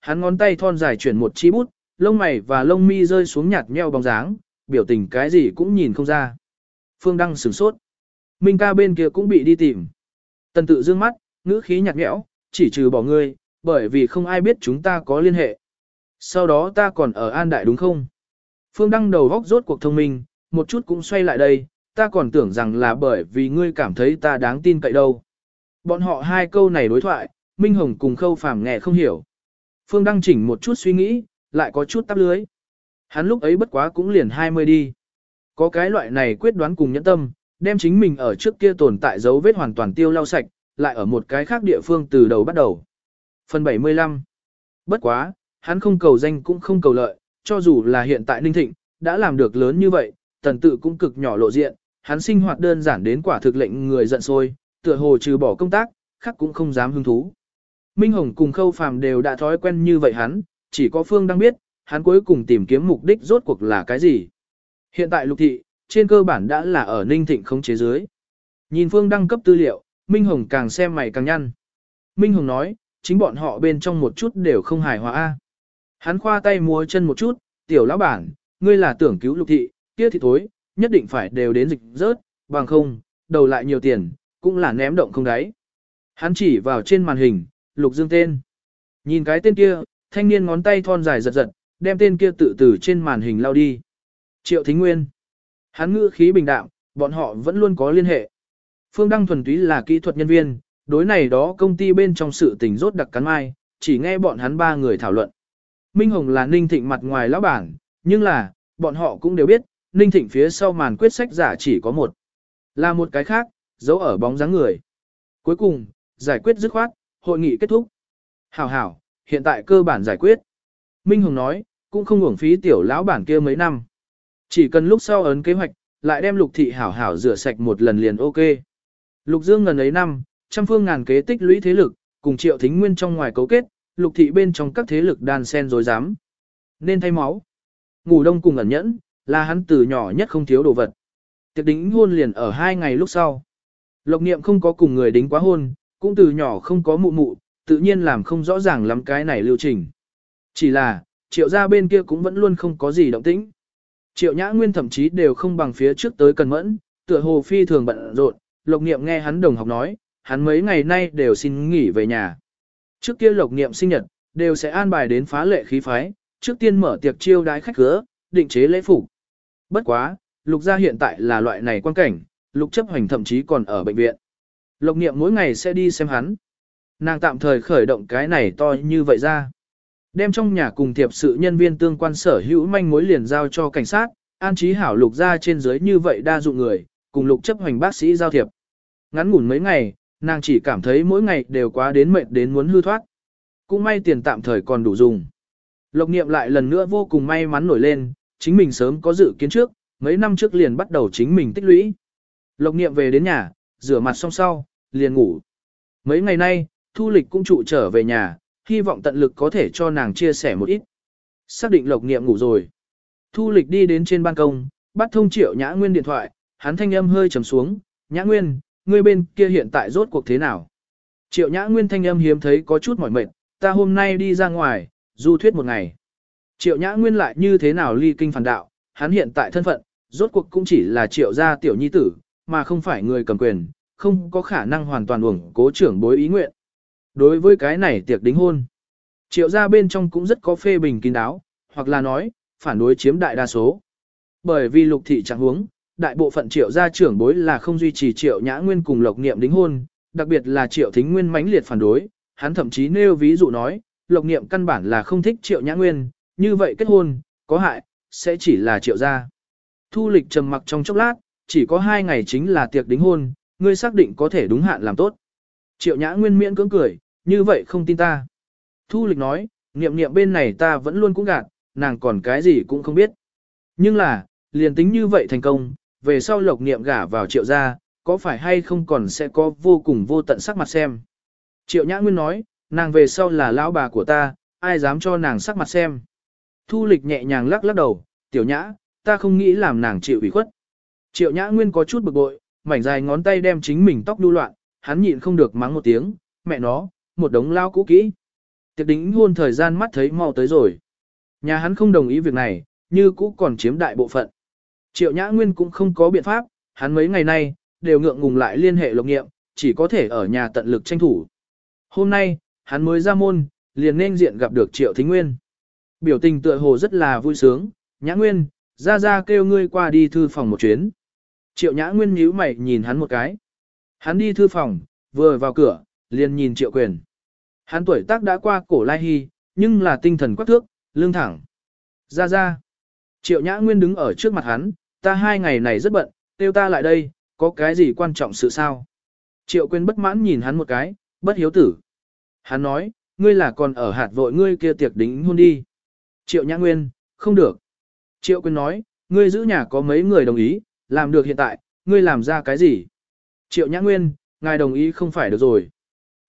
hắn ngón tay thon dài chuyển một chi bút, lông mày và lông mi rơi xuống nhạt nheo bóng dáng, biểu tình cái gì cũng nhìn không ra. Phương Đăng sửng sốt. Minh ca bên kia cũng bị đi tìm. Tần tự dương mắt, ngữ khí nhạt nhẽo, chỉ trừ bỏ ngươi, bởi vì không ai biết chúng ta có liên hệ. Sau đó ta còn ở An Đại đúng không? Phương Đăng đầu góc rốt cuộc thông minh, một chút cũng xoay lại đây, ta còn tưởng rằng là bởi vì ngươi cảm thấy ta đáng tin cậy đâu. Bọn họ hai câu này đối thoại, Minh Hồng cùng Khâu Phàm nghe không hiểu. Phương Đăng chỉnh một chút suy nghĩ, lại có chút tắp lưới. Hắn lúc ấy bất quá cũng liền 20 đi. Có cái loại này quyết đoán cùng nhẫn tâm, đem chính mình ở trước kia tồn tại dấu vết hoàn toàn tiêu lau sạch, lại ở một cái khác địa phương từ đầu bắt đầu. Phần 75 Bất quá, hắn không cầu danh cũng không cầu lợi, cho dù là hiện tại Ninh Thịnh, đã làm được lớn như vậy, tần tự cũng cực nhỏ lộ diện, hắn sinh hoạt đơn giản đến quả thực lệnh người giận sôi, tựa hồ trừ bỏ công tác, khác cũng không dám hứng thú. Minh Hồng cùng Khâu Phàm đều đã thói quen như vậy hắn, chỉ có Phương đang biết, hắn cuối cùng tìm kiếm mục đích rốt cuộc là cái gì. Hiện tại lục thị, trên cơ bản đã là ở Ninh Thịnh không chế dưới. Nhìn Phương đăng cấp tư liệu, Minh Hồng càng xem mày càng nhăn. Minh Hồng nói, chính bọn họ bên trong một chút đều không hài hòa. a. Hắn khoa tay múa chân một chút, tiểu lão bản, ngươi là tưởng cứu lục thị, kia thì thối, nhất định phải đều đến dịch rớt, bằng không, đầu lại nhiều tiền, cũng là ném động không đáy. Hắn chỉ vào trên màn hình, lục dương tên. Nhìn cái tên kia, thanh niên ngón tay thon dài giật giật, đem tên kia tự tử trên màn hình lao đi. Triệu Thính Nguyên. Hắn ngữ khí bình đạm, bọn họ vẫn luôn có liên hệ. Phương Đăng thuần túy là kỹ thuật nhân viên, đối này đó công ty bên trong sự tình rốt đặc cắn mai, chỉ nghe bọn hắn ba người thảo luận. Minh Hồng là Ninh Thịnh mặt ngoài lão bản, nhưng là, bọn họ cũng đều biết, Ninh Thịnh phía sau màn quyết sách giả chỉ có một. Là một cái khác, giấu ở bóng dáng người. Cuối cùng, giải quyết dứt khoát, hội nghị kết thúc. Hảo hảo, hiện tại cơ bản giải quyết. Minh Hồng nói, cũng không uổng phí tiểu lão bản kia mấy năm. Chỉ cần lúc sau ấn kế hoạch, lại đem lục thị hảo hảo rửa sạch một lần liền ok. Lục Dương ngần ấy năm, trăm phương ngàn kế tích lũy thế lực, cùng triệu thính nguyên trong ngoài cấu kết, lục thị bên trong các thế lực đan sen dối dám. Nên thay máu. Ngủ đông cùng ẩn nhẫn, là hắn từ nhỏ nhất không thiếu đồ vật. Tiệc đính hôn liền ở hai ngày lúc sau. Lộc niệm không có cùng người đính quá hôn, cũng từ nhỏ không có mụ mụ, tự nhiên làm không rõ ràng lắm cái này lưu trình. Chỉ là, triệu gia bên kia cũng vẫn luôn không có gì động tĩnh. Triệu nhã nguyên thậm chí đều không bằng phía trước tới cần mẫn, tựa hồ phi thường bận rộn, lộc niệm nghe hắn đồng học nói, hắn mấy ngày nay đều xin nghỉ về nhà. Trước kia lộc niệm sinh nhật, đều sẽ an bài đến phá lệ khí phái, trước tiên mở tiệc chiêu đái khách khứa, định chế lễ phục. Bất quá, lục gia hiện tại là loại này quan cảnh, lục chấp hành thậm chí còn ở bệnh viện. Lộc niệm mỗi ngày sẽ đi xem hắn. Nàng tạm thời khởi động cái này to như vậy ra. Đem trong nhà cùng thiệp sự nhân viên tương quan sở hữu manh mối liền giao cho cảnh sát, an trí hảo lục ra trên dưới như vậy đa dụng người, cùng lục chấp hành bác sĩ giao thiệp. Ngắn ngủn mấy ngày, nàng chỉ cảm thấy mỗi ngày đều quá đến mệt đến muốn hư thoát. Cũng may tiền tạm thời còn đủ dùng. Lộc niệm lại lần nữa vô cùng may mắn nổi lên, chính mình sớm có dự kiến trước, mấy năm trước liền bắt đầu chính mình tích lũy. Lộc niệm về đến nhà, rửa mặt xong sau, liền ngủ. Mấy ngày nay, Thu Lịch cũng trụ trở về nhà, hy vọng tận lực có thể cho nàng chia sẻ một ít. Xác định Lộc Niệm ngủ rồi. Thu Lịch đi đến trên ban công, bắt thông Triệu Nhã Nguyên điện thoại, hắn thanh âm hơi trầm xuống, "Nhã Nguyên, ngươi bên kia hiện tại rốt cuộc thế nào?" Triệu Nhã Nguyên thanh âm hiếm thấy có chút mỏi mệt, "Ta hôm nay đi ra ngoài, du thuyết một ngày." Triệu Nhã Nguyên lại như thế nào ly kinh phản đạo, hắn hiện tại thân phận, rốt cuộc cũng chỉ là Triệu gia tiểu nhi tử, mà không phải người cầm quyền, không có khả năng hoàn toàn uổng cố trưởng bối ý nguyện. Đối với cái này tiệc đính hôn, triệu gia bên trong cũng rất có phê bình kín đáo, hoặc là nói, phản đối chiếm đại đa số. Bởi vì lục thị trạng huống, đại bộ phận triệu gia trưởng bối là không duy trì triệu nhã nguyên cùng lộc niệm đính hôn, đặc biệt là triệu thính nguyên mãnh liệt phản đối, hắn thậm chí nêu ví dụ nói, lộc niệm căn bản là không thích triệu nhã nguyên, như vậy kết hôn, có hại, sẽ chỉ là triệu gia. Thu lịch trầm mặc trong chốc lát, chỉ có hai ngày chính là tiệc đính hôn, ngươi xác định có thể đúng hạn làm tốt. Triệu nhã nguyên miễn cưỡng cười, như vậy không tin ta. Thu lịch nói, niệm niệm bên này ta vẫn luôn cũng gạt, nàng còn cái gì cũng không biết. Nhưng là, liền tính như vậy thành công, về sau lộc niệm gả vào triệu gia, có phải hay không còn sẽ có vô cùng vô tận sắc mặt xem. Triệu nhã nguyên nói, nàng về sau là lão bà của ta, ai dám cho nàng sắc mặt xem. Thu lịch nhẹ nhàng lắc lắc đầu, tiểu nhã, ta không nghĩ làm nàng chịu ủy khuất. Triệu nhã nguyên có chút bực bội, mảnh dài ngón tay đem chính mình tóc đu loạn, hắn nhịn không được mắng một tiếng, mẹ nó, một đống lao cũ kỹ. Tiệc đính hôn thời gian mắt thấy mau tới rồi. Nhà hắn không đồng ý việc này, như cũ còn chiếm đại bộ phận. Triệu Nhã Nguyên cũng không có biện pháp, hắn mấy ngày nay, đều ngượng ngùng lại liên hệ lộc nghiệm, chỉ có thể ở nhà tận lực tranh thủ. Hôm nay, hắn mới ra môn, liền nên diện gặp được Triệu Thính Nguyên. Biểu tình tựa hồ rất là vui sướng, Nhã Nguyên, ra ra kêu ngươi qua đi thư phòng một chuyến. Triệu Nhã Nguyên nhíu mày nhìn hắn một cái. Hắn đi thư phòng, vừa vào cửa, liền nhìn Triệu Quyền. Hắn tuổi tác đã qua cổ lai hy, nhưng là tinh thần quắc thước, lương thẳng. Ra ra. Triệu Nhã Nguyên đứng ở trước mặt hắn, ta hai ngày này rất bận, tiêu ta lại đây, có cái gì quan trọng sự sao? Triệu Quyền bất mãn nhìn hắn một cái, bất hiếu tử. Hắn nói, ngươi là còn ở hạt vội ngươi kia tiệc đính hôn đi. Triệu Nhã Nguyên, không được. Triệu Quyền nói, ngươi giữ nhà có mấy người đồng ý, làm được hiện tại, ngươi làm ra cái gì? Triệu Nhã Nguyên, ngài đồng ý không phải được rồi.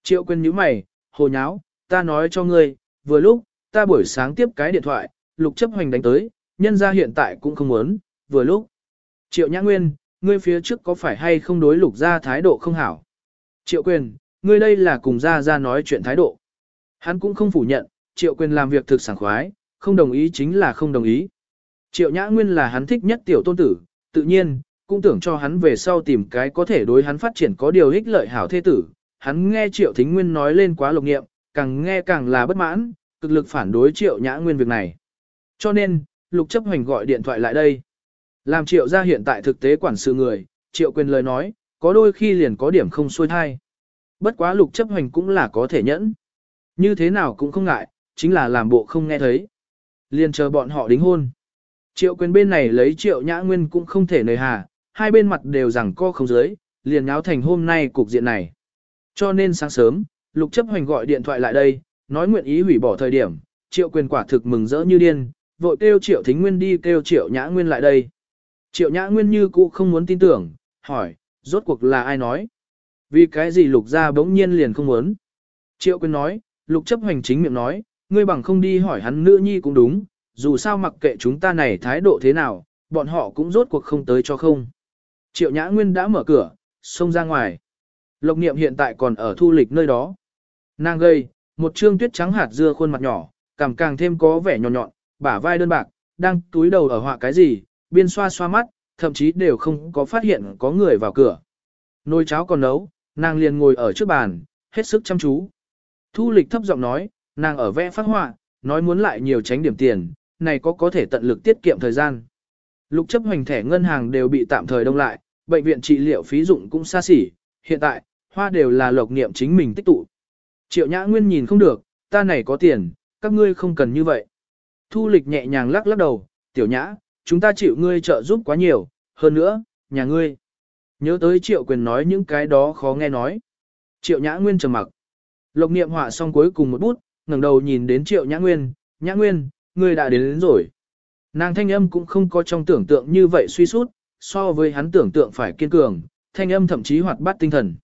Triệu Quyên nhíu mày, hồ nháo, ta nói cho ngươi, vừa lúc, ta buổi sáng tiếp cái điện thoại, lục chấp hoành đánh tới, nhân ra hiện tại cũng không muốn, vừa lúc. Triệu Nhã Nguyên, ngươi phía trước có phải hay không đối lục ra thái độ không hảo? Triệu Quyền, ngươi đây là cùng ra ra nói chuyện thái độ. Hắn cũng không phủ nhận, Triệu Quyền làm việc thực sảng khoái, không đồng ý chính là không đồng ý. Triệu Nhã Nguyên là hắn thích nhất tiểu tôn tử, tự nhiên, cũng tưởng cho hắn về sau tìm cái có thể đối hắn phát triển có điều ích lợi hảo thế tử. Hắn nghe Triệu Thính Nguyên nói lên quá lục nghiệm, càng nghe càng là bất mãn, cực lực phản đối Triệu Nhã Nguyên việc này. Cho nên, Lục chấp Hoành gọi điện thoại lại đây. Làm Triệu ra hiện tại thực tế quản sự người, Triệu quyền lời nói, có đôi khi liền có điểm không xuôi thai. Bất quá Lục chấp Hoành cũng là có thể nhẫn. Như thế nào cũng không ngại, chính là làm bộ không nghe thấy. Liền chờ bọn họ đính hôn. Triệu quyền bên này lấy triệu nhã nguyên cũng không thể nời hà, hai bên mặt đều rằng co không dưới, liền nháo thành hôm nay cục diện này. Cho nên sáng sớm, lục chấp hoành gọi điện thoại lại đây, nói nguyện ý hủy bỏ thời điểm, triệu quyền quả thực mừng rỡ như điên, vội kêu triệu thính nguyên đi kêu triệu nhã nguyên lại đây. Triệu nhã nguyên như cũ không muốn tin tưởng, hỏi, rốt cuộc là ai nói? Vì cái gì lục ra bỗng nhiên liền không muốn? Triệu quyền nói, lục chấp hoành chính miệng nói, ngươi bằng không đi hỏi hắn nữ nhi cũng đúng, dù sao mặc kệ chúng ta này thái độ thế nào, bọn họ cũng rốt cuộc không tới cho không. Triệu Nhã Nguyên đã mở cửa, xông ra ngoài. Lộc niệm hiện tại còn ở thu lịch nơi đó. Nàng gây, một trương tuyết trắng hạt dưa khuôn mặt nhỏ, càng càng thêm có vẻ nhọn nhọn, bả vai đơn bạc, đang túi đầu ở họa cái gì, biên xoa xoa mắt, thậm chí đều không có phát hiện có người vào cửa. Nồi cháo còn nấu, nàng liền ngồi ở trước bàn, hết sức chăm chú. Thu lịch thấp giọng nói, nàng ở vẽ phát họa, nói muốn lại nhiều tránh điểm tiền, này có có thể tận lực tiết kiệm thời gian. Lục chấp hoành thẻ ngân hàng đều bị tạm thời đông lại, bệnh viện trị liệu phí dụng cũng xa xỉ, hiện tại, hoa đều là lộc niệm chính mình tích tụ. Triệu Nhã Nguyên nhìn không được, ta này có tiền, các ngươi không cần như vậy. Thu lịch nhẹ nhàng lắc lắc đầu, tiểu nhã, chúng ta chịu ngươi trợ giúp quá nhiều, hơn nữa, nhà ngươi. Nhớ tới triệu quyền nói những cái đó khó nghe nói. Triệu Nhã Nguyên trầm mặc. Lộc niệm họa xong cuối cùng một bút, ngẩng đầu nhìn đến triệu Nhã Nguyên, Nhã Nguyên, ngươi đã đến, đến rồi. Nàng thanh âm cũng không có trong tưởng tượng như vậy suy sút, so với hắn tưởng tượng phải kiên cường, thanh âm thậm chí hoạt bát tinh thần.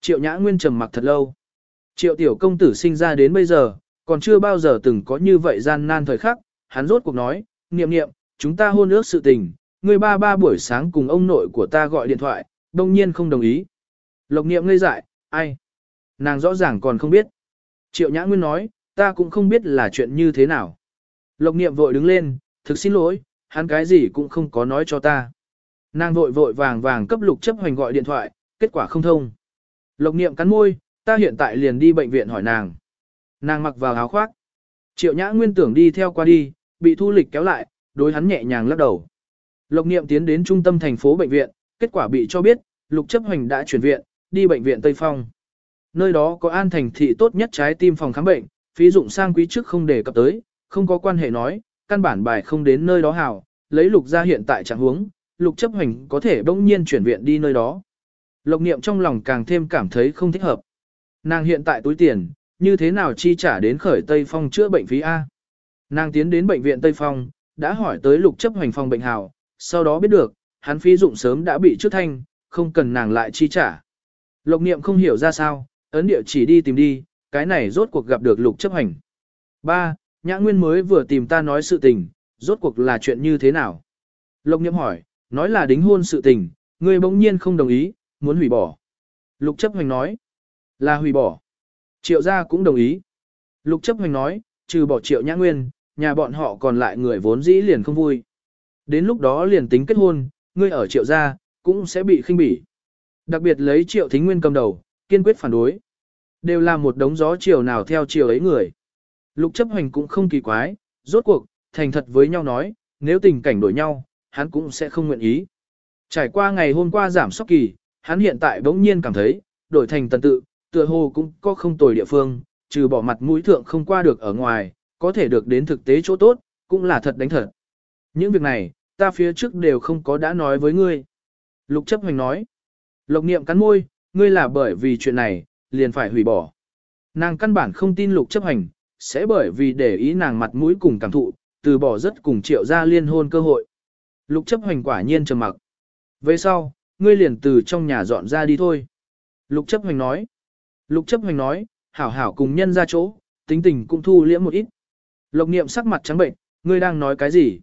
Triệu Nhã Nguyên trầm mặc thật lâu. Triệu tiểu công tử sinh ra đến bây giờ, còn chưa bao giờ từng có như vậy gian nan thời khắc, hắn rốt cuộc nói, niệm niệm, chúng ta hôn ước sự tình, người ba ba buổi sáng cùng ông nội của ta gọi điện thoại, đông nhiên không đồng ý. Lộc niệm ngây dại, ai? Nàng rõ ràng còn không biết. Triệu Nhã Nguyên nói, ta cũng không biết là chuyện như thế nào. Lộc niệm vội đứng lên, thực xin lỗi, hắn cái gì cũng không có nói cho ta. Nàng vội vội vàng vàng cấp lục chấp hoành gọi điện thoại, kết quả không thông. Lộc niệm cắn môi, ta hiện tại liền đi bệnh viện hỏi nàng. Nàng mặc vào áo khoác. Triệu nhã nguyên tưởng đi theo qua đi, bị thu lịch kéo lại, đối hắn nhẹ nhàng lắc đầu. Lộc niệm tiến đến trung tâm thành phố bệnh viện, kết quả bị cho biết, lục chấp hoành đã chuyển viện, đi bệnh viện Tây Phong. Nơi đó có an thành thị tốt nhất trái tim phòng khám bệnh, phí dụng sang quý trước không đề cập tới, không có quan hệ nói, căn bản bài không đến nơi đó hảo, lấy lục ra hiện tại trạng huống, lục chấp hành có thể bỗng nhiên chuyển viện đi nơi đó. Lộc niệm trong lòng càng thêm cảm thấy không thích hợp. Nàng hiện tại túi tiền, như thế nào chi trả đến khởi Tây Phong chữa bệnh phí A. Nàng tiến đến bệnh viện Tây Phong, đã hỏi tới lục chấp hành phòng bệnh hảo, sau đó biết được, hắn phí dụng sớm đã bị trước thanh, không cần nàng lại chi trả. Lộc niệm không hiểu ra sao, ấn địa chỉ đi tìm đi, cái này rốt cuộc gặp được lục chấp hành. 3. Nhã Nguyên mới vừa tìm ta nói sự tình, rốt cuộc là chuyện như thế nào? Lộc Niệm hỏi, nói là đính hôn sự tình, ngươi bỗng nhiên không đồng ý, muốn hủy bỏ. Lục chấp hành nói, là hủy bỏ. Triệu gia cũng đồng ý. Lục chấp hoành nói, trừ bỏ triệu nhã nguyên, nhà bọn họ còn lại người vốn dĩ liền không vui. Đến lúc đó liền tính kết hôn, ngươi ở triệu gia, cũng sẽ bị khinh bỉ. Đặc biệt lấy triệu thính nguyên cầm đầu, kiên quyết phản đối. Đều là một đống gió chiều nào theo chiều ấy người. Lục chấp Hành cũng không kỳ quái, rốt cuộc, thành thật với nhau nói, nếu tình cảnh đổi nhau, hắn cũng sẽ không nguyện ý. Trải qua ngày hôm qua giảm sóc kỳ, hắn hiện tại bỗng nhiên cảm thấy, đổi thành tần tự, tựa hồ cũng có không tồi địa phương, trừ bỏ mặt mũi thượng không qua được ở ngoài, có thể được đến thực tế chỗ tốt, cũng là thật đánh thật. Những việc này, ta phía trước đều không có đã nói với ngươi. Lục chấp Hành nói. Lộc niệm cắn môi, ngươi là bởi vì chuyện này, liền phải hủy bỏ. Nàng căn bản không tin lục chấp hành, sẽ bởi vì để ý nàng mặt mũi cùng cảm thụ, từ bỏ rất cùng triệu ra liên hôn cơ hội. Lục chấp hành quả nhiên trầm mặc. Về sau, ngươi liền từ trong nhà dọn ra đi thôi. Lục chấp hành nói. Lục chấp hành nói, hảo hảo cùng nhân ra chỗ, tính tình cũng thu liễm một ít. Lộc niệm sắc mặt trắng bệnh, ngươi đang nói cái gì?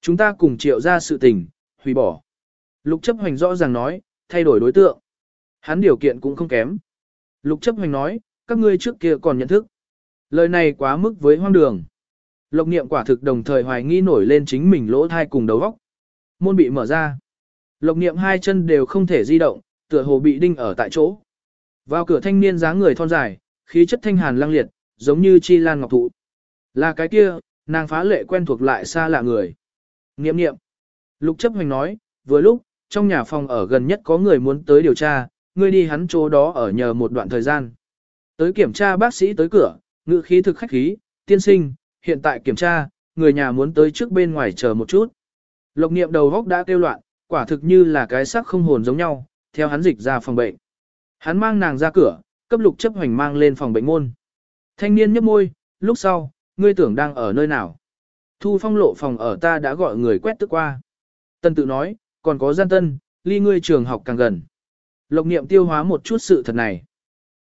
Chúng ta cùng triệu ra sự tình, hủy bỏ. Lục chấp hành rõ ràng nói, thay đổi đối tượng. Hắn điều kiện cũng không kém. Lục chấp hành nói, các ngươi trước kia còn nhận thức. Lời này quá mức với hoang đường. Lộc niệm quả thực đồng thời hoài nghi nổi lên chính mình lỗ thai cùng đầu góc. Môn bị mở ra. Lộc niệm hai chân đều không thể di động, tựa hồ bị đinh ở tại chỗ. Vào cửa thanh niên dáng người thon dài, khí chất thanh hàn lăng liệt, giống như chi lan ngọc thụ. Là cái kia, nàng phá lệ quen thuộc lại xa lạ người. Niệm niệm. Lục chấp hành nói, vừa lúc, trong nhà phòng ở gần nhất có người muốn tới điều tra, ngươi đi hắn chỗ đó ở nhờ một đoạn thời gian. Tới kiểm tra bác sĩ tới cửa, Ngữ khí thực khách khí, tiên sinh, hiện tại kiểm tra, người nhà muốn tới trước bên ngoài chờ một chút. Lộc niệm đầu góc đã kêu loạn, quả thực như là cái xác không hồn giống nhau, theo hắn dịch ra phòng bệnh. Hắn mang nàng ra cửa, cấp lục chấp hoành mang lên phòng bệnh môn. Thanh niên nhấp môi, lúc sau, ngươi tưởng đang ở nơi nào. Thu phong lộ phòng ở ta đã gọi người quét tức qua. Tân tự nói, còn có gian tân, ly ngươi trường học càng gần. Lộc niệm tiêu hóa một chút sự thật này.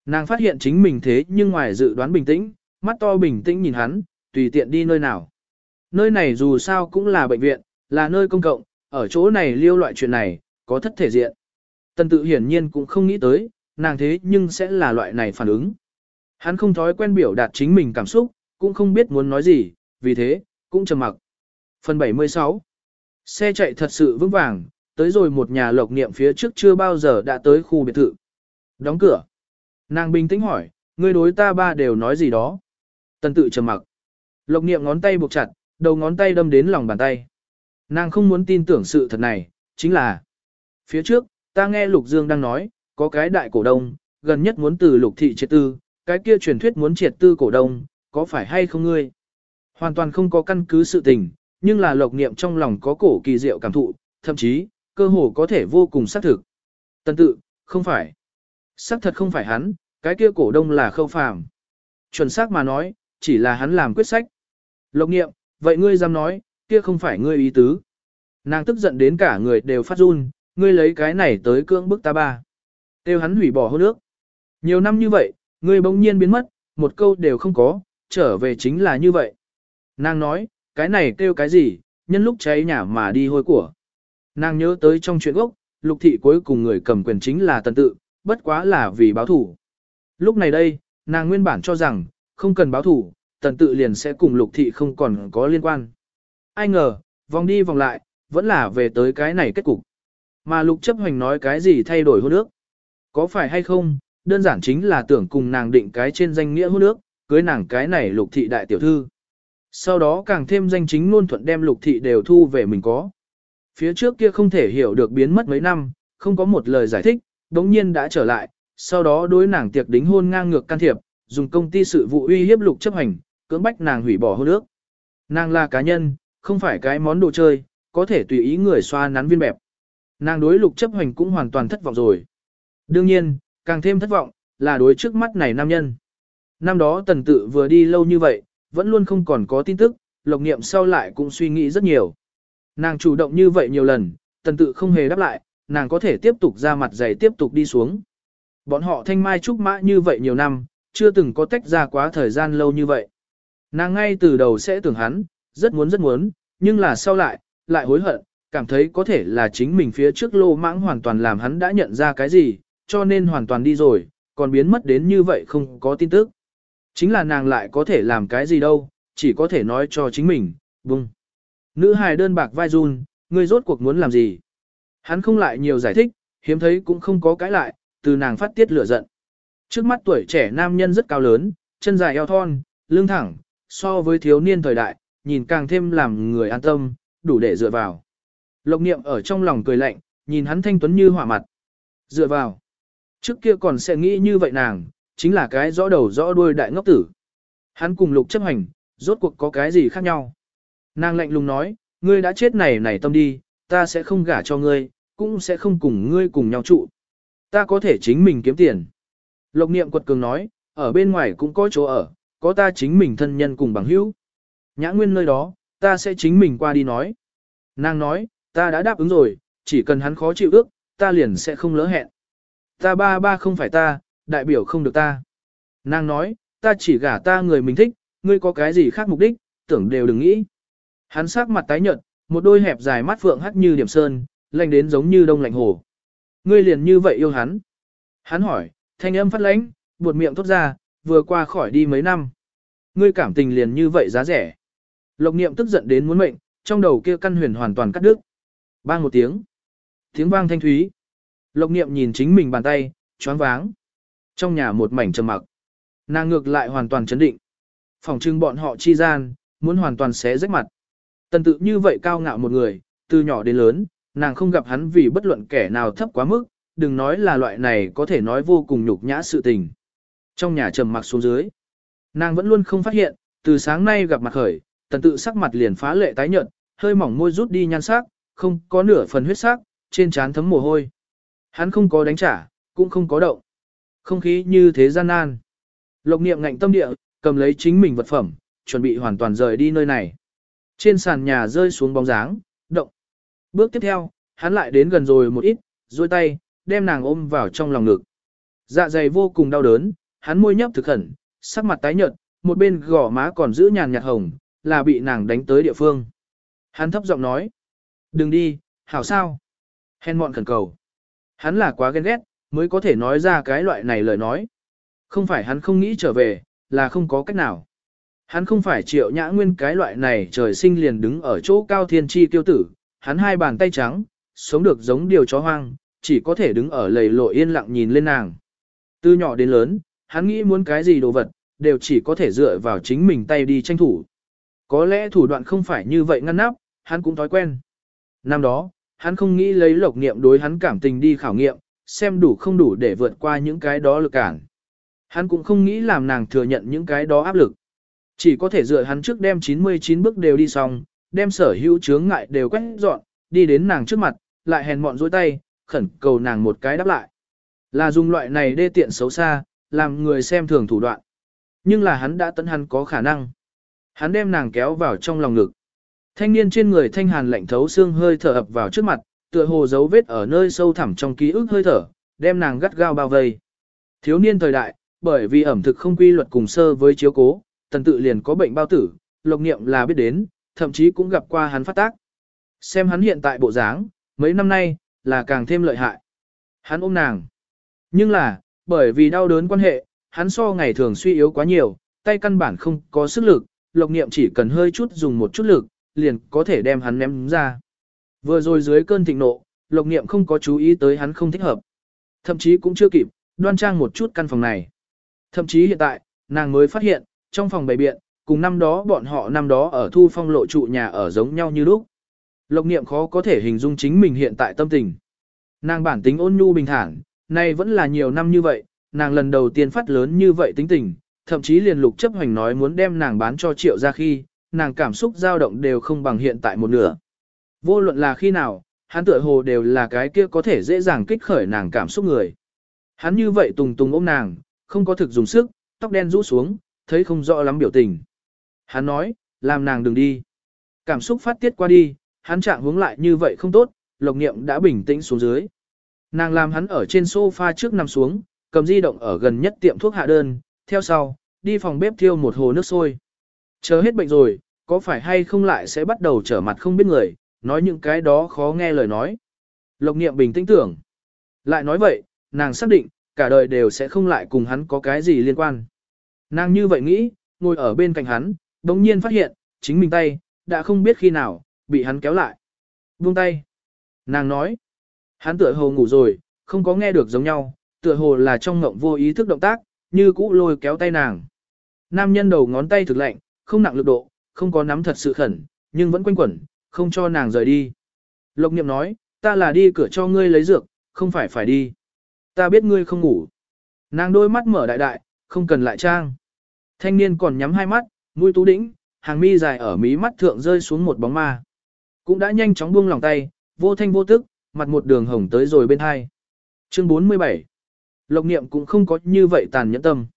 Nàng phát hiện chính mình thế nhưng ngoài dự đoán bình tĩnh, mắt to bình tĩnh nhìn hắn, tùy tiện đi nơi nào. Nơi này dù sao cũng là bệnh viện, là nơi công cộng, ở chỗ này liêu loại chuyện này, có thất thể diện. Tần tự hiển nhiên cũng không nghĩ tới, nàng thế nhưng sẽ là loại này phản ứng. Hắn không thói quen biểu đạt chính mình cảm xúc, cũng không biết muốn nói gì, vì thế, cũng trầm mặc. Phần 76 Xe chạy thật sự vững vàng, tới rồi một nhà lộc niệm phía trước chưa bao giờ đã tới khu biệt thự. Đóng cửa. Nàng bình tĩnh hỏi, ngươi đối ta ba đều nói gì đó. Tần tự trầm mặc. Lộc niệm ngón tay buộc chặt, đầu ngón tay đâm đến lòng bàn tay. Nàng không muốn tin tưởng sự thật này, chính là. Phía trước, ta nghe Lục Dương đang nói, có cái đại cổ đông, gần nhất muốn từ Lục Thị triệt tư, cái kia truyền thuyết muốn triệt tư cổ đông, có phải hay không ngươi? Hoàn toàn không có căn cứ sự tình, nhưng là lộc niệm trong lòng có cổ kỳ diệu cảm thụ, thậm chí, cơ hồ có thể vô cùng xác thực. Tần tự, không phải. Sắc thật không phải hắn, cái kia cổ đông là khâu phàm. Chuẩn xác mà nói, chỉ là hắn làm quyết sách. Lộc nghiệm, vậy ngươi dám nói, kia không phải ngươi ý tứ. Nàng tức giận đến cả người đều phát run, ngươi lấy cái này tới cưỡng bức ta ba. Tiêu hắn hủy bỏ hôn nước. Nhiều năm như vậy, ngươi bỗng nhiên biến mất, một câu đều không có, trở về chính là như vậy. Nàng nói, cái này kêu cái gì, nhân lúc cháy nhà mà đi hôi của. Nàng nhớ tới trong chuyện gốc, lục thị cuối cùng người cầm quyền chính là tần tự, bất quá là vì báo thủ. Lúc này đây, nàng nguyên bản cho rằng, không cần báo thủ, tần tự liền sẽ cùng lục thị không còn có liên quan. Ai ngờ, vòng đi vòng lại, vẫn là về tới cái này kết cục. Mà lục chấp hoành nói cái gì thay đổi hôn ước. Có phải hay không, đơn giản chính là tưởng cùng nàng định cái trên danh nghĩa hôn ước, cưới nàng cái này lục thị đại tiểu thư. Sau đó càng thêm danh chính luôn thuận đem lục thị đều thu về mình có. Phía trước kia không thể hiểu được biến mất mấy năm, không có một lời giải thích, đống nhiên đã trở lại, sau đó đối nàng tiệc đính hôn ngang ngược can thiệp, dùng công ty sự vụ uy hiếp lục chấp hành, cưỡng bách nàng hủy bỏ hôn ước. Nàng là cá nhân, không phải cái món đồ chơi, có thể tùy ý người xoa nắn viên bẹp. Nàng đối lục chấp hành cũng hoàn toàn thất vọng rồi. Đương nhiên, càng thêm thất vọng, là đối trước mắt này nam nhân. Năm đó tần tự vừa đi lâu như vậy, vẫn luôn không còn có tin tức, lộc niệm sau lại cũng suy nghĩ rất nhiều. Nàng chủ động như vậy nhiều lần, tần tự không hề đáp lại, nàng có thể tiếp tục ra mặt dày tiếp tục đi xuống. Bọn họ thanh mai trúc mã như vậy nhiều năm, chưa từng có tách ra quá thời gian lâu như vậy. Nàng ngay từ đầu sẽ tưởng hắn, rất muốn rất muốn, nhưng là sau lại, lại hối hận, cảm thấy có thể là chính mình phía trước lô mãng hoàn toàn làm hắn đã nhận ra cái gì, cho nên hoàn toàn đi rồi, còn biến mất đến như vậy không có tin tức. Chính là nàng lại có thể làm cái gì đâu, chỉ có thể nói cho chính mình, bung. Nữ hài đơn bạc vai run, ngươi rốt cuộc muốn làm gì? Hắn không lại nhiều giải thích, hiếm thấy cũng không có cãi lại, từ nàng phát tiết lửa giận. Trước mắt tuổi trẻ nam nhân rất cao lớn, chân dài eo thon, lưng thẳng, so với thiếu niên thời đại, nhìn càng thêm làm người an tâm, đủ để dựa vào. Lộc niệm ở trong lòng cười lạnh, nhìn hắn thanh tuấn như hỏa mặt. Dựa vào. Trước kia còn sẽ nghĩ như vậy nàng, chính là cái rõ đầu rõ đuôi đại ngốc tử. Hắn cùng lục chấp hành, rốt cuộc có cái gì khác nhau. Nàng lạnh lùng nói, ngươi đã chết này này tâm đi, ta sẽ không gả cho ngươi, cũng sẽ không cùng ngươi cùng nhau trụ. Ta có thể chính mình kiếm tiền. Lộc niệm quật cường nói, ở bên ngoài cũng có chỗ ở, có ta chính mình thân nhân cùng bằng hữu. Nhã nguyên nơi đó, ta sẽ chính mình qua đi nói. Nàng nói, ta đã đáp ứng rồi, chỉ cần hắn khó chịu ước, ta liền sẽ không lỡ hẹn. Ta ba ba không phải ta, đại biểu không được ta. Nàng nói, ta chỉ gả ta người mình thích, ngươi có cái gì khác mục đích, tưởng đều đừng nghĩ. Hắn sắc mặt tái nhợt, một đôi hẹp dài mắt phượng hắt như điểm sơn, lạnh đến giống như đông lạnh hồ. Ngươi liền như vậy yêu hắn. Hắn hỏi, thanh âm phát lãnh, buột miệng thốt ra, vừa qua khỏi đi mấy năm. Ngươi cảm tình liền như vậy giá rẻ. Lộc niệm tức giận đến muốn mệnh, trong đầu kia căn huyền hoàn toàn cắt đứt. Bang một tiếng. Tiếng vang thanh thúy. Lộc niệm nhìn chính mình bàn tay, choáng váng. Trong nhà một mảnh trầm mặc. Nàng ngược lại hoàn toàn chấn định. Phòng trưng bọn họ chi gian, muốn hoàn toàn xé rách mặt. Tần tự như vậy cao ngạo một người, từ nhỏ đến lớn, nàng không gặp hắn vì bất luận kẻ nào thấp quá mức, đừng nói là loại này có thể nói vô cùng nhục nhã sự tình. Trong nhà trầm mặc xuống dưới, nàng vẫn luôn không phát hiện, từ sáng nay gặp mặt khởi, tần tự sắc mặt liền phá lệ tái nhợt, hơi mỏng môi rút đi nhan sắc, không có nửa phần huyết sắc, trên trán thấm mồ hôi. Hắn không có đánh trả, cũng không có động. Không khí như thế gian nan. Lộc niệm ngạnh tâm địa, cầm lấy chính mình vật phẩm, chuẩn bị hoàn toàn rời đi nơi này. Trên sàn nhà rơi xuống bóng dáng, động. Bước tiếp theo, hắn lại đến gần rồi một ít, duỗi tay, đem nàng ôm vào trong lòng ngực. Dạ dày vô cùng đau đớn, hắn môi nhấp thực khẩn, sắc mặt tái nhợt, một bên gò má còn giữ nhàn nhạt hồng, là bị nàng đánh tới địa phương. Hắn thấp giọng nói, đừng đi, hảo sao. Hèn mọn khẩn cầu. Hắn là quá ghen ghét, mới có thể nói ra cái loại này lời nói. Không phải hắn không nghĩ trở về, là không có cách nào. Hắn không phải triệu nhã nguyên cái loại này trời sinh liền đứng ở chỗ cao thiên chi tiêu tử, hắn hai bàn tay trắng, sống được giống điều chó hoang, chỉ có thể đứng ở lầy lội yên lặng nhìn lên nàng. Từ nhỏ đến lớn, hắn nghĩ muốn cái gì đồ vật, đều chỉ có thể dựa vào chính mình tay đi tranh thủ. Có lẽ thủ đoạn không phải như vậy ngăn nắp, hắn cũng thói quen. Năm đó, hắn không nghĩ lấy lộc niệm đối hắn cảm tình đi khảo nghiệm, xem đủ không đủ để vượt qua những cái đó lực cản. Hắn cũng không nghĩ làm nàng thừa nhận những cái đó áp lực. Chỉ có thể dựa hắn trước đem 99 bước đều đi xong, đem sở hữu chướng ngại đều quét dọn, đi đến nàng trước mặt, lại hèn mọn dối tay, khẩn cầu nàng một cái đáp lại. Là dùng loại này đê tiện xấu xa, làm người xem thường thủ đoạn. Nhưng là hắn đã tận hắn có khả năng. Hắn đem nàng kéo vào trong lòng ngực. Thanh niên trên người thanh hàn lạnh thấu xương hơi thở ập vào trước mặt, tựa hồ dấu vết ở nơi sâu thẳm trong ký ức hơi thở, đem nàng gắt gao bao vây. Thiếu niên thời đại, bởi vì ẩm thực không quy luật cùng sơ với chiếu cố, tần tự liền có bệnh bao tử, lộc niệm là biết đến, thậm chí cũng gặp qua hắn phát tác. Xem hắn hiện tại bộ dáng, mấy năm nay, là càng thêm lợi hại. Hắn ôm nàng. Nhưng là, bởi vì đau đớn quan hệ, hắn so ngày thường suy yếu quá nhiều, tay căn bản không có sức lực, lộc niệm chỉ cần hơi chút dùng một chút lực, liền có thể đem hắn ném ra. Vừa rồi dưới cơn thịnh nộ, lộc niệm không có chú ý tới hắn không thích hợp. Thậm chí cũng chưa kịp, đoan trang một chút căn phòng này. Thậm chí hiện tại, nàng mới phát hiện, trong phòng bày biện, cùng năm đó bọn họ năm đó ở thu phong lộ trụ nhà ở giống nhau như lúc. Lộc niệm khó có thể hình dung chính mình hiện tại tâm tình. Nàng bản tính ôn nhu bình thản, nay vẫn là nhiều năm như vậy, nàng lần đầu tiên phát lớn như vậy tính tình, thậm chí liền lục chấp hành nói muốn đem nàng bán cho triệu ra khi, nàng cảm xúc dao động đều không bằng hiện tại một nửa. Vô luận là khi nào, hắn tựa hồ đều là cái kia có thể dễ dàng kích khởi nàng cảm xúc người. Hắn như vậy tùng tùng ôm nàng, không có thực dùng sức, tóc đen rũ xuống, thấy không rõ lắm biểu tình. Hắn nói, làm nàng đừng đi. Cảm xúc phát tiết qua đi, hắn trạng hướng lại như vậy không tốt, lộc niệm đã bình tĩnh xuống dưới. Nàng làm hắn ở trên sofa trước nằm xuống, cầm di động ở gần nhất tiệm thuốc hạ đơn, theo sau, đi phòng bếp thiêu một hồ nước sôi. Chờ hết bệnh rồi, có phải hay không lại sẽ bắt đầu trở mặt không biết người, nói những cái đó khó nghe lời nói. Lộc niệm bình tĩnh tưởng. Lại nói vậy, nàng xác định, cả đời đều sẽ không lại cùng hắn có cái gì liên quan. Nàng như vậy nghĩ, ngồi ở bên cạnh hắn, đống nhiên phát hiện, chính mình tay, đã không biết khi nào, bị hắn kéo lại. Buông tay. Nàng nói. Hắn tựa hồ ngủ rồi, không có nghe được giống nhau, tựa hồ là trong ngộng vô ý thức động tác, như cũ lôi kéo tay nàng. Nam nhân đầu ngón tay thực lạnh, không nặng lực độ, không có nắm thật sự khẩn, nhưng vẫn quanh quẩn, không cho nàng rời đi. Lộc niệm nói, ta là đi cửa cho ngươi lấy dược, không phải phải đi. Ta biết ngươi không ngủ. Nàng đôi mắt mở đại đại, không cần lại trang. Thanh niên còn nhắm hai mắt, mũi tú đĩnh, hàng mi dài ở mí mắt thượng rơi xuống một bóng ma. Cũng đã nhanh chóng buông lòng tay, vô thanh vô tức, mặt một đường hồng tới rồi bên hai. Chương 47 Lộc niệm cũng không có như vậy tàn nhẫn tâm.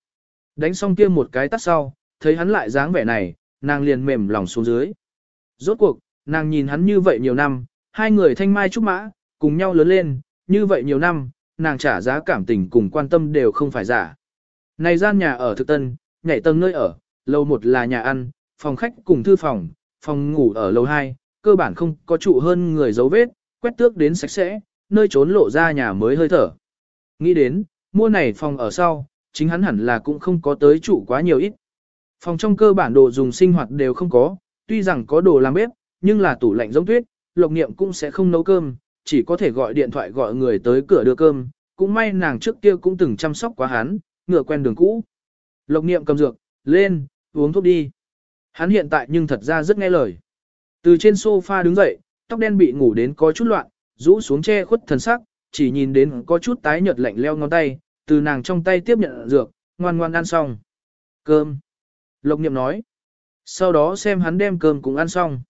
Đánh xong kia một cái tắt sau, thấy hắn lại dáng vẻ này, nàng liền mềm lòng xuống dưới. Rốt cuộc, nàng nhìn hắn như vậy nhiều năm, hai người thanh mai trúc mã, cùng nhau lớn lên, như vậy nhiều năm, nàng trả giá cảm tình cùng quan tâm đều không phải giả. Này gian nhà ở thực tân, nhảy tầng nơi ở, lầu một là nhà ăn, phòng khách cùng thư phòng, phòng ngủ ở lầu 2, cơ bản không có trụ hơn người dấu vết, quét tước đến sạch sẽ, nơi trốn lộ ra nhà mới hơi thở. Nghĩ đến, mua này phòng ở sau, chính hắn hẳn là cũng không có tới trụ quá nhiều ít. Phòng trong cơ bản đồ dùng sinh hoạt đều không có, tuy rằng có đồ làm bếp, nhưng là tủ lạnh giống tuyết, lộc niệm cũng sẽ không nấu cơm, chỉ có thể gọi điện thoại gọi người tới cửa đưa cơm, cũng may nàng trước kia cũng từng chăm sóc quá hắn, ngựa quen đường cũ. Lộc niệm cầm dược, lên, uống thuốc đi. Hắn hiện tại nhưng thật ra rất nghe lời. Từ trên sofa đứng dậy, tóc đen bị ngủ đến có chút loạn, rũ xuống che khuất thần sắc, chỉ nhìn đến có chút tái nhợt lạnh leo ngón tay, từ nàng trong tay tiếp nhận dược, ngoan ngoan ăn xong. Cơm. Lộc niệm nói. Sau đó xem hắn đem cơm cũng ăn xong.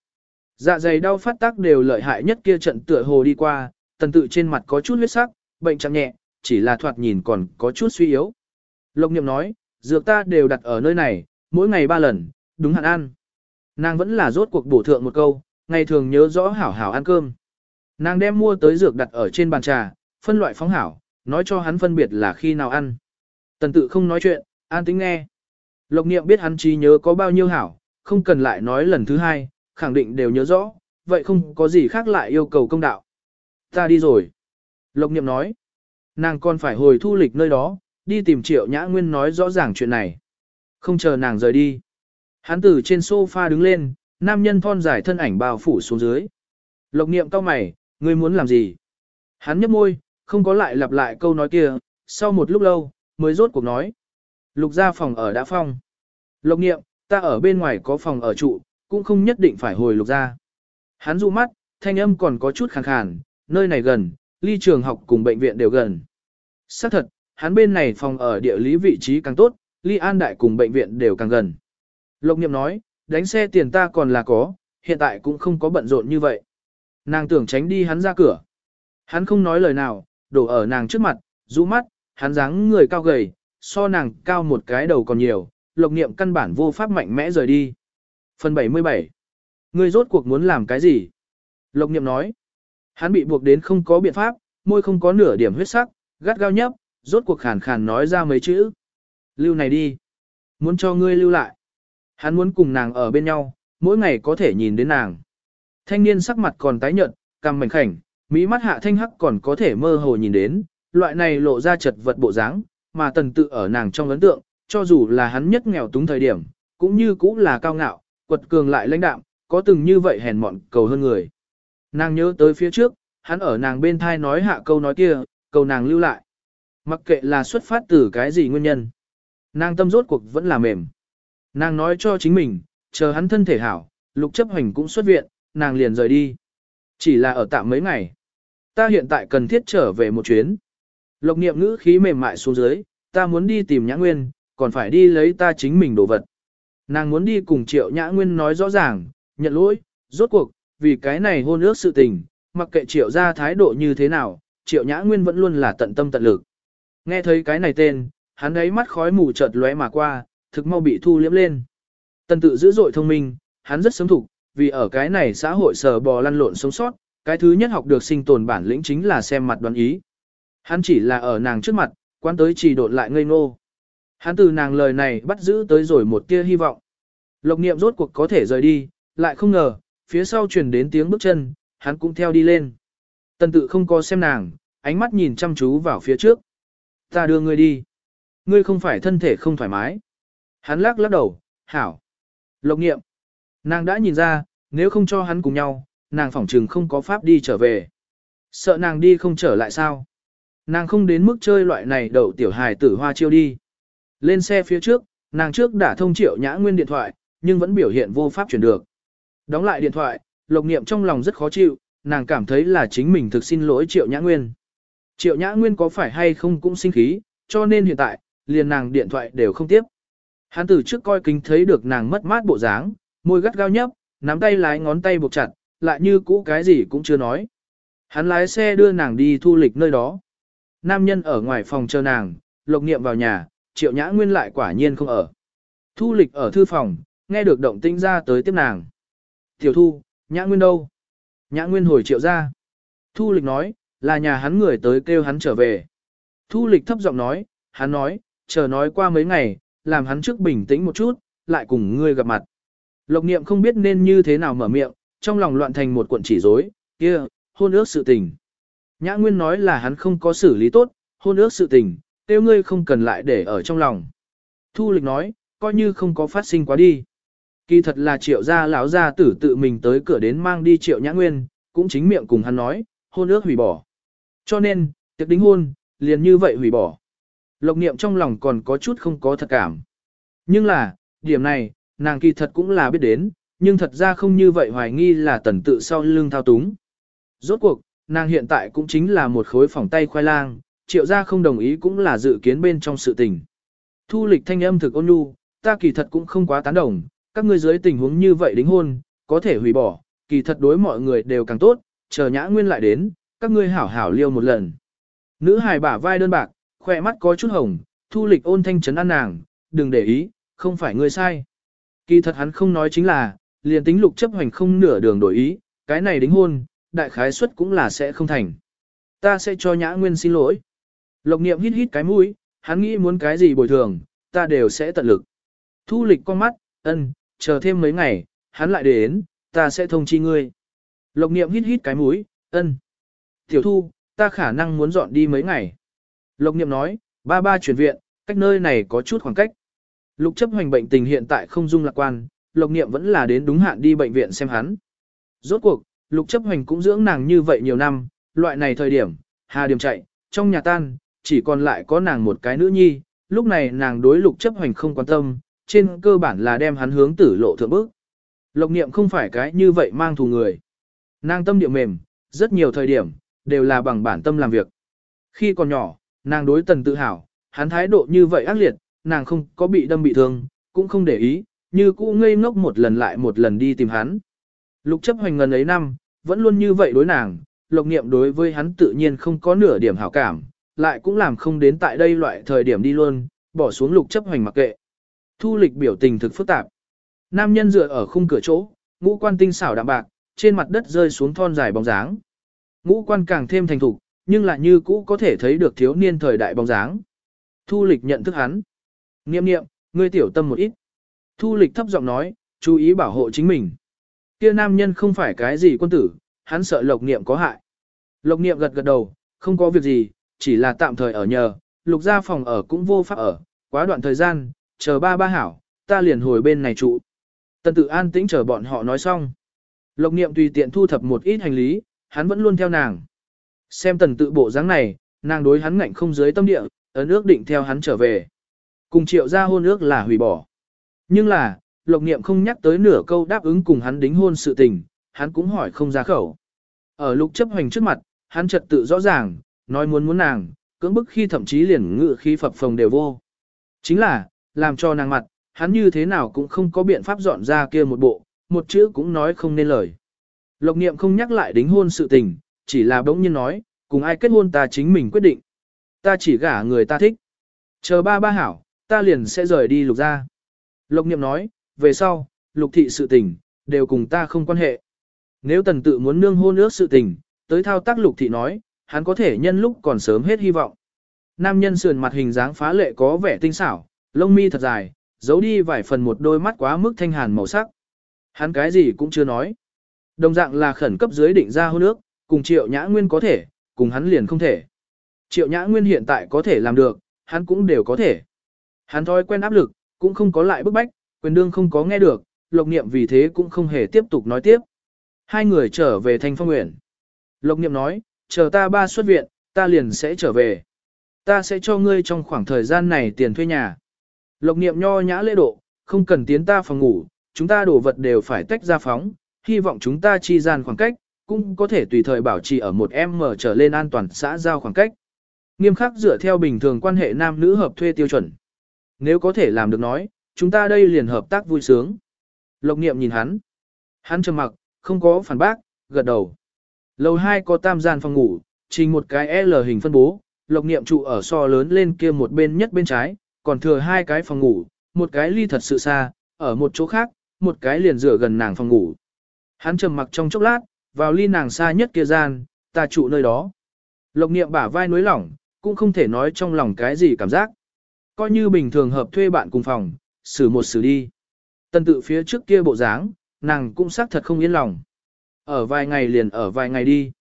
Dạ dày đau phát tác đều lợi hại nhất kia trận tựa hồ đi qua, tần tự trên mặt có chút huyết sắc, bệnh chẳng nhẹ, chỉ là thoạt nhìn còn có chút suy yếu. Lộc niệm nói, dược ta đều đặt ở nơi này, mỗi ngày ba lần, đúng hạn ăn. Nàng vẫn là rốt cuộc bổ thượng một câu, ngày thường nhớ rõ hảo hảo ăn cơm. Nàng đem mua tới dược đặt ở trên bàn trà, phân loại phóng hảo, nói cho hắn phân biệt là khi nào ăn. Tần tự không nói chuyện, an tính nghe. Lộc niệm biết hắn trí nhớ có bao nhiêu hảo, không cần lại nói lần thứ hai, khẳng định đều nhớ rõ, vậy không có gì khác lại yêu cầu công đạo. Ta đi rồi. Lộc niệm nói. Nàng còn phải hồi thu lịch nơi đó, đi tìm triệu nhã nguyên nói rõ ràng chuyện này. Không chờ nàng rời đi. Hắn từ trên sofa đứng lên, nam nhân thon dài thân ảnh bao phủ xuống dưới. Lộc niệm cao mày, ngươi muốn làm gì? Hắn nhấp môi, không có lại lặp lại câu nói kia, sau một lúc lâu, mới rốt cuộc nói. Lục ra phòng ở đã phong. Lộc niệm, ta ở bên ngoài có phòng ở trụ, cũng không nhất định phải hồi lục ra. Hắn dụ mắt, thanh âm còn có chút khàn khàn, nơi này gần, ly trường học cùng bệnh viện đều gần. Xác thật, hắn bên này phòng ở địa lý vị trí càng tốt, ly an đại cùng bệnh viện đều càng gần. Lộc niệm nói, đánh xe tiền ta còn là có, hiện tại cũng không có bận rộn như vậy. Nàng tưởng tránh đi hắn ra cửa. Hắn không nói lời nào, đổ ở nàng trước mặt, rũ mắt, hắn dáng người cao gầy, so nàng cao một cái đầu còn nhiều, lộc niệm căn bản vô pháp mạnh mẽ rời đi. Phần 77 Ngươi rốt cuộc muốn làm cái gì? Lộc niệm nói. Hắn bị buộc đến không có biện pháp, môi không có nửa điểm huyết sắc, gắt gao nhấp, rốt cuộc khàn khàn nói ra mấy chữ. Lưu này đi. Muốn cho ngươi lưu lại. Hắn muốn cùng nàng ở bên nhau, mỗi ngày có thể nhìn đến nàng. Thanh niên sắc mặt còn tái nhợt, cằm mảnh khảnh, mỹ mắt hạ thanh hắc còn có thể mơ hồ nhìn đến, loại này lộ ra chật vật bộ dáng, mà tần tự ở nàng trong ấn tượng, cho dù là hắn nhất nghèo túng thời điểm, cũng như cũng là cao ngạo, quật cường lại lãnh đạm, có từng như vậy hèn mọn cầu hơn người. Nàng nhớ tới phía trước, hắn ở nàng bên thai nói hạ câu nói kia, cầu nàng lưu lại. Mặc kệ là xuất phát từ cái gì nguyên nhân. Nàng tâm rốt cuộc vẫn là mềm. Nàng nói cho chính mình, chờ hắn thân thể hảo, lục chấp hành cũng xuất viện, nàng liền rời đi. Chỉ là ở tạm mấy ngày. Ta hiện tại cần thiết trở về một chuyến. Lộc niệm ngữ khí mềm mại xuống dưới, ta muốn đi tìm nhã nguyên, còn phải đi lấy ta chính mình đồ vật. Nàng muốn đi cùng triệu nhã nguyên nói rõ ràng, nhận lỗi, rốt cuộc, vì cái này hôn ước sự tình, mặc kệ triệu ra thái độ như thế nào, triệu nhã nguyên vẫn luôn là tận tâm tận lực. Nghe thấy cái này tên, hắn ấy mắt khói mù chợt lóe mà qua, thực mau bị thu liếm lên. Tần tự dữ dội thông minh, hắn rất sớm thủ, vì ở cái này xã hội sờ bò lăn lộn sống sót, cái thứ nhất học được sinh tồn bản lĩnh chính là xem mặt đoán ý. Hắn chỉ là ở nàng trước mặt, quan tới chỉ độn lại ngây ngô. Hắn từ nàng lời này bắt giữ tới rồi một tia hy vọng. Lộc niệm rốt cuộc có thể rời đi, lại không ngờ, phía sau truyền đến tiếng bước chân, hắn cũng theo đi lên. Tần tự không có xem nàng, ánh mắt nhìn chăm chú vào phía trước. Ta đưa ngươi đi. Ngươi không phải thân thể không thoải mái. Hắn lắc lắc đầu, hảo. Lộc nghiệm. Nàng đã nhìn ra, nếu không cho hắn cùng nhau, nàng phỏng trừng không có pháp đi trở về. Sợ nàng đi không trở lại sao? Nàng không đến mức chơi loại này đậu tiểu hài tử hoa chiêu đi. Lên xe phía trước, nàng trước đã thông triệu nhã nguyên điện thoại, nhưng vẫn biểu hiện vô pháp chuyển được. Đóng lại điện thoại, lộc niệm trong lòng rất khó chịu, nàng cảm thấy là chính mình thực xin lỗi triệu nhã nguyên. Triệu nhã nguyên có phải hay không cũng sinh khí, cho nên hiện tại, liền nàng điện thoại đều không tiếp. Hắn từ trước coi kính thấy được nàng mất mát bộ dáng, môi gắt gao nhấp, nắm tay lái ngón tay buộc chặt, lại như cũ cái gì cũng chưa nói. Hắn lái xe đưa nàng đi thu lịch nơi đó. Nam nhân ở ngoài phòng chờ nàng, lộc niệm vào nhà, triệu nhã nguyên lại quả nhiên không ở. Thu lịch ở thư phòng, nghe được động tĩnh ra tới tiếp nàng. Tiểu thu, nhã nguyên đâu? Nhã nguyên hồi triệu ra. Thu lịch nói, là nhà hắn người tới kêu hắn trở về. Thu lịch thấp giọng nói, hắn nói, chờ nói qua mấy ngày, làm hắn trước bình tĩnh một chút, lại cùng ngươi gặp mặt. Lộc niệm không biết nên như thế nào mở miệng, trong lòng loạn thành một cuộn chỉ rối, kia, hôn ước sự tình. Nhã Nguyên nói là hắn không có xử lý tốt, hôn ước sự tình, tiêu ngươi không cần lại để ở trong lòng. Thu lịch nói, coi như không có phát sinh quá đi. Kỳ thật là triệu gia lão gia tử tự mình tới cửa đến mang đi triệu nhã nguyên, cũng chính miệng cùng hắn nói, hôn ước hủy bỏ. Cho nên, tiệc đính hôn, liền như vậy hủy bỏ. Lộc niệm trong lòng còn có chút không có thật cảm. Nhưng là, điểm này, nàng kỳ thật cũng là biết đến, nhưng thật ra không như vậy hoài nghi là tần tự sau lưng thao túng. Rốt cuộc, nàng hiện tại cũng chính là một khối phỏng tay khoai lang, triệu gia không đồng ý cũng là dự kiến bên trong sự tình. Thu lịch thanh âm thực ôn nhu, ta kỳ thật cũng không quá tán đồng, các ngươi dưới tình huống như vậy đính hôn, có thể hủy bỏ, kỳ thật đối mọi người đều càng tốt, chờ nhã nguyên lại đến, các ngươi hảo hảo liêu một lần. Nữ hài bả vai đơn bạc, khỏe mắt có chút hồng, thu lịch ôn thanh trấn an nàng, đừng để ý, không phải ngươi sai. Kỳ thật hắn không nói chính là, liền tính lục chấp hành không nửa đường đổi ý, cái này đính hôn, đại khái suất cũng là sẽ không thành. Ta sẽ cho nhã nguyên xin lỗi. Lộc niệm hít hít cái mũi, hắn nghĩ muốn cái gì bồi thường, ta đều sẽ tận lực. Thu lịch con mắt, ân, chờ thêm mấy ngày, hắn lại đến, ta sẽ thông chi ngươi. Lộc niệm hít hít cái mũi, ân. Tiểu thu, ta khả năng muốn dọn đi mấy ngày. Lộc niệm nói, ba ba chuyển viện, cách nơi này có chút khoảng cách. Lục chấp hoành bệnh tình hiện tại không dung lạc quan, lộc niệm vẫn là đến đúng hạn đi bệnh viện xem hắn. Rốt cuộc, lục chấp hoành cũng dưỡng nàng như vậy nhiều năm, loại này thời điểm, hà điểm chạy, trong nhà tan, chỉ còn lại có nàng một cái nữ nhi, lúc này nàng đối lục chấp hoành không quan tâm, trên cơ bản là đem hắn hướng tử lộ thượng bước. Lộc niệm không phải cái như vậy mang thù người. Nàng tâm địa mềm, rất nhiều thời điểm, đều là bằng bản tâm làm việc. Khi còn nhỏ, nàng đối tần tự hào, hắn thái độ như vậy ác liệt, nàng không có bị đâm bị thương, cũng không để ý, như cũ ngây ngốc một lần lại một lần đi tìm hắn. Lục chấp hoành ngần ấy năm, vẫn luôn như vậy đối nàng, lộc niệm đối với hắn tự nhiên không có nửa điểm hảo cảm, lại cũng làm không đến tại đây loại thời điểm đi luôn, bỏ xuống lục chấp hoành mặc kệ. Thu lịch biểu tình thực phức tạp. Nam nhân dựa ở khung cửa chỗ, ngũ quan tinh xảo đạm bạc, trên mặt đất rơi xuống thon dài bóng dáng. Ngũ quan càng thêm thành thục, nhưng lại như cũ có thể thấy được thiếu niên thời đại bóng dáng. Thu lịch nhận thức hắn. Nghiệm niệm, ngươi tiểu tâm một ít. Thu lịch thấp giọng nói, chú ý bảo hộ chính mình. Kia nam nhân không phải cái gì quân tử, hắn sợ lộc niệm có hại. Lộc niệm gật gật đầu, không có việc gì, chỉ là tạm thời ở nhờ, lục gia phòng ở cũng vô pháp ở, quá đoạn thời gian, chờ ba ba hảo, ta liền hồi bên này trụ. Tần tự an tĩnh chờ bọn họ nói xong. Lộc niệm tùy tiện thu thập một ít hành lý, hắn vẫn luôn theo nàng. Xem tần tự bộ dáng này, nàng đối hắn ngạnh không dưới tâm địa, ấn ước định theo hắn trở về. Cùng triệu ra hôn ước là hủy bỏ. Nhưng là, lộc niệm không nhắc tới nửa câu đáp ứng cùng hắn đính hôn sự tình, hắn cũng hỏi không ra khẩu. Ở lục chấp hành trước mặt, hắn trật tự rõ ràng, nói muốn muốn nàng, cưỡng bức khi thậm chí liền ngự khi phập phồng đều vô. Chính là, làm cho nàng mặt, hắn như thế nào cũng không có biện pháp dọn ra kia một bộ, một chữ cũng nói không nên lời. Lộc niệm không nhắc lại đính hôn sự tình, chỉ là bỗng nhiên nói, cùng ai kết hôn ta chính mình quyết định. Ta chỉ gả người ta thích. Chờ ba ba hảo, ta liền sẽ rời đi lục ra. Lộc niệm nói, về sau, lục thị sự tình, đều cùng ta không quan hệ. Nếu tần tự muốn nương hôn ước sự tình, tới thao tác lục thị nói, hắn có thể nhân lúc còn sớm hết hy vọng. Nam nhân sườn mặt hình dáng phá lệ có vẻ tinh xảo, lông mi thật dài, giấu đi vài phần một đôi mắt quá mức thanh hàn màu sắc. Hắn cái gì cũng chưa nói. Đồng dạng là khẩn cấp dưới định ra hôn ước, cùng triệu nhã nguyên có thể, cùng hắn liền không thể. Triệu nhã nguyên hiện tại có thể làm được, hắn cũng đều có thể. Hắn thói quen áp lực, cũng không có lại bức bách, quyền đương không có nghe được, Lộc Niệm vì thế cũng không hề tiếp tục nói tiếp. Hai người trở về thành Phong Nguyện. Lộc Niệm nói, chờ ta ba xuất viện, ta liền sẽ trở về. Ta sẽ cho ngươi trong khoảng thời gian này tiền thuê nhà. Lộc Niệm nho nhã lễ độ, không cần tiến ta phòng ngủ, chúng ta đổ vật đều phải tách ra phóng, hy vọng chúng ta chi gian khoảng cách, cũng có thể tùy thời bảo trì ở một em mở trở lên an toàn xã giao khoảng cách. Nghiêm khắc dựa theo bình thường quan hệ nam nữ hợp thuê tiêu chuẩn. Nếu có thể làm được nói, chúng ta đây liền hợp tác vui sướng. Lộc niệm nhìn hắn. Hắn trầm mặc, không có phản bác, gật đầu. Lầu 2 có tam gian phòng ngủ, trình một cái L hình phân bố, lộc niệm trụ ở so lớn lên kia một bên nhất bên trái, còn thừa hai cái phòng ngủ, một cái ly thật sự xa, ở một chỗ khác, một cái liền rửa gần nàng phòng ngủ. Hắn trầm mặc trong chốc lát, vào ly nàng xa nhất kia gian, ta trụ nơi đó. Lộc niệm bả vai nối lỏng, cũng không thể nói trong lòng cái gì cảm giác. Coi như bình thường hợp thuê bạn cùng phòng, xử một xử đi. Tân tự phía trước kia bộ dáng, nàng cũng xác thật không yên lòng. Ở vài ngày liền ở vài ngày đi.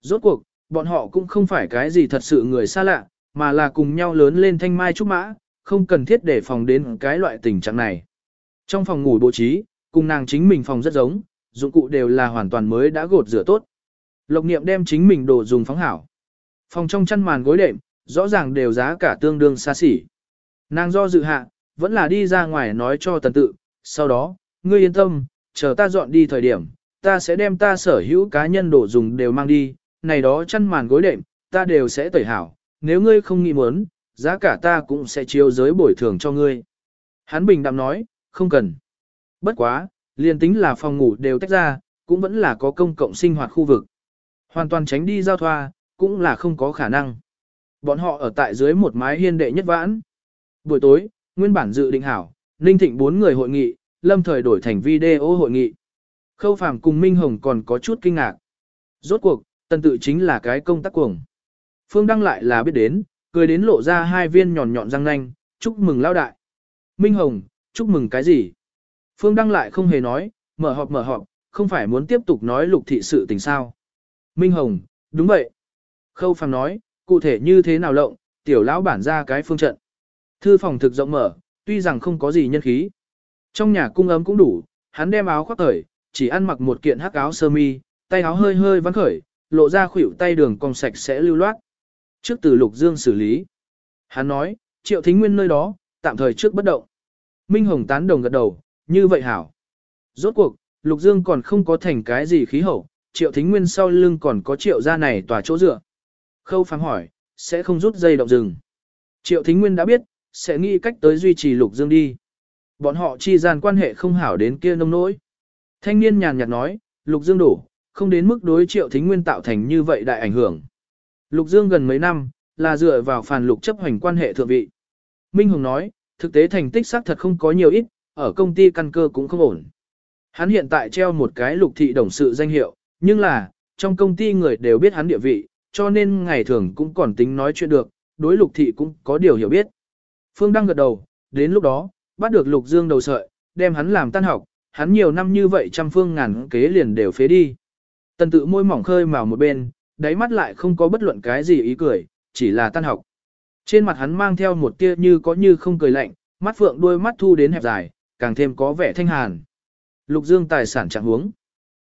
Rốt cuộc, bọn họ cũng không phải cái gì thật sự người xa lạ, mà là cùng nhau lớn lên thanh mai trúc mã, không cần thiết để phòng đến cái loại tình trạng này. Trong phòng ngủ bố trí, cùng nàng chính mình phòng rất giống, dụng cụ đều là hoàn toàn mới đã gột rửa tốt. Lộc niệm đem chính mình đồ dùng phóng hảo. Phòng trong chăn màn gối đệm, rõ ràng đều giá cả tương đương xa xỉ. Nàng do dự hạ, vẫn là đi ra ngoài nói cho tần tự, sau đó, ngươi yên tâm, chờ ta dọn đi thời điểm, ta sẽ đem ta sở hữu cá nhân đồ dùng đều mang đi, này đó chăn màn gối đệm, ta đều sẽ tẩy hảo, nếu ngươi không nghĩ muốn, giá cả ta cũng sẽ chiếu giới bồi thường cho ngươi. Hắn bình đạm nói, không cần. Bất quá, liền tính là phòng ngủ đều tách ra, cũng vẫn là có công cộng sinh hoạt khu vực. Hoàn toàn tránh đi giao thoa, cũng là không có khả năng. Bọn họ ở tại dưới một mái hiên đệ nhất vãn. Buổi tối, nguyên bản dự định hảo, Ninh Thịnh bốn người hội nghị, lâm thời đổi thành video hội nghị. Khâu Phàm cùng Minh Hồng còn có chút kinh ngạc. Rốt cuộc, tần tự chính là cái công tác cuồng. Phương Đăng lại là biết đến, cười đến lộ ra hai viên nhọn nhọn răng nanh, chúc mừng lao đại. Minh Hồng, chúc mừng cái gì? Phương Đăng lại không hề nói, mở họp mở họp, không phải muốn tiếp tục nói lục thị sự tình sao. Minh Hồng, đúng vậy. Khâu Phàm nói, cụ thể như thế nào lộng, tiểu lão bản ra cái phương trận. Thư phòng thực rộng mở, tuy rằng không có gì nhân khí. Trong nhà cung ấm cũng đủ, hắn đem áo khoác khởi, chỉ ăn mặc một kiện hắc áo sơ mi, tay áo hơi hơi vắng khởi, lộ ra khuỷu tay đường cong sạch sẽ lưu loát. Trước từ Lục Dương xử lý. Hắn nói, Triệu Thính Nguyên nơi đó, tạm thời trước bất động. Minh Hồng tán đồng gật đầu, như vậy hảo. Rốt cuộc, Lục Dương còn không có thành cái gì khí hậu, Triệu Thính Nguyên sau lưng còn có Triệu gia này tòa chỗ dựa. Khâu phán hỏi, sẽ không rút dây động rừng. Triệu Thính Nguyên đã biết, sẽ nghĩ cách tới duy trì Lục Dương đi. Bọn họ chi gian quan hệ không hảo đến kia nông nỗi. Thanh niên nhàn nhạt nói, Lục Dương đủ, không đến mức đối Triệu Thính Nguyên tạo thành như vậy đại ảnh hưởng. Lục Dương gần mấy năm, là dựa vào phản lục chấp hành quan hệ thượng vị. Minh Hùng nói, thực tế thành tích xác thật không có nhiều ít, ở công ty căn cơ cũng không ổn. Hắn hiện tại treo một cái lục thị đồng sự danh hiệu, nhưng là, trong công ty người đều biết hắn địa vị, cho nên ngày thường cũng còn tính nói chuyện được, đối lục thị cũng có điều hiểu biết. Phương Đăng gật đầu, đến lúc đó, bắt được lục dương đầu sợi, đem hắn làm tan học, hắn nhiều năm như vậy trăm phương ngàn kế liền đều phế đi. Tần tự môi mỏng khơi vào một bên, đáy mắt lại không có bất luận cái gì ý cười, chỉ là tan học. Trên mặt hắn mang theo một tia như có như không cười lạnh, mắt phượng đôi mắt thu đến hẹp dài, càng thêm có vẻ thanh hàn. Lục Dương tài sản trạng huống.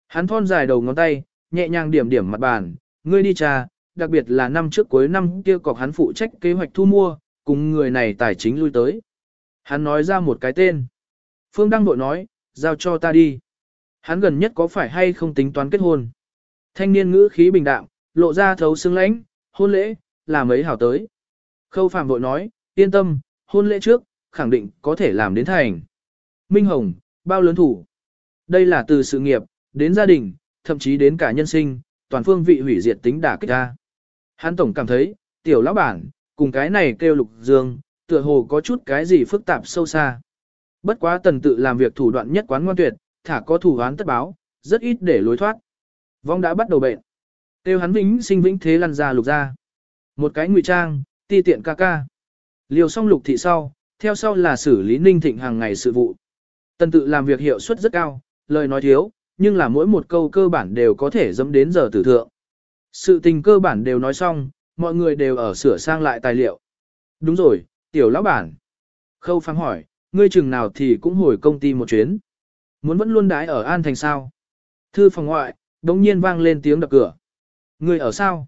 Hắn thon dài đầu ngón tay, nhẹ nhàng điểm điểm mặt bàn, ngươi đi trà, đặc biệt là năm trước cuối năm kia cọc hắn phụ trách kế hoạch thu mua, cùng người này tài chính lui tới. Hắn nói ra một cái tên. Phương Đăng đội nói, giao cho ta đi. Hắn gần nhất có phải hay không tính toán kết hôn. Thanh niên ngữ khí bình đạm, lộ ra thấu xương lãnh, hôn lễ, là mấy hảo tới. Khâu Phạm vội nói, yên tâm, hôn lễ trước, khẳng định có thể làm đến thành. Minh Hồng, bao lớn thủ. Đây là từ sự nghiệp, đến gia đình, thậm chí đến cả nhân sinh, toàn phương vị hủy diệt tính đả kích ra. Hắn tổng cảm thấy, tiểu lão bản, cùng cái này kêu lục dương, tựa hồ có chút cái gì phức tạp sâu xa. Bất quá tần tự làm việc thủ đoạn nhất quán ngoan tuyệt, thả có thủ án tất báo, rất ít để lối thoát. Vong đã bắt đầu bệnh. Tiêu hắn vĩnh sinh vĩnh thế lăn ra lục ra. Một cái ngụy trang, ti tiện ca ca. Liều xong lục thị sau, theo sau là xử lý ninh thịnh hàng ngày sự vụ. Tần tự làm việc hiệu suất rất cao, lời nói thiếu, nhưng là mỗi một câu cơ bản đều có thể dẫm đến giờ tử thượng. Sự tình cơ bản đều nói xong, mọi người đều ở sửa sang lại tài liệu. Đúng rồi, tiểu lão bản. Khâu phang hỏi, ngươi chừng nào thì cũng hồi công ty một chuyến. Muốn vẫn luôn đái ở An Thành sao. Thư phòng ngoại, đống nhiên vang lên tiếng đập cửa. Ngươi ở sao?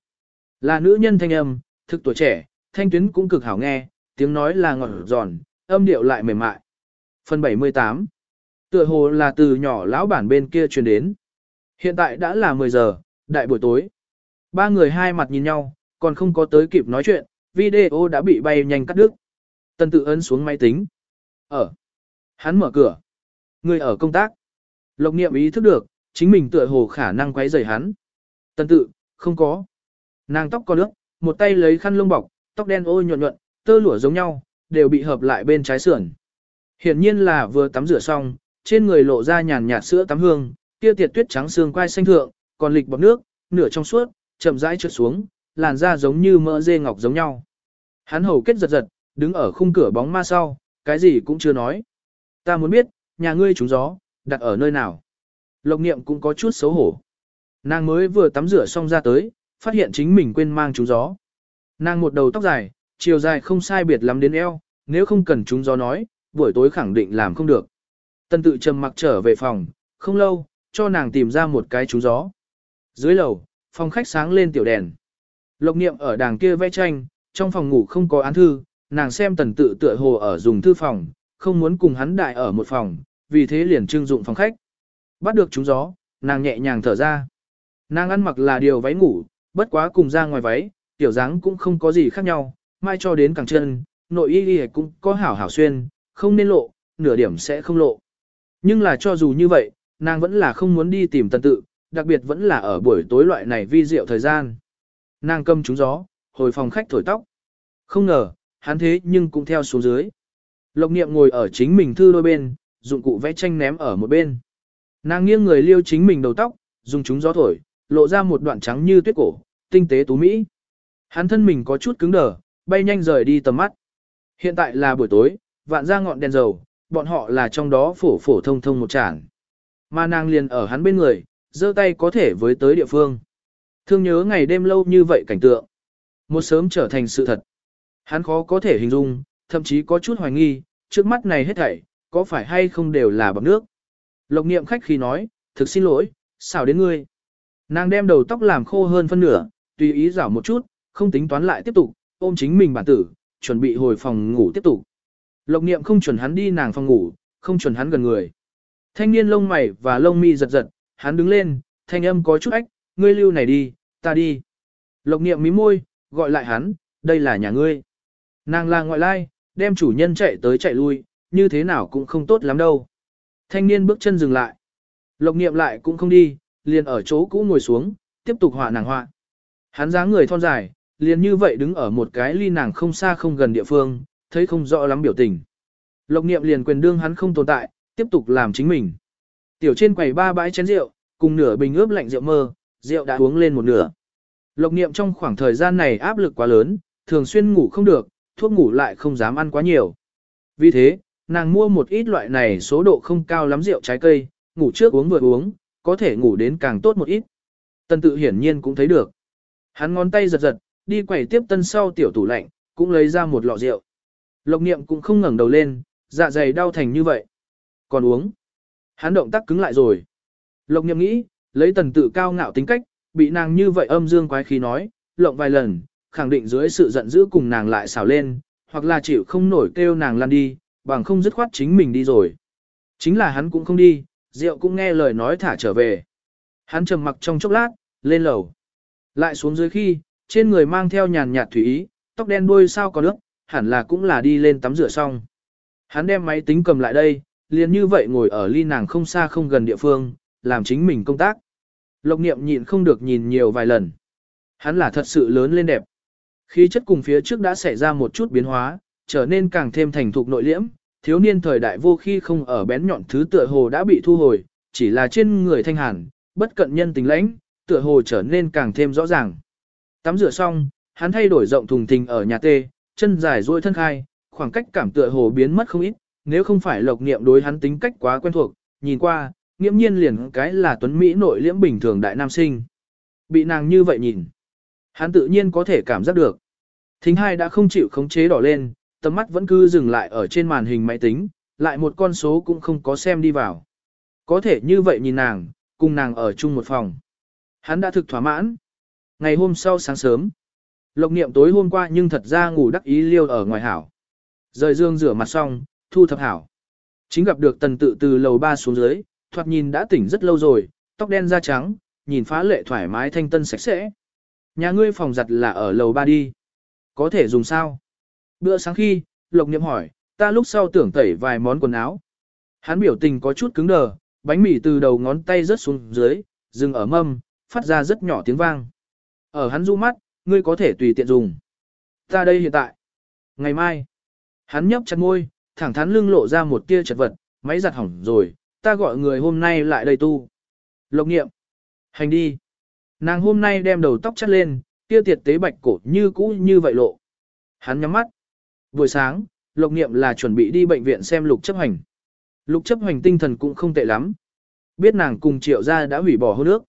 Là nữ nhân thanh âm, thực tuổi trẻ, thanh tuyến cũng cực hảo nghe, tiếng nói là ngọt giòn, âm điệu lại mềm mại. Phần 78 Tựa hồ là từ nhỏ lão bản bên kia truyền đến. Hiện tại đã là 10 giờ, đại buổi tối. Ba người hai mặt nhìn nhau, còn không có tới kịp nói chuyện, video đã bị bay nhanh cắt đứt. Tân tự ấn xuống máy tính. Ở. Hắn mở cửa. Người ở công tác. Lộc niệm ý thức được, chính mình tựa hồ khả năng quấy rầy hắn. Tân tự, không có. Nàng tóc có nước, một tay lấy khăn lông bọc, tóc đen ôi nhuận nhuận, tơ lụa giống nhau, đều bị hợp lại bên trái sườn. Hiển nhiên là vừa tắm rửa xong, trên người lộ ra nhàn nhạt sữa tắm hương, kia tiệt tuyết trắng xương quai xanh thượng, còn lịch bọt nước, nửa trong suốt, chậm rãi trượt xuống, làn da giống như mỡ dê ngọc giống nhau. Hắn hầu kết giật giật, đứng ở khung cửa bóng ma sau, cái gì cũng chưa nói. Ta muốn biết, nhà ngươi trúng gió, đặt ở nơi nào. Lộc niệm cũng có chút xấu hổ. Nàng mới vừa tắm rửa xong ra tới, phát hiện chính mình quên mang trúng gió. Nàng một đầu tóc dài, chiều dài không sai biệt lắm đến eo, nếu không cần trúng gió nói, buổi tối khẳng định làm không được. Tần tự trầm mặc trở về phòng, không lâu, cho nàng tìm ra một cái trúng gió. Dưới lầu, phòng khách sáng lên tiểu đèn. Lộc niệm ở đàng kia vẽ tranh, trong phòng ngủ không có án thư, nàng xem tần tự tựa hồ ở dùng thư phòng, không muốn cùng hắn đại ở một phòng, vì thế liền trưng dụng phòng khách. Bắt được trúng gió, nàng nhẹ nhàng thở ra. Nàng ăn mặc là điều váy ngủ, bất quá cùng ra ngoài váy, tiểu dáng cũng không có gì khác nhau, mai cho đến càng chân, nội y y cũng có hảo hảo xuyên, không nên lộ, nửa điểm sẽ không lộ. Nhưng là cho dù như vậy, nàng vẫn là không muốn đi tìm tần tự, đặc biệt vẫn là ở buổi tối loại này vi diệu thời gian. Nàng cầm trúng gió, hồi phòng khách thổi tóc. Không ngờ, hắn thế nhưng cũng theo xuống dưới. Lộc niệm ngồi ở chính mình thư đôi bên, dụng cụ vẽ tranh ném ở một bên. Nàng nghiêng người liêu chính mình đầu tóc, dùng chúng gió thổi, lộ ra một đoạn trắng như tuyết cổ, tinh tế tú mỹ. Hắn thân mình có chút cứng đờ, bay nhanh rời đi tầm mắt. Hiện tại là buổi tối, vạn ra ngọn đèn dầu, bọn họ là trong đó phổ phổ thông thông một chản. Mà nàng liền ở hắn bên người, giơ tay có thể với tới địa phương. Thương nhớ ngày đêm lâu như vậy cảnh tượng. Một sớm trở thành sự thật. Hắn khó có thể hình dung, thậm chí có chút hoài nghi, trước mắt này hết thảy, có phải hay không đều là bằng nước. Lộc niệm khách khi nói, thực xin lỗi, xảo đến ngươi. Nàng đem đầu tóc làm khô hơn phân nửa, tùy ý rảo một chút, không tính toán lại tiếp tục, ôm chính mình bản tử, chuẩn bị hồi phòng ngủ tiếp tục. Lộc niệm không chuẩn hắn đi nàng phòng ngủ, không chuẩn hắn gần người. Thanh niên lông mày và lông mi giật giật, hắn đứng lên, thanh âm có chút ách, ngươi lưu này đi, ta đi. Lộc niệm mí môi, gọi lại hắn, đây là nhà ngươi. Nàng là ngoại lai, đem chủ nhân chạy tới chạy lui, như thế nào cũng không tốt lắm đâu. Thanh niên bước chân dừng lại. Lộc niệm lại cũng không đi, liền ở chỗ cũ ngồi xuống, tiếp tục họa nàng họa. Hắn dáng người thon dài, liền như vậy đứng ở một cái ly nàng không xa không gần địa phương, thấy không rõ lắm biểu tình. Lộc niệm liền quyền đương hắn không tồn tại, tiếp tục làm chính mình. Tiểu trên quầy ba bãi chén rượu, cùng nửa bình ướp lạnh rượu mơ, rượu đã uống lên một nửa. Lộc niệm trong khoảng thời gian này áp lực quá lớn, thường xuyên ngủ không được, thuốc ngủ lại không dám ăn quá nhiều. Vì thế, nàng mua một ít loại này số độ không cao lắm rượu trái cây, ngủ trước uống vừa uống, có thể ngủ đến càng tốt một ít. Tân tự hiển nhiên cũng thấy được. Hắn ngón tay giật giật, đi quẩy tiếp tân sau tiểu tủ lạnh, cũng lấy ra một lọ rượu. Lộc niệm cũng không ngẩng đầu lên, dạ dày đau thành như vậy. Còn uống. Hắn động tác cứng lại rồi. Lộc niệm nghĩ, lấy tần tự cao ngạo tính cách, bị nàng như vậy âm dương quái khí nói, lộng vài lần, khẳng định dưới sự giận dữ cùng nàng lại xảo lên, hoặc là chịu không nổi kêu nàng lăn đi, bằng không dứt khoát chính mình đi rồi. Chính là hắn cũng không đi, Diệu cũng nghe lời nói thả trở về. Hắn trầm mặc trong chốc lát, lên lầu. Lại xuống dưới khi, trên người mang theo nhàn nhạt thủy ý, tóc đen đuôi sao có nước, hẳn là cũng là đi lên tắm rửa xong. Hắn đem máy tính cầm lại đây, liền như vậy ngồi ở ly nàng không xa không gần địa phương, làm chính mình công tác. Lộc niệm nhịn không được nhìn nhiều vài lần. Hắn là thật sự lớn lên đẹp. Khí chất cùng phía trước đã xảy ra một chút biến hóa, trở nên càng thêm thành thục nội liễm, thiếu niên thời đại vô khi không ở bén nhọn thứ tựa hồ đã bị thu hồi, chỉ là trên người thanh hàn, bất cận nhân tình lãnh, tựa hồ trở nên càng thêm rõ ràng. Tắm rửa xong, hắn thay đổi rộng thùng thình ở nhà tê, chân dài duỗi thân khai, khoảng cách cảm tựa hồ biến mất không ít, nếu không phải lộc niệm đối hắn tính cách quá quen thuộc, nhìn qua, nghiễm nhiên liền cái là tuấn Mỹ nội liễm bình thường đại nam sinh. Bị nàng như vậy nhìn, hắn tự nhiên có thể cảm giác được. Thính hai đã không chịu khống chế đỏ lên, tầm mắt vẫn cứ dừng lại ở trên màn hình máy tính, lại một con số cũng không có xem đi vào. Có thể như vậy nhìn nàng, cùng nàng ở chung một phòng. Hắn đã thực thỏa mãn. Ngày hôm sau sáng sớm, Lộc niệm tối hôm qua nhưng thật ra ngủ đắc ý liêu ở ngoài hảo. Rời dương rửa mặt xong, thu thập hảo. Chính gặp được tần tự từ lầu ba xuống dưới, thoạt nhìn đã tỉnh rất lâu rồi, tóc đen da trắng, nhìn phá lệ thoải mái thanh tân sạch sẽ. Nhà ngươi phòng giặt là ở lầu ba đi. Có thể dùng sao? Bữa sáng khi, Lộc Niệm hỏi, ta lúc sau tưởng tẩy vài món quần áo. Hắn biểu tình có chút cứng đờ, bánh mì từ đầu ngón tay rớt xuống dưới, dừng ở mâm, phát ra rất nhỏ tiếng vang. Ở hắn du mắt, ngươi có thể tùy tiện dùng. Ta đây hiện tại. Ngày mai. Hắn nhấp chặt môi, thẳng thắn lưng lộ ra một tia chật vật, máy giặt hỏng rồi, ta gọi người hôm nay lại đây tu. Lộc nghiệm. Hành đi. Nàng hôm nay đem đầu tóc chắt lên, kia tiệt tế bạch cổ như cũ như vậy lộ. Hắn nhắm mắt. Buổi sáng, lộc nghiệm là chuẩn bị đi bệnh viện xem lục chấp hành. Lục chấp hành tinh thần cũng không tệ lắm. Biết nàng cùng triệu gia đã hủy bỏ hôn nước.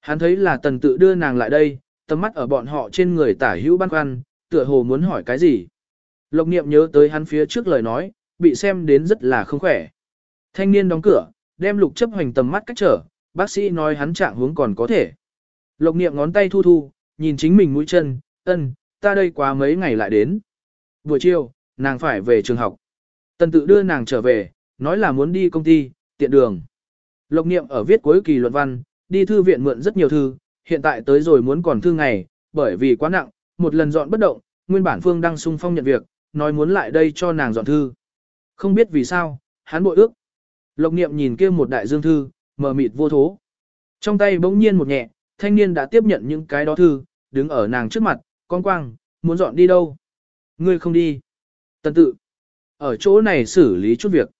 Hắn thấy là tần tự đưa nàng lại đây, tầm mắt ở bọn họ trên người tả hữu băn khoăn, tựa hồ muốn hỏi cái gì. Lộc niệm nhớ tới hắn phía trước lời nói, bị xem đến rất là không khỏe. Thanh niên đóng cửa, đem lục chấp hành tầm mắt cách trở, bác sĩ nói hắn trạng hướng còn có thể. Lộc niệm ngón tay thu thu, nhìn chính mình mũi chân, ân, ta đây quá mấy ngày lại đến. Buổi chiều, nàng phải về trường học. Tần tự đưa nàng trở về, nói là muốn đi công ty, tiện đường. Lộc niệm ở viết cuối kỳ luận văn, đi thư viện mượn rất nhiều thư, hiện tại tới rồi muốn còn thương ngày, bởi vì quá nặng, một lần dọn bất động, nguyên bản Phương đang sung phong nhận việc, nói muốn lại đây cho nàng dọn thư. Không biết vì sao, hắn bội ước. Lộc niệm nhìn kia một đại dương thư, mờ mịt vô thố. Trong tay bỗng nhiên một nhẹ, thanh niên đã tiếp nhận những cái đó thư, đứng ở nàng trước mặt, con quang, muốn dọn đi đâu? Ngươi không đi. Tần tự. Ở chỗ này xử lý chút việc.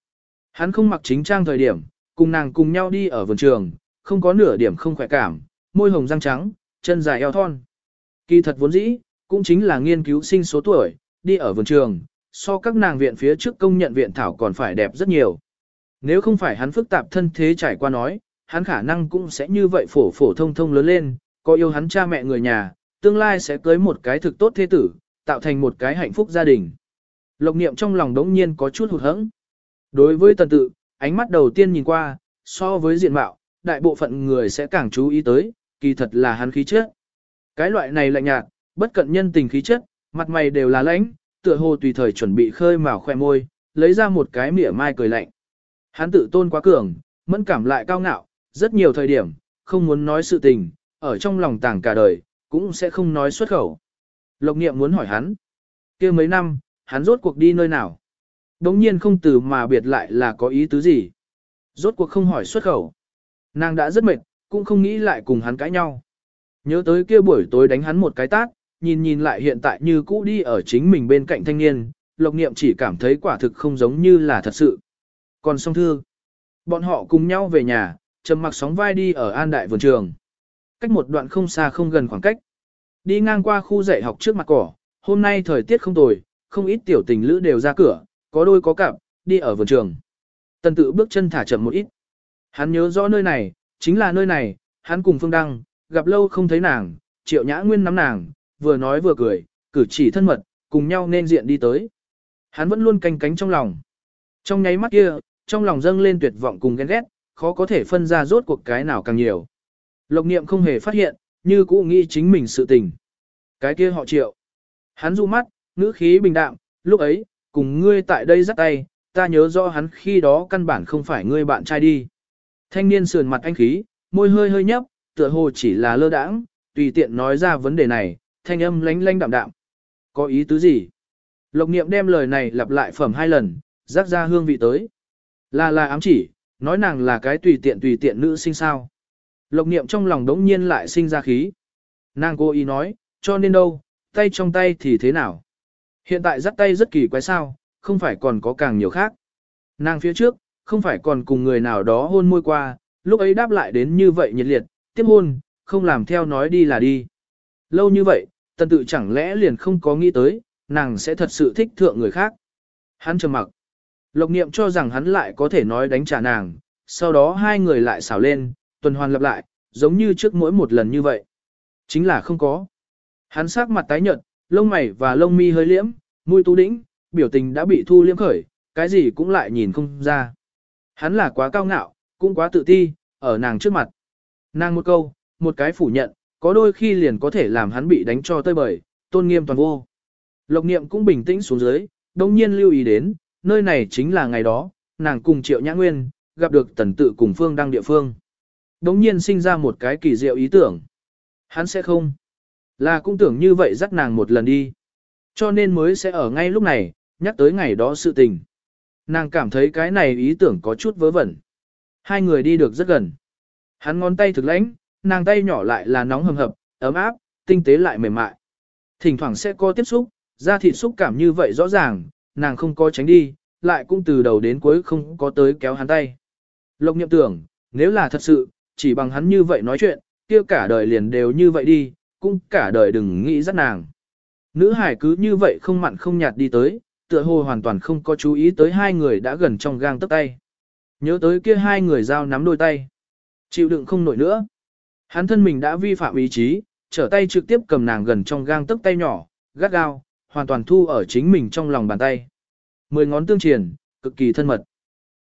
Hắn không mặc chính trang thời điểm, cùng nàng cùng nhau đi ở vườn trường, không có nửa điểm không khỏe cảm, môi hồng răng trắng, chân dài eo thon. Kỳ thật vốn dĩ, cũng chính là nghiên cứu sinh số tuổi, đi ở vườn trường, so các nàng viện phía trước công nhận viện thảo còn phải đẹp rất nhiều. Nếu không phải hắn phức tạp thân thế trải qua nói, hắn khả năng cũng sẽ như vậy phổ phổ thông thông lớn lên, có yêu hắn cha mẹ người nhà, tương lai sẽ cưới một cái thực tốt thế tử, tạo thành một cái hạnh phúc gia đình. Lộc niệm trong lòng đống nhiên có chút hụt hẫng. Đối với tần tự, ánh mắt đầu tiên nhìn qua, so với diện mạo, đại bộ phận người sẽ càng chú ý tới, kỳ thật là hắn khí chất. Cái loại này lạnh nhạt, bất cận nhân tình khí chất, mặt mày đều là lãnh, tựa hồ tùy thời chuẩn bị khơi mào khoe môi, lấy ra một cái mỉa mai cười lạnh. Hắn tự tôn quá cường, mẫn cảm lại cao ngạo, rất nhiều thời điểm, không muốn nói sự tình, ở trong lòng tàng cả đời, cũng sẽ không nói xuất khẩu. Lộc niệm muốn hỏi hắn, kia mấy năm, hắn rốt cuộc đi nơi nào? Đống nhiên không từ mà biệt lại là có ý tứ gì? Rốt cuộc không hỏi xuất khẩu. Nàng đã rất mệt, cũng không nghĩ lại cùng hắn cãi nhau. Nhớ tới kia buổi tối đánh hắn một cái tát, nhìn nhìn lại hiện tại như cũ đi ở chính mình bên cạnh thanh niên, Lộc Niệm chỉ cảm thấy quả thực không giống như là thật sự. Còn song thư, bọn họ cùng nhau về nhà, trầm mặc sóng vai đi ở an đại vườn trường. Cách một đoạn không xa không gần khoảng cách. Đi ngang qua khu dạy học trước mặt cỏ, hôm nay thời tiết không tồi, không ít tiểu tình lữ đều ra cửa, có đôi có cặp, đi ở vườn trường. Tần tự bước chân thả chậm một ít. Hắn nhớ rõ nơi này, chính là nơi này, hắn cùng Phương Đăng, gặp lâu không thấy nàng, triệu nhã nguyên nắm nàng, vừa nói vừa cười, cử chỉ thân mật, cùng nhau nên diện đi tới. Hắn vẫn luôn canh cánh trong lòng. Trong nháy mắt kia, trong lòng dâng lên tuyệt vọng cùng ghen ghét, khó có thể phân ra rốt cuộc cái nào càng nhiều. Lộc niệm không hề phát hiện, như cũ nghĩ chính mình sự tình. Cái kia họ triệu. Hắn du mắt, ngữ khí bình đạm, lúc ấy, cùng ngươi tại đây dắt tay, ta nhớ rõ hắn khi đó căn bản không phải ngươi bạn trai đi. Thanh niên sườn mặt anh khí, môi hơi hơi nhấp, tựa hồ chỉ là lơ đãng, tùy tiện nói ra vấn đề này, thanh âm lánh lánh đạm đạm. Có ý tứ gì? Lộc niệm đem lời này lặp lại phẩm hai lần, rắc ra hương vị tới. Là là ám chỉ, nói nàng là cái tùy tiện tùy tiện nữ sinh sao. Lộc niệm trong lòng đống nhiên lại sinh ra khí. Nàng cố ý nói, cho nên đâu, tay trong tay thì thế nào? Hiện tại dắt tay rất kỳ quái sao, không phải còn có càng nhiều khác. Nàng phía trước, không phải còn cùng người nào đó hôn môi qua, lúc ấy đáp lại đến như vậy nhiệt liệt, tiếp hôn, không làm theo nói đi là đi. Lâu như vậy, tần tự chẳng lẽ liền không có nghĩ tới, nàng sẽ thật sự thích thượng người khác. Hắn trầm mặc. Lộc niệm cho rằng hắn lại có thể nói đánh trả nàng, sau đó hai người lại xảo lên, tuần hoàn lặp lại, giống như trước mỗi một lần như vậy. Chính là không có. Hắn sắc mặt tái nhợt, lông mày và lông mi hơi liễm, mũi tu đĩnh, biểu tình đã bị thu liễm khởi, cái gì cũng lại nhìn không ra. Hắn là quá cao ngạo, cũng quá tự ti, ở nàng trước mặt. Nàng một câu, một cái phủ nhận, có đôi khi liền có thể làm hắn bị đánh cho tơi bời, tôn nghiêm toàn vô. Lộc niệm cũng bình tĩnh xuống dưới, đồng nhiên lưu ý đến, nơi này chính là ngày đó, nàng cùng triệu nhã nguyên, gặp được tần tự cùng phương đăng địa phương. Đồng nhiên sinh ra một cái kỳ diệu ý tưởng. Hắn sẽ không. Là cũng tưởng như vậy dắt nàng một lần đi. Cho nên mới sẽ ở ngay lúc này, nhắc tới ngày đó sự tình. Nàng cảm thấy cái này ý tưởng có chút vớ vẩn. Hai người đi được rất gần. Hắn ngón tay thực lãnh, nàng tay nhỏ lại là nóng hầm hập, ấm áp, tinh tế lại mềm mại. Thỉnh thoảng sẽ có tiếp xúc, da thịt xúc cảm như vậy rõ ràng, nàng không có tránh đi, lại cũng từ đầu đến cuối không có tới kéo hắn tay. Lộc nhậm tưởng, nếu là thật sự, chỉ bằng hắn như vậy nói chuyện, kia cả đời liền đều như vậy đi, cũng cả đời đừng nghĩ dắt nàng. Nữ hải cứ như vậy không mặn không nhạt đi tới, tựa hồ hoàn toàn không có chú ý tới hai người đã gần trong gang tấc tay. Nhớ tới kia hai người giao nắm đôi tay. Chịu đựng không nổi nữa. Hắn thân mình đã vi phạm ý chí, trở tay trực tiếp cầm nàng gần trong gang tấc tay nhỏ, gắt gao, hoàn toàn thu ở chính mình trong lòng bàn tay. Mười ngón tương triển, cực kỳ thân mật.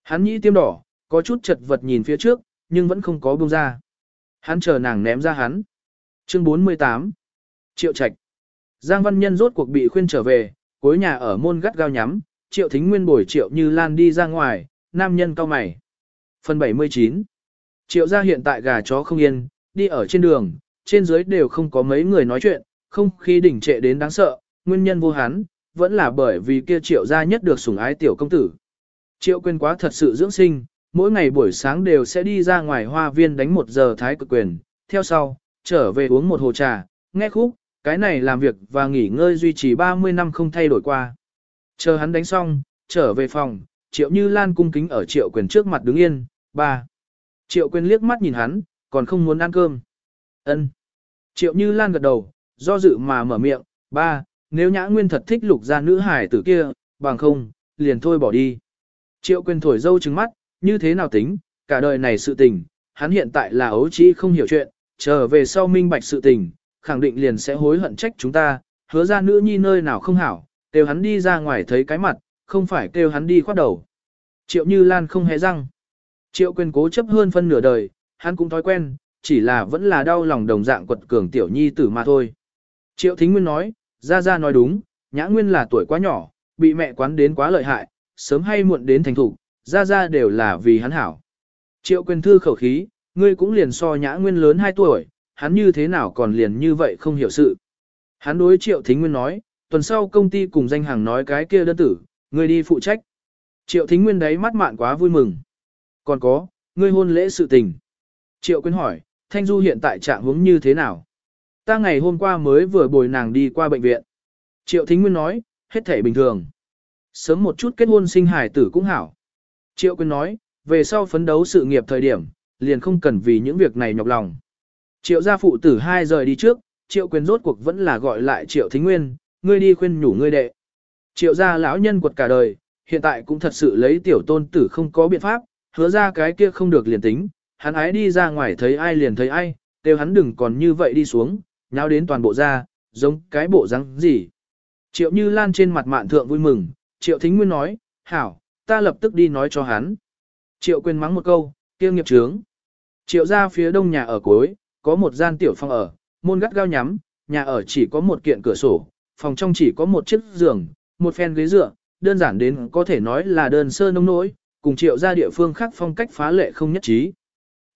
Hắn nhĩ tiêm đỏ, có chút chật vật nhìn phía trước, nhưng vẫn không có buông ra. Hắn chờ nàng ném ra hắn. Chương 48 Triệu Trạch Giang Văn Nhân rốt cuộc bị khuyên trở về, cuối nhà ở môn gắt gao nhắm, Triệu Thính Nguyên bồi Triệu Như Lan đi ra ngoài, nam nhân cao mày. Phần 79 Triệu gia hiện tại gà chó không yên, đi ở trên đường, trên dưới đều không có mấy người nói chuyện, không khí đỉnh trệ đến đáng sợ, nguyên nhân vô hán, vẫn là bởi vì kia triệu gia nhất được sủng ái tiểu công tử. Triệu quên quá thật sự dưỡng sinh, mỗi ngày buổi sáng đều sẽ đi ra ngoài hoa viên đánh một giờ thái cực quyền, theo sau, trở về uống một hồ trà, nghe khúc, cái này làm việc và nghỉ ngơi duy trì 30 năm không thay đổi qua. Chờ hắn đánh xong, trở về phòng, triệu như lan cung kính ở triệu quyền trước mặt đứng yên, ba. Triệu quyền liếc mắt nhìn hắn, còn không muốn ăn cơm. ân Triệu như lan gật đầu, do dự mà mở miệng, ba, nếu nhã nguyên thật thích lục gia nữ hải tử kia, bằng không, liền thôi bỏ đi. Triệu quyền thổi dâu trứng mắt, như thế nào tính, cả đời này sự tình, hắn hiện tại là ấu trí không hiểu chuyện, trở về sau minh bạch sự tình, khẳng định liền sẽ hối hận trách chúng ta, hứa ra nữ nhi nơi nào không hảo, kêu hắn đi ra ngoài thấy cái mặt, không phải kêu hắn đi khoát đầu. Triệu Như Lan không hề răng. Triệu quyền cố chấp hơn phân nửa đời, hắn cũng thói quen, chỉ là vẫn là đau lòng đồng dạng quật cường tiểu nhi tử mà thôi. Triệu Thính Nguyên nói, ra ra nói đúng, nhã nguyên là tuổi quá nhỏ, bị mẹ quán đến quá lợi hại, sớm hay muộn đến thành thủ, ra ra đều là vì hắn hảo. Triệu quyền thư khẩu khí, ngươi cũng liền so nhã nguyên lớn 2 tuổi, hắn như thế nào còn liền như vậy không hiểu sự. Hắn đối triệu thính nguyên nói, tuần sau công ty cùng danh hàng nói cái kia đơn tử, ngươi đi phụ trách. Triệu thính nguyên đấy mắt mạn quá vui mừng. Còn có, ngươi hôn lễ sự tình. Triệu Quyên hỏi, Thanh Du hiện tại trạng huống như thế nào? Ta ngày hôm qua mới vừa bồi nàng đi qua bệnh viện. Triệu thính nguyên nói, hết thể bình thường. Sớm một chút kết hôn sinh hải tử cũng hảo. Triệu Quyên nói, về sau phấn đấu sự nghiệp thời điểm, liền không cần vì những việc này nhọc lòng. Triệu gia phụ tử hai rời đi trước, triệu quyền rốt cuộc vẫn là gọi lại triệu thính nguyên, ngươi đi khuyên nhủ ngươi đệ. Triệu gia lão nhân quật cả đời, hiện tại cũng thật sự lấy tiểu tôn tử không có biện pháp, hứa ra cái kia không được liền tính, hắn ái đi ra ngoài thấy ai liền thấy ai, đều hắn đừng còn như vậy đi xuống, nháo đến toàn bộ ra, giống cái bộ răng gì. Triệu Như Lan trên mặt mạn thượng vui mừng, Triệu Thính Nguyên nói, hảo, ta lập tức đi nói cho hắn. Triệu quyền mắng một câu, kia nghiệp trướng. Triệu ra phía đông nhà ở cuối, có một gian tiểu phòng ở, môn gắt gao nhắm, nhà ở chỉ có một kiện cửa sổ, phòng trong chỉ có một chiếc giường, một phen ghế dựa, đơn giản đến có thể nói là đơn sơ nông nỗi, cùng triệu ra địa phương khác phong cách phá lệ không nhất trí.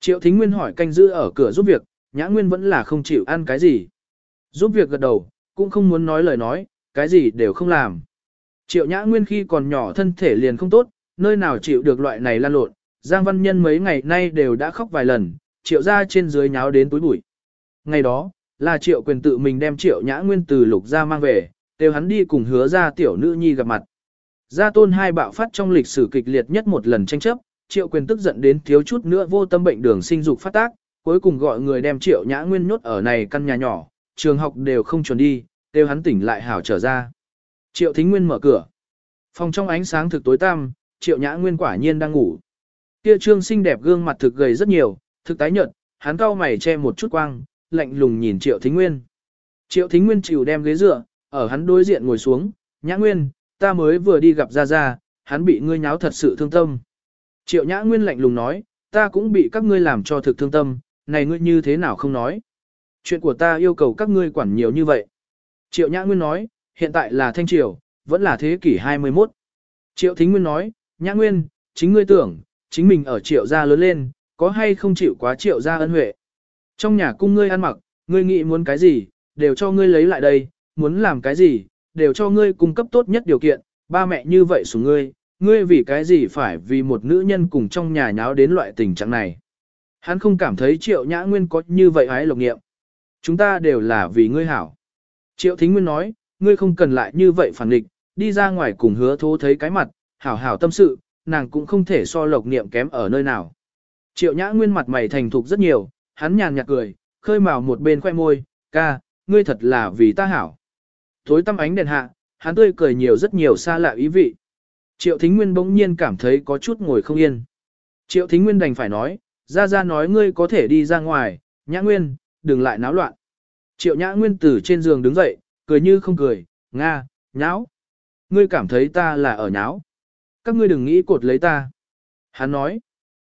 Triệu Thính Nguyên hỏi canh giữ ở cửa giúp việc, Nhã Nguyên vẫn là không chịu ăn cái gì. Giúp việc gật đầu, cũng không muốn nói lời nói, cái gì đều không làm. Triệu Nhã Nguyên khi còn nhỏ thân thể liền không tốt, nơi nào chịu được loại này lan lộn, Giang Văn Nhân mấy ngày nay đều đã khóc vài lần, triệu ra trên dưới nháo đến túi bụi. Ngày đó, là triệu quyền tự mình đem triệu nhã nguyên từ lục ra mang về, đều hắn đi cùng hứa ra tiểu nữ nhi gặp mặt. Gia tôn hai bạo phát trong lịch sử kịch liệt nhất một lần tranh chấp, triệu quyền tức giận đến thiếu chút nữa vô tâm bệnh đường sinh dục phát tác, cuối cùng gọi người đem triệu nhã nguyên nhốt ở này căn nhà nhỏ, trường học đều không chuẩn đi, đều hắn tỉnh lại hảo trở ra. Triệu thính nguyên mở cửa. Phòng trong ánh sáng thực tối tăm, triệu nhã nguyên quả nhiên đang ngủ. Kia trương xinh đẹp gương mặt thực gầy rất nhiều, thực tái nhợt, hắn cau mày che một chút quang, lạnh lùng nhìn Triệu Thính Nguyên. Triệu Thính Nguyên chịu đem ghế dựa, ở hắn đối diện ngồi xuống, "Nhã Nguyên, ta mới vừa đi gặp Gia Gia, hắn bị ngươi nháo thật sự thương tâm. Triệu Nhã Nguyên lạnh lùng nói, ta cũng bị các ngươi làm cho thực thương tâm, này ngươi như thế nào không nói. Chuyện của ta yêu cầu các ngươi quản nhiều như vậy. Triệu Nhã Nguyên nói, hiện tại là Thanh Triều, vẫn là thế kỷ 21. Triệu Thính Nguyên nói, Nhã Nguyên, chính ngươi tưởng, chính mình ở triệu gia lớn lên, có hay không chịu quá triệu gia ân huệ. Trong nhà cung ngươi ăn mặc, ngươi nghĩ muốn cái gì, đều cho ngươi lấy lại đây, muốn làm cái gì, đều cho ngươi cung cấp tốt nhất điều kiện, ba mẹ như vậy xuống ngươi, ngươi vì cái gì phải vì một nữ nhân cùng trong nhà nháo đến loại tình trạng này. Hắn không cảm thấy triệu nhã nguyên có như vậy hái lộc nghiệm. Chúng ta đều là vì ngươi hảo. Triệu thính nguyên nói, ngươi không cần lại như vậy phản định, đi ra ngoài cùng hứa thố thấy cái mặt, hảo hảo tâm sự, nàng cũng không thể so lộc niệm kém ở nơi nào. Triệu nhã nguyên mặt mày thành thục rất nhiều, hắn nhàn nhạt cười, khơi mào một bên khoe môi, ca, ngươi thật là vì ta hảo. Tối tăm ánh đèn hạ, hắn tươi cười nhiều rất nhiều xa lạ ý vị. Triệu Thính Nguyên bỗng nhiên cảm thấy có chút ngồi không yên. Triệu Thính Nguyên đành phải nói, ra ra nói ngươi có thể đi ra ngoài, nhã nguyên, đừng lại náo loạn. Triệu nhã nguyên từ trên giường đứng dậy, cười như không cười, nga, nháo. Ngươi cảm thấy ta là ở nháo. Các ngươi đừng nghĩ cột lấy ta. Hắn nói,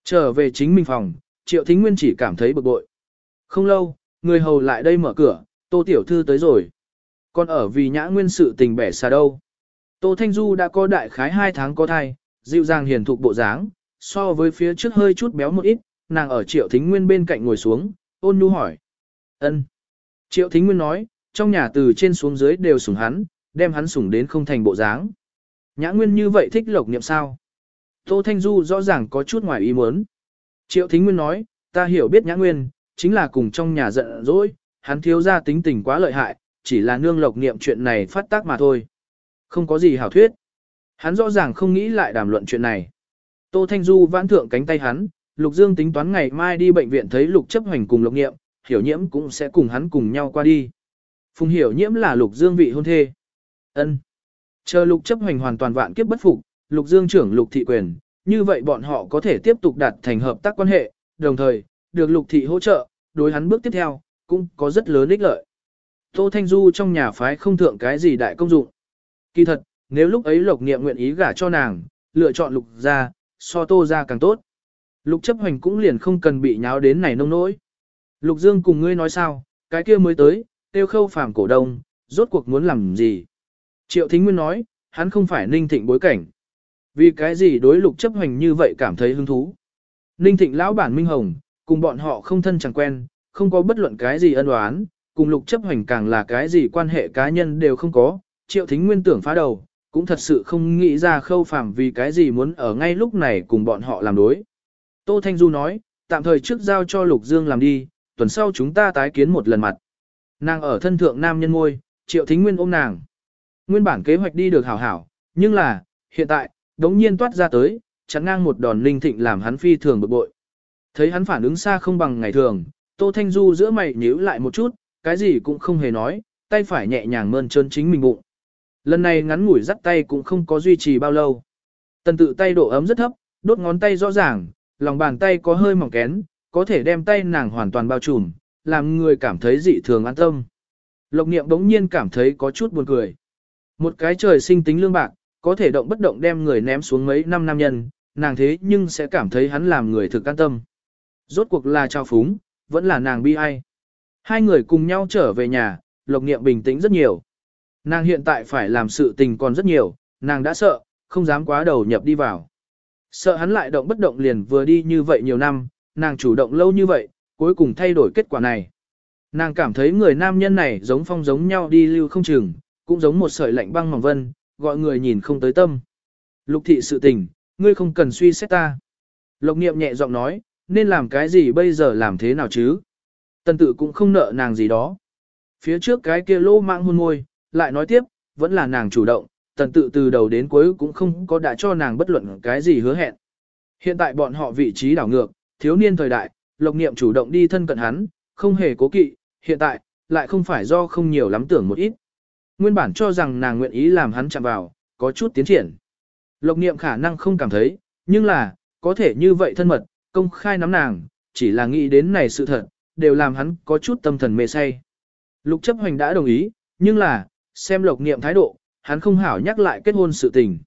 trở về chính mình phòng, Triệu Thính Nguyên chỉ cảm thấy bực bội. Không lâu, người hầu lại đây mở cửa, Tô Tiểu Thư tới rồi. Còn ở vì nhã nguyên sự tình bẻ xa đâu. Tô Thanh Du đã có đại khái 2 tháng có thai, dịu dàng hiền thục bộ dáng, so với phía trước hơi chút béo một ít, nàng ở Triệu Thính Nguyên bên cạnh ngồi xuống, ôn nhu hỏi. ân. Triệu Thính Nguyên nói, trong nhà từ trên xuống dưới đều sủng hắn, đem hắn sủng đến không thành bộ dáng. Nhã Nguyên như vậy thích lộc niệm sao? Tô Thanh Du rõ ràng có chút ngoài ý muốn. Triệu Thính Nguyên nói, ta hiểu biết Nhã Nguyên, chính là cùng trong nhà giận dỗi, hắn thiếu ra tính tình quá lợi hại, chỉ là nương lộc niệm chuyện này phát tác mà thôi. Không có gì hảo thuyết. Hắn rõ ràng không nghĩ lại đàm luận chuyện này. Tô Thanh Du vãn thượng cánh tay hắn, Lục Dương tính toán ngày mai đi bệnh viện thấy Lục chấp hành cùng Lục Niệm, Hiểu Nhiễm cũng sẽ cùng hắn cùng nhau qua đi. Phùng Hiểu Nhiễm là Lục Dương vị hôn thê. Ân. Chờ Lục chấp hành hoàn toàn vạn kiếp bất phục, Lục Dương trưởng Lục thị quyền, như vậy bọn họ có thể tiếp tục đạt thành hợp tác quan hệ, đồng thời, được Lục thị hỗ trợ, đối hắn bước tiếp theo, cũng có rất lớn ích lợi. Tô Thanh Du trong nhà phái không thượng cái gì đại công dụng. Kỳ thật, nếu lúc ấy Lục Niệm nguyện ý gả cho nàng, lựa chọn Lục gia, so Tô gia càng tốt. Lục chấp hành cũng liền không cần bị nháo đến này nông nỗi. Lục Dương cùng ngươi nói sao, cái kia mới tới, tiêu khâu phàm cổ đông, rốt cuộc muốn làm gì. Triệu Thính Nguyên nói, hắn không phải ninh thịnh bối cảnh. Vì cái gì đối lục chấp hành như vậy cảm thấy hứng thú. Ninh thịnh lão bản Minh Hồng, cùng bọn họ không thân chẳng quen, không có bất luận cái gì ân oán, cùng lục chấp hành càng là cái gì quan hệ cá nhân đều không có. Triệu Thính Nguyên tưởng phá đầu, cũng thật sự không nghĩ ra khâu phàm vì cái gì muốn ở ngay lúc này cùng bọn họ làm đối. Tô Thanh Du nói, tạm thời trước giao cho Lục Dương làm đi, tuần sau chúng ta tái kiến một lần mặt. Nàng ở thân thượng nam nhân môi, Triệu Thính Nguyên ôm nàng. Nguyên bản kế hoạch đi được hảo hảo, nhưng là, hiện tại, đống nhiên toát ra tới, chắn ngang một đòn linh thịnh làm hắn phi thường bực bội. Thấy hắn phản ứng xa không bằng ngày thường, Tô Thanh Du giữa mày nhíu lại một chút, cái gì cũng không hề nói, tay phải nhẹ nhàng mơn trơn chính mình bụng. Lần này ngắn ngủi dắt tay cũng không có duy trì bao lâu. Tần tự tay độ ấm rất thấp, đốt ngón tay rõ ràng, lòng bàn tay có hơi mỏng kén, có thể đem tay nàng hoàn toàn bao trùm, làm người cảm thấy dị thường an tâm. Lộc niệm đống nhiên cảm thấy có chút buồn cười. Một cái trời sinh tính lương bạc, có thể động bất động đem người ném xuống mấy năm nam nhân, nàng thế nhưng sẽ cảm thấy hắn làm người thực an tâm. Rốt cuộc là trao phúng, vẫn là nàng bi ai. Hai người cùng nhau trở về nhà, lộc niệm bình tĩnh rất nhiều. Nàng hiện tại phải làm sự tình còn rất nhiều, nàng đã sợ, không dám quá đầu nhập đi vào. Sợ hắn lại động bất động liền vừa đi như vậy nhiều năm, nàng chủ động lâu như vậy, cuối cùng thay đổi kết quả này. Nàng cảm thấy người nam nhân này giống phong giống nhau đi lưu không chừng, cũng giống một sợi lạnh băng mỏng vân, gọi người nhìn không tới tâm. Lục thị sự tình, ngươi không cần suy xét ta. Lộc niệm nhẹ giọng nói, nên làm cái gì bây giờ làm thế nào chứ? Tần tự cũng không nợ nàng gì đó. Phía trước cái kia lô mạng hôn môi, lại nói tiếp, vẫn là nàng chủ động, tần tự từ đầu đến cuối cũng không có đã cho nàng bất luận cái gì hứa hẹn. Hiện tại bọn họ vị trí đảo ngược, thiếu niên thời đại, lộc niệm chủ động đi thân cận hắn, không hề cố kỵ, hiện tại, lại không phải do không nhiều lắm tưởng một ít. Nguyên bản cho rằng nàng nguyện ý làm hắn chạm vào, có chút tiến triển. Lộc niệm khả năng không cảm thấy, nhưng là, có thể như vậy thân mật, công khai nắm nàng, chỉ là nghĩ đến này sự thật, đều làm hắn có chút tâm thần mê say. Lục chấp hoành đã đồng ý, nhưng là, xem lộc niệm thái độ, hắn không hảo nhắc lại kết hôn sự tình.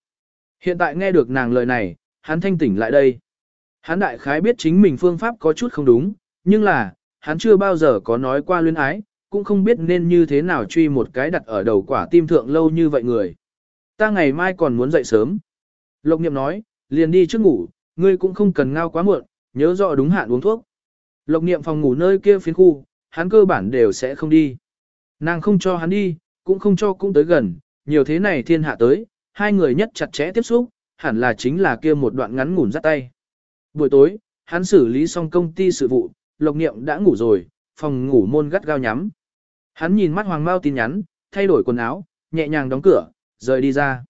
Hiện tại nghe được nàng lời này, hắn thanh tỉnh lại đây. Hắn đại khái biết chính mình phương pháp có chút không đúng, nhưng là, hắn chưa bao giờ có nói qua luyến ái, cũng không biết nên như thế nào truy một cái đặt ở đầu quả tim thượng lâu như vậy người. Ta ngày mai còn muốn dậy sớm. Lộc niệm nói, liền đi trước ngủ, ngươi cũng không cần ngao quá muộn, nhớ rõ đúng hạn uống thuốc. Lộc niệm phòng ngủ nơi kia phiến khu, hắn cơ bản đều sẽ không đi. Nàng không cho hắn đi, cũng không cho cũng tới gần, nhiều thế này thiên hạ tới, hai người nhất chặt chẽ tiếp xúc, hẳn là chính là kia một đoạn ngắn ngủn dắt tay. Buổi tối, hắn xử lý xong công ty sự vụ, Lộc Niệm đã ngủ rồi, phòng ngủ môn gắt gao nhắm. Hắn nhìn mắt Hoàng Mao tin nhắn, thay đổi quần áo, nhẹ nhàng đóng cửa, rời đi ra.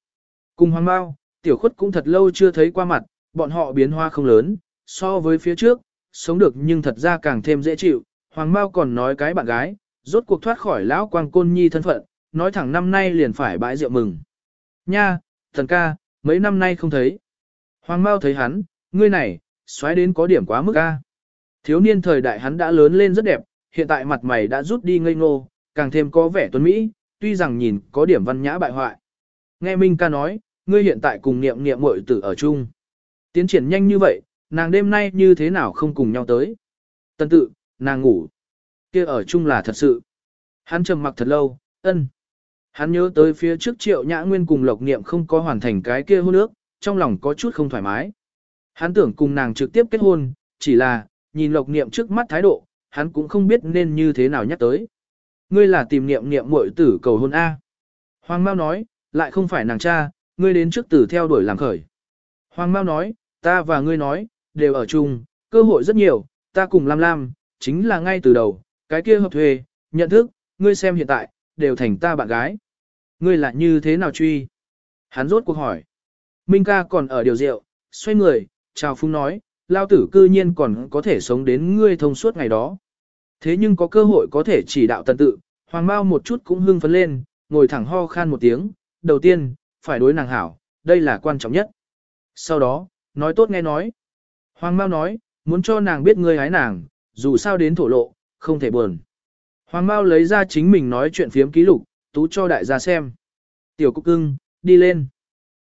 Cùng Hoàng Mao, Tiểu Khuất cũng thật lâu chưa thấy qua mặt, bọn họ biến hoa không lớn, so với phía trước, sống được nhưng thật ra càng thêm dễ chịu. Hoàng Mao còn nói cái bạn gái, rốt cuộc thoát khỏi lão quang côn nhi thân phận, nói thẳng năm nay liền phải bãi rượu mừng. Nha, thần ca, mấy năm nay không thấy. Hoàng Mao thấy hắn, ngươi này, xoáy đến có điểm quá mức a. Thiếu niên thời đại hắn đã lớn lên rất đẹp, hiện tại mặt mày đã rút đi ngây ngô, càng thêm có vẻ tuấn mỹ, tuy rằng nhìn có điểm văn nhã bại hoại. Nghe Minh ca nói, ngươi hiện tại cùng niệm niệm muội tử ở chung. Tiến triển nhanh như vậy, nàng đêm nay như thế nào không cùng nhau tới. Tân tự, nàng ngủ. kia ở chung là thật sự. Hắn trầm mặc thật lâu, ân. Hắn nhớ tới phía trước triệu nhã nguyên cùng lộc niệm không có hoàn thành cái kia hôn ước, trong lòng có chút không thoải mái. Hắn tưởng cùng nàng trực tiếp kết hôn, chỉ là, nhìn lộc niệm trước mắt thái độ, hắn cũng không biết nên như thế nào nhắc tới. Ngươi là tìm niệm niệm muội tử cầu hôn A. Hoàng Mao nói, lại không phải nàng cha, ngươi đến trước tử theo đuổi làm khởi. Hoàng Mao nói, ta và ngươi nói, đều ở chung, cơ hội rất nhiều, ta cùng Lam Lam, chính là ngay từ đầu, cái kia hợp thuê, nhận thức, ngươi xem hiện tại, đều thành ta bạn gái. Ngươi là như thế nào truy? Hắn rốt cuộc hỏi. Minh ca còn ở điều rượu, xoay người, chào phung nói, lao tử cư nhiên còn có thể sống đến ngươi thông suốt ngày đó. Thế nhưng có cơ hội có thể chỉ đạo tần tự, hoàng bao một chút cũng hưng phấn lên, ngồi thẳng ho khan một tiếng, đầu tiên, phải đối nàng hảo, đây là quan trọng nhất. Sau đó, nói tốt nghe nói. Hoàng Mao nói, muốn cho nàng biết ngươi hái nàng, dù sao đến thổ lộ, không thể buồn. Hoàng Mao lấy ra chính mình nói chuyện phiếm ký lục, tú cho đại gia xem. Tiểu cúc cưng, đi lên.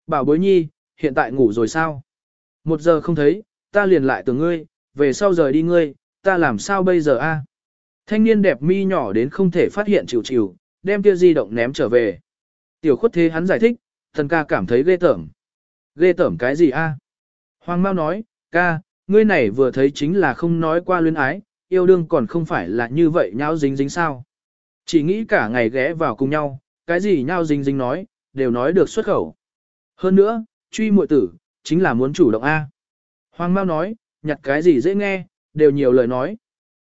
Bảo bối nhi, hiện tại ngủ rồi sao? Một giờ không thấy, ta liền lại tưởng ngươi, về sau rời đi ngươi, ta làm sao bây giờ a? Thanh niên đẹp mi nhỏ đến không thể phát hiện chịu chịu, đem kia di động ném trở về. Tiểu khuất thế hắn giải thích, thần ca cảm thấy ghê tởm. Ghê tởm cái gì a? Hoàng Mao nói, ca, ngươi này vừa thấy chính là không nói qua luyến ái, yêu đương còn không phải là như vậy nhau dính dính sao. Chỉ nghĩ cả ngày ghé vào cùng nhau, cái gì nhau dính dính nói, đều nói được xuất khẩu. Hơn nữa, truy muội tử, chính là muốn chủ động A. Hoàng Mao nói, nhặt cái gì dễ nghe, đều nhiều lời nói.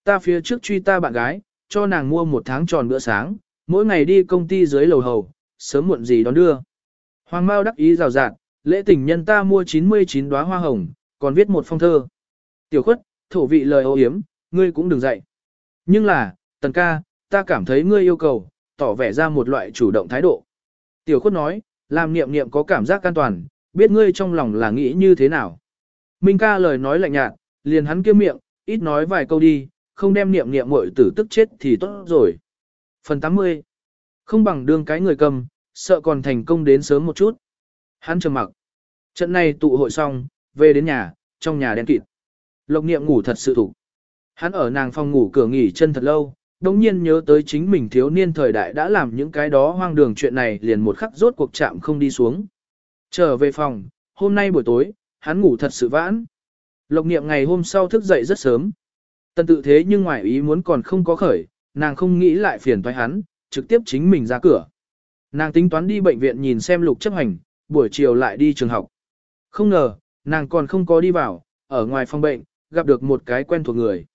Ta phía trước truy ta bạn gái, cho nàng mua một tháng tròn bữa sáng, mỗi ngày đi công ty dưới lầu hầu, sớm muộn gì đón đưa. Hoàng Mao đắc ý rào rạt, lễ tình nhân ta mua 99 đóa hoa hồng, còn viết một phong thơ. Tiểu khuất, thổ vị lời ô hiếm, ngươi cũng đừng dạy. Nhưng là, tần ca, ta cảm thấy ngươi yêu cầu, tỏ vẻ ra một loại chủ động thái độ. Tiểu khuất nói, làm niệm niệm có cảm giác an toàn, biết ngươi trong lòng là nghĩ như thế nào. Minh ca lời nói lạnh nhạt, liền hắn kia miệng, ít nói vài câu đi, không đem niệm niệm muội tử tức chết thì tốt rồi. Phần 80. Không bằng đương cái người cầm, sợ còn thành công đến sớm một chút. Hắn trầm mặc. Trận này tụ hội xong, về đến nhà, trong nhà đen kịt. Lộc niệm ngủ thật sự thủ. Hắn ở nàng phòng ngủ cửa nghỉ chân thật lâu, đồng nhiên nhớ tới chính mình thiếu niên thời đại đã làm những cái đó hoang đường chuyện này liền một khắc rốt cuộc chạm không đi xuống. Trở về phòng, hôm nay buổi tối, hắn ngủ thật sự vãn. Lộc niệm ngày hôm sau thức dậy rất sớm. Tần tự thế nhưng ngoài ý muốn còn không có khởi, nàng không nghĩ lại phiền toái hắn, trực tiếp chính mình ra cửa. Nàng tính toán đi bệnh viện nhìn xem lục chấp hành, buổi chiều lại đi trường học. Không ngờ, nàng còn không có đi vào, ở ngoài phòng bệnh, gặp được một cái quen thuộc người.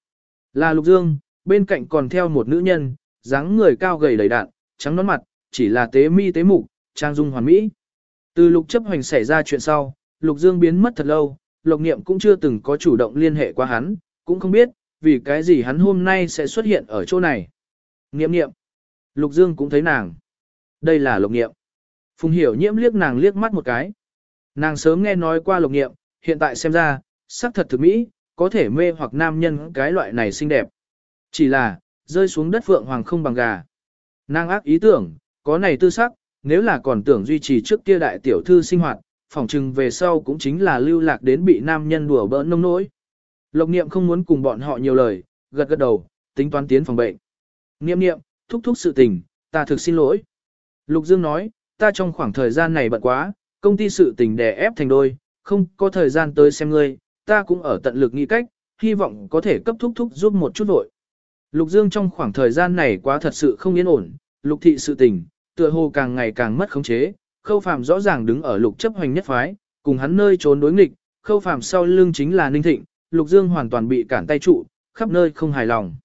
Là Lục Dương, bên cạnh còn theo một nữ nhân, dáng người cao gầy đầy đạn, trắng nón mặt, chỉ là tế mi tế mục, trang dung hoàn mỹ. Từ lục chấp hành xảy ra chuyện sau, Lục Dương biến mất thật lâu, Lục Niệm cũng chưa từng có chủ động liên hệ qua hắn, cũng không biết, vì cái gì hắn hôm nay sẽ xuất hiện ở chỗ này. Niệm niệm. Lục Dương cũng thấy nàng. Đây là Lục Niệm. Phùng Hiểu Nhiễm liếc nàng liếc mắt một cái. Nàng sớm nghe nói qua Lục Niệm, hiện tại xem ra, sắc thật thực mỹ, có thể mê hoặc nam nhân cái loại này xinh đẹp. Chỉ là, rơi xuống đất phượng hoàng không bằng gà. Nàng ác ý tưởng, có này tư sắc, nếu là còn tưởng duy trì trước kia đại tiểu thư sinh hoạt, phỏng chừng về sau cũng chính là lưu lạc đến bị nam nhân đùa bỡn nông nỗi. Lộc niệm không muốn cùng bọn họ nhiều lời, gật gật đầu, tính toán tiến phòng bệnh. Niệm niệm, thúc thúc sự tình, ta thực xin lỗi. Lục Dương nói, ta trong khoảng thời gian này bận quá, công ty sự tình đè ép thành đôi, không có thời gian tới xem ngươi, ta cũng ở tận lực nghĩ cách, hy vọng có thể cấp thúc thúc giúp một chút vội. Lục Dương trong khoảng thời gian này quá thật sự không yên ổn, lục thị sự tình, tựa hồ càng ngày càng mất khống chế, khâu phàm rõ ràng đứng ở lục chấp hoành nhất phái, cùng hắn nơi trốn đối nghịch, khâu phàm sau lưng chính là ninh thịnh, lục dương hoàn toàn bị cản tay trụ, khắp nơi không hài lòng.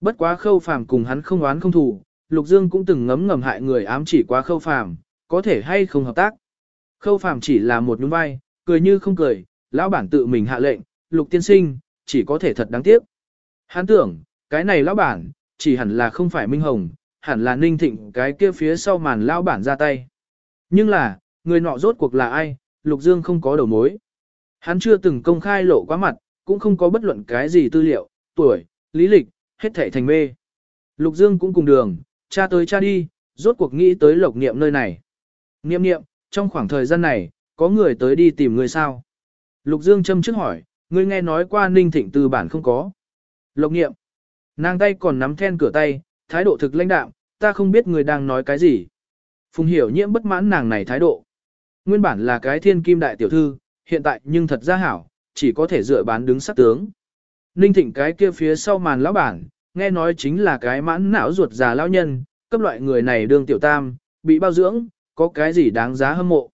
Bất quá khâu phàm cùng hắn không oán không thù, lục dương cũng từng ngấm ngầm hại người ám chỉ quá khâu phàm, có thể hay không hợp tác. Khâu phàm chỉ là một nhún vai, cười như không cười, lão bản tự mình hạ lệnh, lục tiên sinh, chỉ có thể thật đáng tiếc. Hắn tưởng, cái này lão bản, chỉ hẳn là không phải Minh Hồng, hẳn là ninh thịnh cái kia phía sau màn lão bản ra tay. Nhưng là, người nọ rốt cuộc là ai, Lục Dương không có đầu mối. Hắn chưa từng công khai lộ quá mặt, cũng không có bất luận cái gì tư liệu, tuổi, lý lịch, hết thảy thành mê. Lục Dương cũng cùng đường, cha tới cha đi, rốt cuộc nghĩ tới lộc niệm nơi này. Niệm niệm, trong khoảng thời gian này, có người tới đi tìm người sao? Lục Dương châm trước hỏi, ngươi nghe nói qua ninh thịnh từ bản không có. Lộc niệm, nàng tay còn nắm then cửa tay, thái độ thực lãnh đạm, ta không biết người đang nói cái gì. Phùng hiểu nhiễm bất mãn nàng này thái độ. Nguyên bản là cái thiên kim đại tiểu thư, hiện tại nhưng thật ra hảo, chỉ có thể dựa bán đứng sắc tướng. Ninh thịnh cái kia phía sau màn lão bản, nghe nói chính là cái mãn não ruột già lão nhân, cấp loại người này đương tiểu tam, bị bao dưỡng, có cái gì đáng giá hâm mộ.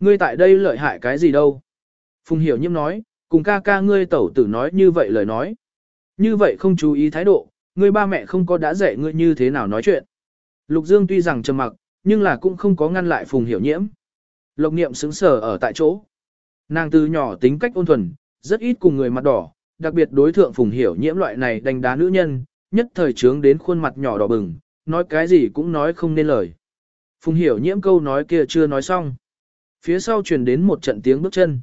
Ngươi tại đây lợi hại cái gì đâu. Phùng hiểu nhiễm nói, cùng ca ca ngươi tẩu tử nói như vậy lời nói. Như vậy không chú ý thái độ, ngươi ba mẹ không có đã dạy ngươi như thế nào nói chuyện. Lục Dương tuy rằng trầm mặc, nhưng là cũng không có ngăn lại Phùng Hiểu Nhiễm. Lộc Niệm sững sờ ở tại chỗ. Nàng từ nhỏ tính cách ôn thuần, rất ít cùng người mặt đỏ, đặc biệt đối thượng Phùng Hiểu Nhiễm loại này đánh đá nữ nhân, nhất thời trướng đến khuôn mặt nhỏ đỏ bừng, nói cái gì cũng nói không nên lời. Phùng Hiểu Nhiễm câu nói kia chưa nói xong. Phía sau truyền đến một trận tiếng bước chân.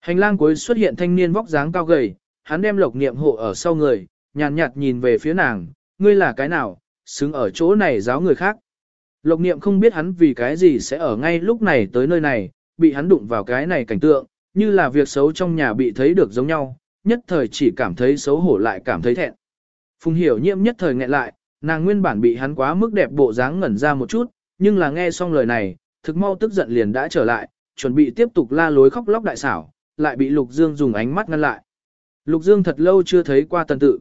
Hành lang cuối xuất hiện thanh niên vóc dáng cao gầy, hắn đem Lộc Niệm hộ ở sau người, nhàn nhạt, nhạt nhìn về phía nàng, ngươi là cái nào, xứng ở chỗ này giáo người khác. Lộc niệm không biết hắn vì cái gì sẽ ở ngay lúc này tới nơi này, bị hắn đụng vào cái này cảnh tượng, như là việc xấu trong nhà bị thấy được giống nhau, nhất thời chỉ cảm thấy xấu hổ lại cảm thấy thẹn. Phùng hiểu nhiễm nhất thời nghẹn lại, nàng nguyên bản bị hắn quá mức đẹp bộ dáng ngẩn ra một chút, nhưng là nghe xong lời này, thực mau tức giận liền đã trở lại, chuẩn bị tiếp tục la lối khóc lóc đại xảo, lại bị Lục Dương dùng ánh mắt ngăn lại. Lục Dương thật lâu chưa thấy qua tần tự.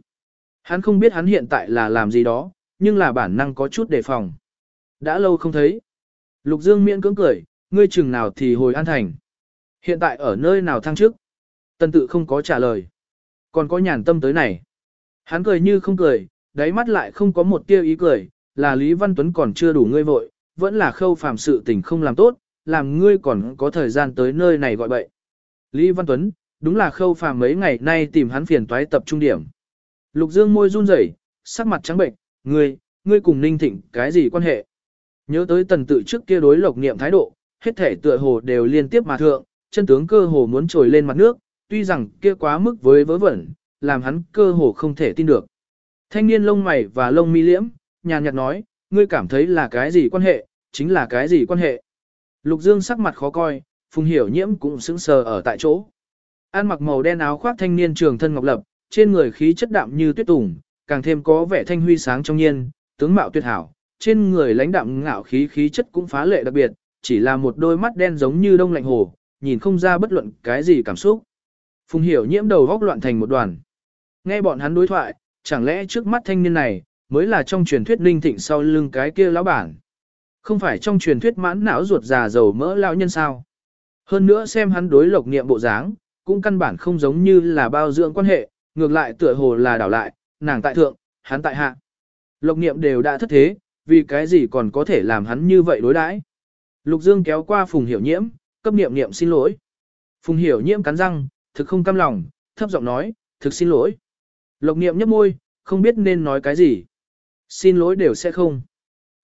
Hắn không biết hắn hiện tại là làm gì đó, nhưng là bản năng có chút đề phòng. Đã lâu không thấy. Lục Dương miễn cưỡng cười, ngươi chừng nào thì hồi an thành. Hiện tại ở nơi nào thăng trước? Tân tự không có trả lời. Còn có nhàn tâm tới này. Hắn cười như không cười, đáy mắt lại không có một tia ý cười, là Lý Văn Tuấn còn chưa đủ ngươi vội, vẫn là khâu phàm sự tình không làm tốt, làm ngươi còn có thời gian tới nơi này gọi bậy. Lý Văn Tuấn, đúng là khâu phàm mấy ngày nay tìm hắn phiền toái tập trung điểm. Lục Dương môi run rẩy, sắc mặt trắng bệnh, ngươi, ngươi cùng Ninh Thịnh cái gì quan hệ? Nhớ tới tần tự trước kia đối lộc niệm thái độ, hết thể tựa hồ đều liên tiếp mà thượng, chân tướng cơ hồ muốn trồi lên mặt nước, tuy rằng kia quá mức với vớ vẩn, làm hắn cơ hồ không thể tin được. Thanh niên lông mày và lông mi liễm, nhàn nhạt nói, ngươi cảm thấy là cái gì quan hệ, chính là cái gì quan hệ. Lục Dương sắc mặt khó coi, Phùng Hiểu Nhiễm cũng sững sờ ở tại chỗ. An mặc màu đen áo khoác thanh niên trường thân ngọc lập, trên người khí chất đạm như tuyết tùng, càng thêm có vẻ thanh huy sáng trong nhiên, tướng mạo tuyệt hảo, trên người lãnh đạm ngạo khí khí chất cũng phá lệ đặc biệt, chỉ là một đôi mắt đen giống như đông lạnh hồ, nhìn không ra bất luận cái gì cảm xúc. Phùng hiểu nhiễm đầu góc loạn thành một đoàn. Nghe bọn hắn đối thoại, chẳng lẽ trước mắt thanh niên này, mới là trong truyền thuyết linh thịnh sau lưng cái kia lão bản. Không phải trong truyền thuyết mãn não ruột già dầu mỡ lão nhân sao. Hơn nữa xem hắn đối lộc niệm bộ dáng, cũng căn bản không giống như là bao dưỡng quan hệ, ngược lại tựa hồ là đảo lại, nàng tại thượng, hắn tại hạ. Lộc niệm đều đã thất thế, vì cái gì còn có thể làm hắn như vậy đối đãi? Lục Dương kéo qua Phùng Hiểu Nhiễm, cấp niệm niệm xin lỗi. Phùng Hiểu Nhiễm cắn răng, thực không cam lòng, thấp giọng nói, thực xin lỗi. Lộc niệm nhấp môi, không biết nên nói cái gì. Xin lỗi đều sẽ không.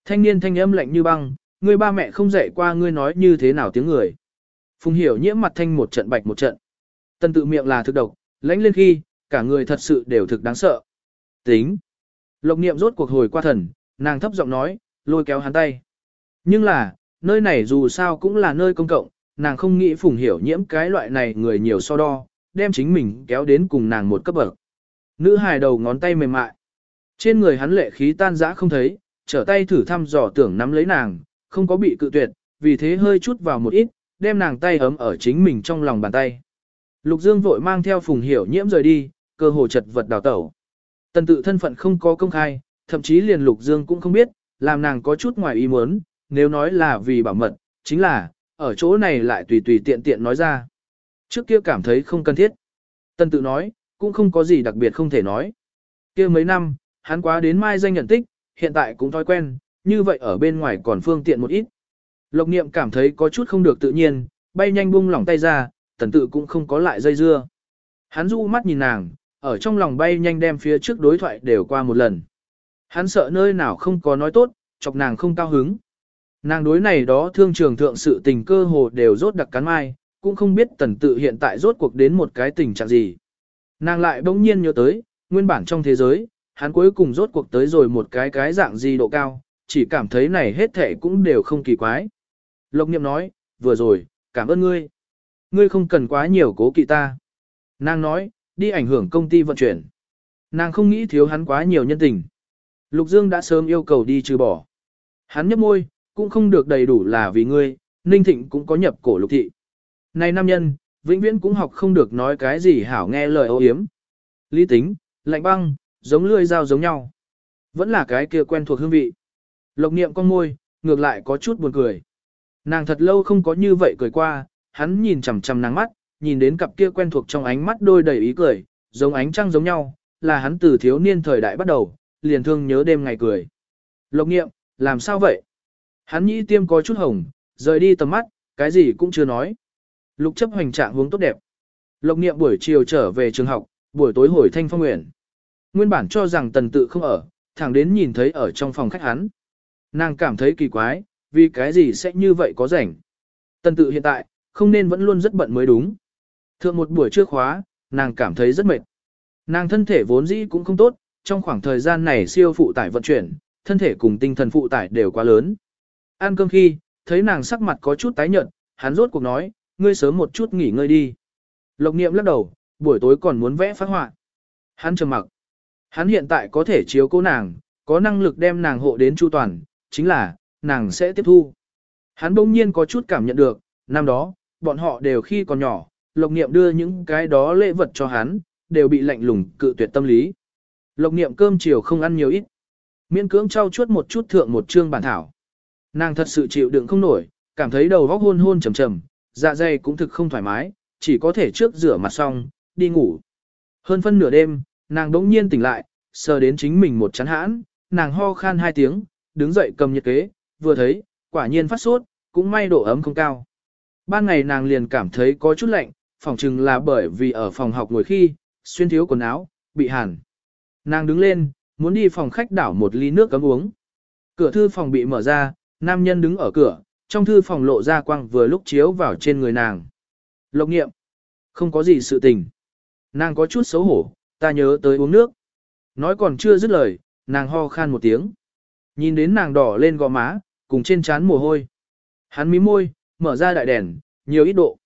Thanh niên thanh âm lạnh như băng, ngươi ba mẹ không dạy qua ngươi nói như thế nào tiếng người. Phùng Hiểu Nhiễm mặt thanh một trận bạch một trận. Tân tự miệng là thực độc, lãnh lên khi, cả người thật sự đều thực đáng sợ. Tính. Lộc niệm rốt cuộc hồi qua thần, nàng thấp giọng nói, lôi kéo hắn tay. Nhưng là, nơi này dù sao cũng là nơi công cộng, nàng không nghĩ phùng hiểu nhiễm cái loại này người nhiều so đo, đem chính mình kéo đến cùng nàng một cấp bậc. Nữ hài đầu ngón tay mềm mại. Trên người hắn lệ khí tan dã không thấy, trở tay thử thăm dò tưởng nắm lấy nàng, không có bị cự tuyệt, vì thế hơi chút vào một ít, đem nàng tay ấm ở chính mình trong lòng bàn tay. Lục Dương vội mang theo Phùng Hiểu Nhiễm rời đi, cơ hồ chật vật đào tẩu. Tần tự thân phận không có công khai, thậm chí liền Lục Dương cũng không biết, làm nàng có chút ngoài ý muốn, nếu nói là vì bảo mật, chính là, ở chỗ này lại tùy tùy tiện tiện nói ra. Trước kia cảm thấy không cần thiết. Tần tự nói, cũng không có gì đặc biệt không thể nói. kia mấy năm, hắn quá đến mai danh nhận tích, hiện tại cũng thói quen, như vậy ở bên ngoài còn phương tiện một ít. Lộc niệm cảm thấy có chút không được tự nhiên, bay nhanh bung lỏng tay ra, tần tự cũng không có lại dây dưa. Hắn du mắt nhìn nàng, ở trong lòng bay nhanh đem phía trước đối thoại đều qua một lần. Hắn sợ nơi nào không có nói tốt, chọc nàng không cao hứng. Nàng đối này đó thương trường thượng sự tình cơ hồ đều rốt đặc cắn mai, cũng không biết tần tự hiện tại rốt cuộc đến một cái tình trạng gì. Nàng lại bỗng nhiên nhớ tới, nguyên bản trong thế giới, hắn cuối cùng rốt cuộc tới rồi một cái cái dạng gì độ cao, chỉ cảm thấy này hết thể cũng đều không kỳ quái. Lộc niệm nói, vừa rồi, cảm ơn ngươi. Ngươi không cần quá nhiều cố kỵ ta. Nàng nói, đi ảnh hưởng công ty vận chuyển. Nàng không nghĩ thiếu hắn quá nhiều nhân tình. Lục Dương đã sớm yêu cầu đi trừ bỏ. Hắn nhấp môi, cũng không được đầy đủ là vì ngươi, Ninh Thịnh cũng có nhập cổ lục thị. Này nam nhân, vĩnh viễn cũng học không được nói cái gì hảo nghe lời ô hiếm. Lý tính, lạnh băng, giống lươi dao giống nhau. Vẫn là cái kia quen thuộc hương vị. Lộc niệm con môi, ngược lại có chút buồn cười. Nàng thật lâu không có như vậy cười qua, hắn nhìn chằm chằm nàng mắt, nhìn đến cặp kia quen thuộc trong ánh mắt đôi đầy ý cười, giống ánh trăng giống nhau, là hắn từ thiếu niên thời đại bắt đầu, liền thương nhớ đêm ngày cười. Lộc niệm làm sao vậy? Hắn nhĩ tiêm có chút hồng, rời đi tầm mắt, cái gì cũng chưa nói. Lục chấp hoành trạng hướng tốt đẹp. Lộc niệm buổi chiều trở về trường học, buổi tối hồi thanh phong nguyện. Nguyên bản cho rằng tần tự không ở, thẳng đến nhìn thấy ở trong phòng khách hắn. Nàng cảm thấy kỳ quái, vì cái gì sẽ như vậy có rảnh. Tần tự hiện tại, không nên vẫn luôn rất bận mới đúng. Thượng một buổi trước khóa, nàng cảm thấy rất mệt. Nàng thân thể vốn dĩ cũng không tốt, trong khoảng thời gian này siêu phụ tải vận chuyển, thân thể cùng tinh thần phụ tải đều quá lớn. Ăn cơm khi, thấy nàng sắc mặt có chút tái nhợt, hắn rốt cuộc nói, ngươi sớm một chút nghỉ ngơi đi. Lộc niệm lắc đầu, buổi tối còn muốn vẽ phát họa. Hắn trầm mặc. Hắn hiện tại có thể chiếu cố nàng, có năng lực đem nàng hộ đến chu toàn, chính là, nàng sẽ tiếp thu. Hắn bỗng nhiên có chút cảm nhận được, năm đó, bọn họ đều khi còn nhỏ, Lộc Niệm đưa những cái đó lễ vật cho hắn, đều bị lạnh lùng cự tuyệt tâm lý. Lộc Niệm cơm chiều không ăn nhiều ít. Miễn cưỡng trao chuốt một chút thượng một chương bản thảo. Nàng thật sự chịu đựng không nổi, cảm thấy đầu óc hôn hôn trầm trầm, dạ dày cũng thực không thoải mái, chỉ có thể trước rửa mặt xong, đi ngủ. Hơn phân nửa đêm, nàng đống nhiên tỉnh lại, sờ đến chính mình một chán hãn, nàng ho khan hai tiếng, đứng dậy cầm nhiệt kế, vừa thấy, quả nhiên phát sốt, cũng may độ ấm không cao. Ban ngày nàng liền cảm thấy có chút lạnh, phòng chừng là bởi vì ở phòng học ngồi khi, xuyên thiếu quần áo, bị hàn. Nàng đứng lên, muốn đi phòng khách đảo một ly nước cấm uống. Cửa thư phòng bị mở ra, nam nhân đứng ở cửa, trong thư phòng lộ ra quang vừa lúc chiếu vào trên người nàng. Lộc nghiệm. Không có gì sự tình. Nàng có chút xấu hổ, ta nhớ tới uống nước. Nói còn chưa dứt lời, nàng ho khan một tiếng. Nhìn đến nàng đỏ lên gò má, cùng trên trán mồ hôi. Hắn mí môi, mở ra đại đèn, nhiều ít độ.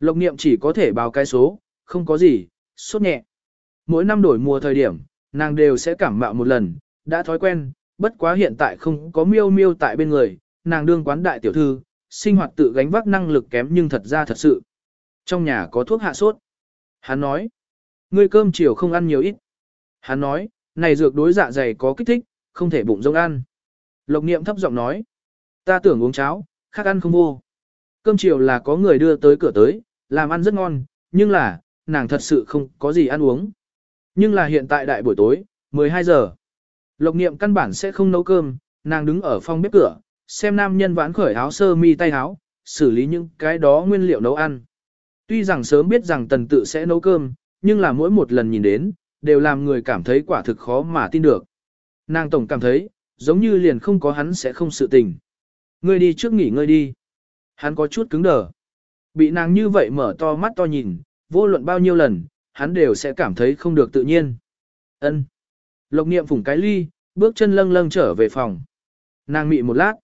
Lộc niệm chỉ có thể báo cái số, không có gì, sốt nhẹ. Mỗi năm đổi mùa thời điểm, nàng đều sẽ cảm mạo một lần, đã thói quen, bất quá hiện tại không có miêu miêu tại bên người, nàng đương quán đại tiểu thư, sinh hoạt tự gánh vác năng lực kém nhưng thật ra thật sự. Trong nhà có thuốc hạ sốt. Hắn nói, ngươi cơm chiều không ăn nhiều ít. Hắn nói, này dược đối dạ dày có kích thích, không thể bụng rông ăn. Lộc niệm thấp giọng nói, ta tưởng uống cháo, khác ăn không vô. Cơm chiều là có người đưa tới cửa tới, làm ăn rất ngon, nhưng là, nàng thật sự không có gì ăn uống. Nhưng là hiện tại đại buổi tối, 12 giờ. Lộc niệm căn bản sẽ không nấu cơm, nàng đứng ở phòng bếp cửa, xem nam nhân vãn khởi áo sơ mi tay áo, xử lý những cái đó nguyên liệu nấu ăn. Tuy rằng sớm biết rằng tần tự sẽ nấu cơm, nhưng là mỗi một lần nhìn đến, đều làm người cảm thấy quả thực khó mà tin được. Nàng tổng cảm thấy, giống như liền không có hắn sẽ không sự tình. Ngươi đi trước nghỉ ngơi đi. Hắn có chút cứng đờ. Bị nàng như vậy mở to mắt to nhìn, vô luận bao nhiêu lần, hắn đều sẽ cảm thấy không được tự nhiên. Ân. Lộc niệm phủng cái ly, bước chân lâng lâng trở về phòng. Nàng mị một lát.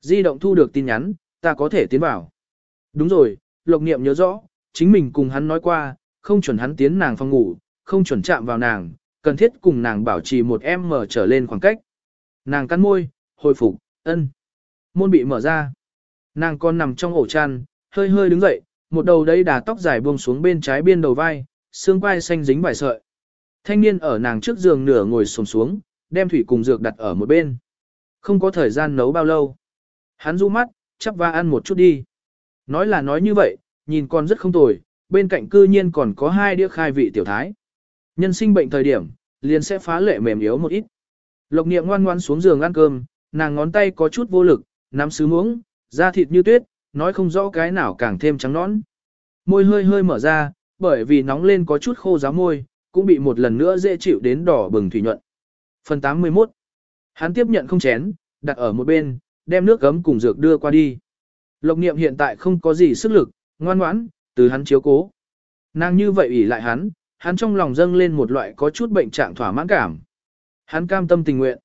Di động thu được tin nhắn, ta có thể tiến vào. Đúng rồi, lộc niệm nhớ rõ, chính mình cùng hắn nói qua, không chuẩn hắn tiến nàng phòng ngủ, không chuẩn chạm vào nàng, cần thiết cùng nàng bảo trì một em mở trở lên khoảng cách. Nàng cắn môi, hồi phục, ân. Môn bị mở ra. Nàng còn nằm trong ổ chăn, hơi hơi đứng dậy, một đầu đấy đà tóc dài buông xuống bên trái biên đầu vai, xương vai xanh dính vài sợi. Thanh niên ở nàng trước giường nửa ngồi xổm xuống, đem thủy cùng dược đặt ở một bên. Không có thời gian nấu bao lâu. Hắn du mắt, chắp va ăn một chút đi. Nói là nói như vậy, nhìn con rất không tồi, bên cạnh cư nhiên còn có hai đĩa khai vị tiểu thái. Nhân sinh bệnh thời điểm, liền sẽ phá lệ mềm yếu một ít. Lộc niệm ngoan ngoan xuống giường ăn cơm, nàng ngón tay có chút vô lực, nắm sứ muỗng, da thịt như tuyết, nói không rõ cái nào càng thêm trắng nõn. Môi hơi hơi mở ra, bởi vì nóng lên có chút khô giá môi, cũng bị một lần nữa dễ chịu đến đỏ bừng thủy nhuận. Phần 81 Hắn tiếp nhận không chén, đặt ở một bên, đem nước gấm cùng dược đưa qua đi. Lộc niệm hiện tại không có gì sức lực, ngoan ngoãn, từ hắn chiếu cố. Nàng như vậy ủy lại hắn, hắn trong lòng dâng lên một loại có chút bệnh trạng thỏa mãn cảm. Hắn cam tâm tình nguyện.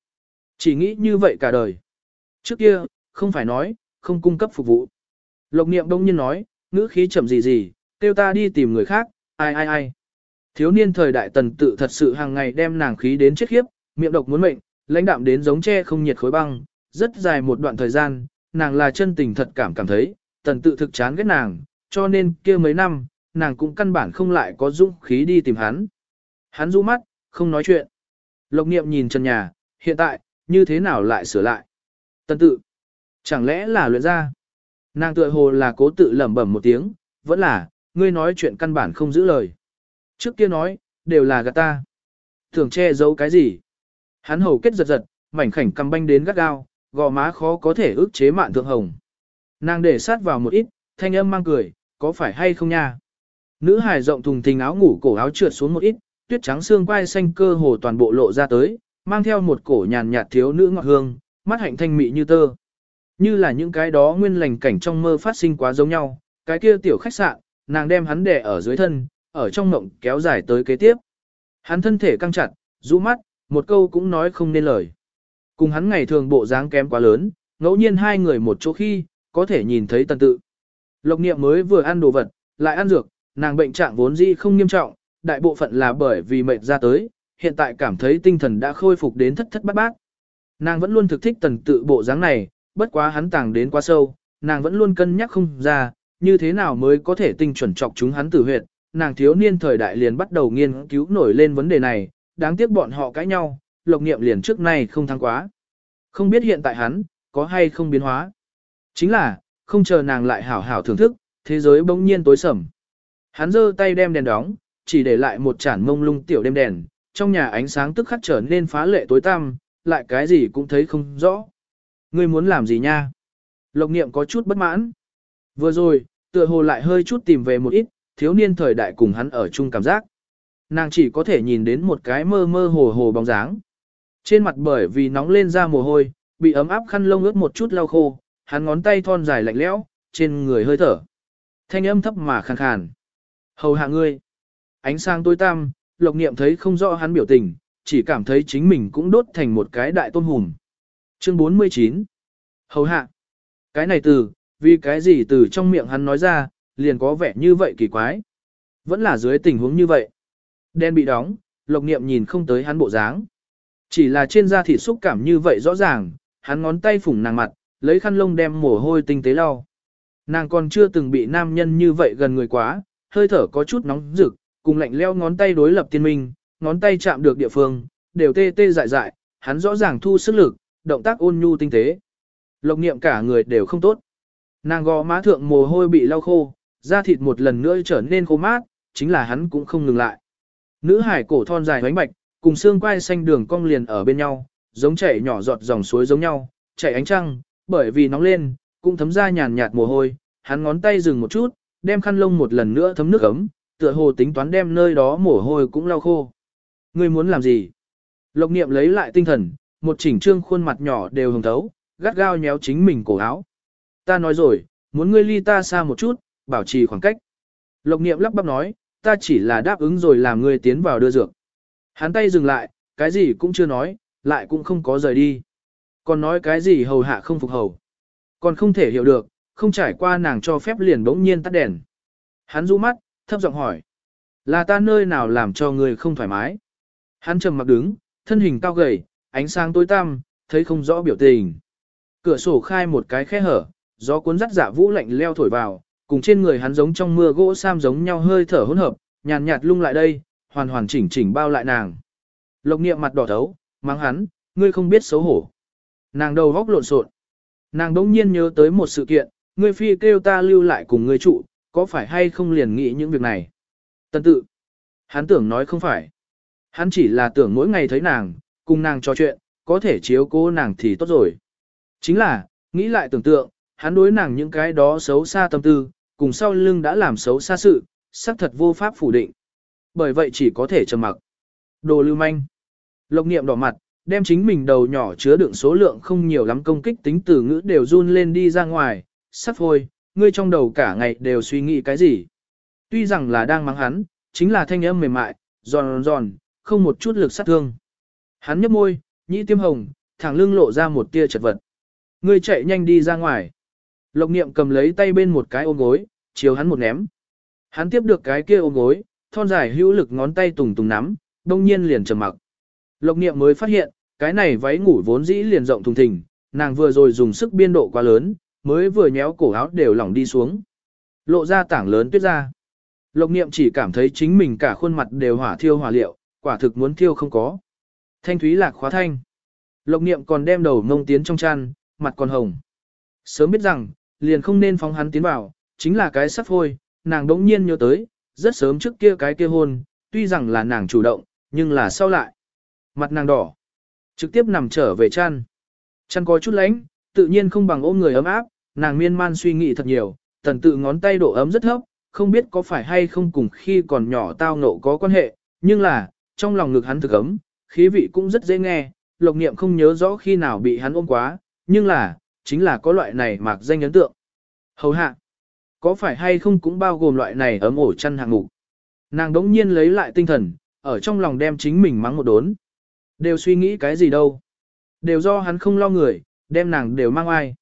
Chỉ nghĩ như vậy cả đời. Trước kia, không phải nói, không cung cấp phục vụ. Lộc niệm đông nhiên nói, ngữ khí chậm gì gì, kêu ta đi tìm người khác, ai ai ai. Thiếu niên thời đại tần tự thật sự hàng ngày đem nàng khí đến chết khiếp, miệng độc muốn mệnh, lãnh đạm đến giống tre không nhiệt khối băng, rất dài một đoạn thời gian, nàng là chân tình thật cảm cảm thấy, tần tự thực chán ghét nàng, cho nên kia mấy năm, nàng cũng căn bản không lại có dũng khí đi tìm hắn. Hắn rũ mắt, không nói chuyện. Lộc niệm nhìn trần nhà, hiện tại, như thế nào lại sửa lại? Tần tự, chẳng lẽ là luyện ra? Nàng tựa hồ là cố tự lẩm bẩm một tiếng, vẫn là, ngươi nói chuyện căn bản không giữ lời. Trước kia nói, đều là gạt ta. Thường che giấu cái gì? Hắn hầu kết giật giật, mảnh khảnh cầm banh đến gắt gao, gò má khó có thể ức chế mạn thượng hồng. Nàng để sát vào một ít, thanh âm mang cười, có phải hay không nha? Nữ hài rộng thùng thình áo ngủ cổ áo trượt xuống một ít, tuyết trắng xương quai xanh cơ hồ toàn bộ lộ ra tới, mang theo một cổ nhàn nhạt thiếu nữ ngọt hương, mắt hạnh thanh mị như tơ. Như là những cái đó nguyên lành cảnh trong mơ phát sinh quá giống nhau, cái kia tiểu khách sạn, nàng đem hắn đè ở dưới thân, ở trong mộng kéo dài tới kế tiếp. Hắn thân thể căng chặt, rũ mắt, một câu cũng nói không nên lời. Cùng hắn ngày thường bộ dáng kém quá lớn, ngẫu nhiên hai người một chỗ khi, có thể nhìn thấy tần tự. Lộc niệm mới vừa ăn đồ vật, lại ăn dược, nàng bệnh trạng vốn dĩ không nghiêm trọng, đại bộ phận là bởi vì mệt ra tới, hiện tại cảm thấy tinh thần đã khôi phục đến thất thất bát bát. Nàng vẫn luôn thực thích tần tự bộ dáng này, bất quá hắn tàng đến quá sâu, nàng vẫn luôn cân nhắc không ra, như thế nào mới có thể tinh chuẩn chọc chúng hắn tử huyệt. Nàng thiếu niên thời đại liền bắt đầu nghiên cứu nổi lên vấn đề này, đáng tiếc bọn họ cãi nhau, lộc niệm liền trước nay không thắng quá. Không biết hiện tại hắn, có hay không biến hóa. Chính là, không chờ nàng lại hảo hảo thưởng thức, thế giới bỗng nhiên tối sầm. Hắn giơ tay đem đèn đóng, chỉ để lại một chản mông lung tiểu đêm đèn, trong nhà ánh sáng tức khắc trở nên phá lệ tối tăm, lại cái gì cũng thấy không rõ. Ngươi muốn làm gì nha? Lộc niệm có chút bất mãn. Vừa rồi, tựa hồ lại hơi chút tìm về một ít, thiếu niên thời đại cùng hắn ở chung cảm giác. Nàng chỉ có thể nhìn đến một cái mơ mơ hồ hồ bóng dáng. Trên mặt bởi vì nóng lên ra mồ hôi, bị ấm áp khăn lông ướt một chút lau khô, hắn ngón tay thon dài lạnh lẽo, trên người hơi thở. Thanh âm thấp mà khàn khàn. Hầu hạ ngươi. Ánh sáng tối tăm, lộc niệm thấy không rõ hắn biểu tình, chỉ cảm thấy chính mình cũng đốt thành một cái đại tôn hùm. Chương 49 Hầu hạ. Cái này từ, vì cái gì từ trong miệng hắn nói ra, liền có vẻ như vậy kỳ quái. Vẫn là dưới tình huống như vậy. Đen bị đóng, lộc niệm nhìn không tới hắn bộ dáng. Chỉ là trên da thịt xúc cảm như vậy rõ ràng, hắn ngón tay phủng nàng mặt, lấy khăn lông đem mồ hôi tinh tế lau. Nàng còn chưa từng bị nam nhân như vậy gần người quá, hơi thở có chút nóng rực, cùng lạnh leo ngón tay đối lập tiên minh, ngón tay chạm được địa phương, đều tê tê dại dại, hắn rõ ràng thu sức lực, động tác ôn nhu tinh tế. Lộc niệm cả người đều không tốt. Nàng gò má thượng mồ hôi bị lau khô, da thịt một lần nữa trở nên khô mát, chính là hắn cũng không ngừng lại. Nữ hải cổ thon dài bánh bạch, cùng xương quai xanh đường cong liền ở bên nhau, giống chảy nhỏ giọt dòng suối giống nhau, chảy ánh trăng, bởi vì nóng lên, cũng thấm ra nhàn nhạt mồ hôi, hắn ngón tay dừng một chút, đem khăn lông một lần nữa thấm nước ấm, tựa hồ tính toán đem nơi đó mồ hôi cũng lau khô. Ngươi muốn làm gì? Lộc niệm lấy lại tinh thần, một chỉnh trương khuôn mặt nhỏ đều hồng thấu, gắt gao nhéo chính mình cổ áo. Ta nói rồi, muốn ngươi ly ta xa một chút, bảo trì khoảng cách. Lộc niệm lắp bắp nói, ta chỉ là đáp ứng rồi làm ngươi tiến vào đưa dược. Hắn tay dừng lại, cái gì cũng chưa nói, lại cũng không có rời đi. Còn nói cái gì hầu hạ không phục hầu. Còn không thể hiểu được, không trải qua nàng cho phép liền bỗng nhiên tắt đèn. Hắn rũ mắt, thấp giọng hỏi. Là ta nơi nào làm cho người không thoải mái? Hắn trầm mặc đứng, thân hình cao gầy, ánh sáng tối tăm, thấy không rõ biểu tình. Cửa sổ khai một cái khe hở, gió cuốn rắt giả vũ lạnh leo thổi vào, cùng trên người hắn giống trong mưa gỗ sam giống nhau hơi thở hỗn hợp, nhàn nhạt lung lại đây, hoàn hoàn chỉnh chỉnh bao lại nàng. Lộc niệm mặt đỏ thấu, mắng hắn, ngươi không biết xấu hổ. Nàng đầu góc lộn xộn. Nàng đống nhiên nhớ tới một sự kiện, ngươi phi kêu ta lưu lại cùng ngươi trụ, có phải hay không liền nghĩ những việc này. Tân tự. Hắn tưởng nói không phải. Hắn chỉ là tưởng mỗi ngày thấy nàng, cùng nàng trò chuyện, có thể chiếu cố nàng thì tốt rồi. Chính là, nghĩ lại tưởng tượng, hắn đối nàng những cái đó xấu xa tâm tư, cùng sau lưng đã làm xấu xa sự, xác thật vô pháp phủ định. Bởi vậy chỉ có thể trầm mặc. Đồ lưu manh. Lộc niệm đỏ mặt, đem chính mình đầu nhỏ chứa đựng số lượng không nhiều lắm công kích tính từ ngữ đều run lên đi ra ngoài, sắp thôi, ngươi trong đầu cả ngày đều suy nghĩ cái gì. Tuy rằng là đang mắng hắn, chính là thanh âm mềm mại, giòn giòn, không một chút lực sát thương. Hắn nhấp môi, nhĩ tiêm hồng, thẳng lưng lộ ra một tia chật vật. Ngươi chạy nhanh đi ra ngoài. Lộc niệm cầm lấy tay bên một cái ôm gối, chiều hắn một ném. Hắn tiếp được cái kia ôm gối, thon dài hữu lực ngón tay tùng tùng nắm, đông nhiên liền trầm mặc. Lộc niệm mới phát hiện, cái này váy ngủ vốn dĩ liền rộng thùng thình, nàng vừa rồi dùng sức biên độ quá lớn, mới vừa nhéo cổ áo đều lỏng đi xuống. Lộ ra tảng lớn tuyết ra. Lộc niệm chỉ cảm thấy chính mình cả khuôn mặt đều hỏa thiêu hỏa liệu, quả thực muốn thiêu không có. Thanh thúy lạc khóa thanh. Lộc niệm còn đem đầu ngông tiến trong chăn, mặt còn hồng. Sớm biết rằng, liền không nên phóng hắn tiến vào, chính là cái sắp hôi, nàng đống nhiên nhớ tới, rất sớm trước kia cái kia hôn, tuy rằng là nàng chủ động, nhưng là sau lại. Mặt nàng đỏ, trực tiếp nằm trở về chăn. Chăn có chút lánh, tự nhiên không bằng ôm người ấm áp, nàng miên man suy nghĩ thật nhiều, tần tự ngón tay độ ấm rất thấp, không biết có phải hay không cùng khi còn nhỏ tao nộ có quan hệ, nhưng là, trong lòng ngực hắn thực ấm, khí vị cũng rất dễ nghe, lộc niệm không nhớ rõ khi nào bị hắn ôm quá, nhưng là, chính là có loại này mạc danh ấn tượng. Hầu hạ, có phải hay không cũng bao gồm loại này ấm ổ chăn hạng ngủ Nàng đống nhiên lấy lại tinh thần, ở trong lòng đem chính mình mắng một đốn. Đều suy nghĩ cái gì đâu. Đều do hắn không lo người, đem nàng đều mang ai.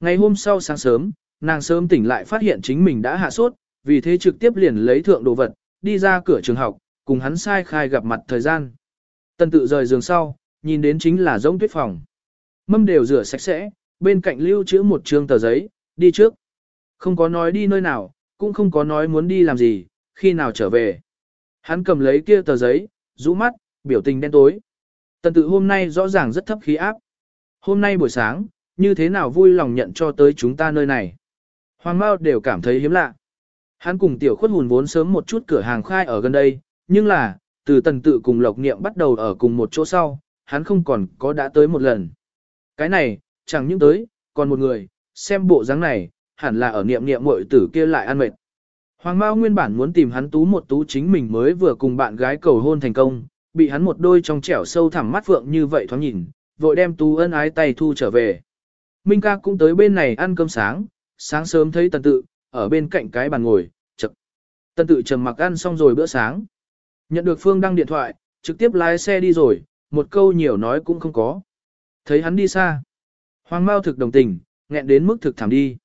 Ngày hôm sau sáng sớm, nàng sớm tỉnh lại phát hiện chính mình đã hạ sốt, vì thế trực tiếp liền lấy thượng đồ vật, đi ra cửa trường học, cùng hắn sai khai gặp mặt thời gian. tân tự rời giường sau, nhìn đến chính là giống tuyết phòng. Mâm đều rửa sạch sẽ, bên cạnh lưu trữ một trường tờ giấy, đi trước. Không có nói đi nơi nào, cũng không có nói muốn đi làm gì, khi nào trở về. Hắn cầm lấy kia tờ giấy, rũ mắt, biểu tình đen tối. Tần tự hôm nay rõ ràng rất thấp khí áp. Hôm nay buổi sáng, như thế nào vui lòng nhận cho tới chúng ta nơi này. Hoàng Mao đều cảm thấy hiếm lạ. Hắn cùng tiểu khuất hùn vốn sớm một chút cửa hàng khai ở gần đây, nhưng là, từ tần tự cùng lộc niệm bắt đầu ở cùng một chỗ sau, hắn không còn có đã tới một lần. Cái này, chẳng những tới, còn một người, xem bộ dáng này, hẳn là ở niệm niệm muội tử kia lại ăn mệt. Hoàng Mao nguyên bản muốn tìm hắn tú một tú chính mình mới vừa cùng bạn gái cầu hôn thành công, bị hắn một đôi trong trẻo sâu thẳm mắt phượng như vậy thoáng nhìn, vội đem tú ân ái tay thu trở về. Minh ca cũng tới bên này ăn cơm sáng, sáng sớm thấy tần tự, ở bên cạnh cái bàn ngồi, chậm. Tần tự trầm mặc ăn xong rồi bữa sáng. Nhận được Phương đăng điện thoại, trực tiếp lái xe đi rồi, một câu nhiều nói cũng không có. Thấy hắn đi xa. Hoàng Mao thực đồng tình, nghẹn đến mức thực thảm đi.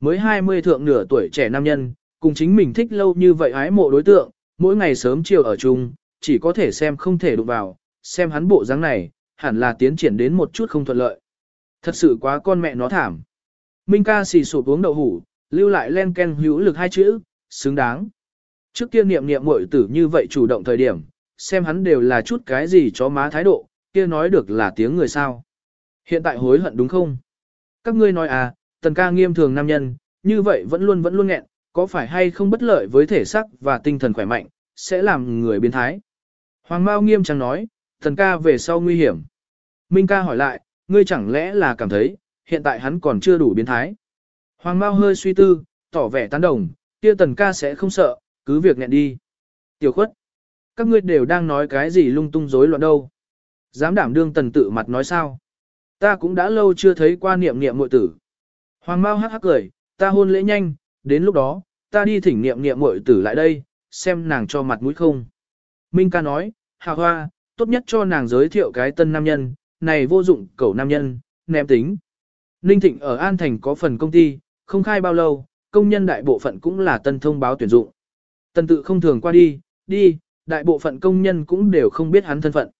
Mới 20 thượng nửa tuổi trẻ nam nhân, cùng chính mình thích lâu như vậy ái mộ đối tượng, mỗi ngày sớm chiều ở chung, chỉ có thể xem không thể đụng vào, xem hắn bộ dáng này, hẳn là tiến triển đến một chút không thuận lợi. Thật sự quá con mẹ nó thảm. Minh ca xì sụp uống đậu hủ, lưu lại len ken hữu lực hai chữ, xứng đáng. Trước kia niệm niệm muội tử như vậy chủ động thời điểm, xem hắn đều là chút cái gì cho má thái độ, kia nói được là tiếng người sao. Hiện tại hối hận đúng không? Các ngươi nói à, tần ca nghiêm thường nam nhân, như vậy vẫn luôn vẫn luôn nghẹn, có phải hay không bất lợi với thể xác và tinh thần khỏe mạnh, sẽ làm người biến thái. Hoàng Mao nghiêm trang nói, tần ca về sau nguy hiểm. Minh ca hỏi lại, ngươi chẳng lẽ là cảm thấy, hiện tại hắn còn chưa đủ biến thái. Hoàng Mao hơi suy tư, tỏ vẻ tán đồng, kia tần ca sẽ không sợ, cứ việc nghẹn đi. Tiểu khuất, các ngươi đều đang nói cái gì lung tung rối loạn đâu. Dám đảm đương tần tự mặt nói sao. Ta cũng đã lâu chưa thấy qua niệm niệm muội tử. Hoàng Mao hắc hắc cười, ta hôn lễ nhanh, đến lúc đó, ta đi thỉnh niệm niệm muội tử lại đây, xem nàng cho mặt mũi không. Minh ca nói, Hà Hoa, tốt nhất cho nàng giới thiệu cái tân nam nhân, này vô dụng cẩu nam nhân, ném tính. Ninh Thịnh ở An Thành có phần công ty, không khai bao lâu, công nhân đại bộ phận cũng là tân thông báo tuyển dụng. tân tự không thường qua đi, đi, đại bộ phận công nhân cũng đều không biết hắn thân phận.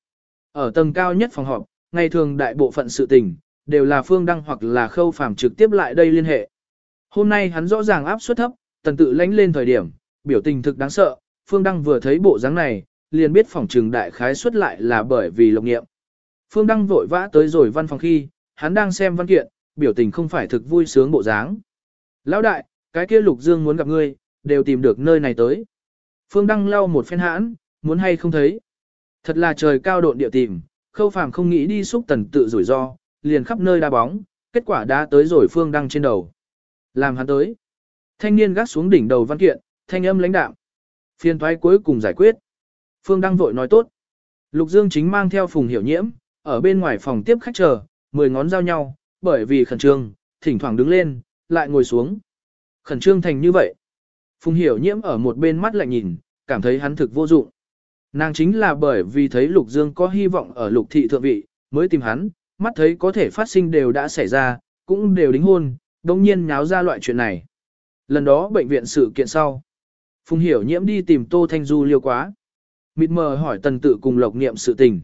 Ở tầng cao nhất phòng họp, ngày thường đại bộ phận sự tình, đều là phương đăng hoặc là khâu phàm trực tiếp lại đây liên hệ. Hôm nay hắn rõ ràng áp suất thấp, tần tự lánh lên thời điểm, biểu tình thực đáng sợ, phương đăng vừa thấy bộ dáng này, liền biết phòng trường đại khái xuất lại là bởi vì lộc nghiệm. Phương đăng vội vã tới rồi văn phòng khi, hắn đang xem văn kiện, biểu tình không phải thực vui sướng bộ dáng. Lão đại, cái kia lục dương muốn gặp ngươi, đều tìm được nơi này tới. Phương đăng lau một phen hãn, muốn hay không thấy. Thật là trời cao độn địa tìm, khâu phàm không nghĩ đi xúc tần tự rủi ro, liền khắp nơi đá bóng, kết quả đã tới rồi phương đăng trên đầu. Làm hắn tới. Thanh niên gác xuống đỉnh đầu văn kiện, thanh âm lãnh đạm. Phiên thoái cuối cùng giải quyết. Phương đăng vội nói tốt. Lục Dương chính mang theo phùng hiểu nhiễm, ở bên ngoài phòng tiếp khách chờ, mười ngón giao nhau, bởi vì khẩn trương, thỉnh thoảng đứng lên, lại ngồi xuống. Khẩn trương thành như vậy. Phùng hiểu nhiễm ở một bên mắt lại nhìn, cảm thấy hắn thực vô dụng. Nàng chính là bởi vì thấy Lục Dương có hy vọng ở lục thị thượng vị, mới tìm hắn, mắt thấy có thể phát sinh đều đã xảy ra, cũng đều đính hôn, đồng nhiên nháo ra loại chuyện này. Lần đó bệnh viện sự kiện sau. Phùng hiểu nhiễm đi tìm Tô Thanh Du liêu quá. Mịt mờ hỏi tần tự cùng lộc niệm sự tình.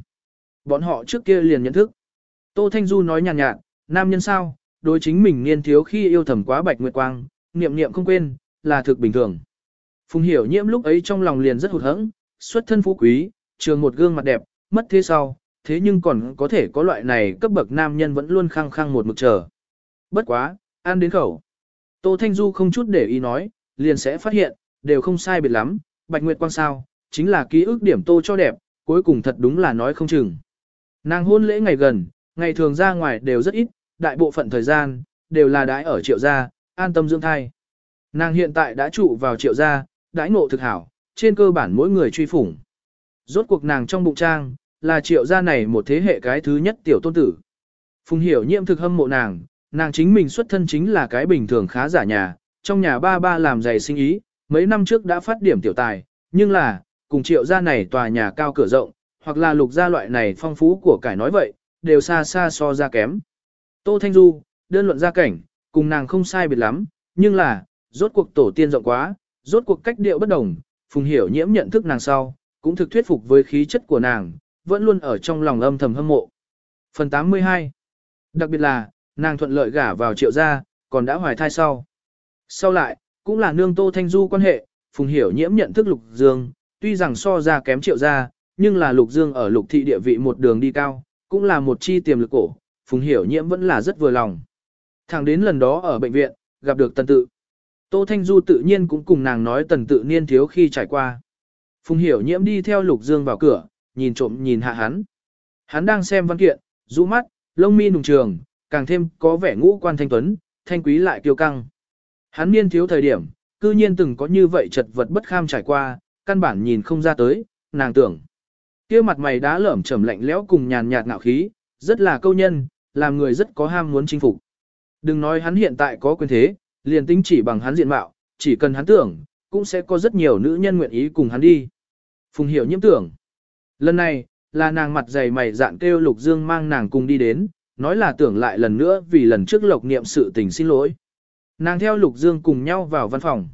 Bọn họ trước kia liền nhận thức. Tô Thanh Du nói nhàn nhạt, nhạt, nam nhân sao, đối chính mình niên thiếu khi yêu thầm quá bạch nguyệt quang, niệm niệm không quên, là thực bình thường. Phùng hiểu nhiễm lúc ấy trong lòng liền rất hụt hẫng, xuất thân phú quý, trường một gương mặt đẹp, mất thế sau, thế nhưng còn có thể có loại này cấp bậc nam nhân vẫn luôn khăng khăng một mực chờ. Bất quá, ăn đến khẩu. Tô Thanh Du không chút để ý nói, liền sẽ phát hiện, đều không sai biệt lắm, Bạch Nguyệt Quang sao, chính là ký ức điểm tô cho đẹp, cuối cùng thật đúng là nói không chừng. Nàng hôn lễ ngày gần, ngày thường ra ngoài đều rất ít, đại bộ phận thời gian, đều là đãi ở triệu gia, an tâm dưỡng thai. Nàng hiện tại đã trụ vào triệu gia, đãi ngộ thực hảo, trên cơ bản mỗi người truy phủng. Rốt cuộc nàng trong bụng trang, là triệu gia này một thế hệ cái thứ nhất tiểu tôn tử. Phùng hiểu nhiệm thực hâm mộ nàng, nàng chính mình xuất thân chính là cái bình thường khá giả nhà, trong nhà ba ba làm giày sinh ý, mấy năm trước đã phát điểm tiểu tài, nhưng là, cùng triệu gia này tòa nhà cao cửa rộng, hoặc là lục gia loại này phong phú của cải nói vậy, đều xa xa so ra kém. Tô Thanh Du, đơn luận gia cảnh, cùng nàng không sai biệt lắm, nhưng là, rốt cuộc tổ tiên rộng quá, rốt cuộc cách điệu bất đồng, Phùng Hiểu Nhiễm nhận thức nàng sau, cũng thực thuyết phục với khí chất của nàng, vẫn luôn ở trong lòng âm thầm hâm mộ. Phần 82 Đặc biệt là, nàng thuận lợi gả vào triệu gia, còn đã hoài thai sau. Sau lại, cũng là nương Tô Thanh Du quan hệ, Phùng Hiểu Nhiễm nhận thức Lục Dương, tuy rằng so ra kém triệu gia, nhưng là Lục Dương ở Lục thị địa vị một đường đi cao, cũng là một chi tiềm lực cổ, Phùng Hiểu Nhiễm vẫn là rất vừa lòng. Thẳng đến lần đó ở bệnh viện, gặp được Tần Tự. Tô Thanh Du tự nhiên cũng cùng nàng nói Tần Tự niên thiếu khi trải qua. Phùng Hiểu Nhiễm đi theo Lục Dương vào cửa, nhìn trộm nhìn hạ hắn. Hắn đang xem văn kiện, rũ mắt, lông mi nùng trường, càng thêm có vẻ ngũ quan thanh tuấn, thanh quý lại kiêu căng. Hắn niên thiếu thời điểm, cư nhiên từng có như vậy chật vật bất kham trải qua, căn bản nhìn không ra tới, nàng tưởng. kia mặt mày đá lởm chởm lạnh lẽo cùng nhàn nhạt ngạo khí, rất là câu nhân, làm người rất có ham muốn chinh phục. Đừng nói hắn hiện tại có quyền thế, liền tính chỉ bằng hắn diện mạo, chỉ cần hắn tưởng, cũng sẽ có rất nhiều nữ nhân nguyện ý cùng hắn đi. Phùng hiểu nhiễm tưởng. Lần này, là nàng mặt dày mày dạn kêu Lục Dương mang nàng cùng đi đến, nói là tưởng lại lần nữa vì lần trước lộc niệm sự tình xin lỗi. Nàng theo Lục Dương cùng nhau vào văn phòng.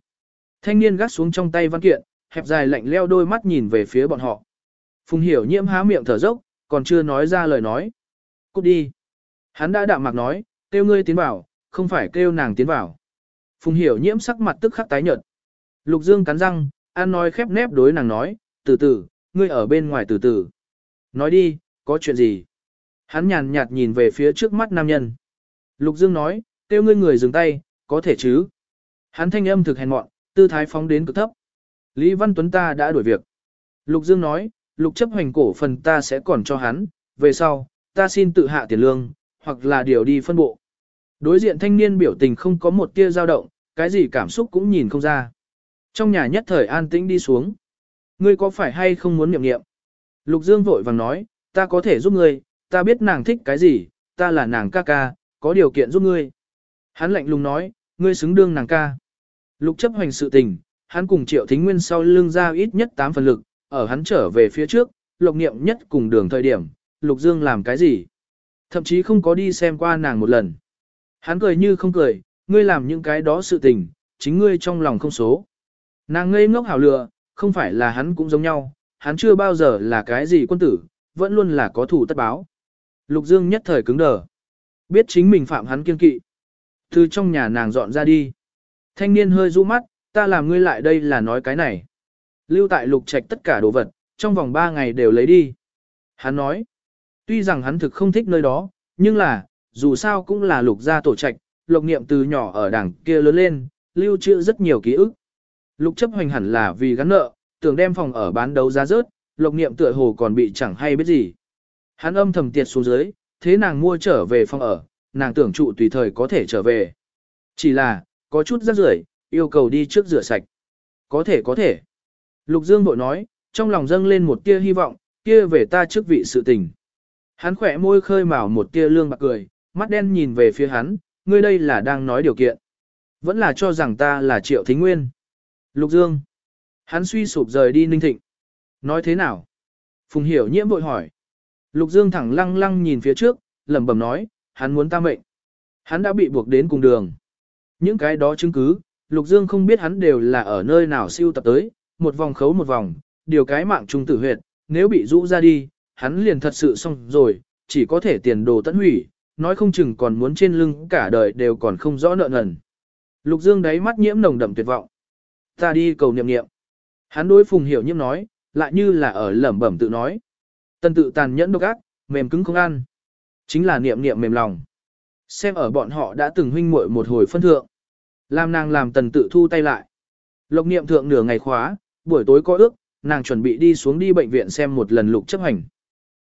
Thanh niên gắt xuống trong tay văn kiện, hẹp dài lạnh leo đôi mắt nhìn về phía bọn họ. Phùng hiểu nhiễm há miệng thở dốc, còn chưa nói ra lời nói. Cút đi. Hắn đã đạm mạc nói, kêu ngươi tiến vào, không phải kêu nàng tiến vào. Phùng hiểu nhiễm sắc mặt tức khắc tái nhợt. Lục Dương cắn răng, an nói khép nép đối nàng nói, từ từ, ngươi ở bên ngoài từ từ. Nói đi, có chuyện gì? Hắn nhàn nhạt nhìn về phía trước mắt nam nhân. Lục Dương nói, kêu ngươi người dừng tay, có thể chứ? Hắn thanh âm thực hèn mọn, tư thái phóng đến cực thấp. Lý Văn Tuấn ta đã đổi việc. Lục Dương nói, lục chấp hành cổ phần ta sẽ còn cho hắn, về sau, ta xin tự hạ tiền lương, hoặc là điều đi phân bộ. Đối diện thanh niên biểu tình không có một tia dao động, cái gì cảm xúc cũng nhìn không ra. Trong nhà nhất thời an tĩnh đi xuống. Ngươi có phải hay không muốn niệm niệm? Lục Dương vội vàng nói, ta có thể giúp ngươi, ta biết nàng thích cái gì, ta là nàng ca ca, có điều kiện giúp ngươi. Hắn lạnh lùng nói, ngươi xứng đương nàng ca. Lục chấp hành sự tình, hắn cùng Triệu Thính Nguyên sau lưng ra ít nhất 8 phần lực, ở hắn trở về phía trước, lục niệm nhất cùng đường thời điểm, Lục Dương làm cái gì? Thậm chí không có đi xem qua nàng một lần. Hắn cười như không cười, ngươi làm những cái đó sự tình, chính ngươi trong lòng không số. Nàng ngây ngốc hảo lựa, không phải là hắn cũng giống nhau, hắn chưa bao giờ là cái gì quân tử, vẫn luôn là có thủ tất báo. Lục Dương nhất thời cứng đờ. Biết chính mình phạm hắn kiên kỵ. Từ trong nhà nàng dọn ra đi. Thanh niên hơi rũ mắt, ta làm ngươi lại đây là nói cái này. Lưu tại lục trạch tất cả đồ vật, trong vòng 3 ngày đều lấy đi. Hắn nói, tuy rằng hắn thực không thích nơi đó, nhưng là, dù sao cũng là lục gia tổ trạch, lục niệm từ nhỏ ở đảng kia lớn lên, lưu trữ rất nhiều ký ức. Lục chấp hoành hẳn là vì gắn nợ, tưởng đem phòng ở bán đấu giá rớt, lục niệm tựa hồ còn bị chẳng hay biết gì. Hắn âm thầm tiệt xuống dưới, thế nàng mua trở về phòng ở, nàng tưởng trụ tùy thời có thể trở về. Chỉ là, có chút rắc rưởi, yêu cầu đi trước rửa sạch. Có thể có thể. Lục Dương bội nói, trong lòng dâng lên một tia hy vọng, kia về ta trước vị sự tình. Hắn khỏe môi khơi mào một tia lương bạc cười, mắt đen nhìn về phía hắn, ngươi đây là đang nói điều kiện. Vẫn là cho rằng ta là triệu thính nguyên. Lục Dương. Hắn suy sụp rời đi ninh thịnh. Nói thế nào? Phùng hiểu nhiễm vội hỏi. Lục Dương thẳng lăng lăng nhìn phía trước, lẩm bẩm nói, hắn muốn ta mệnh. Hắn đã bị buộc đến cùng đường. Những cái đó chứng cứ, Lục Dương không biết hắn đều là ở nơi nào siêu tập tới, một vòng khấu một vòng, điều cái mạng trung tử huyệt, nếu bị rũ ra đi, hắn liền thật sự xong rồi, chỉ có thể tiền đồ tận hủy, nói không chừng còn muốn trên lưng cả đời đều còn không rõ nợ nần. Lục Dương đáy mắt nhiễm nồng đậm tuyệt vọng. Ta đi cầu niệm niệm. Hắn đối Phùng Hiểu Nhiễm nói, lại như là ở lẩm bẩm tự nói. Tân tự tàn nhẫn độc ác, mềm cứng không ăn. Chính là niệm niệm mềm lòng. Xem ở bọn họ đã từng huynh muội một hồi phân thượng. Làm nàng làm tần tự thu tay lại. Lộc niệm thượng nửa ngày khóa, buổi tối có ước, nàng chuẩn bị đi xuống đi bệnh viện xem một lần lục chấp hành.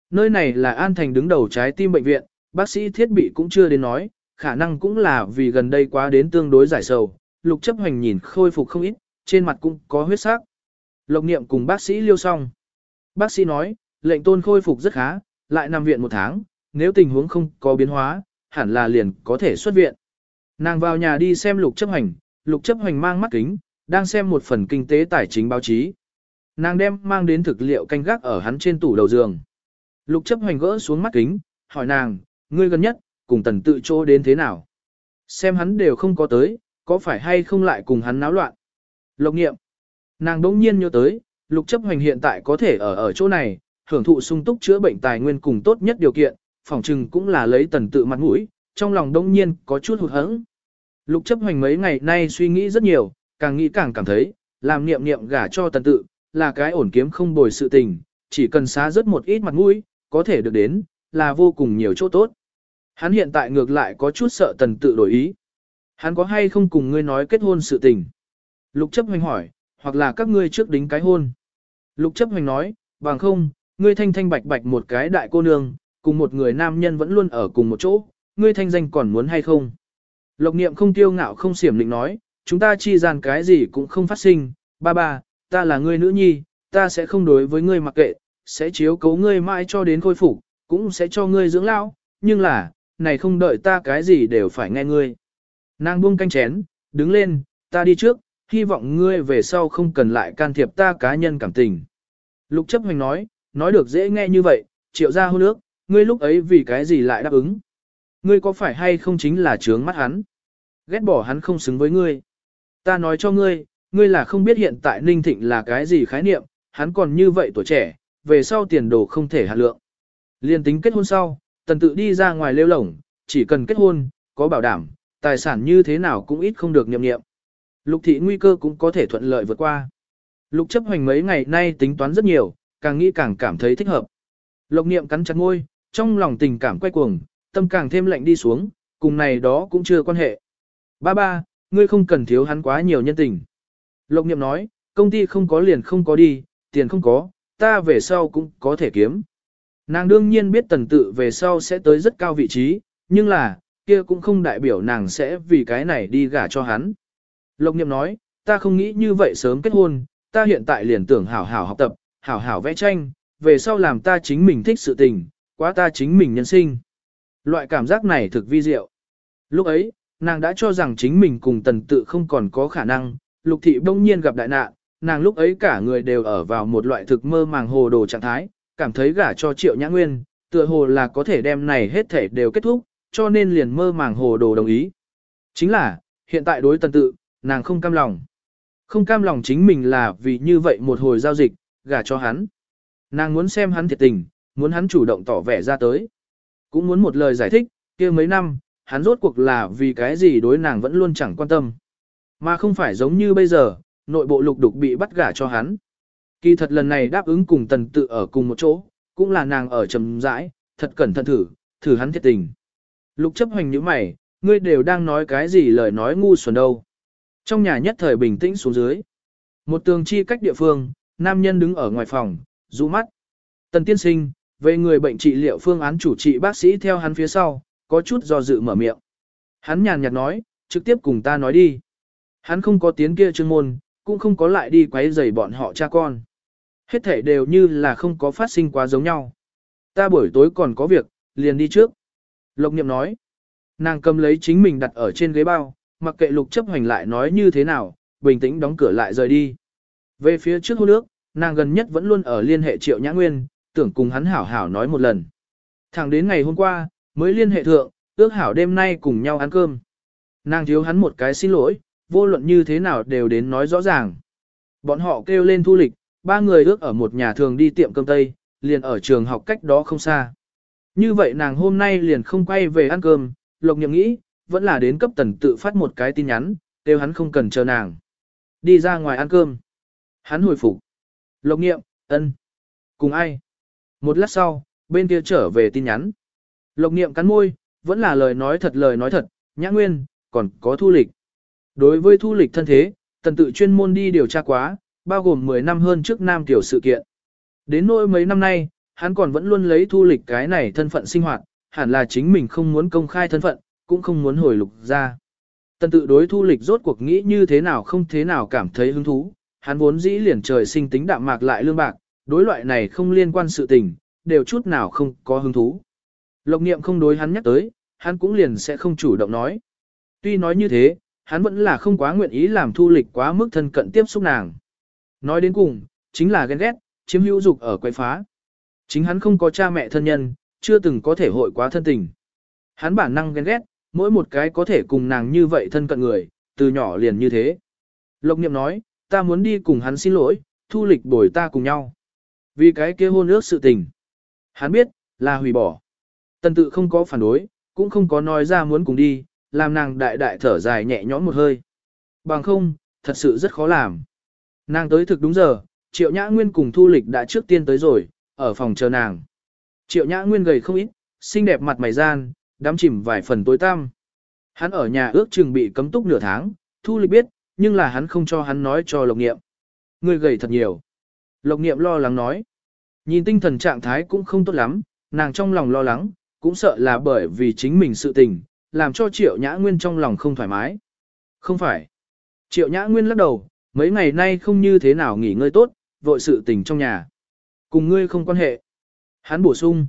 Nơi này là An Thành đứng đầu trái tim bệnh viện, bác sĩ thiết bị cũng chưa đến nói, khả năng cũng là vì gần đây quá đến tương đối giải sầu. Lục chấp hành nhìn khôi phục không ít, trên mặt cũng có huyết sắc. Lộc niệm cùng bác sĩ liêu xong. Bác sĩ nói, lệnh tôn khôi phục rất khá, lại nằm viện một tháng, nếu tình huống không có biến hóa, hẳn là liền có thể xuất viện. Nàng vào nhà đi xem lục chấp hành, lục chấp hành mang mắt kính, đang xem một phần kinh tế tài chính báo chí. Nàng đem mang đến thực liệu canh gác ở hắn trên tủ đầu giường. Lục chấp hành gỡ xuống mắt kính, hỏi nàng, ngươi gần nhất, cùng tần tự chỗ đến thế nào? Xem hắn đều không có tới, có phải hay không lại cùng hắn náo loạn? Lộc nghiệm. Nàng đỗng nhiên nhớ tới, lục chấp Hoành hiện tại có thể ở ở chỗ này, hưởng thụ sung túc chữa bệnh tài nguyên cùng tốt nhất điều kiện, phỏng trừng cũng là lấy tần tự mặt mũi, trong lòng đông nhiên có chút hụt hẫng. Lục chấp Hoành mấy ngày nay suy nghĩ rất nhiều, càng nghĩ càng cảm thấy, làm niệm niệm gả cho tần tự, là cái ổn kiếm không bồi sự tình, chỉ cần xá rất một ít mặt mũi, có thể được đến, là vô cùng nhiều chỗ tốt. Hắn hiện tại ngược lại có chút sợ tần tự đổi ý. Hắn có hay không cùng ngươi nói kết hôn sự tình? Lục chấp hành hỏi, hoặc là các ngươi trước đính cái hôn. Lục chấp hành nói, bằng không, ngươi thanh thanh bạch bạch một cái đại cô nương, cùng một người nam nhân vẫn luôn ở cùng một chỗ, ngươi thanh danh còn muốn hay không? Lộc niệm không tiêu ngạo không xiểm định nói, chúng ta chi gian cái gì cũng không phát sinh, ba ba, ta là ngươi nữ nhi, ta sẽ không đối với ngươi mặc kệ, sẽ chiếu cố ngươi mãi cho đến khôi phục, cũng sẽ cho ngươi dưỡng lão, nhưng là, này không đợi ta cái gì đều phải nghe ngươi. Nàng buông canh chén, đứng lên, ta đi trước, hy vọng ngươi về sau không cần lại can thiệp ta cá nhân cảm tình. Lục chấp hành nói, nói được dễ nghe như vậy, triệu ra hôn nước, ngươi lúc ấy vì cái gì lại đáp ứng. Ngươi có phải hay không chính là trướng mắt hắn? Ghét bỏ hắn không xứng với ngươi. Ta nói cho ngươi, ngươi là không biết hiện tại Ninh Thịnh là cái gì khái niệm, hắn còn như vậy tuổi trẻ, về sau tiền đồ không thể hạ lượng. Liên tính kết hôn sau, tần tự đi ra ngoài lêu lổng, chỉ cần kết hôn, có bảo đảm, tài sản như thế nào cũng ít không được nhậm nghiệm. Lục thị nguy cơ cũng có thể thuận lợi vượt qua. Lục chấp hoành mấy ngày nay tính toán rất nhiều, càng nghĩ càng cảm thấy thích hợp. Lộc niệm cắn chặt môi, trong lòng tình cảm quay cuồng, tâm càng thêm lạnh đi xuống, cùng này đó cũng chưa quan hệ. Ba ba, ngươi không cần thiếu hắn quá nhiều nhân tình. Lộc niệm nói, công ty không có liền không có đi, tiền không có, ta về sau cũng có thể kiếm. Nàng đương nhiên biết tần tự về sau sẽ tới rất cao vị trí, nhưng là, kia cũng không đại biểu nàng sẽ vì cái này đi gả cho hắn. Lộc niệm nói, ta không nghĩ như vậy sớm kết hôn, ta hiện tại liền tưởng hảo hảo học tập, hảo hảo vẽ tranh, về sau làm ta chính mình thích sự tình, quá ta chính mình nhân sinh. Loại cảm giác này thực vi diệu. Lúc ấy, nàng đã cho rằng chính mình cùng tần tự không còn có khả năng, lục thị bỗng nhiên gặp đại nạn, nàng lúc ấy cả người đều ở vào một loại thực mơ màng hồ đồ trạng thái, cảm thấy gả cho triệu nhã nguyên, tựa hồ là có thể đem này hết thể đều kết thúc, cho nên liền mơ màng hồ đồ đồng ý. Chính là, hiện tại đối tần tự, nàng không cam lòng. Không cam lòng chính mình là vì như vậy một hồi giao dịch, gả cho hắn. Nàng muốn xem hắn thiệt tình, muốn hắn chủ động tỏ vẻ ra tới. Cũng muốn một lời giải thích, kia mấy năm, hắn rốt cuộc là vì cái gì đối nàng vẫn luôn chẳng quan tâm. Mà không phải giống như bây giờ, nội bộ lục đục bị bắt gả cho hắn. Kỳ thật lần này đáp ứng cùng tần tự ở cùng một chỗ, cũng là nàng ở trầm rãi, thật cẩn thận thử, thử hắn thiệt tình. Lục chấp hành như mày, ngươi đều đang nói cái gì lời nói ngu xuẩn đâu. Trong nhà nhất thời bình tĩnh xuống dưới. Một tường chi cách địa phương, nam nhân đứng ở ngoài phòng, rũ mắt. Tần tiên sinh, về người bệnh trị liệu phương án chủ trị bác sĩ theo hắn phía sau, có chút do dự mở miệng. Hắn nhàn nhạt nói, trực tiếp cùng ta nói đi. Hắn không có tiếng kia chuyên môn, cũng không có lại đi quấy rầy bọn họ cha con. Hết thể đều như là không có phát sinh quá giống nhau. Ta buổi tối còn có việc, liền đi trước. Lộc niệm nói. Nàng cầm lấy chính mình đặt ở trên ghế bao, mặc kệ lục chấp hành lại nói như thế nào, bình tĩnh đóng cửa lại rời đi. Về phía trước hôn nước, nàng gần nhất vẫn luôn ở liên hệ triệu nhã nguyên, tưởng cùng hắn hảo hảo nói một lần. Thẳng đến ngày hôm qua, mới liên hệ thượng, ước hảo đêm nay cùng nhau ăn cơm. Nàng thiếu hắn một cái xin lỗi, vô luận như thế nào đều đến nói rõ ràng. Bọn họ kêu lên thu lịch, ba người ước ở một nhà thường đi tiệm cơm Tây, liền ở trường học cách đó không xa. Như vậy nàng hôm nay liền không quay về ăn cơm, Lộc Nhậm nghĩ, vẫn là đến cấp tần tự phát một cái tin nhắn, kêu hắn không cần chờ nàng. Đi ra ngoài ăn cơm. Hắn hồi phục. Lộc Nghiệm, ân. Cùng ai? Một lát sau, bên kia trở về tin nhắn. Lộc Nghiệm cắn môi, vẫn là lời nói thật lời nói thật, nhã nguyên, còn có thu lịch. Đối với thu lịch thân thế, tần tự chuyên môn đi điều tra quá, bao gồm 10 năm hơn trước Nam Tiểu sự kiện. Đến nỗi mấy năm nay, hắn còn vẫn luôn lấy thu lịch cái này thân phận sinh hoạt, hẳn là chính mình không muốn công khai thân phận, cũng không muốn hồi lục ra. Tần tự đối thu lịch rốt cuộc nghĩ như thế nào không thế nào cảm thấy hứng thú, hắn vốn dĩ liền trời sinh tính đạm mạc lại lương bạc, đối loại này không liên quan sự tình, đều chút nào không có hứng thú. Lộc niệm không đối hắn nhắc tới, hắn cũng liền sẽ không chủ động nói. Tuy nói như thế, hắn vẫn là không quá nguyện ý làm thu lịch quá mức thân cận tiếp xúc nàng. Nói đến cùng, chính là ghen ghét, chiếm hữu dục ở quậy phá. Chính hắn không có cha mẹ thân nhân, chưa từng có thể hội quá thân tình. Hắn bản năng ghen ghét, mỗi một cái có thể cùng nàng như vậy thân cận người, từ nhỏ liền như thế. Lộc niệm nói, ta muốn đi cùng hắn xin lỗi, thu lịch bồi ta cùng nhau. Vì cái kia hôn ước sự tình. Hắn biết, là hủy bỏ. Tần tự không có phản đối, cũng không có nói ra muốn cùng đi, làm nàng đại đại thở dài nhẹ nhõm một hơi. Bằng không, thật sự rất khó làm. Nàng tới thực đúng giờ, triệu nhã nguyên cùng thu lịch đã trước tiên tới rồi, ở phòng chờ nàng. Triệu nhã nguyên gầy không ít, xinh đẹp mặt mày gian, đắm chìm vài phần tối tăm. Hắn ở nhà ước chừng bị cấm túc nửa tháng, thu lịch biết, nhưng là hắn không cho hắn nói cho lộc Niệm. Người gầy thật nhiều. Lộc Niệm lo lắng nói. Nhìn tinh thần trạng thái cũng không tốt lắm, nàng trong lòng lo lắng, cũng sợ là bởi vì chính mình sự tình, làm cho triệu nhã nguyên trong lòng không thoải mái. Không phải. Triệu nhã nguyên lắc đầu, mấy ngày nay không như thế nào nghỉ ngơi tốt, vội sự tình trong nhà. Cùng ngươi không quan hệ. Hắn bổ sung.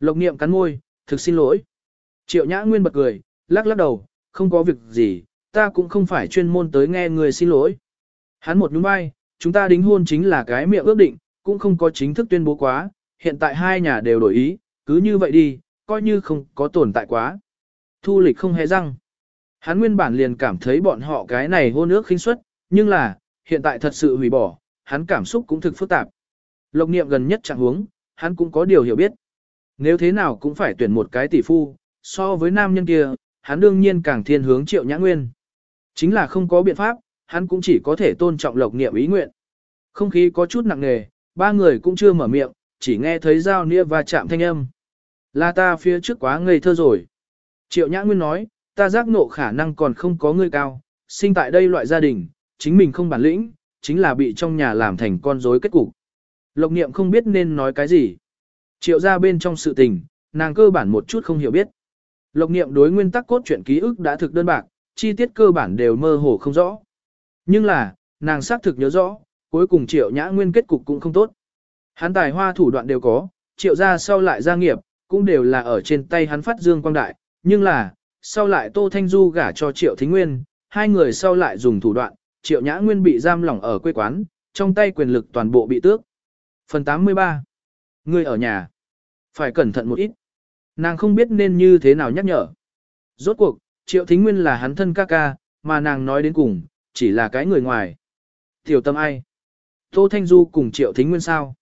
Lộc niệm cắn môi, thực xin lỗi. Triệu nhã nguyên bật cười, lắc lắc đầu, không có việc gì, ta cũng không phải chuyên môn tới nghe người xin lỗi. Hắn một nhún vai, chúng ta đính hôn chính là cái miệng ước định, cũng không có chính thức tuyên bố quá, hiện tại hai nhà đều đổi ý, cứ như vậy đi, coi như không có tồn tại quá. Thu lịch không hề răng. Hắn nguyên bản liền cảm thấy bọn họ cái này hôn ước khinh suất, nhưng là, hiện tại thật sự hủy bỏ, hắn cảm xúc cũng thực phức tạp. Lộc niệm gần nhất chẳng huống, hắn cũng có điều hiểu biết. Nếu thế nào cũng phải tuyển một cái tỷ phu, so với nam nhân kia, hắn đương nhiên càng thiên hướng triệu nhã nguyên. Chính là không có biện pháp, hắn cũng chỉ có thể tôn trọng lộc niệm ý nguyện. Không khí có chút nặng nề, ba người cũng chưa mở miệng, chỉ nghe thấy dao nia và chạm thanh âm. Là ta phía trước quá ngây thơ rồi. Triệu Nhã Nguyên nói, ta giác ngộ khả năng còn không có ngươi cao, sinh tại đây loại gia đình, chính mình không bản lĩnh, chính là bị trong nhà làm thành con rối kết cục. Lộc niệm không biết nên nói cái gì. Triệu ra bên trong sự tình, nàng cơ bản một chút không hiểu biết. Lộc niệm đối nguyên tắc cốt truyện ký ức đã thực đơn bạc, chi tiết cơ bản đều mơ hồ không rõ. Nhưng là, nàng xác thực nhớ rõ, cuối cùng triệu nhã nguyên kết cục cũng không tốt. Hắn tài hoa thủ đoạn đều có, triệu ra sau lại gia nghiệp, cũng đều là ở trên tay hắn phát dương quang đại, nhưng là, sau lại Tô Thanh Du gả cho Triệu Thính Nguyên, hai người sau lại dùng thủ đoạn, Triệu Nhã Nguyên bị giam lỏng ở quê quán, trong tay quyền lực toàn bộ bị tước. Phần 83 Người ở nhà Phải cẩn thận một ít. Nàng không biết nên như thế nào nhắc nhở. Rốt cuộc, Triệu Thính Nguyên là hắn thân ca ca, mà nàng nói đến cùng, chỉ là cái người ngoài. Tiểu tâm ai? Tô Thanh Du cùng Triệu Thính Nguyên sao?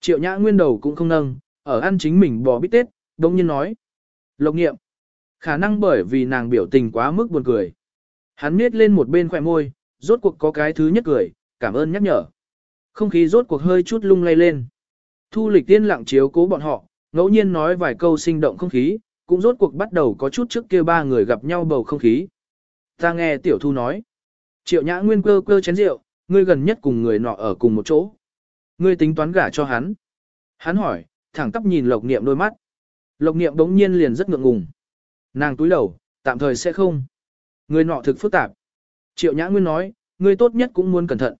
Triệu Nhã Nguyên đầu cũng không nâng, ở ăn chính mình bò bít tết, đông nhiên nói. Lộc nghiệm. Khả năng bởi vì nàng biểu tình quá mức buồn cười. Hắn miết lên một bên khỏe môi, rốt cuộc có cái thứ nhất cười, cảm ơn nhắc nhở. Không khí rốt cuộc hơi chút lung lay lên. Thu lịch tiên lặng chiếu cố bọn họ, ngẫu nhiên nói vài câu sinh động không khí, cũng rốt cuộc bắt đầu có chút trước kia ba người gặp nhau bầu không khí. Ta nghe tiểu thu nói. Triệu nhã nguyên cơ cơ chén rượu, ngươi gần nhất cùng người nọ ở cùng một chỗ. Ngươi tính toán gả cho hắn. Hắn hỏi, thẳng tắp nhìn lộc niệm đôi mắt. Lộc niệm đống nhiên liền rất ngượng ngùng. Nàng túi đầu, tạm thời sẽ không. Người nọ thực phức tạp. Triệu nhã nguyên nói, ngươi tốt nhất cũng muốn cẩn thận.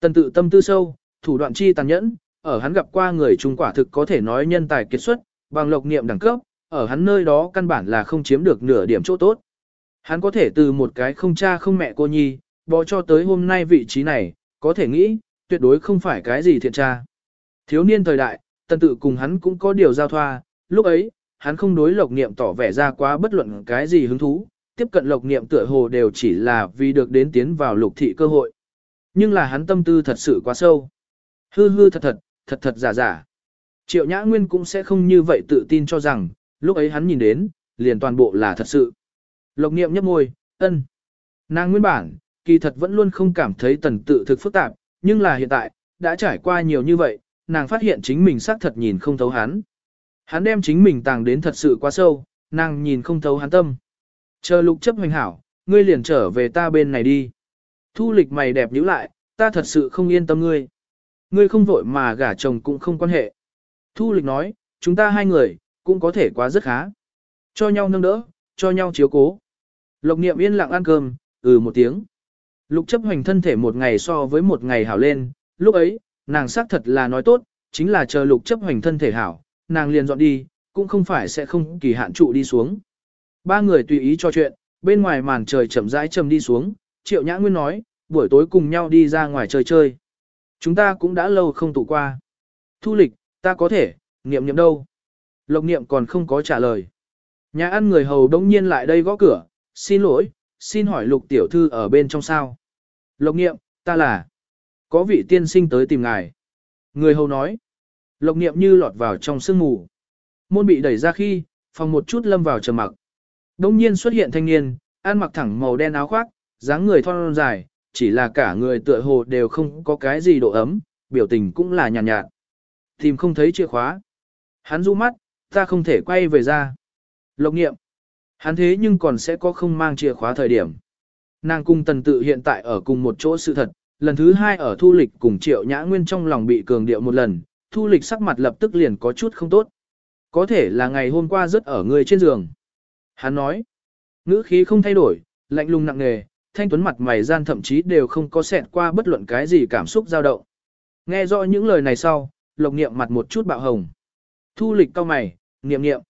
Tần tự tâm tư sâu, thủ đoạn chi tàn nhẫn, ở hắn gặp qua người trung quả thực có thể nói nhân tài kiệt xuất, bằng lộc niệm đẳng cấp, ở hắn nơi đó căn bản là không chiếm được nửa điểm chỗ tốt. Hắn có thể từ một cái không cha không mẹ cô nhi, bò cho tới hôm nay vị trí này, có thể nghĩ, tuyệt đối không phải cái gì thiện tra. Thiếu niên thời đại, tần tự cùng hắn cũng có điều giao thoa, lúc ấy, hắn không đối lộc niệm tỏ vẻ ra quá bất luận cái gì hứng thú, tiếp cận lộc niệm tựa hồ đều chỉ là vì được đến tiến vào lục thị cơ hội. Nhưng là hắn tâm tư thật sự quá sâu. Hư hư thật thật, thật thật giả giả. Triệu Nhã Nguyên cũng sẽ không như vậy tự tin cho rằng, lúc ấy hắn nhìn đến, liền toàn bộ là thật sự. Lộc niệm nhấp môi, ân. Nàng nguyên bản, kỳ thật vẫn luôn không cảm thấy tần tự thực phức tạp, nhưng là hiện tại, đã trải qua nhiều như vậy, nàng phát hiện chính mình xác thật nhìn không thấu hắn. Hắn đem chính mình tàng đến thật sự quá sâu, nàng nhìn không thấu hắn tâm. Chờ lục chấp hành hảo, ngươi liền trở về ta bên này đi. Thu lịch mày đẹp nhíu lại, ta thật sự không yên tâm ngươi. Ngươi không vội mà gả chồng cũng không quan hệ. Thu lịch nói, chúng ta hai người, cũng có thể quá rất khá. Cho nhau nâng đỡ, cho nhau chiếu cố. Lộc niệm yên lặng ăn cơm, ừ một tiếng. Lục chấp hành thân thể một ngày so với một ngày hảo lên, lúc ấy, nàng xác thật là nói tốt, chính là chờ lục chấp hành thân thể hảo, nàng liền dọn đi, cũng không phải sẽ không kỳ hạn trụ đi xuống. Ba người tùy ý cho chuyện, bên ngoài màn trời chậm rãi chầm đi xuống, triệu nhã nguyên nói, buổi tối cùng nhau đi ra ngoài chơi chơi. Chúng ta cũng đã lâu không tụ qua. Thu lịch, ta có thể, niệm niệm đâu? Lộc niệm còn không có trả lời. Nhà ăn người hầu đông nhiên lại đây gõ cửa, xin lỗi, xin hỏi lục tiểu thư ở bên trong sao? Lộc niệm, ta là. Có vị tiên sinh tới tìm ngài. Người hầu nói. Lộc niệm như lọt vào trong sương mù. Môn bị đẩy ra khi, phòng một chút lâm vào trầm mặc. Đông nhiên xuất hiện thanh niên, ăn mặc thẳng màu đen áo khoác, dáng người thon dài, chỉ là cả người tựa hồ đều không có cái gì độ ấm, biểu tình cũng là nhàn nhạt, nhạt. Tìm không thấy chìa khóa. Hắn du mắt, ta không thể quay về ra. Lộc nghiệm. Hắn thế nhưng còn sẽ có không mang chìa khóa thời điểm. Nàng cung tần tự hiện tại ở cùng một chỗ sự thật, lần thứ hai ở thu lịch cùng triệu nhã nguyên trong lòng bị cường điệu một lần, thu lịch sắc mặt lập tức liền có chút không tốt. Có thể là ngày hôm qua rất ở người trên giường. Hắn nói, ngữ khí không thay đổi, lạnh lùng nặng nề, thanh tuấn mặt mày gian thậm chí đều không có xẹt qua bất luận cái gì cảm xúc dao động. Nghe rõ những lời này sau, lộc niệm mặt một chút bạo hồng. Thu lịch cao mày, niệm niệm.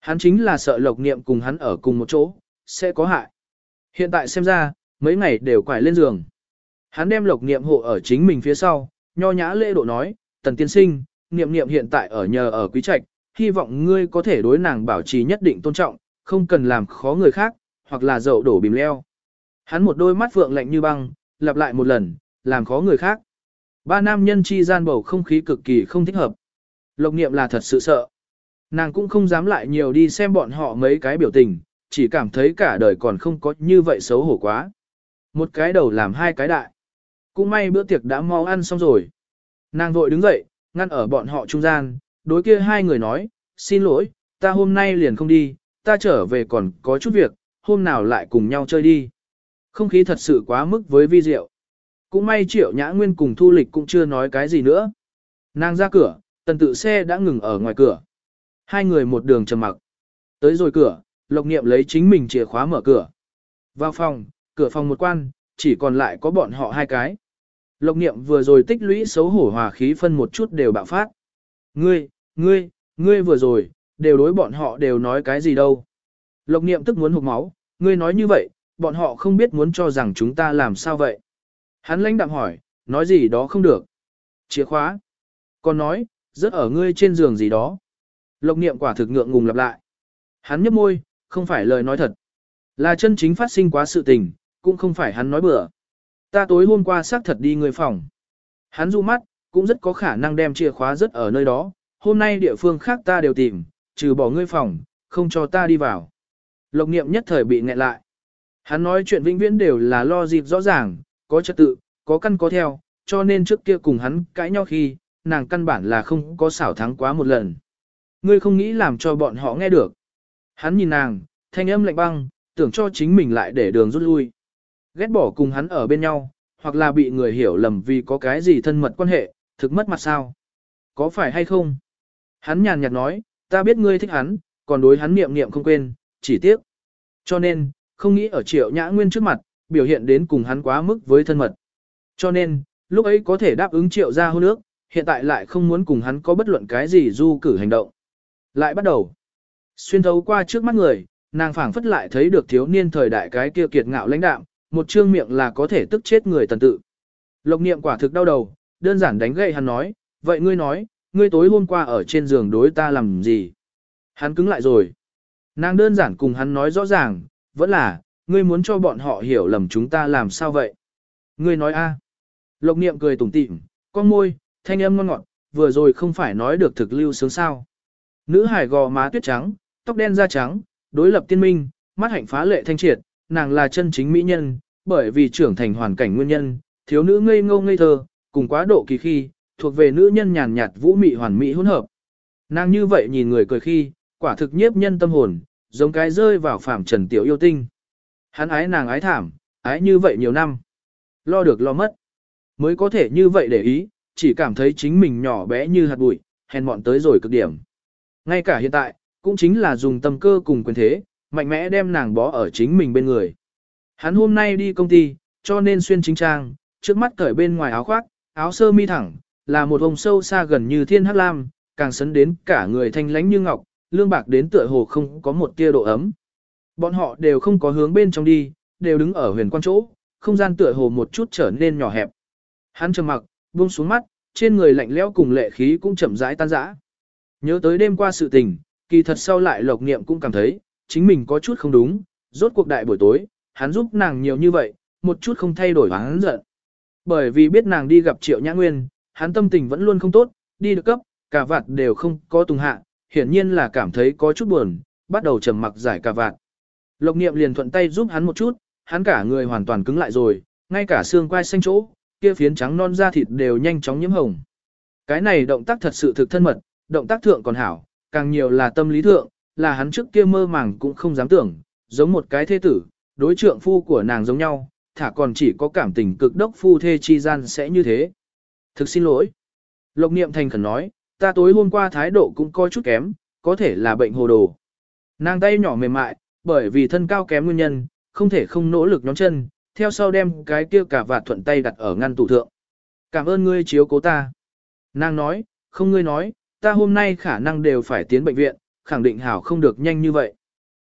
Hắn chính là sợ lộc niệm cùng hắn ở cùng một chỗ, sẽ có hại. Hiện tại xem ra, mấy ngày đều quải lên giường. Hắn đem lộc niệm hộ ở chính mình phía sau, nho nhã lễ độ nói, tần tiên sinh, niệm niệm hiện tại ở nhờ ở quý trạch, hy vọng ngươi có thể đối nàng bảo trì nhất định tôn trọng, không cần làm khó người khác, hoặc là dậu đổ bìm leo. Hắn một đôi mắt phượng lạnh như băng, lặp lại một lần, làm khó người khác. Ba nam nhân chi gian bầu không khí cực kỳ không thích hợp. Lộc niệm là thật sự sợ. Nàng cũng không dám lại nhiều đi xem bọn họ mấy cái biểu tình, chỉ cảm thấy cả đời còn không có như vậy xấu hổ quá. Một cái đầu làm hai cái đại. Cũng may bữa tiệc đã mau ăn xong rồi. Nàng vội đứng dậy, ngăn ở bọn họ trung gian, đối kia hai người nói, xin lỗi, ta hôm nay liền không đi, ta trở về còn có chút việc, hôm nào lại cùng nhau chơi đi. Không khí thật sự quá mức với vi diệu. Cũng may triệu nhã nguyên cùng thu lịch cũng chưa nói cái gì nữa. Nàng ra cửa, tần tự xe đã ngừng ở ngoài cửa. Hai người một đường trầm mặc. Tới rồi cửa, lộc nghiệm lấy chính mình chìa khóa mở cửa. Vào phòng, cửa phòng một quan, chỉ còn lại có bọn họ hai cái. Lộc nghiệm vừa rồi tích lũy xấu hổ hòa khí phân một chút đều bạo phát. Ngươi, ngươi, ngươi vừa rồi, đều đối bọn họ đều nói cái gì đâu. Lộc Niệm tức muốn hụt máu, ngươi nói như vậy, bọn họ không biết muốn cho rằng chúng ta làm sao vậy. Hắn lãnh đạm hỏi, nói gì đó không được. Chìa khóa. Còn nói, rất ở ngươi trên giường gì đó. Lộc niệm quả thực ngượng ngùng lặp lại. Hắn nhấp môi, không phải lời nói thật. Là chân chính phát sinh quá sự tình, cũng không phải hắn nói bừa. Ta tối hôm qua xác thật đi người phòng. Hắn du mắt, cũng rất có khả năng đem chìa khóa rất ở nơi đó, hôm nay địa phương khác ta đều tìm, trừ bỏ ngươi phòng, không cho ta đi vào. Lộc niệm nhất thời bị nghẹn lại. Hắn nói chuyện vĩnh viễn đều là lo dịp rõ ràng, có trật tự, có căn có theo, cho nên trước kia cùng hắn cãi nhau khi, nàng căn bản là không có xảo thắng quá một lần. Ngươi không nghĩ làm cho bọn họ nghe được. Hắn nhìn nàng, thanh âm lạnh băng, tưởng cho chính mình lại để đường rút lui. Ghét bỏ cùng hắn ở bên nhau, hoặc là bị người hiểu lầm vì có cái gì thân mật quan hệ, thực mất mặt sao. Có phải hay không? Hắn nhàn nhạt nói, ta biết ngươi thích hắn, còn đối hắn niệm niệm không quên, chỉ tiếc. Cho nên, không nghĩ ở triệu nhã nguyên trước mặt, biểu hiện đến cùng hắn quá mức với thân mật. Cho nên, lúc ấy có thể đáp ứng triệu ra hôn ước, hiện tại lại không muốn cùng hắn có bất luận cái gì du cử hành động. Lại bắt đầu. Xuyên thấu qua trước mắt người, nàng phảng phất lại thấy được thiếu niên thời đại cái kia kiệt ngạo lãnh đạm, một trương miệng là có thể tức chết người tần tự. Lộc niệm quả thực đau đầu, đơn giản đánh gậy hắn nói, vậy ngươi nói, ngươi tối hôm qua ở trên giường đối ta làm gì? Hắn cứng lại rồi. Nàng đơn giản cùng hắn nói rõ ràng, vẫn là, ngươi muốn cho bọn họ hiểu lầm chúng ta làm sao vậy? Ngươi nói a? Lộc niệm cười tủm tỉm, con môi, thanh âm ngon ngọt, vừa rồi không phải nói được thực lưu sướng sao. Nữ hải gò má tuyết trắng, tóc đen da trắng, đối lập tiên minh, mắt hạnh phá lệ thanh triệt, nàng là chân chính mỹ nhân, bởi vì trưởng thành hoàn cảnh nguyên nhân, thiếu nữ ngây ngô ngây thơ, cùng quá độ kỳ khi, thuộc về nữ nhân nhàn nhạt vũ mị hoàn mỹ hỗn hợp. Nàng như vậy nhìn người cười khi, quả thực nhiếp nhân tâm hồn, giống cái rơi vào phạm trần tiểu yêu tinh. Hắn ái nàng ái thảm, ái như vậy nhiều năm. Lo được lo mất. Mới có thể như vậy để ý, chỉ cảm thấy chính mình nhỏ bé như hạt bụi, hèn mọn tới rồi cực điểm. Ngay cả hiện tại, cũng chính là dùng tâm cơ cùng quyền thế, mạnh mẽ đem nàng bó ở chính mình bên người. Hắn hôm nay đi công ty, cho nên xuyên chính trang, trước mắt cởi bên ngoài áo khoác, áo sơ mi thẳng, là một hồng sâu xa gần như thiên hắc lam, càng sấn đến cả người thanh lánh như ngọc, lương bạc đến tựa hồ không có một tia độ ấm. Bọn họ đều không có hướng bên trong đi, đều đứng ở huyền quan chỗ, không gian tựa hồ một chút trở nên nhỏ hẹp. Hắn trầm mặc, buông xuống mắt, trên người lạnh lẽo cùng lệ khí cũng chậm rãi tan rã. Nhớ tới đêm qua sự tình, kỳ thật sau lại lộc niệm cũng cảm thấy, chính mình có chút không đúng, rốt cuộc đại buổi tối, hắn giúp nàng nhiều như vậy, một chút không thay đổi hắn giận. Bởi vì biết nàng đi gặp triệu nhã nguyên, hắn tâm tình vẫn luôn không tốt, đi được cấp, cả vạt đều không có tùng hạ, hiển nhiên là cảm thấy có chút buồn, bắt đầu trầm mặc giải cả vạt. Lộc niệm liền thuận tay giúp hắn một chút, hắn cả người hoàn toàn cứng lại rồi, ngay cả xương quai xanh chỗ, kia phiến trắng non da thịt đều nhanh chóng nhiễm hồng. Cái này động tác thật sự thực thân mật, động tác thượng còn hảo, càng nhiều là tâm lý thượng, là hắn trước kia mơ màng cũng không dám tưởng, giống một cái thế tử, đối trượng phu của nàng giống nhau, thả còn chỉ có cảm tình cực đốc phu thê chi gian sẽ như thế. Thực xin lỗi. Lộc niệm thành khẩn nói, ta tối hôm qua thái độ cũng có chút kém, có thể là bệnh hồ đồ. Nàng tay nhỏ mềm mại, bởi vì thân cao kém nguyên nhân, không thể không nỗ lực nhóm chân, theo sau đem cái kia cả vạt thuận tay đặt ở ngăn tủ thượng. Cảm ơn ngươi chiếu cố ta. Nàng nói, không ngươi nói, ta hôm nay khả năng đều phải tiến bệnh viện, khẳng định hảo không được nhanh như vậy.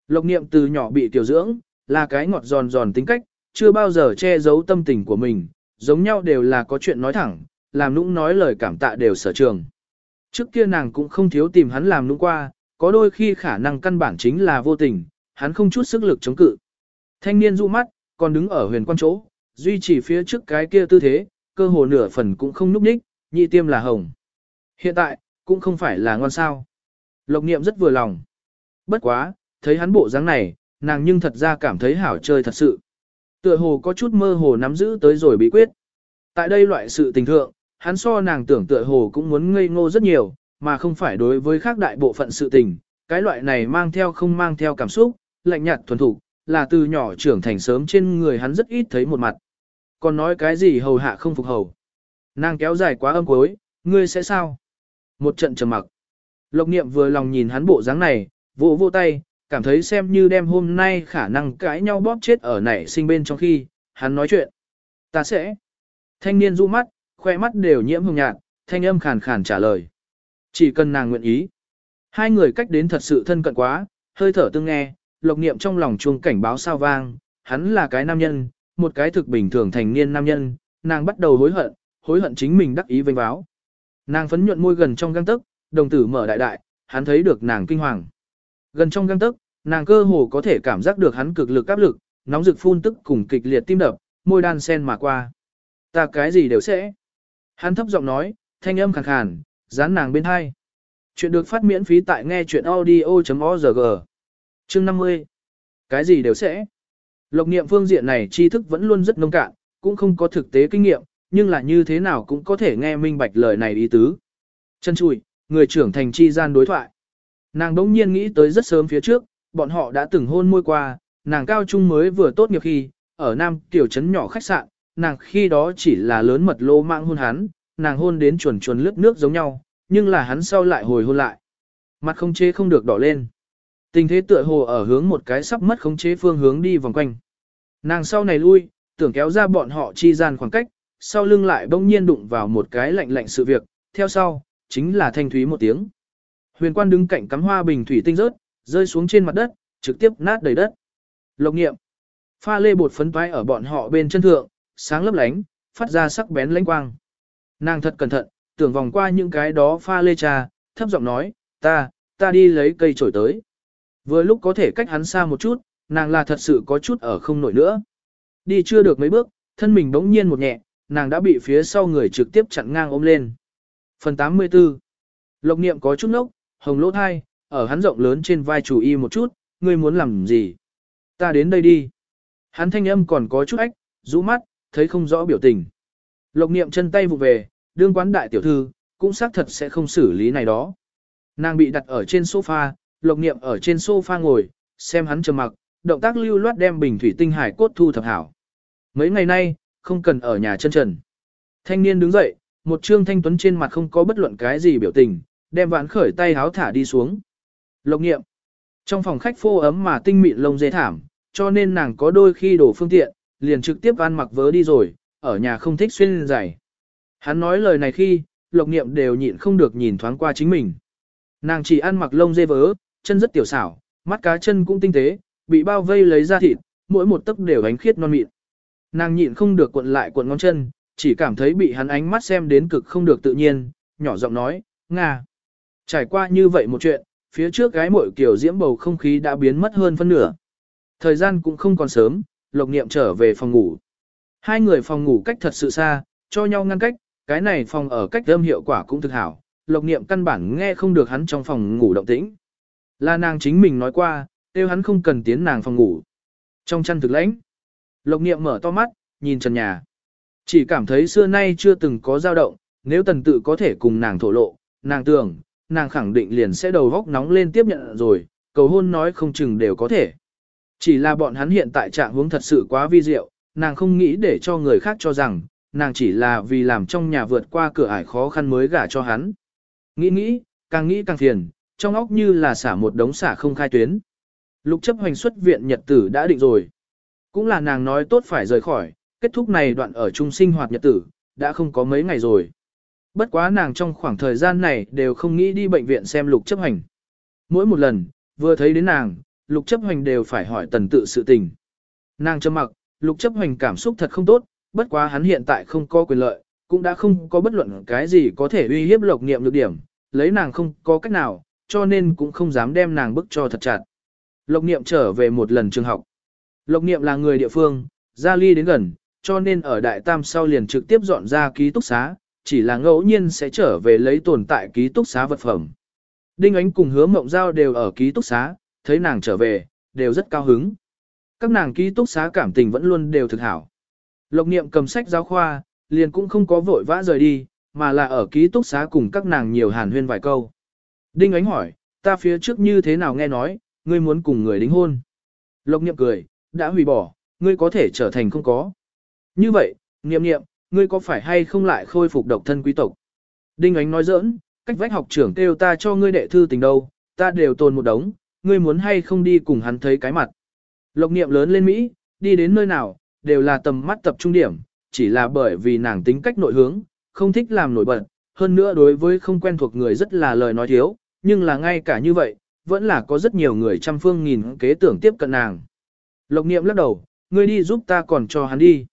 Lộc niệm từ nhỏ bị tiểu dưỡng, là cái ngọt giòn giòn tính cách, chưa bao giờ che giấu tâm tình của mình, giống nhau đều là có chuyện nói thẳng, làm nũng nói lời cảm tạ đều sở trường. Trước kia nàng cũng không thiếu tìm hắn làm nũng qua, có đôi khi khả năng căn bản chính là vô tình, hắn không chút sức lực chống cự. Thanh niên dụ mắt, còn đứng ở huyền quan chỗ, duy trì phía trước cái kia tư thế, cơ hồ nửa phần cũng không núp ních, nhị tiêm là hồng. Hiện tại, cũng không phải là ngon sao. Lộc niệm rất vừa lòng. Bất quá, thấy hắn bộ dáng này, nàng nhưng thật ra cảm thấy hảo chơi thật sự. Tựa hồ có chút mơ hồ nắm giữ tới rồi bí quyết. Tại đây loại sự tình thượng, hắn so nàng tưởng tựa hồ cũng muốn ngây ngô rất nhiều, mà không phải đối với khác đại bộ phận sự tình, cái loại này mang theo không mang theo cảm xúc, lạnh nhạt thuần thủ, là từ nhỏ trưởng thành sớm trên người hắn rất ít thấy một mặt. Còn nói cái gì hầu hạ không phục hầu. Nàng kéo dài quá âm cuối, ngươi sẽ sao? Một trận trầm mặc. Lộc niệm vừa lòng nhìn hắn bộ dáng này, vỗ vỗ tay, cảm thấy xem như đêm hôm nay khả năng cãi nhau bóp chết ở nảy sinh bên trong khi, hắn nói chuyện. Ta sẽ. Thanh niên du mắt, khoe mắt đều nhiễm hồng nhạt, thanh âm khàn khàn trả lời. Chỉ cần nàng nguyện ý. Hai người cách đến thật sự thân cận quá, hơi thở tương nghe, lộc niệm trong lòng chuông cảnh báo sao vang, hắn là cái nam nhân, một cái thực bình thường thành niên nam nhân, nàng bắt đầu hối hận, hối hận chính mình đắc ý vênh báo. Nàng phấn nhuận môi gần trong găng tức, đồng tử mở đại đại, hắn thấy được nàng kinh hoàng. Gần trong găng tức, nàng cơ hồ có thể cảm giác được hắn cực lực áp lực, nóng rực phun tức cùng kịch liệt tim đập, môi đan sen mà qua. Ta cái gì đều sẽ. Hắn thấp giọng nói, thanh âm khàn khàn, dán nàng bên hai. Chuyện được phát miễn phí tại nghe chuyện audio.org. Chương 50. Cái gì đều sẽ. Lộc niệm phương diện này tri thức vẫn luôn rất nông cạn, cũng không có thực tế kinh nghiệm, nhưng là như thế nào cũng có thể nghe minh bạch lời này ý tứ. Chân chùi, người trưởng thành chi gian đối thoại. Nàng đống nhiên nghĩ tới rất sớm phía trước, bọn họ đã từng hôn môi qua, nàng cao trung mới vừa tốt nghiệp khi, ở Nam tiểu trấn nhỏ khách sạn, nàng khi đó chỉ là lớn mật lô mạng hôn hắn, nàng hôn đến chuồn chuồn lướt nước giống nhau, nhưng là hắn sau lại hồi hôn lại. Mặt không chế không được đỏ lên. Tình thế tựa hồ ở hướng một cái sắp mất khống chế phương hướng đi vòng quanh. Nàng sau này lui, tưởng kéo ra bọn họ chi gian khoảng cách, sau lưng lại bỗng nhiên đụng vào một cái lạnh lạnh sự việc, theo sau, chính là thanh thúy một tiếng. Huyền quan đứng cạnh cắm hoa bình thủy tinh rớt, rơi xuống trên mặt đất, trực tiếp nát đầy đất. Lộc nghiệm. Pha lê bột phấn toái ở bọn họ bên chân thượng, sáng lấp lánh, phát ra sắc bén lãnh quang. Nàng thật cẩn thận, tưởng vòng qua những cái đó pha lê trà, thấp giọng nói, ta, ta đi lấy cây trổi tới. Vừa lúc có thể cách hắn xa một chút, nàng là thật sự có chút ở không nổi nữa. Đi chưa được mấy bước, thân mình bỗng nhiên một nhẹ, nàng đã bị phía sau người trực tiếp chặn ngang ôm lên. Phần 84 Lộc niệm có chút nốc, hồng lỗ thai, ở hắn rộng lớn trên vai chủ y một chút, ngươi muốn làm gì? Ta đến đây đi. Hắn thanh âm còn có chút ách, rũ mắt, thấy không rõ biểu tình. Lộc niệm chân tay vụ về, đương quán đại tiểu thư, cũng xác thật sẽ không xử lý này đó. Nàng bị đặt ở trên sofa, lộc niệm ở trên sofa ngồi, xem hắn trầm mặc, động tác lưu loát đem bình thủy tinh hải cốt thu thập hảo. Mấy ngày nay, không cần ở nhà chân trần. Thanh niên đứng dậy, một trương thanh tuấn trên mặt không có bất luận cái gì biểu tình, đem vãn khởi tay háo thả đi xuống. Lộc niệm, Trong phòng khách phô ấm mà tinh mịn lông dê thảm, cho nên nàng có đôi khi đổ phương tiện, liền trực tiếp ăn mặc vớ đi rồi, ở nhà không thích xuyên giày. Hắn nói lời này khi, lộc niệm đều nhịn không được nhìn thoáng qua chính mình. Nàng chỉ ăn mặc lông dê vớ, chân rất tiểu xảo, mắt cá chân cũng tinh tế, bị bao vây lấy ra thịt, mỗi một tấc đều ánh khiết non mịn. Nàng nhịn không được cuộn lại cuộn ngón chân, chỉ cảm thấy bị hắn ánh mắt xem đến cực không được tự nhiên, nhỏ giọng nói, Nga. Trải qua như vậy một chuyện, phía trước gái mội kiểu diễm bầu không khí đã biến mất hơn phân nửa. Thời gian cũng không còn sớm, lộc niệm trở về phòng ngủ. Hai người phòng ngủ cách thật sự xa, cho nhau ngăn cách, cái này phòng ở cách âm hiệu quả cũng thực hảo. Lộc niệm căn bản nghe không được hắn trong phòng ngủ động tĩnh. Là nàng chính mình nói qua, kêu hắn không cần tiến nàng phòng ngủ. Trong chăn thực lãnh, Lộc niệm mở to mắt, nhìn trần nhà. Chỉ cảm thấy xưa nay chưa từng có dao động, nếu tần tự có thể cùng nàng thổ lộ, nàng tưởng, nàng khẳng định liền sẽ đầu góc nóng lên tiếp nhận rồi, cầu hôn nói không chừng đều có thể. Chỉ là bọn hắn hiện tại trạng hướng thật sự quá vi diệu, nàng không nghĩ để cho người khác cho rằng, nàng chỉ là vì làm trong nhà vượt qua cửa ải khó khăn mới gả cho hắn. Nghĩ nghĩ, càng nghĩ càng phiền, trong óc như là xả một đống xả không khai tuyến. Lục chấp hoành xuất viện nhật tử đã định rồi. Cũng là nàng nói tốt phải rời khỏi, kết thúc này đoạn ở chung sinh hoạt nhật tử, đã không có mấy ngày rồi. Bất quá nàng trong khoảng thời gian này đều không nghĩ đi bệnh viện xem lục chấp hành. Mỗi một lần, vừa thấy đến nàng, lục chấp hoành đều phải hỏi tần tự sự tình. Nàng châm mặc, lục chấp hoành cảm xúc thật không tốt, bất quá hắn hiện tại không có quyền lợi, cũng đã không có bất luận cái gì có thể uy hiếp lộc niệm lược điểm, lấy nàng không có cách nào, cho nên cũng không dám đem nàng bức cho thật chặt. Lộc niệm trở về một lần trường học. Lộc niệm là người địa phương, gia ly đến gần, cho nên ở đại tam sau liền trực tiếp dọn ra ký túc xá, chỉ là ngẫu nhiên sẽ trở về lấy tồn tại ký túc xá vật phẩm. Đinh ánh cùng hứa mộng giao đều ở ký túc xá, thấy nàng trở về, đều rất cao hứng. Các nàng ký túc xá cảm tình vẫn luôn đều thực hảo. Lộc niệm cầm sách giáo khoa, liền cũng không có vội vã rời đi, mà là ở ký túc xá cùng các nàng nhiều hàn huyên vài câu. Đinh ánh hỏi, ta phía trước như thế nào nghe nói, ngươi muốn cùng người đính hôn. Lộc niệm cười, đã hủy bỏ, ngươi có thể trở thành không có. Như vậy, niệm niệm, ngươi có phải hay không lại khôi phục độc thân quý tộc? Đinh ánh nói giỡn, cách vách học trưởng kêu ta cho ngươi đệ thư tình đâu, ta đều tồn một đống, ngươi muốn hay không đi cùng hắn thấy cái mặt. Lộc niệm lớn lên Mỹ, đi đến nơi nào, đều là tầm mắt tập trung điểm, chỉ là bởi vì nàng tính cách nội hướng, không thích làm nổi bật, hơn nữa đối với không quen thuộc người rất là lời nói thiếu, nhưng là ngay cả như vậy, vẫn là có rất nhiều người trăm phương nghìn kế tưởng tiếp cận nàng. Lộc niệm lắc đầu, ngươi đi giúp ta còn cho hắn đi.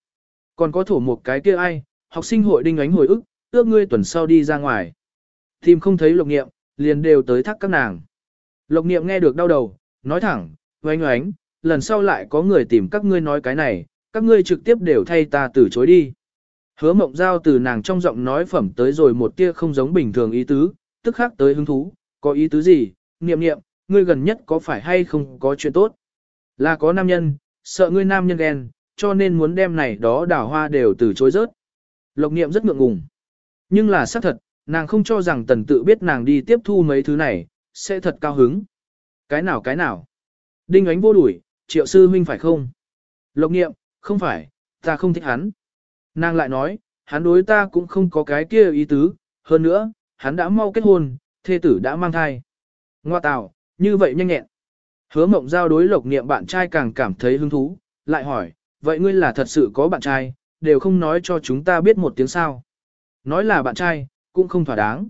Còn có thổ một cái kia ai, học sinh hội đinh ánh hồi ức, ước ngươi tuần sau đi ra ngoài. Tìm không thấy lộc niệm, liền đều tới thắc các nàng. Lộc niệm nghe được đau đầu, nói thẳng, oánh oánh, lần sau lại có người tìm các ngươi nói cái này, các ngươi trực tiếp đều thay ta từ chối đi. Hứa mộng giao từ nàng trong giọng nói phẩm tới rồi một tia không giống bình thường ý tứ, tức khác tới hứng thú, có ý tứ gì, niệm niệm, ngươi gần nhất có phải hay không có chuyện tốt. Là có nam nhân, sợ ngươi nam nhân ghen, cho nên muốn đem này đó đào hoa đều từ chối rớt. Lộc niệm rất ngượng ngùng. Nhưng là xác thật, nàng không cho rằng tần tự biết nàng đi tiếp thu mấy thứ này, sẽ thật cao hứng. Cái nào cái nào? Đinh ánh vô đuổi, triệu sư huynh phải không? Lộc niệm, không phải, ta không thích hắn. Nàng lại nói, hắn đối ta cũng không có cái kia ý tứ, hơn nữa, hắn đã mau kết hôn, thê tử đã mang thai. Ngoa tào, như vậy nhanh nhẹn. Hứa mộng giao đối lộc niệm bạn trai càng cảm thấy hứng thú, lại hỏi, vậy ngươi là thật sự có bạn trai, đều không nói cho chúng ta biết một tiếng sao. Nói là bạn trai, cũng không thỏa đáng.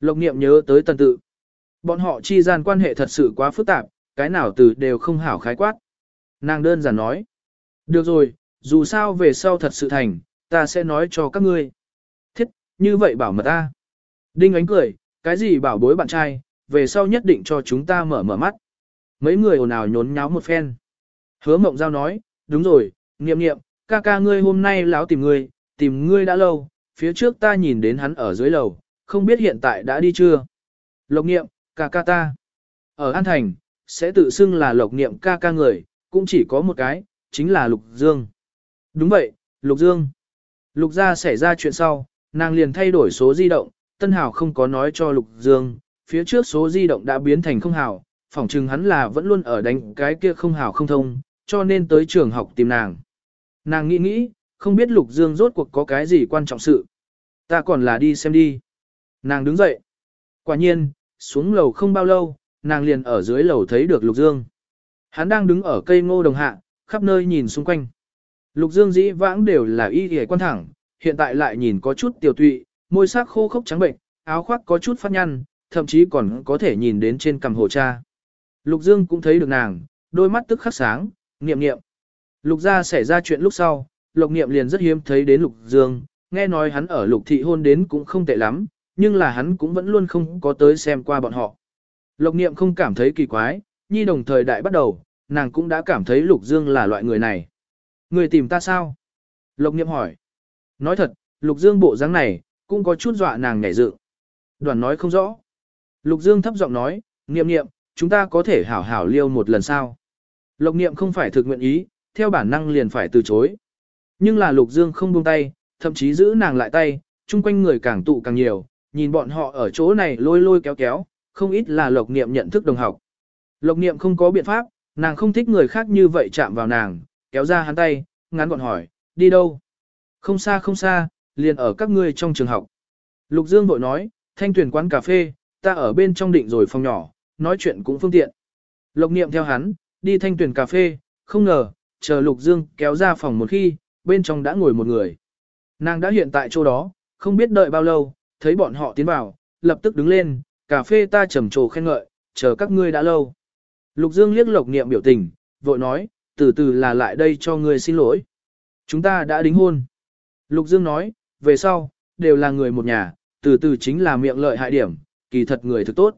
Lộc niệm nhớ tới tần tự. Bọn họ chi gian quan hệ thật sự quá phức tạp, cái nào từ đều không hảo khái quát. Nàng đơn giản nói. Được rồi, dù sao về sau thật sự thành, ta sẽ nói cho các ngươi. Thiết, như vậy bảo mật ta. Đinh ánh cười, cái gì bảo bối bạn trai, về sau nhất định cho chúng ta mở mở mắt. Mấy người ồn ào nhốn nháo một phen. Hứa mộng giao nói, đúng rồi, nghiệm nghiệm, ca ca ngươi hôm nay láo tìm ngươi, tìm ngươi đã lâu, phía trước ta nhìn đến hắn ở dưới lầu, không biết hiện tại đã đi chưa. Lộc nghiệm, ca ca ta. Ở An Thành, sẽ tự xưng là lộc niệm ca ca người, cũng chỉ có một cái, chính là Lục Dương. Đúng vậy, Lục Dương. Lục gia xảy ra chuyện sau, nàng liền thay đổi số di động, Tân Hảo không có nói cho Lục Dương, phía trước số di động đã biến thành không hảo. phỏng chừng hắn là vẫn luôn ở đánh cái kia không hảo không thông, cho nên tới trường học tìm nàng. Nàng nghĩ nghĩ, không biết Lục Dương rốt cuộc có cái gì quan trọng sự. Ta còn là đi xem đi. Nàng đứng dậy. Quả nhiên, xuống lầu không bao lâu, nàng liền ở dưới lầu thấy được Lục Dương. Hắn đang đứng ở cây ngô đồng hạ, khắp nơi nhìn xung quanh. Lục Dương dĩ vãng đều là y hề quan thẳng, hiện tại lại nhìn có chút tiểu tụy, môi sắc khô khốc trắng bệnh, áo khoác có chút phát nhăn, thậm chí còn có thể nhìn đến trên cằm hồ cha. Lục Dương cũng thấy được nàng, đôi mắt tức khắc sáng, niệm niệm. Lục gia xảy ra chuyện lúc sau, Lục niệm liền rất hiếm thấy đến Lục Dương, nghe nói hắn ở Lục thị hôn đến cũng không tệ lắm, nhưng là hắn cũng vẫn luôn không có tới xem qua bọn họ. Lục niệm không cảm thấy kỳ quái, nhi đồng thời đại bắt đầu, nàng cũng đã cảm thấy Lục Dương là loại người này. Người tìm ta sao? Lục niệm hỏi. Nói thật, Lục Dương bộ dáng này, cũng có chút dọa nàng nhảy dự. Đoàn nói không rõ. Lục Dương thấp giọng nói, niệm niệm, chúng ta có thể hảo hảo liêu một lần sao. Lục niệm không phải thực nguyện ý, theo bản năng liền phải từ chối. Nhưng là Lục Dương không buông tay, thậm chí giữ nàng lại tay, chung quanh người càng tụ càng nhiều, nhìn bọn họ ở chỗ này lôi lôi kéo kéo, không ít là lộc niệm nhận thức đồng học. Lộc niệm không có biện pháp, nàng không thích người khác như vậy chạm vào nàng, kéo ra hắn tay, ngắn gọn hỏi, đi đâu? Không xa không xa, liền ở các ngươi trong trường học. Lục Dương vội nói, thanh tuyển quán cà phê, ta ở bên trong định rồi phòng nhỏ, nói chuyện cũng phương tiện. Lộc niệm theo hắn, đi thanh tuyển cà phê, không ngờ, chờ Lục Dương kéo ra phòng một khi, bên trong đã ngồi một người. Nàng đã hiện tại chỗ đó, không biết đợi bao lâu, thấy bọn họ tiến vào, lập tức đứng lên, cà phê ta trầm trồ khen ngợi, chờ các ngươi đã lâu. Lục Dương liếc Lộc niệm biểu tình, vội nói, từ từ là lại đây cho ngươi xin lỗi. Chúng ta đã đính hôn. Lục Dương nói, về sau, đều là người một nhà, từ từ chính là miệng lợi hại điểm, kỳ thật người thực tốt.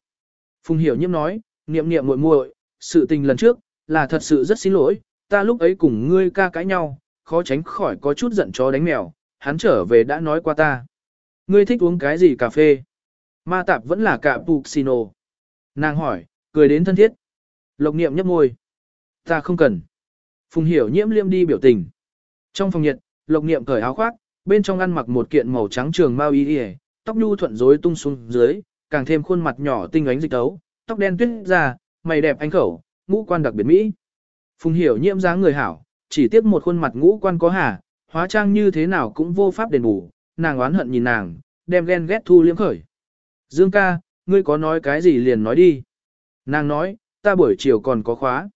Phùng Hiểu Nhiễm nói, niệm niệm muội muội, sự tình lần trước, là thật sự rất xin lỗi, ta lúc ấy cùng ngươi ca cãi nhau, khó tránh khỏi có chút giận chó đánh mèo, hắn trở về đã nói qua ta. Ngươi thích uống cái gì cà phê? Ma tạp vẫn là cà puccino. Nàng hỏi, cười đến thân thiết. Lộc niệm nhấp môi. Ta không cần. Phùng Hiểu Nhiễm liêm đi biểu tình. Trong phòng nhiệt, Lộc niệm cởi áo khoác, bên trong ăn mặc một kiện màu trắng trường mao y y, tóc nhu thuận rối tung xuống dưới, càng thêm khuôn mặt nhỏ tinh ánh dịch tấu, tóc đen tuyết ra, mày đẹp anh khẩu, ngũ quan đặc biệt mỹ. Phùng hiểu nhiễm dáng người hảo, chỉ tiếc một khuôn mặt ngũ quan có hà, hóa trang như thế nào cũng vô pháp đền bù, nàng oán hận nhìn nàng, đem ghen ghét thu liếm khởi. Dương ca, ngươi có nói cái gì liền nói đi. Nàng nói, ta buổi chiều còn có khóa.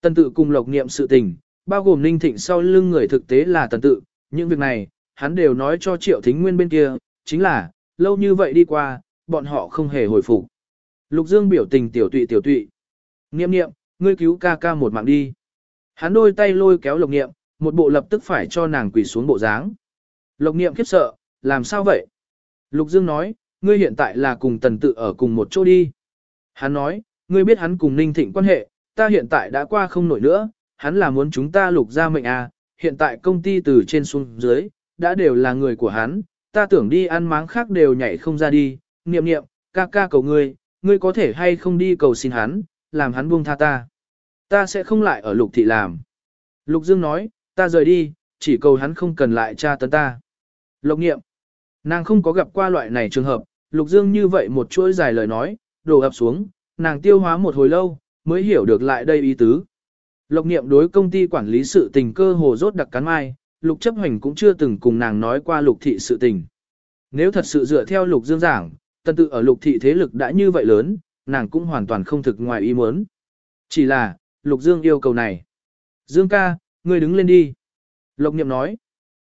Tần tự cùng lộc niệm sự tình, bao gồm ninh thịnh sau lưng người thực tế là tần tự, những việc này, hắn đều nói cho triệu thính nguyên bên kia, chính là, lâu như vậy đi qua, bọn họ không hề hồi phục. Lục Dương biểu tình tiểu tụy tiểu tụy. Niệm niệm, ngươi cứu ca ca một mạng đi. Hắn đôi tay lôi kéo lộc niệm, một bộ lập tức phải cho nàng quỳ xuống bộ dáng. Lộc niệm khiếp sợ, làm sao vậy? Lục Dương nói, ngươi hiện tại là cùng tần tự ở cùng một chỗ đi. Hắn nói, ngươi biết hắn cùng ninh thịnh quan hệ, ta hiện tại đã qua không nổi nữa, hắn là muốn chúng ta lục ra mệnh à, hiện tại công ty từ trên xuống dưới, đã đều là người của hắn, ta tưởng đi ăn máng khác đều nhảy không ra đi, niệm niệm, ca ca cầu ngươi, ngươi có thể hay không đi cầu xin hắn, làm hắn buông tha ta. Ta sẽ không lại ở lục thị làm. Lục Dương nói, ta rời đi, chỉ cầu hắn không cần lại tra tấn ta. Lộc nghiệm, nàng không có gặp qua loại này trường hợp, Lục Dương như vậy một chuỗi dài lời nói, đổ ập xuống, nàng tiêu hóa một hồi lâu, mới hiểu được lại đây ý tứ. Lộc niệm đối công ty quản lý sự tình cơ hồ rốt đặc cắn mai, lục chấp hành cũng chưa từng cùng nàng nói qua lục thị sự tình. Nếu thật sự dựa theo lục dương giảng, tân tự ở lục thị thế lực đã như vậy lớn, nàng cũng hoàn toàn không thực ngoài ý muốn. Chỉ là, lục dương yêu cầu này. Dương ca, ngươi đứng lên đi. Lộc niệm nói.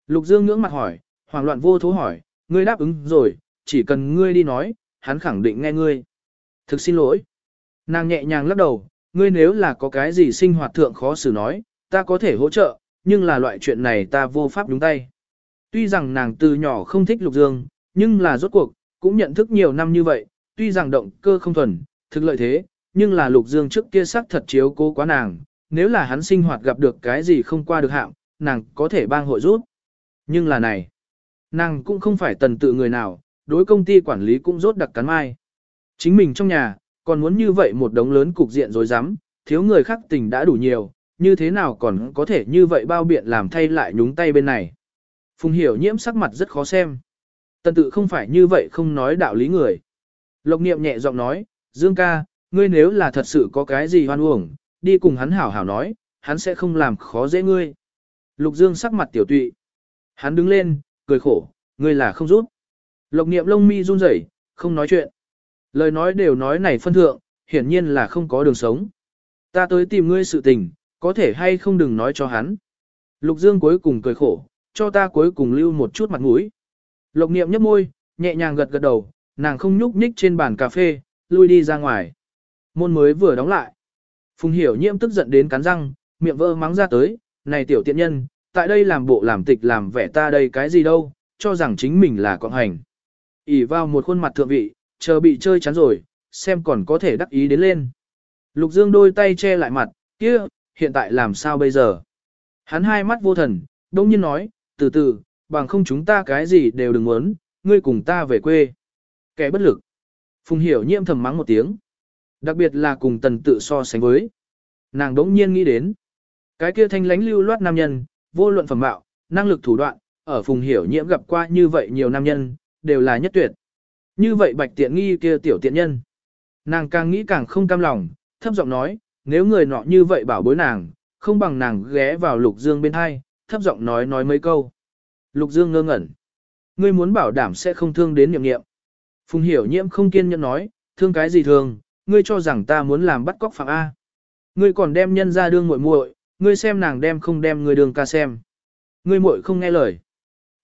Lục dương ngưỡng mặt hỏi, hoảng loạn vô thố hỏi, ngươi đáp ứng rồi, chỉ cần ngươi đi nói, hắn khẳng định nghe ngươi. Thực xin lỗi. Nàng nhẹ nhàng lắc đầu, ngươi nếu là có cái gì sinh hoạt thượng khó xử nói, ta có thể hỗ trợ, nhưng là loại chuyện này ta vô pháp đúng tay. Tuy rằng nàng từ nhỏ không thích Lục Dương, nhưng là rốt cuộc, cũng nhận thức nhiều năm như vậy, tuy rằng động cơ không thuần, thực lợi thế, nhưng là Lục Dương trước kia sắc thật chiếu cố quá nàng, nếu là hắn sinh hoạt gặp được cái gì không qua được hạng, nàng có thể bang hội rút. Nhưng là này, nàng cũng không phải tần tự người nào, đối công ty quản lý cũng rốt đặc cắn mai. Chính mình trong nhà, còn muốn như vậy một đống lớn cục diện rồi dám, thiếu người khác tình đã đủ nhiều, như thế nào còn có thể như vậy bao biện làm thay lại nhúng tay bên này. Phùng hiểu nhiễm sắc mặt rất khó xem. Tần tự không phải như vậy không nói đạo lý người. Lộc niệm nhẹ giọng nói, Dương ca, ngươi nếu là thật sự có cái gì hoan uổng, đi cùng hắn hảo hảo nói, hắn sẽ không làm khó dễ ngươi. Lục Dương sắc mặt tiểu tụy. Hắn đứng lên, cười khổ, ngươi là không rút. Lộc niệm lông mi run rẩy, không nói chuyện. Lời nói đều nói này phân thượng, hiển nhiên là không có đường sống. Ta tới tìm ngươi sự tình, có thể hay không đừng nói cho hắn. Lục Dương cuối cùng cười khổ, cho ta cuối cùng lưu một chút mặt mũi. Lộc niệm nhấp môi, nhẹ nhàng gật gật đầu, nàng không nhúc nhích trên bàn cà phê, lui đi ra ngoài. Môn mới vừa đóng lại. Phùng hiểu nhiễm tức giận đến cắn răng, miệng vỡ mắng ra tới, này tiểu tiện nhân, tại đây làm bộ làm tịch làm vẻ ta đây cái gì đâu, cho rằng chính mình là con hành. ỉ vào một khuôn mặt thượng vị, chờ bị chơi chán rồi, xem còn có thể đắc ý đến lên. Lục Dương đôi tay che lại mặt, kia, hiện tại làm sao bây giờ? Hắn hai mắt vô thần, đông nhiên nói, từ từ, bằng không chúng ta cái gì đều đừng muốn, ngươi cùng ta về quê. Kẻ bất lực. Phùng hiểu nhiễm thầm mắng một tiếng. Đặc biệt là cùng tần tự so sánh với. Nàng đống nhiên nghĩ đến. Cái kia thanh lánh lưu loát nam nhân, vô luận phẩm bạo, năng lực thủ đoạn, ở phùng hiểu nhiễm gặp qua như vậy nhiều nam nhân, đều là nhất tuyệt. Như vậy bạch tiện nghi kia tiểu tiện nhân. Nàng càng nghĩ càng không cam lòng, thấp giọng nói, nếu người nọ như vậy bảo bối nàng, không bằng nàng ghé vào Lục Dương bên hai, thấp giọng nói nói mấy câu. Lục Dương ngơ ngẩn. Ngươi muốn bảo đảm sẽ không thương đến niệm niệm. Phùng hiểu nhiễm không kiên nhẫn nói, thương cái gì thương, ngươi cho rằng ta muốn làm bắt cóc phạm A. Ngươi còn đem nhân ra đương muội muội, ngươi xem nàng đem không đem ngươi đường ca xem. Ngươi muội không nghe lời.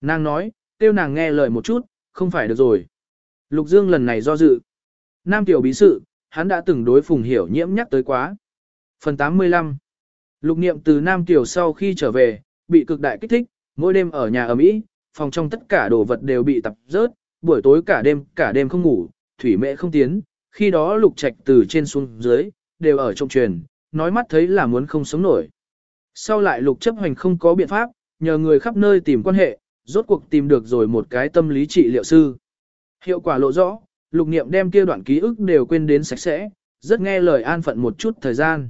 Nàng nói, tiêu nàng nghe lời một chút, không phải được rồi. Lục Dương lần này do dự. Nam tiểu bí sự, hắn đã từng đối phùng hiểu nhiễm nhắc tới quá. Phần 85 Lục niệm từ Nam tiểu sau khi trở về, bị cực đại kích thích, mỗi đêm ở nhà ở Mỹ, phòng trong tất cả đồ vật đều bị tập rớt, buổi tối cả đêm, cả đêm không ngủ, thủy mẹ không tiến, khi đó lục trạch từ trên xuống dưới, đều ở trong truyền, nói mắt thấy là muốn không sống nổi. Sau lại lục chấp hành không có biện pháp, nhờ người khắp nơi tìm quan hệ, rốt cuộc tìm được rồi một cái tâm lý trị liệu sư. Hiệu quả lộ rõ, lục niệm đem kia đoạn ký ức đều quên đến sạch sẽ, rất nghe lời an phận một chút thời gian.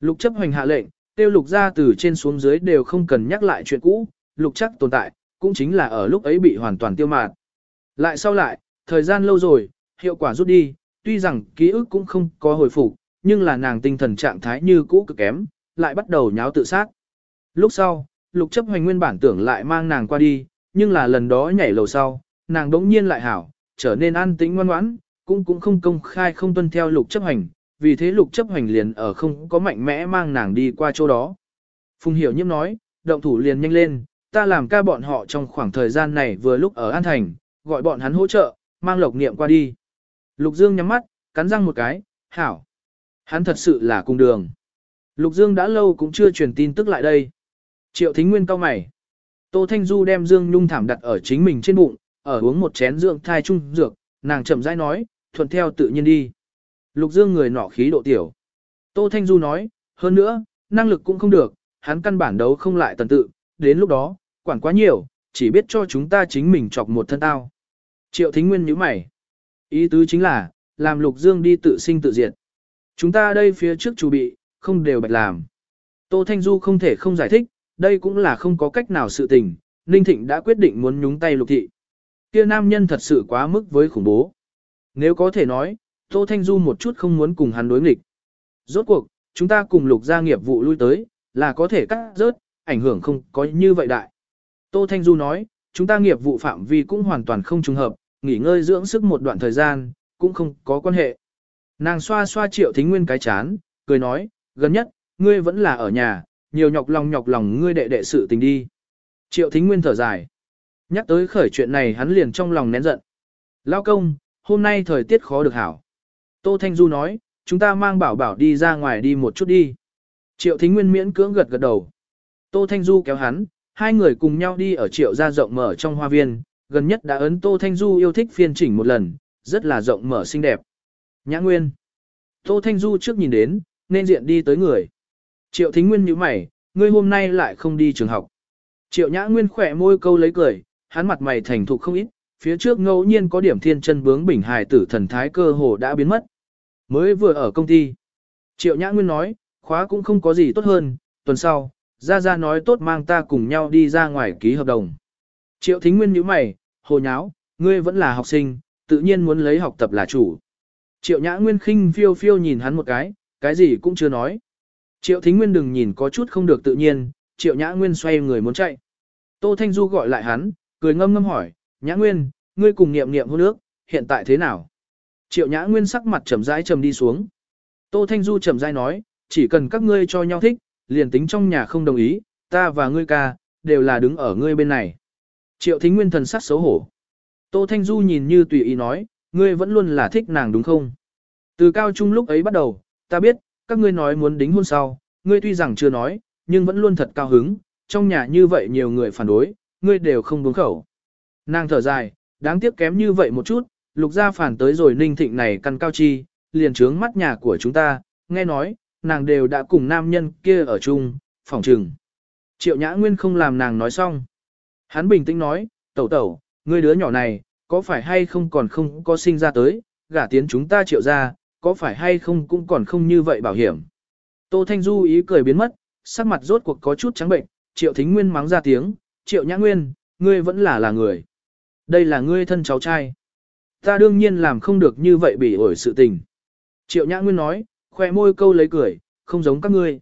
Lục chấp hành hạ lệnh, tiêu lục ra từ trên xuống dưới đều không cần nhắc lại chuyện cũ, lục chắc tồn tại, cũng chính là ở lúc ấy bị hoàn toàn tiêu mạt. Lại sau lại, thời gian lâu rồi, hiệu quả rút đi, tuy rằng ký ức cũng không có hồi phục, nhưng là nàng tinh thần trạng thái như cũ cực kém, lại bắt đầu nháo tự sát. Lúc sau, lục chấp hành nguyên bản tưởng lại mang nàng qua đi, nhưng là lần đó nhảy lầu sau, nàng đống nhiên lại hảo, trở nên an tĩnh ngoan ngoãn, cũng cũng không công khai không tuân theo lục chấp hành, vì thế lục chấp hành liền ở không có mạnh mẽ mang nàng đi qua chỗ đó. Phùng hiểu nhiễm nói, động thủ liền nhanh lên, ta làm ca bọn họ trong khoảng thời gian này vừa lúc ở An Thành, gọi bọn hắn hỗ trợ, mang lộc niệm qua đi. Lục Dương nhắm mắt, cắn răng một cái, hảo. Hắn thật sự là cùng đường. Lục Dương đã lâu cũng chưa truyền tin tức lại đây. Triệu Thính Nguyên cao mày. Tô Thanh Du đem Dương Nhung thảm đặt ở chính mình trên bụng, ở uống một chén dưỡng thai trung dược, nàng chậm rãi nói, thuận theo tự nhiên đi. Lục Dương người nọ khí độ tiểu. Tô Thanh Du nói, hơn nữa, năng lực cũng không được, hắn căn bản đấu không lại tần tự, đến lúc đó, quản quá nhiều, chỉ biết cho chúng ta chính mình chọc một thân tao. Triệu Thính Nguyên nhíu mày. Ý tứ chính là, làm Lục Dương đi tự sinh tự diệt. Chúng ta đây phía trước chủ bị, không đều bạch làm. Tô Thanh Du không thể không giải thích, đây cũng là không có cách nào sự tình, Ninh Thịnh đã quyết định muốn nhúng tay Lục Thị. Kia nam nhân thật sự quá mức với khủng bố. Nếu có thể nói, Tô Thanh Du một chút không muốn cùng hắn đối nghịch. Rốt cuộc, chúng ta cùng Lục gia nghiệp vụ lui tới, là có thể cắt rớt, ảnh hưởng không có như vậy đại. Tô Thanh Du nói, chúng ta nghiệp vụ phạm vi cũng hoàn toàn không trùng hợp, nghỉ ngơi dưỡng sức một đoạn thời gian, cũng không có quan hệ. Nàng xoa xoa triệu thính nguyên cái chán, cười nói, gần nhất, ngươi vẫn là ở nhà, nhiều nhọc lòng nhọc lòng ngươi đệ đệ sự tình đi. Triệu thính nguyên thở dài. Nhắc tới khởi chuyện này hắn liền trong lòng nén giận. Lao công, hôm nay thời tiết khó được hảo. Tô Thanh Du nói, chúng ta mang bảo bảo đi ra ngoài đi một chút đi. Triệu thính nguyên miễn cưỡng gật gật đầu. Tô Thanh Du kéo hắn, hai người cùng nhau đi ở triệu gia rộng mở trong hoa viên, gần nhất đã ấn Tô Thanh Du yêu thích phiên chỉnh một lần, rất là rộng mở xinh đẹp. Nhã Nguyên. Tô Thanh Du trước nhìn đến, nên diện đi tới người. Triệu Thính Nguyên nhíu mày, ngươi hôm nay lại không đi trường học. Triệu Nhã Nguyên khỏe môi câu lấy cười, hắn mặt mày thành thục không ít, phía trước ngẫu nhiên có điểm thiên chân bướng bình hài tử thần thái cơ hồ đã biến mất. Mới vừa ở công ty. Triệu Nhã Nguyên nói, khóa cũng không có gì tốt hơn, tuần sau, Gia Gia nói tốt mang ta cùng nhau đi ra ngoài ký hợp đồng. Triệu Thính Nguyên nhíu mày, hồ nháo, ngươi vẫn là học sinh, tự nhiên muốn lấy học tập là chủ. Triệu Nhã Nguyên khinh phiêu phiêu nhìn hắn một cái, cái gì cũng chưa nói. Triệu Thính Nguyên đừng nhìn có chút không được tự nhiên, Triệu Nhã Nguyên xoay người muốn chạy. Tô Thanh Du gọi lại hắn, cười ngâm ngâm hỏi, Nhã Nguyên, ngươi cùng niệm niệm hôn nước, hiện tại thế nào? Triệu Nhã Nguyên sắc mặt trầm rãi trầm đi xuống. Tô Thanh Du trầm rãi nói, chỉ cần các ngươi cho nhau thích, liền tính trong nhà không đồng ý, ta và ngươi ca, đều là đứng ở ngươi bên này. Triệu Thính Nguyên thần sắc xấu hổ. Tô Thanh Du nhìn như tùy ý nói, ngươi vẫn luôn là thích nàng đúng không? Từ cao trung lúc ấy bắt đầu, ta biết, các ngươi nói muốn đính hôn sau, ngươi tuy rằng chưa nói, nhưng vẫn luôn thật cao hứng, trong nhà như vậy nhiều người phản đối, ngươi đều không buông khẩu. Nàng thở dài, đáng tiếc kém như vậy một chút, lục gia phản tới rồi ninh thịnh này căn cao chi, liền trướng mắt nhà của chúng ta, nghe nói, nàng đều đã cùng nam nhân kia ở chung, phòng trừng. Triệu Nhã Nguyên không làm nàng nói xong. Hắn bình tĩnh nói, tẩu tẩu, ngươi đứa nhỏ này, có phải hay không còn không có sinh ra tới, gả tiến chúng ta triệu ra, có phải hay không cũng còn không như vậy bảo hiểm. Tô Thanh Du ý cười biến mất, sắc mặt rốt cuộc có chút trắng bệnh, triệu thính nguyên mắng ra tiếng, triệu nhã nguyên, ngươi vẫn là là người. Đây là ngươi thân cháu trai. Ta đương nhiên làm không được như vậy bị ổi sự tình. Triệu nhã nguyên nói, khoe môi câu lấy cười, không giống các ngươi.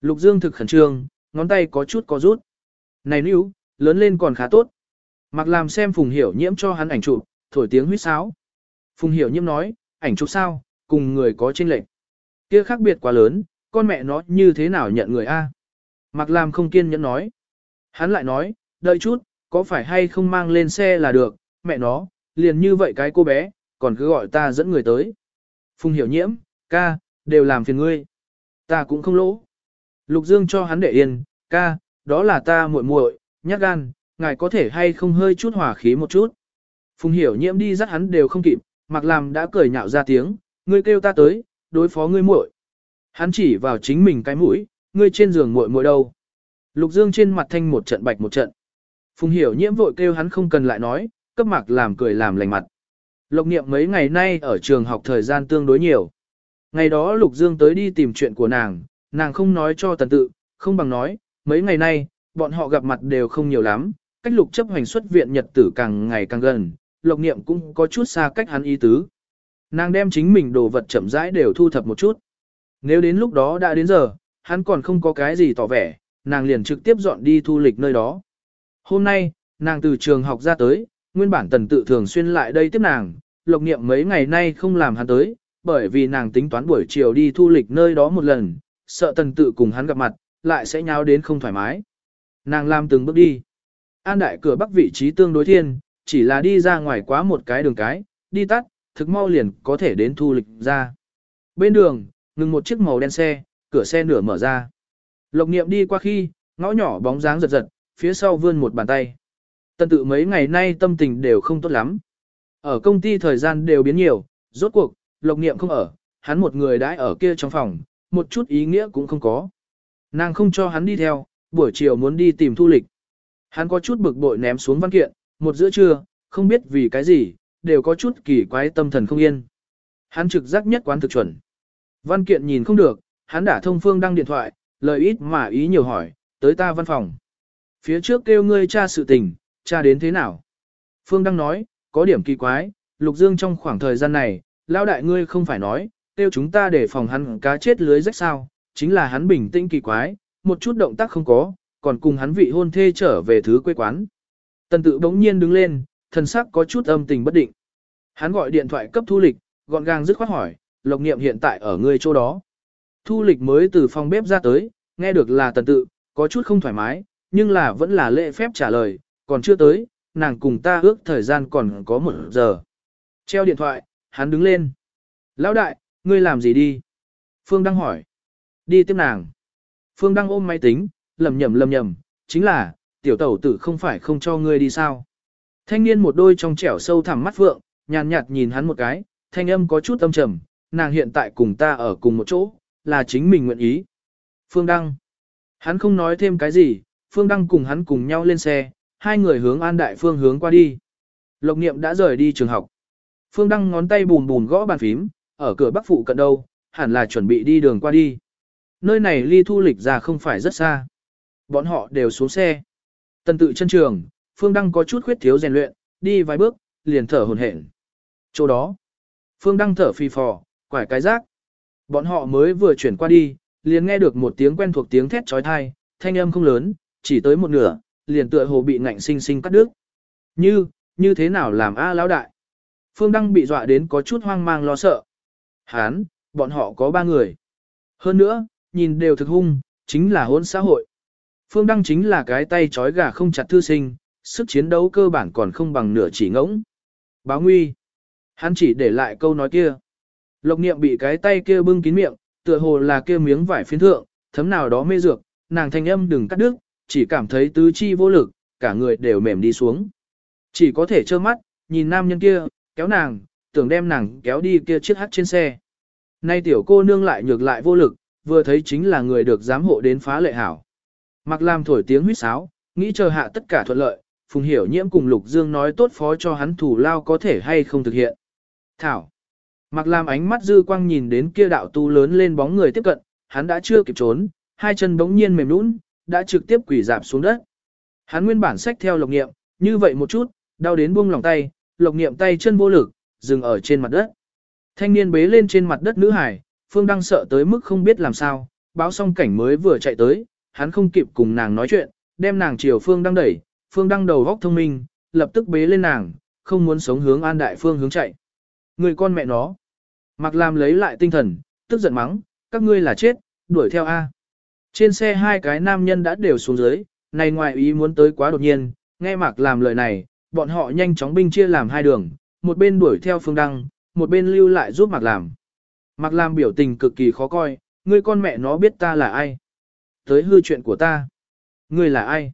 Lục Dương thực khẩn trương, ngón tay có chút có rút. Này níu, lớn lên còn khá tốt. Mặc làm xem Phùng Hiểu Nhiễm cho hắn ảnh chụp, thổi tiếng huýt sáo. Phùng Hiểu Nhiễm nói, ảnh chụp sao, cùng người có chênh lệch. Kia khác biệt quá lớn, con mẹ nó như thế nào nhận người a? Mặc làm không kiên nhẫn nói. Hắn lại nói, đợi chút, có phải hay không mang lên xe là được, mẹ nó, liền như vậy cái cô bé, còn cứ gọi ta dẫn người tới. Phùng Hiểu Nhiễm, ca, đều làm phiền ngươi. Ta cũng không lỗ. Lục Dương cho hắn để yên, ca, đó là ta muội muội, nhát gan, ngài có thể hay không hơi chút hòa khí một chút. Phùng hiểu nhiễm đi dắt hắn đều không kịp, mặc làm đã cười nhạo ra tiếng, ngươi kêu ta tới, đối phó ngươi muội. Hắn chỉ vào chính mình cái mũi, ngươi trên giường muội muội đâu. Lục Dương trên mặt thanh một trận bạch một trận. Phùng hiểu nhiễm vội kêu hắn không cần lại nói, cấp mặc làm cười làm lành mặt. Lộc niệm mấy ngày nay ở trường học thời gian tương đối nhiều. Ngày đó Lục Dương tới đi tìm chuyện của nàng, nàng không nói cho tần tự, không bằng nói, mấy ngày nay, bọn họ gặp mặt đều không nhiều lắm, cách lục chấp hành xuất viện nhật tử càng ngày càng gần, lộc niệm cũng có chút xa cách hắn ý tứ. Nàng đem chính mình đồ vật chậm rãi đều thu thập một chút. Nếu đến lúc đó đã đến giờ, hắn còn không có cái gì tỏ vẻ, nàng liền trực tiếp dọn đi thu lịch nơi đó. Hôm nay, nàng từ trường học ra tới, nguyên bản tần tự thường xuyên lại đây tiếp nàng, lộc niệm mấy ngày nay không làm hắn tới, bởi vì nàng tính toán buổi chiều đi thu lịch nơi đó một lần, sợ tần tự cùng hắn gặp mặt, lại sẽ nháo đến không thoải mái. Nàng làm từng bước đi. An đại cửa bắc vị trí tương đối thiên, chỉ là đi ra ngoài quá một cái đường cái, đi tắt, thực mau liền có thể đến thu lịch ra. Bên đường, ngừng một chiếc màu đen xe, cửa xe nửa mở ra. Lộc niệm đi qua khi, ngõ nhỏ bóng dáng giật giật, phía sau vươn một bàn tay. Tân tự mấy ngày nay tâm tình đều không tốt lắm. Ở công ty thời gian đều biến nhiều, rốt cuộc, lộc niệm không ở, hắn một người đãi ở kia trong phòng, một chút ý nghĩa cũng không có. Nàng không cho hắn đi theo, buổi chiều muốn đi tìm thu lịch. Hắn có chút bực bội ném xuống văn kiện, một giữa trưa, không biết vì cái gì, đều có chút kỳ quái tâm thần không yên. Hắn trực giác nhất quán thực chuẩn. Văn kiện nhìn không được, hắn đã thông phương đăng điện thoại, lời ít mà ý nhiều hỏi, tới ta văn phòng. Phía trước kêu ngươi tra sự tình, tra đến thế nào? Phương Đăng nói, có điểm kỳ quái, Lục Dương trong khoảng thời gian này, lao đại ngươi không phải nói, kêu chúng ta để phòng hắn cá chết lưới rách sao, chính là hắn bình tĩnh kỳ quái, một chút động tác không có, còn cùng hắn vị hôn thê trở về thứ quê quán. Tần tự bỗng nhiên đứng lên, thần sắc có chút âm tình bất định. Hắn gọi điện thoại cấp thu lịch, gọn gàng dứt khoát hỏi, lộc niệm hiện tại ở ngươi chỗ đó. Thu lịch mới từ phòng bếp ra tới, nghe được là tần tự, có chút không thoải mái, nhưng là vẫn là lễ phép trả lời, còn chưa tới, nàng cùng ta ước thời gian còn có một giờ. Treo điện thoại, hắn đứng lên. Lão đại, ngươi làm gì đi? Phương Đăng hỏi. Đi tiếp nàng. Phương Đăng ôm máy tính, lầm nhầm lầm nhầm, chính là, tiểu tẩu tử không phải không cho ngươi đi sao. Thanh niên một đôi trong trẻo sâu thẳm mắt vượng, nhàn nhạt nhìn hắn một cái, thanh âm có chút âm trầm, nàng hiện tại cùng ta ở cùng một chỗ, là chính mình nguyện ý. Phương Đăng. Hắn không nói thêm cái gì, Phương Đăng cùng hắn cùng nhau lên xe, hai người hướng An Đại Phương hướng qua đi. Lộc Niệm đã rời đi trường học. Phương Đăng ngón tay bùn bùn gõ bàn phím, ở cửa bắc phụ cận đâu, hẳn là chuẩn bị đi đường qua đi. Nơi này ly thu lịch ra không phải rất xa. Bọn họ đều xuống xe. Tần tự chân trường, Phương Đăng có chút khuyết thiếu rèn luyện, đi vài bước, liền thở hồn hển. Chỗ đó, Phương Đăng thở phì phò, quải cái rác. Bọn họ mới vừa chuyển qua đi, liền nghe được một tiếng quen thuộc tiếng thét trói thai, thanh âm không lớn, chỉ tới một nửa, liền tựa hồ bị ngạnh sinh sinh cắt đứt. Như, như thế nào làm A lão đại? Phương Đăng bị dọa đến có chút hoang mang lo sợ. Hán, bọn họ có ba người. Hơn nữa, nhìn đều thực hung, chính là hôn xã hội. Phương Đăng chính là cái tay trói gà không chặt thư sinh, sức chiến đấu cơ bản còn không bằng nửa chỉ ngỗng. Báo nguy. Hắn chỉ để lại câu nói kia. Lộc niệm bị cái tay kia bưng kín miệng, tựa hồ là kia miếng vải phiến thượng, thấm nào đó mê dược, nàng thanh âm đừng cắt đứt, chỉ cảm thấy tứ chi vô lực, cả người đều mềm đi xuống. Chỉ có thể trơ mắt, nhìn nam nhân kia, kéo nàng, tưởng đem nàng kéo đi kia chiếc hắt trên xe. Nay tiểu cô nương lại nhược lại vô lực, vừa thấy chính là người được giám hộ đến phá lệ hảo. Mặc làm thổi tiếng huýt sáo, nghĩ chờ hạ tất cả thuận lợi, Phùng Hiểu Nhiễm cùng Lục Dương nói tốt phó cho hắn thủ lao có thể hay không thực hiện. Thảo. Mặc làm ánh mắt dư quang nhìn đến kia đạo tu lớn lên bóng người tiếp cận, hắn đã chưa kịp trốn, hai chân bỗng nhiên mềm nũng, đã trực tiếp quỳ dạp xuống đất. Hắn nguyên bản sách theo lộc niệm, như vậy một chút, đau đến buông lòng tay, lộc niệm tay chân vô lực, dừng ở trên mặt đất. Thanh niên bế lên trên mặt đất nữ hải, Phương đang sợ tới mức không biết làm sao, báo xong cảnh mới vừa chạy tới, hắn không kịp cùng nàng nói chuyện, đem nàng chiều Phương đang đẩy, Phương Đăng đầu góc thông minh, lập tức bế lên nàng, không muốn sống hướng an đại phương hướng chạy. Người con mẹ nó. Mặc làm lấy lại tinh thần, tức giận mắng, các ngươi là chết, đuổi theo A. Trên xe hai cái nam nhân đã đều xuống dưới, này ngoài ý muốn tới quá đột nhiên, nghe Mạc làm lời này, bọn họ nhanh chóng binh chia làm hai đường, một bên đuổi theo Phương Đăng, một bên lưu lại giúp Mạc làm. Mạc làm biểu tình cực kỳ khó coi, ngươi con mẹ nó biết ta là ai. Tới hư chuyện của ta. Ngươi là ai?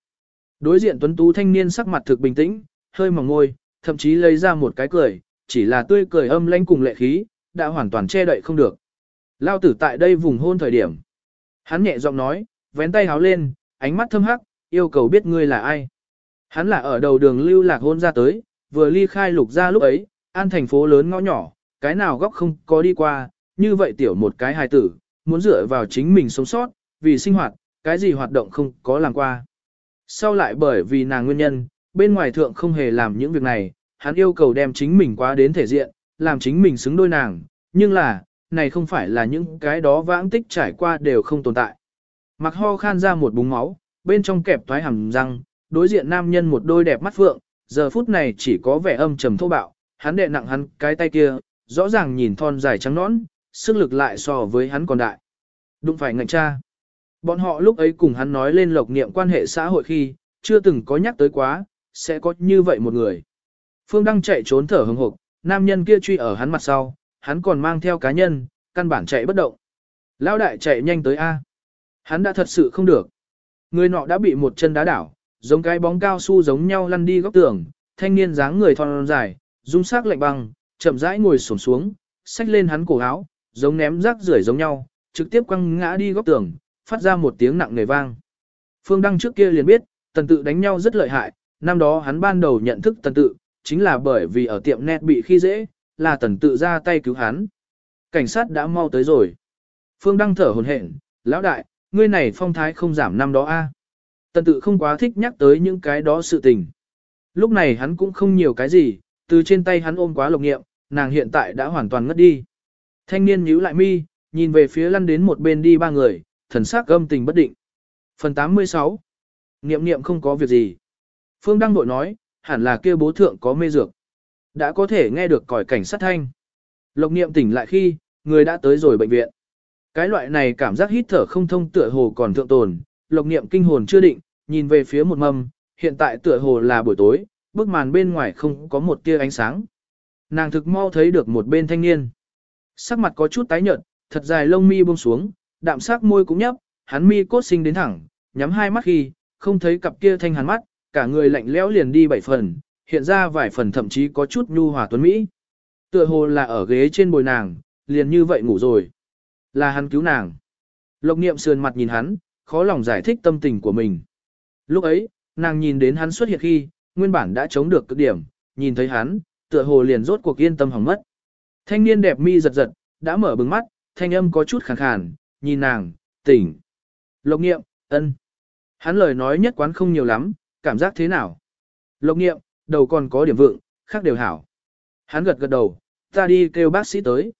Đối diện tuấn tú thanh niên sắc mặt thực bình tĩnh, hơi mỏng môi, thậm chí lấy ra một cái cười, chỉ là tươi cười âm lãnh cùng lệ khí, đã hoàn toàn che đậy không được. Lao tử tại đây vùng hôn thời điểm. Hắn nhẹ giọng nói, vén tay háo lên, ánh mắt thâm hắc, yêu cầu biết ngươi là ai. Hắn là ở đầu đường lưu lạc hôn ra tới, vừa ly khai lục ra lúc ấy, an thành phố lớn ngõ nhỏ, cái nào góc không có đi qua, như vậy tiểu một cái hài tử, muốn dựa vào chính mình sống sót, vì sinh hoạt, cái gì hoạt động không có làm qua. Sau lại bởi vì nàng nguyên nhân, bên ngoài thượng không hề làm những việc này, hắn yêu cầu đem chính mình qua đến thể diện, làm chính mình xứng đôi nàng, nhưng là, này không phải là những cái đó vãng tích trải qua đều không tồn tại. Mặc ho khan ra một búng máu, bên trong kẹp thoái hàm răng, đối diện nam nhân một đôi đẹp mắt phượng, giờ phút này chỉ có vẻ âm trầm thô bạo, hắn đệ nặng hắn cái tay kia, rõ ràng nhìn thon dài trắng nõn, sức lực lại so với hắn còn đại. Đụng phải ngạnh cha. Bọn họ lúc ấy cùng hắn nói lên lộc niệm quan hệ xã hội khi, chưa từng có nhắc tới quá, sẽ có như vậy một người. Phương Đăng chạy trốn thở hừng hực, nam nhân kia truy ở hắn mặt sau, hắn còn mang theo cá nhân, căn bản chạy bất động. Lão đại chạy nhanh tới A. Hắn đã thật sự không được. Người nọ đã bị một chân đá đảo, giống cái bóng cao su giống nhau lăn đi góc tường, thanh niên dáng người thon dài, dung sắc lạnh băng, chậm rãi ngồi xổm xuống, xách lên hắn cổ áo, giống ném rác rưởi giống nhau, trực tiếp quăng ngã đi góc tường, phát ra một tiếng nặng nề vang. Phương Đăng trước kia liền biết, tần tự đánh nhau rất lợi hại, năm đó hắn ban đầu nhận thức tần tự, chính là bởi vì ở tiệm net bị khi dễ, là tần tự ra tay cứu hắn. Cảnh sát đã mau tới rồi. Phương Đăng thở hồn hển, lão đại, ngươi này phong thái không giảm năm đó a. Tần tự không quá thích nhắc tới những cái đó sự tình. Lúc này hắn cũng không nhiều cái gì, từ trên tay hắn ôm quá lộc nghiệm, nàng hiện tại đã hoàn toàn ngất đi. Thanh niên nhíu lại mi, nhìn về phía lăn đến một bên đi ba người, thần sắc âm tình bất định. Phần 86 Niệm niệm không có việc gì. Phương Đăng Bội nói, hẳn là kia bố thượng có mê dược. Đã có thể nghe được còi cảnh sát thanh. Lộc niệm tỉnh lại khi, người đã tới rồi bệnh viện. Cái loại này cảm giác hít thở không thông tựa hồ còn thượng tồn, lộc niệm kinh hồn chưa định, nhìn về phía một mâm, hiện tại tựa hồ là buổi tối, bức màn bên ngoài không có một tia ánh sáng. Nàng thực mau thấy được một bên thanh niên. Sắc mặt có chút tái nhợt, thật dài lông mi buông xuống, đạm sắc môi cũng nhấp, hắn mi cốt sinh đến thẳng, nhắm hai mắt khi, không thấy cặp kia thanh hắn mắt, cả người lạnh lẽo liền đi bảy phần, hiện ra vài phần thậm chí có chút nhu hòa tuấn mỹ. Tựa hồ là ở ghế trên bồi nàng, liền như vậy ngủ rồi. Là hắn cứu nàng. Lộc niệm sườn mặt nhìn hắn, khó lòng giải thích tâm tình của mình. Lúc ấy, nàng nhìn đến hắn xuất hiện khi, nguyên bản đã chống được cực điểm, nhìn thấy hắn, tựa hồ liền rốt cuộc yên tâm hỏng mất. Thanh niên đẹp mi giật giật, đã mở bừng mắt, thanh âm có chút khàn khàn, nhìn nàng, tỉnh. Lộc nghiệm, ân. Hắn lời nói nhất quán không nhiều lắm, cảm giác thế nào? Lộc nghiệm, đầu còn có điểm vượng, khác đều hảo. Hắn gật gật đầu, ta đi kêu bác sĩ tới.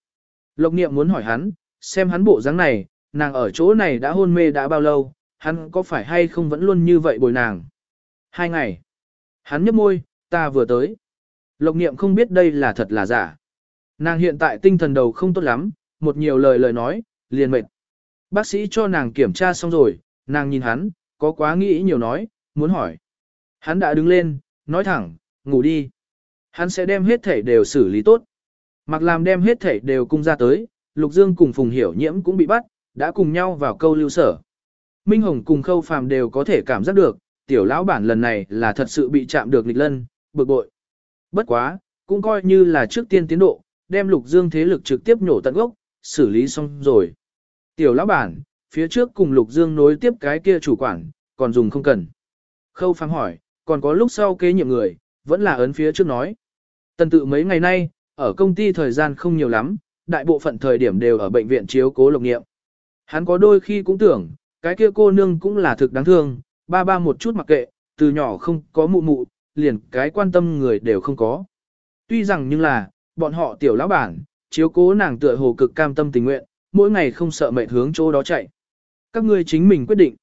Lộc nghiệm muốn hỏi hắn, xem hắn bộ dáng này, nàng ở chỗ này đã hôn mê đã bao lâu, hắn có phải hay không vẫn luôn như vậy bồi nàng. Hai ngày. Hắn nhấp môi, ta vừa tới. Lộc niệm không biết đây là thật là giả. Nàng hiện tại tinh thần đầu không tốt lắm, một nhiều lời lời nói, liền mệt. Bác sĩ cho nàng kiểm tra xong rồi, nàng nhìn hắn, có quá nghĩ nhiều nói, muốn hỏi. Hắn đã đứng lên, nói thẳng, ngủ đi. Hắn sẽ đem hết thể đều xử lý tốt. Mặc làm đem hết thể đều cung ra tới, Lục Dương cùng Phùng Hiểu Nhiễm cũng bị bắt, đã cùng nhau vào câu lưu sở. Minh Hồng cùng Khâu Phàm đều có thể cảm giác được, tiểu lão bản lần này là thật sự bị chạm được nghịch lân, bực bội. Bất quá, cũng coi như là trước tiên tiến độ, đem Lục Dương thế lực trực tiếp nhổ tận gốc, xử lý xong rồi. Tiểu lão bản, phía trước cùng Lục Dương nối tiếp cái kia chủ quản, còn dùng không cần. Khâu Phàm hỏi, còn có lúc sau kế nhiệm người, vẫn là ấn phía trước nói. Tần tự mấy ngày nay, ở công ty thời gian không nhiều lắm, đại bộ phận thời điểm đều ở bệnh viện chiếu cố lộc nghiệm. Hắn có đôi khi cũng tưởng, cái kia cô nương cũng là thực đáng thương, ba ba một chút mặc kệ, từ nhỏ không có mụ mụ, liền cái quan tâm người đều không có. Tuy rằng nhưng là, bọn họ tiểu lão bản, chiếu cố nàng tựa hồ cực cam tâm tình nguyện, mỗi ngày không sợ mệt hướng chỗ đó chạy. Các ngươi chính mình quyết định.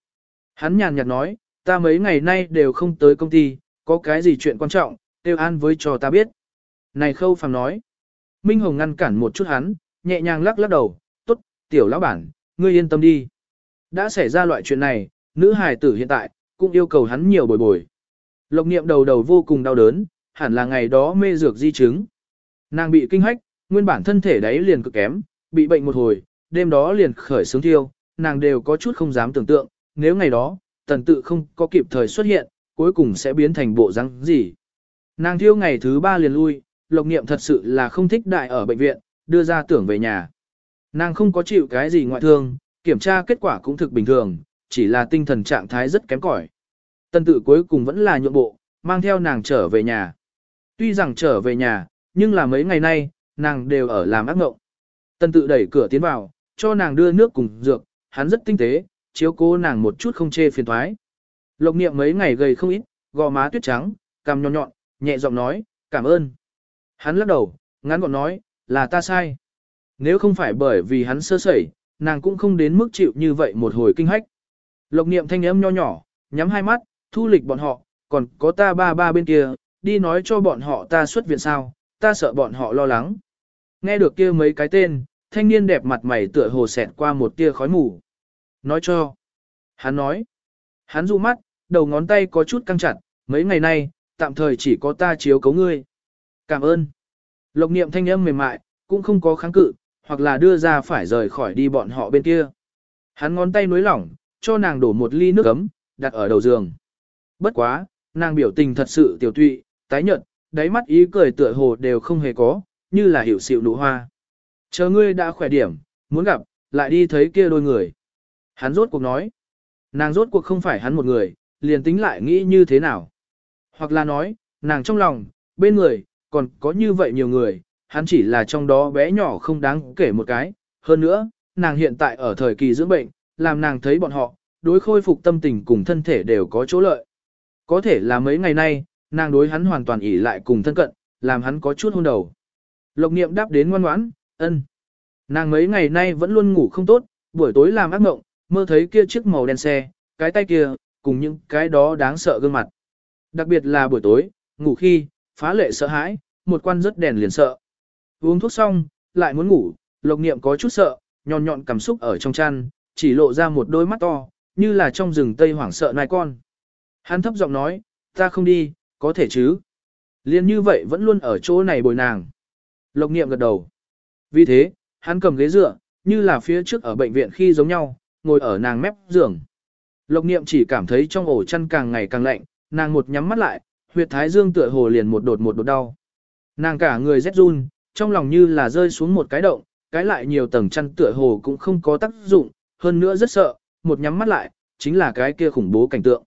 Hắn nhàn nhạt nói, ta mấy ngày nay đều không tới công ty, có cái gì chuyện quan trọng, tiêu an với cho ta biết. Này khâu phàm nói. Minh Hồng ngăn cản một chút hắn, nhẹ nhàng lắc lắc đầu, tốt, tiểu lão bản, ngươi yên tâm đi. Đã xảy ra loại chuyện này, nữ hài tử hiện tại, cũng yêu cầu hắn nhiều bồi bồi. Lộc niệm đầu đầu vô cùng đau đớn, hẳn là ngày đó mê dược di chứng. Nàng bị kinh hách, nguyên bản thân thể đấy liền cực kém, bị bệnh một hồi, đêm đó liền khởi sướng thiêu, nàng đều có chút không dám tưởng tượng, nếu ngày đó, tần tự không có kịp thời xuất hiện, cuối cùng sẽ biến thành bộ răng gì. Nàng thiêu ngày thứ ba liền lui, lộc niệm thật sự là không thích đại ở bệnh viện, đưa ra tưởng về nhà. Nàng không có chịu cái gì ngoại thương, kiểm tra kết quả cũng thực bình thường, chỉ là tinh thần trạng thái rất kém cỏi. Tân tự cuối cùng vẫn là nhượng bộ, mang theo nàng trở về nhà. Tuy rằng trở về nhà, nhưng là mấy ngày nay, nàng đều ở làm ác ngộng. Tân tự đẩy cửa tiến vào, cho nàng đưa nước cùng dược, hắn rất tinh tế, chiếu cố nàng một chút không chê phiền thoái. Lộc niệm mấy ngày gầy không ít, gò má tuyết trắng, cằm nhọn nhọn, nhẹ giọng nói, cảm ơn. Hắn lắc đầu, ngắn gọn nói, là ta sai. Nếu không phải bởi vì hắn sơ sẩy, nàng cũng không đến mức chịu như vậy một hồi kinh hách. Lộc niệm thanh âm nho nhỏ, nhắm hai mắt, thu lịch bọn họ, còn có ta ba ba bên kia, đi nói cho bọn họ ta xuất viện sao, ta sợ bọn họ lo lắng. Nghe được kia mấy cái tên, thanh niên đẹp mặt mày tựa hồ xẹt qua một tia khói mù. Nói cho. Hắn nói. Hắn dụ mắt, đầu ngón tay có chút căng chặt, mấy ngày nay, tạm thời chỉ có ta chiếu cấu ngươi. Cảm ơn. Lộc niệm thanh âm mềm mại, cũng không có kháng cự, hoặc là đưa ra phải rời khỏi đi bọn họ bên kia. Hắn ngón tay nối lỏng, cho nàng đổ một ly nước ấm, đặt ở đầu giường. Bất quá, nàng biểu tình thật sự tiểu tụy, tái nhợt, đáy mắt ý cười tựa hồ đều không hề có, như là hiểu xịu nụ hoa. Chờ ngươi đã khỏe điểm, muốn gặp, lại đi thấy kia đôi người. Hắn rốt cuộc nói, nàng rốt cuộc không phải hắn một người, liền tính lại nghĩ như thế nào. Hoặc là nói, nàng trong lòng, bên người, còn có như vậy nhiều người, hắn chỉ là trong đó bé nhỏ không đáng kể một cái. Hơn nữa, nàng hiện tại ở thời kỳ dưỡng bệnh, làm nàng thấy bọn họ, đối khôi phục tâm tình cùng thân thể đều có chỗ lợi. Có thể là mấy ngày nay, nàng đối hắn hoàn toàn ỉ lại cùng thân cận, làm hắn có chút hôn đầu. Lộc niệm đáp đến ngoan ngoãn, ân. Nàng mấy ngày nay vẫn luôn ngủ không tốt, buổi tối làm ác mộng, mơ thấy kia chiếc màu đen xe, cái tay kia, cùng những cái đó đáng sợ gương mặt. Đặc biệt là buổi tối, ngủ khi, phá lệ sợ hãi, một quan rất đèn liền sợ. Uống thuốc xong, lại muốn ngủ, lộc niệm có chút sợ, nhọn nhọn cảm xúc ở trong chăn, chỉ lộ ra một đôi mắt to, như là trong rừng tây hoảng sợ nai con. Hắn thấp giọng nói, ta không đi, có thể chứ. Liên như vậy vẫn luôn ở chỗ này bồi nàng. Lộc niệm gật đầu. Vì thế, hắn cầm ghế dựa, như là phía trước ở bệnh viện khi giống nhau, ngồi ở nàng mép giường. Lộc niệm chỉ cảm thấy trong ổ chăn càng ngày càng lạnh, nàng một nhắm mắt lại, huyệt thái dương tựa hồ liền một đột một đột đau. Nàng cả người rét run, trong lòng như là rơi xuống một cái động, cái lại nhiều tầng chăn tựa hồ cũng không có tác dụng, hơn nữa rất sợ, một nhắm mắt lại, chính là cái kia khủng bố cảnh tượng.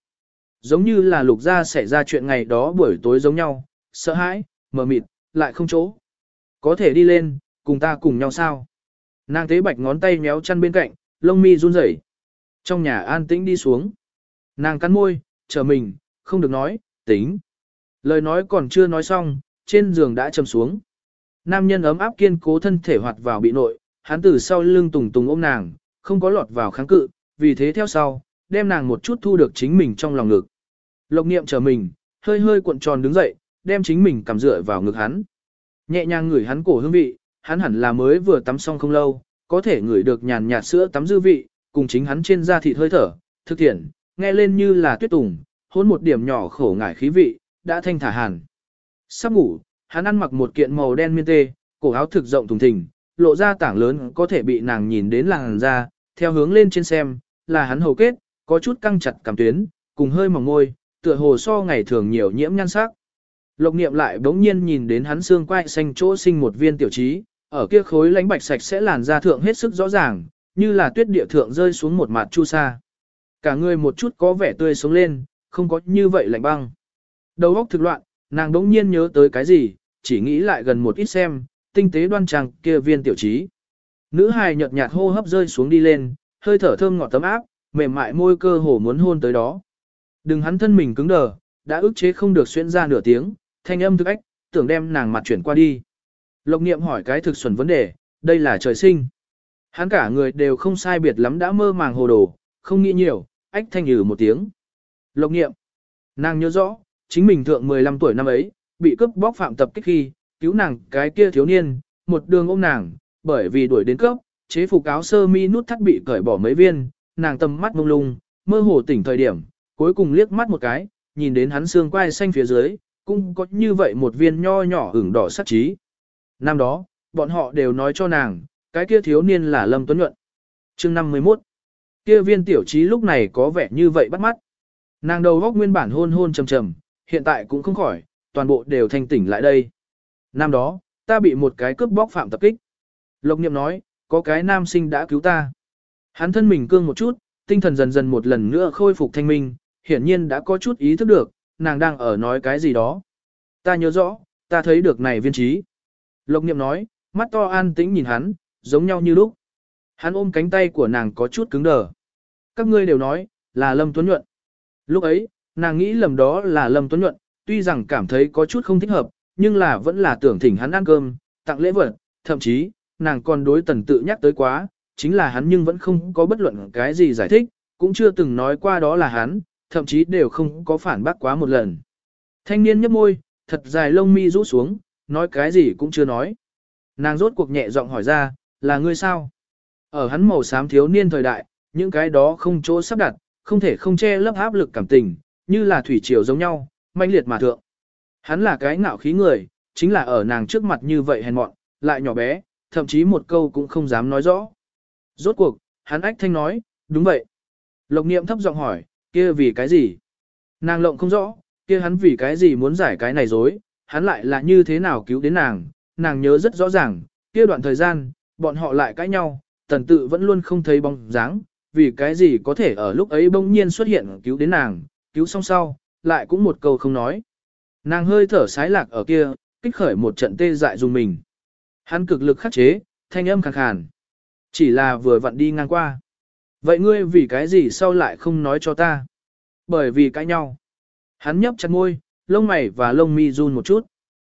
Giống như là lục gia xảy ra chuyện ngày đó buổi tối giống nhau, sợ hãi, mờ mịt, lại không chỗ. Có thể đi lên, cùng ta cùng nhau sao? Nàng tế bạch ngón tay méo chăn bên cạnh, lông mi run rẩy. Trong nhà an tĩnh đi xuống. Nàng cắn môi, chờ mình, không được nói, tính. Lời nói còn chưa nói xong, trên giường đã chầm xuống. Nam nhân ấm áp kiên cố thân thể hoạt vào bị nội, hắn từ sau lưng tùng tùng ôm nàng, không có lọt vào kháng cự, vì thế theo sau, đem nàng một chút thu được chính mình trong lòng ngực. Lộc niệm chờ mình, hơi hơi cuộn tròn đứng dậy, đem chính mình cầm dựa vào ngực hắn. Nhẹ nhàng ngửi hắn cổ hương vị, hắn hẳn là mới vừa tắm xong không lâu, có thể ngửi được nhàn nhạt sữa tắm dư vị, cùng chính hắn trên da thịt hơi thở, thực thiện, nghe lên như là tuyết tùng, hôn một điểm nhỏ khổ ngải khí vị, đã thanh thả hàn. Sắp ngủ, hắn ăn mặc một kiện màu đen miên tê, cổ áo thực rộng thùng thình, lộ ra tảng lớn có thể bị nàng nhìn đến làn da, theo hướng lên trên xem, là hắn hầu kết, có chút căng chặt cảm tuyến, cùng hơi mỏng môi, tựa hồ so ngày thường nhiều nhiễm nhan sắc. Lộc niệm lại bỗng nhiên nhìn đến hắn xương quai xanh chỗ sinh một viên tiểu trí, ở kia khối lánh bạch sạch sẽ làn da thượng hết sức rõ ràng, như là tuyết địa thượng rơi xuống một mặt chu sa. Cả người một chút có vẻ tươi sống lên, không có như vậy lạnh băng. Đầu óc thực loạn, nàng đống nhiên nhớ tới cái gì, chỉ nghĩ lại gần một ít xem, tinh tế đoan trang kia viên tiểu trí. Nữ hài nhợt nhạt hô hấp rơi xuống đi lên, hơi thở thơm ngọt tấm áp, mềm mại môi cơ hồ muốn hôn tới đó. Đừng hắn thân mình cứng đờ, đã ức chế không được xuyên ra nửa tiếng, thanh âm thức ách, tưởng đem nàng mặt chuyển qua đi. Lộc niệm hỏi cái thực xuẩn vấn đề, đây là trời sinh. Hắn cả người đều không sai biệt lắm đã mơ màng hồ đồ, không nghĩ nhiều, ách thanh ừ một tiếng. Lộc niệm. Nàng nhớ rõ, chính mình thượng 15 tuổi năm ấy, bị cướp bóc phạm tập kích khi, cứu nàng cái kia thiếu niên, một đường ôm nàng, bởi vì đuổi đến cướp, chế phục áo sơ mi nút thắt bị cởi bỏ mấy viên, nàng tầm mắt mông lung, mơ hồ tỉnh thời điểm, cuối cùng liếc mắt một cái, nhìn đến hắn xương quai xanh phía dưới, cũng có như vậy một viên nho nhỏ ửng đỏ sắc trí. Năm đó, bọn họ đều nói cho nàng, cái kia thiếu niên là Lâm Tuấn Nhuận. chương 51. Kia viên tiểu trí lúc này có vẻ như vậy bắt mắt. Nàng đầu góc nguyên bản hôn hôn trầm trầm, hiện tại cũng không khỏi, toàn bộ đều thanh tỉnh lại đây. Năm đó, ta bị một cái cướp bóc phạm tập kích. Lộc niệm nói, có cái nam sinh đã cứu ta. Hắn thân mình cương một chút, tinh thần dần dần một lần nữa khôi phục thanh minh, hiển nhiên đã có chút ý thức được, nàng đang ở nói cái gì đó. Ta nhớ rõ, ta thấy được này viên trí. Lộc niệm nói, mắt to an tĩnh nhìn hắn, giống nhau như lúc. Hắn ôm cánh tay của nàng có chút cứng đờ. Các ngươi đều nói, là Lâm Tuấn Nhuận. Lúc ấy, nàng nghĩ lầm đó là Lâm Tuấn Nhuận, tuy rằng cảm thấy có chút không thích hợp, nhưng là vẫn là tưởng thỉnh hắn ăn cơm, tặng lễ vật, thậm chí, nàng còn đối tần tự nhắc tới quá, chính là hắn nhưng vẫn không có bất luận cái gì giải thích, cũng chưa từng nói qua đó là hắn, thậm chí đều không có phản bác quá một lần. Thanh niên nhấp môi, thật dài lông mi rũ xuống, nói cái gì cũng chưa nói. Nàng rốt cuộc nhẹ giọng hỏi ra, là ngươi sao? Ở hắn màu xám thiếu niên thời đại, những cái đó không chỗ sắp đặt, không thể không che lấp áp lực cảm tình, như là thủy triều giống nhau, manh liệt mà thượng. Hắn là cái ngạo khí người, chính là ở nàng trước mặt như vậy hèn mọn, lại nhỏ bé, thậm chí một câu cũng không dám nói rõ. Rốt cuộc, hắn ách thanh nói, đúng vậy. Lộc niệm thấp giọng hỏi, kia vì cái gì? Nàng lộng không rõ, kia hắn vì cái gì muốn giải cái này dối, hắn lại là như thế nào cứu đến nàng, nàng nhớ rất rõ ràng, kia đoạn thời gian, bọn họ lại cãi nhau, tần tự vẫn luôn không thấy bóng dáng, vì cái gì có thể ở lúc ấy bỗng nhiên xuất hiện cứu đến nàng, cứu xong sau, lại cũng một câu không nói. Nàng hơi thở sái lạc ở kia, kích khởi một trận tê dại dùng mình. Hắn cực lực khắc chế, thanh âm khàn khàn. Chỉ là vừa vặn đi ngang qua. Vậy ngươi vì cái gì sau lại không nói cho ta? Bởi vì cãi nhau. Hắn nhấp chặt môi, lông mày và lông mi run một chút.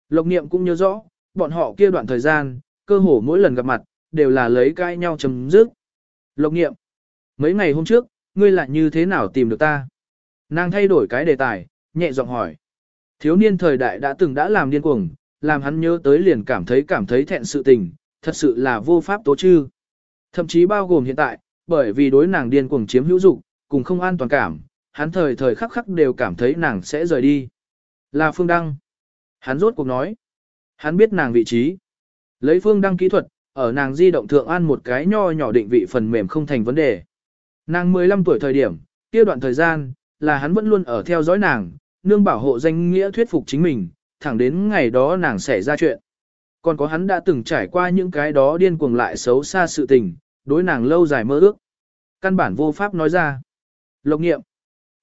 Lộc niệm cũng nhớ rõ, bọn họ kia đoạn thời gian, cơ hồ mỗi lần gặp mặt, đều là lấy cãi nhau chấm dứt. Lộc niệm, mấy ngày hôm trước, ngươi lại như thế nào tìm được ta? Nàng thay đổi cái đề tài, nhẹ giọng hỏi. Thiếu niên thời đại đã từng đã làm điên cuồng, làm hắn nhớ tới liền cảm thấy cảm thấy thẹn sự tình, thật sự là vô pháp tố chư. Thậm chí bao gồm hiện tại, bởi vì đối nàng điên cuồng chiếm hữu dục, cùng không an toàn cảm, hắn thời thời khắc khắc đều cảm thấy nàng sẽ rời đi. Là Phương Đăng. Hắn rốt cuộc nói. Hắn biết nàng vị trí. Lấy Phương Đăng kỹ thuật, ở nàng di động thượng an một cái nho nhỏ định vị phần mềm không thành vấn đề. Nàng 15 tuổi thời điểm, kia đoạn thời gian, là hắn vẫn luôn ở theo dõi nàng, nương bảo hộ danh nghĩa thuyết phục chính mình, thẳng đến ngày đó nàng xảy ra chuyện. Còn có hắn đã từng trải qua những cái đó điên cuồng lại xấu xa sự tình, đối nàng lâu dài mơ ước. Căn bản vô pháp nói ra. Lộc nghiệm.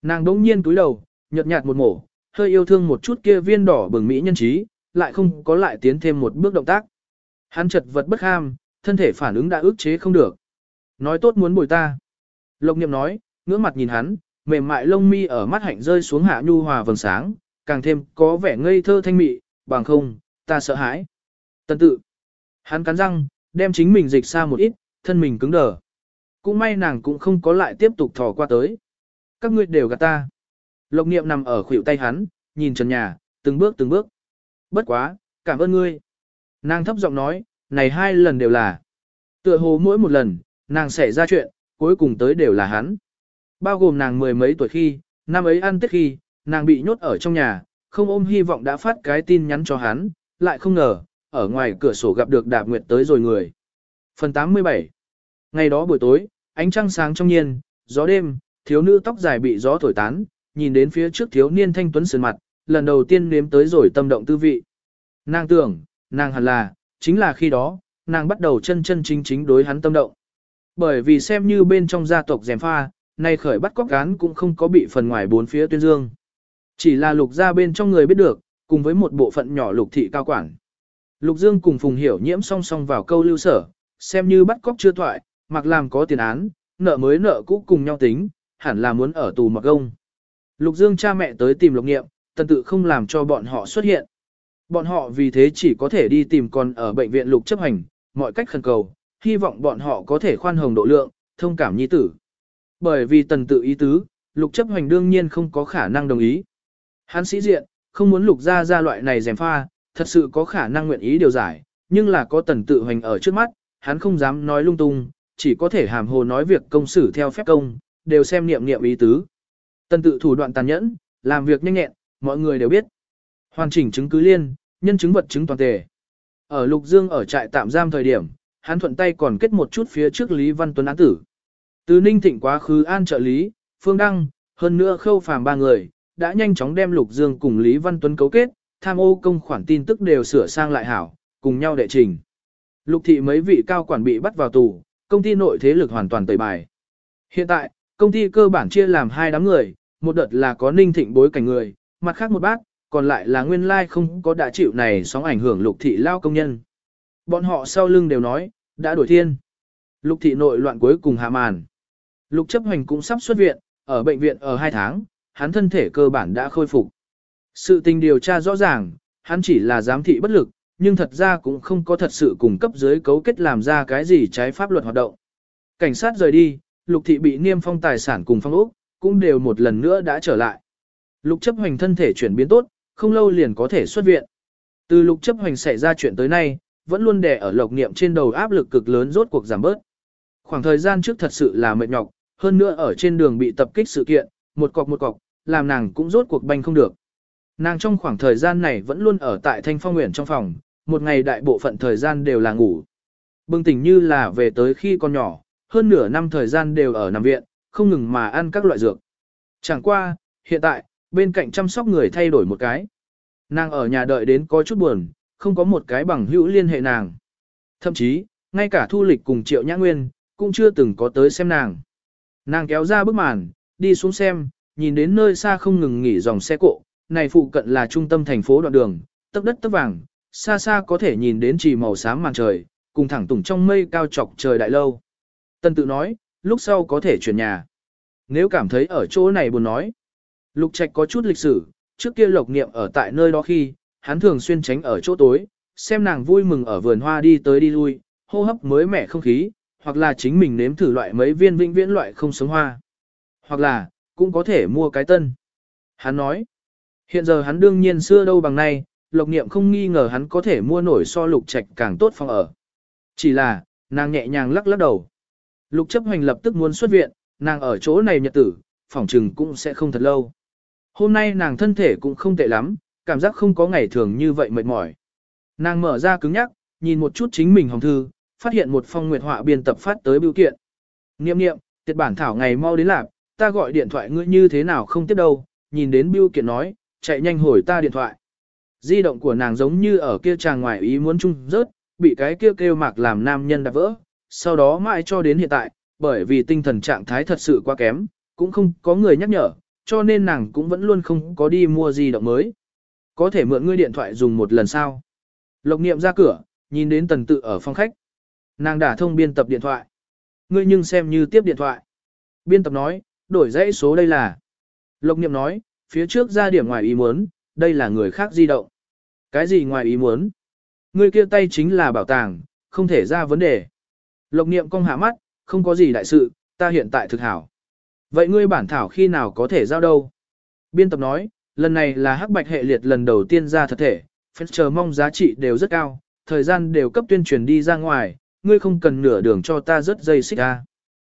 Nàng đống nhiên túi đầu, nhợt nhạt một mổ, hơi yêu thương một chút kia viên đỏ bừng mỹ nhân trí, lại không có lại tiến thêm một bước động tác. Hắn chật vật bất ham, thân thể phản ứng đã ức chế không được. Nói tốt muốn bồi ta. Lộc niệm nói, ngưỡng mặt nhìn hắn, mềm mại lông mi ở mắt hạnh rơi xuống hạ nhu hòa vầng sáng, càng thêm có vẻ ngây thơ thanh mị, bằng không, ta sợ hãi. Tần tự. Hắn cắn răng, đem chính mình dịch xa một ít, thân mình cứng đờ. Cũng may nàng cũng không có lại tiếp tục thò qua tới. Các ngươi đều gạt ta. Lộc niệm nằm ở khuỷu tay hắn, nhìn trần nhà, từng bước từng bước. Bất quá, cảm ơn ngươi. Nàng thấp giọng nói, này hai lần đều là. Tựa hồ mỗi một lần, nàng xảy ra chuyện, cuối cùng tới đều là hắn. Bao gồm nàng mười mấy tuổi khi, năm ấy ăn tết khi, nàng bị nhốt ở trong nhà, không ôm hy vọng đã phát cái tin nhắn cho hắn, lại không ngờ, ở ngoài cửa sổ gặp được Đạp Nguyệt tới rồi người. Phần 87 Ngày đó buổi tối, ánh trăng sáng trong nhiên, gió đêm, thiếu nữ tóc dài bị gió thổi tán, nhìn đến phía trước thiếu niên thanh tuấn sườn mặt, lần đầu tiên nếm tới rồi tâm động tư vị. Nàng tưởng, nàng hẳn là, chính là khi đó, nàng bắt đầu chân chân chính chính đối hắn tâm động. Bởi vì xem như bên trong gia tộc dèm pha, nay khởi bắt cóc gán cũng không có bị phần ngoài bốn phía tuyên dương. Chỉ là lục gia bên trong người biết được, cùng với một bộ phận nhỏ lục thị cao quản. Lục Dương cùng Phùng Hiểu nhiễm song song vào câu lưu sở, xem như bắt cóc chưa thoại, mặc làm có tiền án, nợ mới nợ cũ cùng nhau tính, hẳn là muốn ở tù mặc gông. Lục Dương cha mẹ tới tìm lục nghiệm, tần tự không làm cho bọn họ xuất hiện. Bọn họ vì thế chỉ có thể đi tìm con ở bệnh viện lục chấp hành, mọi cách khẩn cầu, hy vọng bọn họ có thể khoan hồng độ lượng, thông cảm nhi tử. Bởi vì tần tự ý tứ, lục chấp hành đương nhiên không có khả năng đồng ý. Hắn sĩ diện, không muốn lục ra ra loại này dèm pha, thật sự có khả năng nguyện ý điều giải, nhưng là có tần tự hành ở trước mắt, hắn không dám nói lung tung, chỉ có thể hàm hồ nói việc công xử theo phép công, đều xem niệm niệm ý tứ. Tần tự thủ đoạn tàn nhẫn, làm việc nhanh nhẹn, mọi người đều biết. Hoàn chỉnh chứng cứ liên, nhân chứng vật chứng toàn thể. Ở Lục Dương ở trại tạm giam thời điểm, hắn thuận tay còn kết một chút phía trước Lý Văn Tuấn án tử. Từ Ninh Thịnh quá khứ an trợ lý, Phương Đăng, hơn nữa khâu phàm ba người, đã nhanh chóng đem Lục Dương cùng Lý Văn Tuấn cấu kết, tham ô công khoản tin tức đều sửa sang lại hảo, cùng nhau đệ trình. Lục thị mấy vị cao quản bị bắt vào tù, công ty nội thế lực hoàn toàn tẩy bài. Hiện tại, công ty cơ bản chia làm hai đám người, một đợt là có ninh thịnh bối cảnh người, mặt khác một bác, còn lại là nguyên lai không có đã chịu này sóng ảnh hưởng lục thị lao công nhân. Bọn họ sau lưng đều nói, đã đổi thiên. Lục thị nội loạn cuối cùng hạ màn. Lục chấp hành cũng sắp xuất viện, ở bệnh viện ở hai tháng, hắn thân thể cơ bản đã khôi phục. Sự tình điều tra rõ ràng, hắn chỉ là giám thị bất lực, nhưng thật ra cũng không có thật sự cùng cấp dưới cấu kết làm ra cái gì trái pháp luật hoạt động. Cảnh sát rời đi, lục thị bị niêm phong tài sản cùng phong ốc, cũng đều một lần nữa đã trở lại. Lục chấp hoành thân thể chuyển biến tốt, không lâu liền có thể xuất viện. Từ lục chấp hoành xảy ra chuyện tới nay, vẫn luôn đè ở lộc niệm trên đầu áp lực cực lớn rốt cuộc giảm bớt. Khoảng thời gian trước thật sự là mệt nhọc, hơn nữa ở trên đường bị tập kích sự kiện, một cọc một cọc, làm nàng cũng rốt cuộc banh không được. Nàng trong khoảng thời gian này vẫn luôn ở tại Thanh Phong Nguyện trong phòng, một ngày đại bộ phận thời gian đều là ngủ. Bừng tỉnh như là về tới khi còn nhỏ, hơn nửa năm thời gian đều ở nằm viện, không ngừng mà ăn các loại dược. Chẳng qua, hiện tại, bên cạnh chăm sóc người thay đổi một cái. Nàng ở nhà đợi đến có chút buồn, không có một cái bằng hữu liên hệ nàng. Thậm chí, Ngay cả thu lịch cùng triệu nhã nguyên, cũng chưa từng có tới xem nàng. Nàng kéo ra bức màn, đi xuống xem, nhìn đến nơi xa không ngừng nghỉ dòng xe cộ, này phụ cận là trung tâm thành phố đoạn đường, tấp đất tấp vàng, xa xa có thể nhìn đến chỉ màu xám màn trời, cùng thẳng tùng trong mây cao trọc trời đại lâu. Tân tự nói, lúc sau có thể chuyển nhà. Nếu cảm thấy ở chỗ này buồn nói. Lục Trạch có chút lịch sử, trước kia lộc niệm ở tại nơi đó khi, hắn thường xuyên tránh ở chỗ tối, xem nàng vui mừng ở vườn hoa đi tới đi lui, hô hấp mới mẻ không khí, hoặc là chính mình nếm thử loại mấy viên vĩnh viễn loại không sống hoa. Hoặc là, cũng có thể mua cái tân. Hắn nói, hiện giờ hắn đương nhiên xưa đâu bằng nay, lộc niệm không nghi ngờ hắn có thể mua nổi so lục trạch càng tốt phòng ở. Chỉ là, nàng nhẹ nhàng lắc lắc đầu. Lục chấp hành lập tức muốn xuất viện, nàng ở chỗ này nhật tử, phỏng trừng cũng sẽ không thật lâu. Hôm nay nàng thân thể cũng không tệ lắm, cảm giác không có ngày thường như vậy mệt mỏi. Nàng mở ra cứng nhắc, nhìn một chút chính mình hồng thư, phát hiện một phong nguyệt họa biên tập phát tới biểu kiện. Niệm niệm, tiệt bản thảo ngày mau đến lạc, ta gọi điện thoại ngươi như thế nào không tiếp đâu, nhìn đến biểu kiện nói, chạy nhanh hồi ta điện thoại. Di động của nàng giống như ở kia chàng ngoài ý muốn chung rớt, bị cái kia kêu, kêu mạc làm nam nhân đã vỡ, sau đó mãi cho đến hiện tại, bởi vì tinh thần trạng thái thật sự quá kém, cũng không có người nhắc nhở, cho nên nàng cũng vẫn luôn không có đi mua di động mới. Có thể mượn ngươi điện thoại dùng một lần sao? Lộc niệm ra cửa, nhìn đến tần tự ở phòng khách. Nàng đã thông biên tập điện thoại. Ngươi nhưng xem như tiếp điện thoại. Biên tập nói, đổi dãy số đây là. Lộc niệm nói, phía trước ra điểm ngoài ý muốn, đây là người khác di động. Cái gì ngoài ý muốn? Ngươi kia tay chính là bảo tàng, không thể ra vấn đề. Lộc niệm cong hạ mắt, không có gì đại sự, ta hiện tại thực hảo. Vậy ngươi bản thảo khi nào có thể giao đâu? Biên tập nói, lần này là hắc bạch hệ liệt lần đầu tiên ra thật thể, phép chờ mong giá trị đều rất cao, thời gian đều cấp tuyên truyền đi ra ngoài, ngươi không cần nửa đường cho ta rất dây xích ra.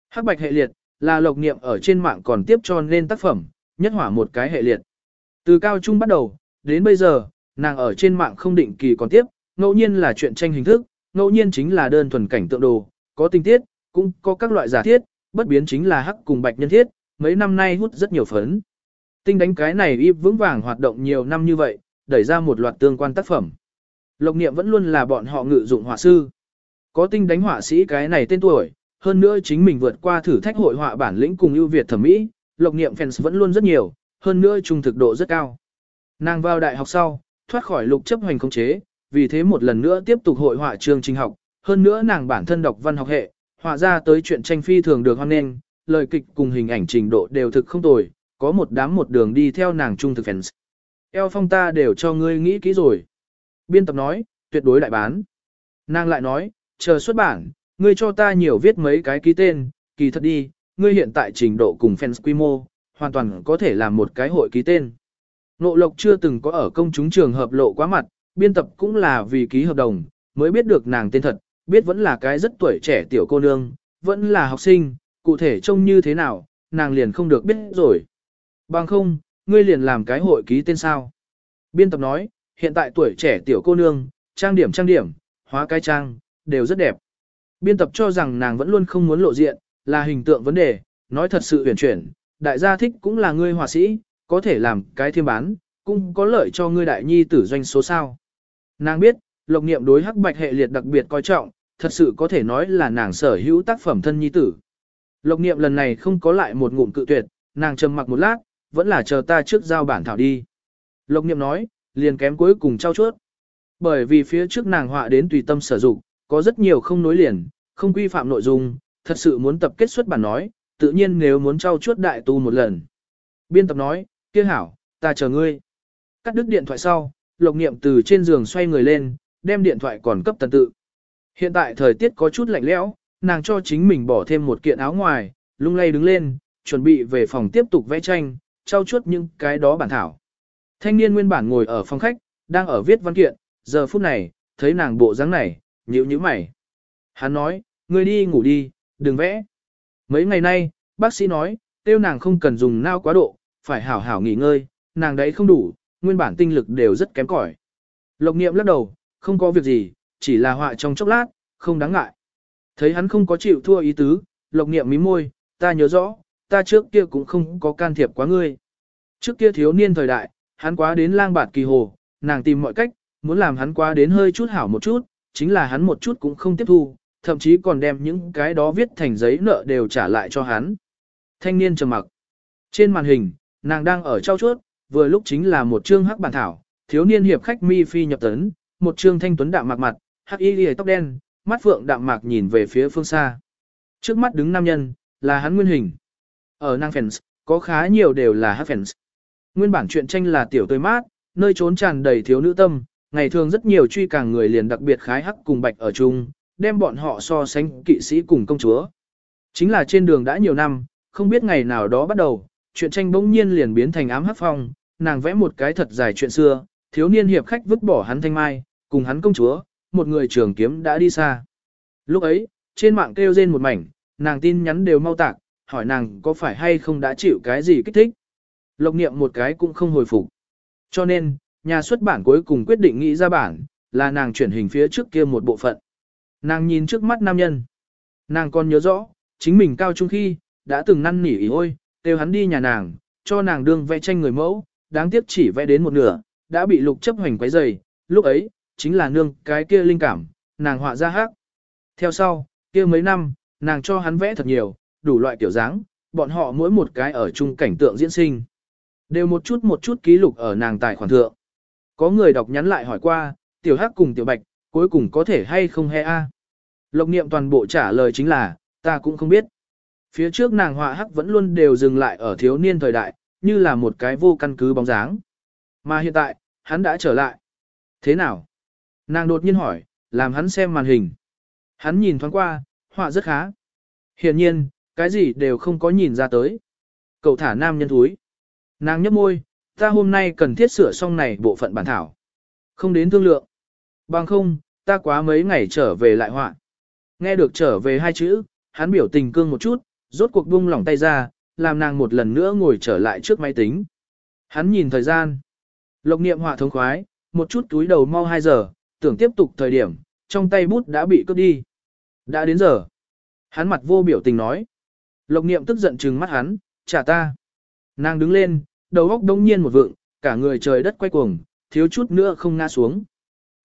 Hắc bạch hệ liệt, là lộc niệm ở trên mạng còn tiếp cho nên tác phẩm, nhất hỏa một cái hệ liệt. Từ cao trung bắt đầu, đến bây giờ, nàng ở trên mạng không định kỳ còn tiếp, ngẫu nhiên là chuyện tranh hình thức, ngẫu nhiên chính là đơn thuần cảnh tượng đồ, có tình tiết, cũng có các loại giả thiết, bất biến chính là hắc cùng bạch nhân thiết, mấy năm nay hút rất nhiều phấn. Tinh đánh cái này y vững vàng hoạt động nhiều năm như vậy, đẩy ra một loạt tương quan tác phẩm. Lộc niệm vẫn luôn là bọn họ ngự dụng họa sư. Có tinh đánh họa sĩ cái này tên tuổi, hơn nữa chính mình vượt qua thử thách hội họa bản lĩnh cùng ưu việt thẩm mỹ, lộc niệm fans vẫn luôn rất nhiều, hơn nữa trung thực độ rất cao. Nàng vào đại học sau, thoát khỏi lục chấp hành khống chế, vì thế một lần nữa tiếp tục hội họa trường trình học, hơn nữa nàng bản thân đọc văn học hệ, họa ra tới chuyện tranh phi thường được hoan nghênh, lời kịch cùng hình ảnh trình độ đều thực không tồi, có một đám một đường đi theo nàng trung thực fans. Eo phong ta đều cho ngươi nghĩ kỹ rồi. Biên tập nói, tuyệt đối đại bán. Nàng lại nói, chờ xuất bản, ngươi cho ta nhiều viết mấy cái ký tên, kỳ thật đi, ngươi hiện tại trình độ cùng fans quy mô, hoàn toàn có thể làm một cái hội ký tên. Nộ lộc chưa từng có ở công chúng trường hợp lộ quá mặt, biên tập cũng là vì ký hợp đồng, mới biết được nàng tên thật, biết vẫn là cái rất tuổi trẻ tiểu cô nương, vẫn là học sinh, cụ thể trông như thế nào, nàng liền không được biết rồi. Bằng không, ngươi liền làm cái hội ký tên sao. Biên tập nói, hiện tại tuổi trẻ tiểu cô nương, trang điểm trang điểm, hóa cái trang, đều rất đẹp. Biên tập cho rằng nàng vẫn luôn không muốn lộ diện, là hình tượng vấn đề, nói thật sự huyền chuyển, đại gia thích cũng là ngươi họa sĩ, có thể làm cái thiêm bán, cũng có lợi cho ngươi đại nhi tử doanh số sao. Nàng biết, lộc niệm đối hắc bạch hệ liệt đặc biệt coi trọng, thật sự có thể nói là nàng sở hữu tác phẩm thân nhi tử. Lộc niệm lần này không có lại một ngụm cự tuyệt, nàng trầm mặc một lát, vẫn là chờ ta trước giao bản thảo đi. Lộc niệm nói, liền kém cuối cùng trao chuốt. Bởi vì phía trước nàng họa đến tùy tâm sở dụng, có rất nhiều không nối liền, không quy phạm nội dung, thật sự muốn tập kết xuất bản nói, tự nhiên nếu muốn trao chuốt đại tu một lần. Biên tập nói, kia hảo, ta chờ ngươi. Cắt đứt điện thoại sau, lộc niệm từ trên giường xoay người lên, đem điện thoại còn cấp tần tự. Hiện tại thời tiết có chút lạnh lẽo, nàng cho chính mình bỏ thêm một kiện áo ngoài, lung lay đứng lên, chuẩn bị về phòng tiếp tục vẽ tranh, trao chuốt những cái đó bản thảo. Thanh niên nguyên bản ngồi ở phòng khách, đang ở viết văn kiện, giờ phút này, thấy nàng bộ dáng này, nhíu nhíu mày. Hắn nói, ngươi đi ngủ đi, đừng vẽ. Mấy ngày nay, bác sĩ nói, tiêu nàng không cần dùng nao quá độ, phải hảo hảo nghỉ ngơi, nàng đấy không đủ, nguyên bản tinh lực đều rất kém cỏi. Lộc niệm lắc đầu, không có việc gì, chỉ là họa trong chốc lát, không đáng ngại. Thấy hắn không có chịu thua ý tứ, lộc niệm mím môi, ta nhớ rõ, ta trước kia cũng không có can thiệp quá ngươi. Trước kia thiếu niên thời đại, hắn quá đến lang bạt kỳ hồ, nàng tìm mọi cách, muốn làm hắn quá đến hơi chút hảo một chút, chính là hắn một chút cũng không tiếp thu, thậm chí còn đem những cái đó viết thành giấy nợ đều trả lại cho hắn. Thanh niên trầm mặc. Trên màn hình, nàng đang ở trao chuốt, vừa lúc chính là một chương hắc bản thảo, thiếu niên hiệp khách mi phi nhập tấn, một chương thanh tuấn đạm mạc mặt, hắc y lìa tóc đen, mắt phượng đạm mạc nhìn về phía phương xa. Trước mắt đứng nam nhân, là hắn nguyên hình. Ở năng fans, có khá nhiều đều là hắc fans. Nguyên bản truyện tranh là tiểu tươi mát, nơi trốn tràn đầy thiếu nữ tâm, ngày thường rất nhiều truy càng người liền đặc biệt khái hắc cùng bạch ở chung, đem bọn họ so sánh kỵ sĩ cùng công chúa. Chính là trên đường đã nhiều năm, không biết ngày nào đó bắt đầu, chuyện tranh bỗng nhiên liền biến thành ám hắc phong, nàng vẽ một cái thật dài chuyện xưa, thiếu niên hiệp khách vứt bỏ hắn thanh mai, cùng hắn công chúa, một người trường kiếm đã đi xa. Lúc ấy, trên mạng kêu rên một mảnh, nàng tin nhắn đều mau tạc, hỏi nàng có phải hay không đã chịu cái gì kích thích. Lộc niệm một cái cũng không hồi phục. Cho nên, nhà xuất bản cuối cùng quyết định nghĩ ra bản, là nàng chuyển hình phía trước kia một bộ phận. Nàng nhìn trước mắt nam nhân. Nàng còn nhớ rõ, chính mình cao trung khi, đã từng năn nỉ ý ôi, kêu hắn đi nhà nàng, cho nàng đương vẽ tranh người mẫu, đáng tiếc chỉ vẽ đến một nửa, đã bị lục chấp hoành quấy dày, lúc ấy, chính là nương cái kia linh cảm, nàng họa ra hát. Theo sau, kia mấy năm, nàng cho hắn vẽ thật nhiều, đủ loại kiểu dáng, bọn họ mỗi một cái ở chung cảnh tượng diễn sinh. Đều một chút một chút ký lục ở nàng tài khoản thượng. Có người đọc nhắn lại hỏi qua, tiểu hắc cùng tiểu bạch, cuối cùng có thể hay không he a? Lộc niệm toàn bộ trả lời chính là, ta cũng không biết. Phía trước nàng họa hắc vẫn luôn đều dừng lại ở thiếu niên thời đại, như là một cái vô căn cứ bóng dáng. Mà hiện tại, hắn đã trở lại. Thế nào? Nàng đột nhiên hỏi, làm hắn xem màn hình. Hắn nhìn thoáng qua, họa rất khá. Hiển nhiên, cái gì đều không có nhìn ra tới. Cậu thả nam nhân thúi. Nàng nhấp môi, ta hôm nay cần thiết sửa xong này bộ phận bản thảo. Không đến thương lượng. Bằng không, ta quá mấy ngày trở về lại họa. Nghe được trở về hai chữ, hắn biểu tình cương một chút, rốt cuộc buông lỏng tay ra, làm nàng một lần nữa ngồi trở lại trước máy tính. Hắn nhìn thời gian. Lộc niệm họa thống khoái, một chút túi đầu mau 2 giờ, tưởng tiếp tục thời điểm, trong tay bút đã bị cướp đi. Đã đến giờ. Hắn mặt vô biểu tình nói. Lộc niệm tức giận trừng mắt hắn, trả ta. Nàng đứng lên, đầu óc đông nhiên một vượng, cả người trời đất quay cuồng, thiếu chút nữa không ngã xuống.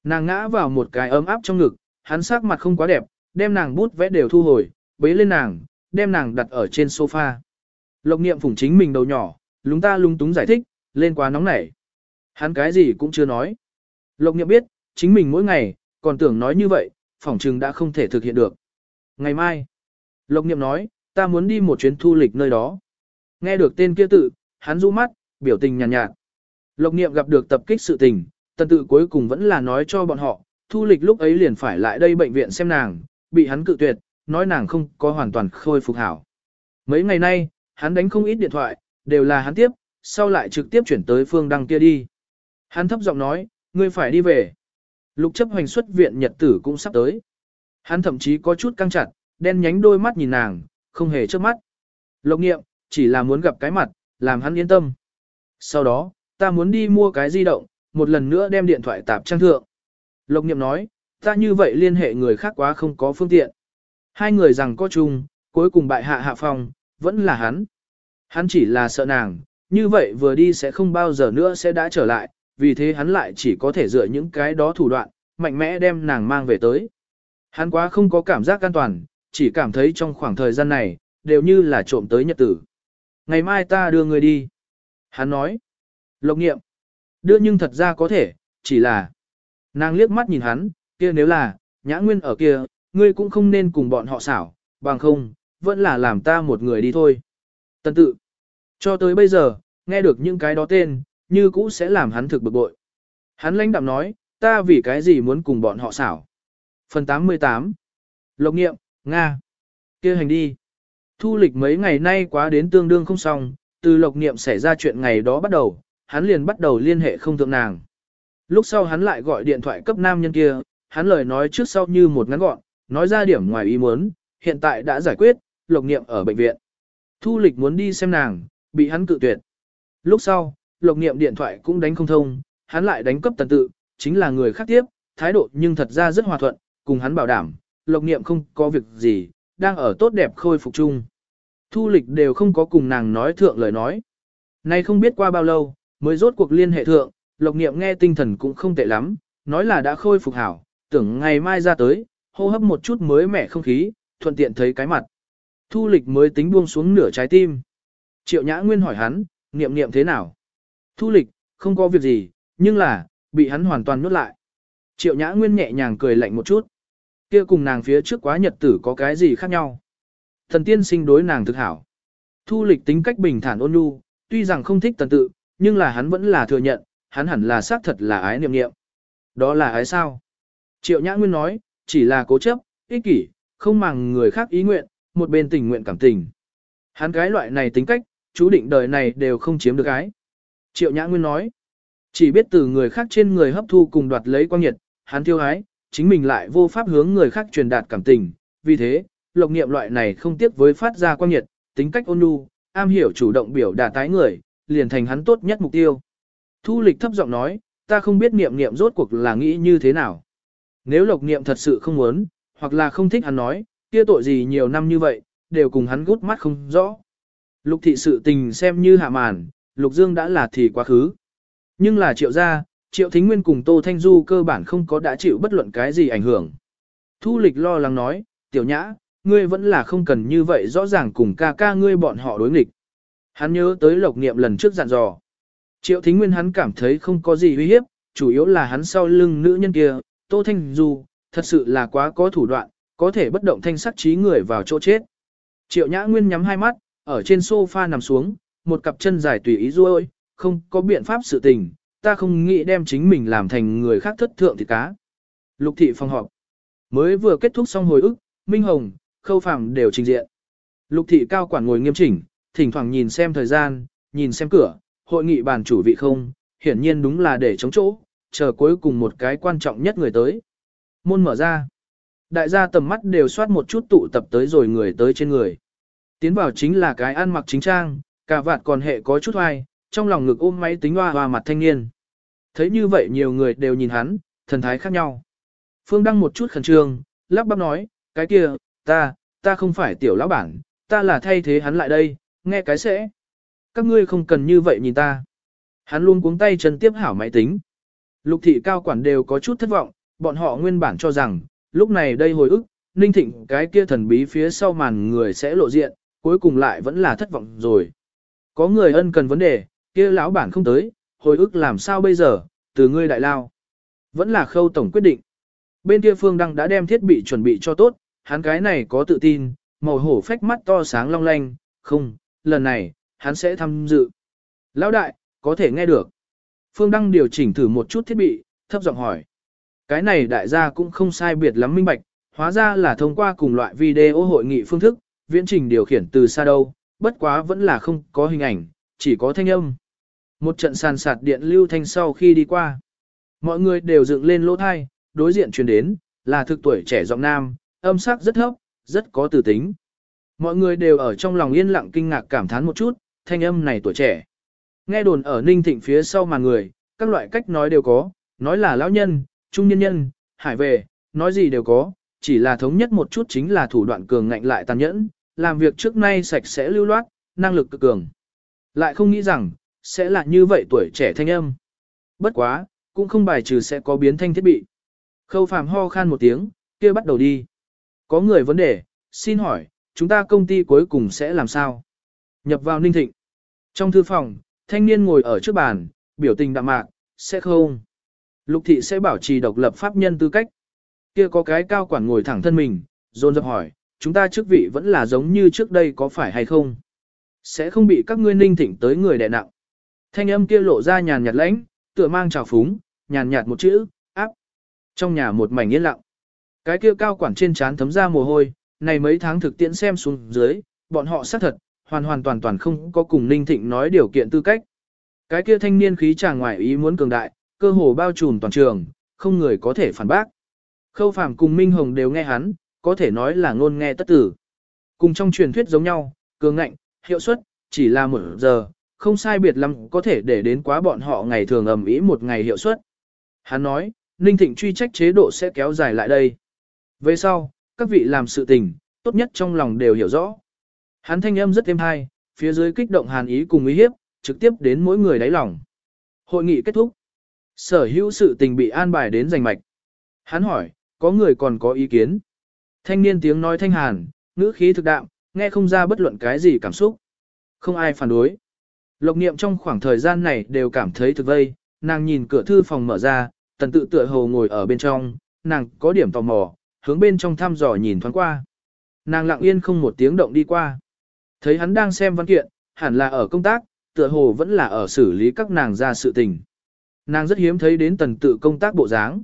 Nàng ngã vào một cái ấm áp trong ngực, hắn sắc mặt không quá đẹp, đem nàng bút vẽ đều thu hồi, bế lên nàng, đem nàng đặt ở trên sofa. Lộc niệm phủng chính mình đầu nhỏ, lúng ta lung túng giải thích, lên quá nóng nảy. Hắn cái gì cũng chưa nói. Lộc niệm biết, chính mình mỗi ngày, còn tưởng nói như vậy, phỏng chừng đã không thể thực hiện được. Ngày mai, Lộc niệm nói, ta muốn đi một chuyến thu lịch nơi đó. Nghe được tên kia tự, hắn rũ mắt, biểu tình nhàn nhạt, nhạt. Lộc niệm gặp được tập kích sự tình, tần tự cuối cùng vẫn là nói cho bọn họ, thu lịch lúc ấy liền phải lại đây bệnh viện xem nàng, bị hắn cự tuyệt, nói nàng không có hoàn toàn khôi phục hảo. Mấy ngày nay, hắn đánh không ít điện thoại, đều là hắn tiếp, sau lại trực tiếp chuyển tới phương đăng kia đi. Hắn thấp giọng nói, ngươi phải đi về. Lục chấp hoành xuất viện nhật tử cũng sắp tới. Hắn thậm chí có chút căng chặt, đen nhánh đôi mắt nhìn nàng, không hề trước mắt. Lộc nghiệm, chỉ là muốn gặp cái mặt, làm hắn yên tâm. Sau đó, ta muốn đi mua cái di động, một lần nữa đem điện thoại tạp trang thượng. Lộc nghiệm nói, ta như vậy liên hệ người khác quá không có phương tiện. Hai người rằng có chung, cuối cùng bại hạ hạ phòng, vẫn là hắn. Hắn chỉ là sợ nàng, như vậy vừa đi sẽ không bao giờ nữa sẽ đã trở lại, vì thế hắn lại chỉ có thể dựa những cái đó thủ đoạn, mạnh mẽ đem nàng mang về tới. Hắn quá không có cảm giác an toàn, chỉ cảm thấy trong khoảng thời gian này, đều như là trộm tới nhật tử. Ngày mai ta đưa người đi. Hắn nói. Lộc nghiệm. Đưa nhưng thật ra có thể, chỉ là. Nàng liếc mắt nhìn hắn, kia nếu là, nhã nguyên ở kia, ngươi cũng không nên cùng bọn họ xảo, bằng không, vẫn là làm ta một người đi thôi. Tân tự. Cho tới bây giờ, nghe được những cái đó tên, như cũ sẽ làm hắn thực bực bội. Hắn lãnh đạm nói, ta vì cái gì muốn cùng bọn họ xảo. Phần 88 Lộc nghiệm, Nga. kia hành đi. Thu lịch mấy ngày nay quá đến tương đương không xong, từ lộc nghiệm xảy ra chuyện ngày đó bắt đầu, hắn liền bắt đầu liên hệ không thượng nàng. Lúc sau hắn lại gọi điện thoại cấp nam nhân kia, hắn lời nói trước sau như một ngắn gọn, nói ra điểm ngoài ý muốn, hiện tại đã giải quyết, lộc nghiệm ở bệnh viện. Thu lịch muốn đi xem nàng, bị hắn cự tuyệt. Lúc sau, lộc Niệm điện thoại cũng đánh không thông, hắn lại đánh cấp tần tự, chính là người khác tiếp, thái độ nhưng thật ra rất hòa thuận, cùng hắn bảo đảm, lộc Niệm không có việc gì, đang ở tốt đẹp khôi phục chung. Thu lịch đều không có cùng nàng nói thượng lời nói. Nay không biết qua bao lâu, mới rốt cuộc liên hệ thượng, lộc Niệm nghe tinh thần cũng không tệ lắm, nói là đã khôi phục hảo, tưởng ngày mai ra tới, hô hấp một chút mới mẻ không khí, thuận tiện thấy cái mặt. Thu lịch mới tính buông xuống nửa trái tim. Triệu Nhã Nguyên hỏi hắn, niệm niệm thế nào? Thu lịch, không có việc gì, nhưng là, bị hắn hoàn toàn nuốt lại. Triệu Nhã Nguyên nhẹ nhàng cười lạnh một chút. Kia cùng nàng phía trước quá nhật tử có cái gì khác nhau? Thần tiên sinh đối nàng thực hảo. Thu lịch tính cách bình thản ôn nhu, tuy rằng không thích tần tự, nhưng là hắn vẫn là thừa nhận, hắn hẳn là xác thật là ái niệm niệm. Đó là ái sao? Triệu Nhã Nguyên nói, chỉ là cố chấp, ích kỷ, không màng người khác ý nguyện, một bên tình nguyện cảm tình. Hắn cái loại này tính cách, chú định đời này đều không chiếm được ái. Triệu Nhã Nguyên nói, chỉ biết từ người khác trên người hấp thu cùng đoạt lấy quang nhiệt, hắn thiêu hái, chính mình lại vô pháp hướng người khác truyền đạt cảm tình. Vì thế, lộc niệm loại này không tiếc với phát ra quang nhiệt, tính cách ôn nhu, am hiểu chủ động biểu đạt tái người, liền thành hắn tốt nhất mục tiêu. Thu lịch thấp giọng nói, ta không biết niệm niệm rốt cuộc là nghĩ như thế nào. Nếu lộc niệm thật sự không muốn, hoặc là không thích hắn nói, kia tội gì nhiều năm như vậy, đều cùng hắn gút mắt không rõ. Lục thị sự tình xem như hạ màn, lục dương đã là thì quá khứ. Nhưng là triệu gia, triệu thính nguyên cùng tô thanh du cơ bản không có đã chịu bất luận cái gì ảnh hưởng. Thu lịch lo lắng nói, tiểu nhã, ngươi vẫn là không cần như vậy rõ ràng cùng ca ca ngươi bọn họ đối nghịch. Hắn nhớ tới lộc niệm lần trước dặn dò. Triệu thính nguyên hắn cảm thấy không có gì uy hiếp, chủ yếu là hắn sau lưng nữ nhân kia, Tô Thanh Du, thật sự là quá có thủ đoạn, có thể bất động thanh sắc trí người vào chỗ chết. Triệu Nhã Nguyên nhắm hai mắt, ở trên sofa nằm xuống, một cặp chân dài tùy ý ruôi, không có biện pháp sự tình, ta không nghĩ đem chính mình làm thành người khác thất thượng thịt cá. Lục thị phòng họp. Mới vừa kết thúc xong hồi ức, Minh Hồng, Khâu Phàm đều trình diện. Lục thị cao quản ngồi nghiêm chỉnh, thỉnh thoảng nhìn xem thời gian, nhìn xem cửa, hội nghị bàn chủ vị không, hiển nhiên đúng là để chống chỗ, chờ cuối cùng một cái quan trọng nhất người tới. Môn mở ra. Đại gia tầm mắt đều soát một chút tụ tập tới rồi người tới trên người. Tiến vào chính là cái ăn mặc chính trang, cả vạt còn hệ có chút hoài, trong lòng ngực ôm máy tính hoa hoa mặt thanh niên. Thấy như vậy nhiều người đều nhìn hắn, thần thái khác nhau. Phương Đăng một chút khẩn trương, lắp bắp nói, cái kia, ta, ta không phải tiểu lão bản, ta là thay thế hắn lại đây, nghe cái sẽ. Các ngươi không cần như vậy nhìn ta. Hắn luôn cuống tay chân tiếp hảo máy tính. Lục thị cao quản đều có chút thất vọng, bọn họ nguyên bản cho rằng, lúc này đây hồi ức, ninh thịnh cái kia thần bí phía sau màn người sẽ lộ diện, cuối cùng lại vẫn là thất vọng rồi. Có người ân cần vấn đề, kia lão bản không tới, hồi ức làm sao bây giờ, từ ngươi đại lao. Vẫn là khâu tổng quyết định. Bên kia phương đăng đã đem thiết bị chuẩn bị cho tốt, hắn cái này có tự tin, màu hổ phách mắt to sáng long lanh, không, lần này, hắn sẽ tham dự. Lão đại, có thể nghe được. Phương Đăng điều chỉnh thử một chút thiết bị, thấp giọng hỏi. Cái này đại gia cũng không sai biệt lắm minh bạch, hóa ra là thông qua cùng loại video hội nghị phương thức, viễn trình điều khiển từ xa đâu, bất quá vẫn là không có hình ảnh, chỉ có thanh âm. Một trận sàn sạt điện lưu thanh sau khi đi qua. Mọi người đều dựng lên lỗ thai, đối diện truyền đến, là thực tuổi trẻ giọng nam, âm sắc rất thấp, rất có tử tính. Mọi người đều ở trong lòng yên lặng kinh ngạc cảm thán một chút, thanh âm này tuổi trẻ. Nghe đồn ở Ninh Thịnh phía sau mà người, các loại cách nói đều có, nói là lão nhân, trung nhân nhân, hải về, nói gì đều có, chỉ là thống nhất một chút chính là thủ đoạn cường ngạnh lại tàn nhẫn, làm việc trước nay sạch sẽ lưu loát, năng lực cực cường. Lại không nghĩ rằng, sẽ là như vậy tuổi trẻ thanh âm. Bất quá, cũng không bài trừ sẽ có biến thanh thiết bị. Khâu phàm ho khan một tiếng, kia bắt đầu đi. Có người vấn đề, xin hỏi, chúng ta công ty cuối cùng sẽ làm sao? Nhập vào ninh thịnh. Trong thư phòng, thanh niên ngồi ở trước bàn, biểu tình đạm mạc, sẽ không. Lục thị sẽ bảo trì độc lập pháp nhân tư cách. Kia có cái cao quản ngồi thẳng thân mình, dồn dập hỏi, chúng ta chức vị vẫn là giống như trước đây có phải hay không? Sẽ không bị các ngươi ninh thịnh tới người đè nặng. Thanh âm kia lộ ra nhàn nhạt lãnh, tựa mang trào phúng, nhàn nhạt một chữ, áp. Trong nhà một mảnh yên lặng. Cái kia cao quản trên trán thấm ra mồ hôi, này mấy tháng thực tiễn xem xuống dưới, bọn họ xác thật, hoàn hoàn toàn toàn không có cùng Ninh Thịnh nói điều kiện tư cách. Cái kia thanh niên khí tràng ngoài ý muốn cường đại, cơ hồ bao trùm toàn trường, không người có thể phản bác. Khâu Phàm cùng Minh Hồng đều nghe hắn, có thể nói là ngôn nghe tất tử. Cùng trong truyền thuyết giống nhau, cường ngạnh, hiệu suất, chỉ là một giờ, không sai biệt lắm có thể để đến quá bọn họ ngày thường ầm ĩ một ngày hiệu suất. Hắn nói, Ninh Thịnh truy trách chế độ sẽ kéo dài lại đây. Về sau, các vị làm sự tình, tốt nhất trong lòng đều hiểu rõ. Hắn thanh âm rất êm hay, phía dưới kích động hàn ý cùng ý hiếp, trực tiếp đến mỗi người đáy lòng. Hội nghị kết thúc. Sở hữu sự tình bị an bài đến giành mạch. Hắn hỏi, có người còn có ý kiến. Thanh niên tiếng nói thanh hàn, ngữ khí thực đạm, nghe không ra bất luận cái gì cảm xúc. Không ai phản đối. Lộc niệm trong khoảng thời gian này đều cảm thấy thực vây, nàng nhìn cửa thư phòng mở ra, tần tự tựa hồ ngồi ở bên trong, nàng có điểm tò mò, hướng bên trong thăm dò nhìn thoáng qua. Nàng lặng yên không một tiếng động đi qua. Thấy hắn đang xem văn kiện, hẳn là ở công tác, tựa hồ vẫn là ở xử lý các nàng ra sự tình. Nàng rất hiếm thấy đến tần tự công tác bộ dáng.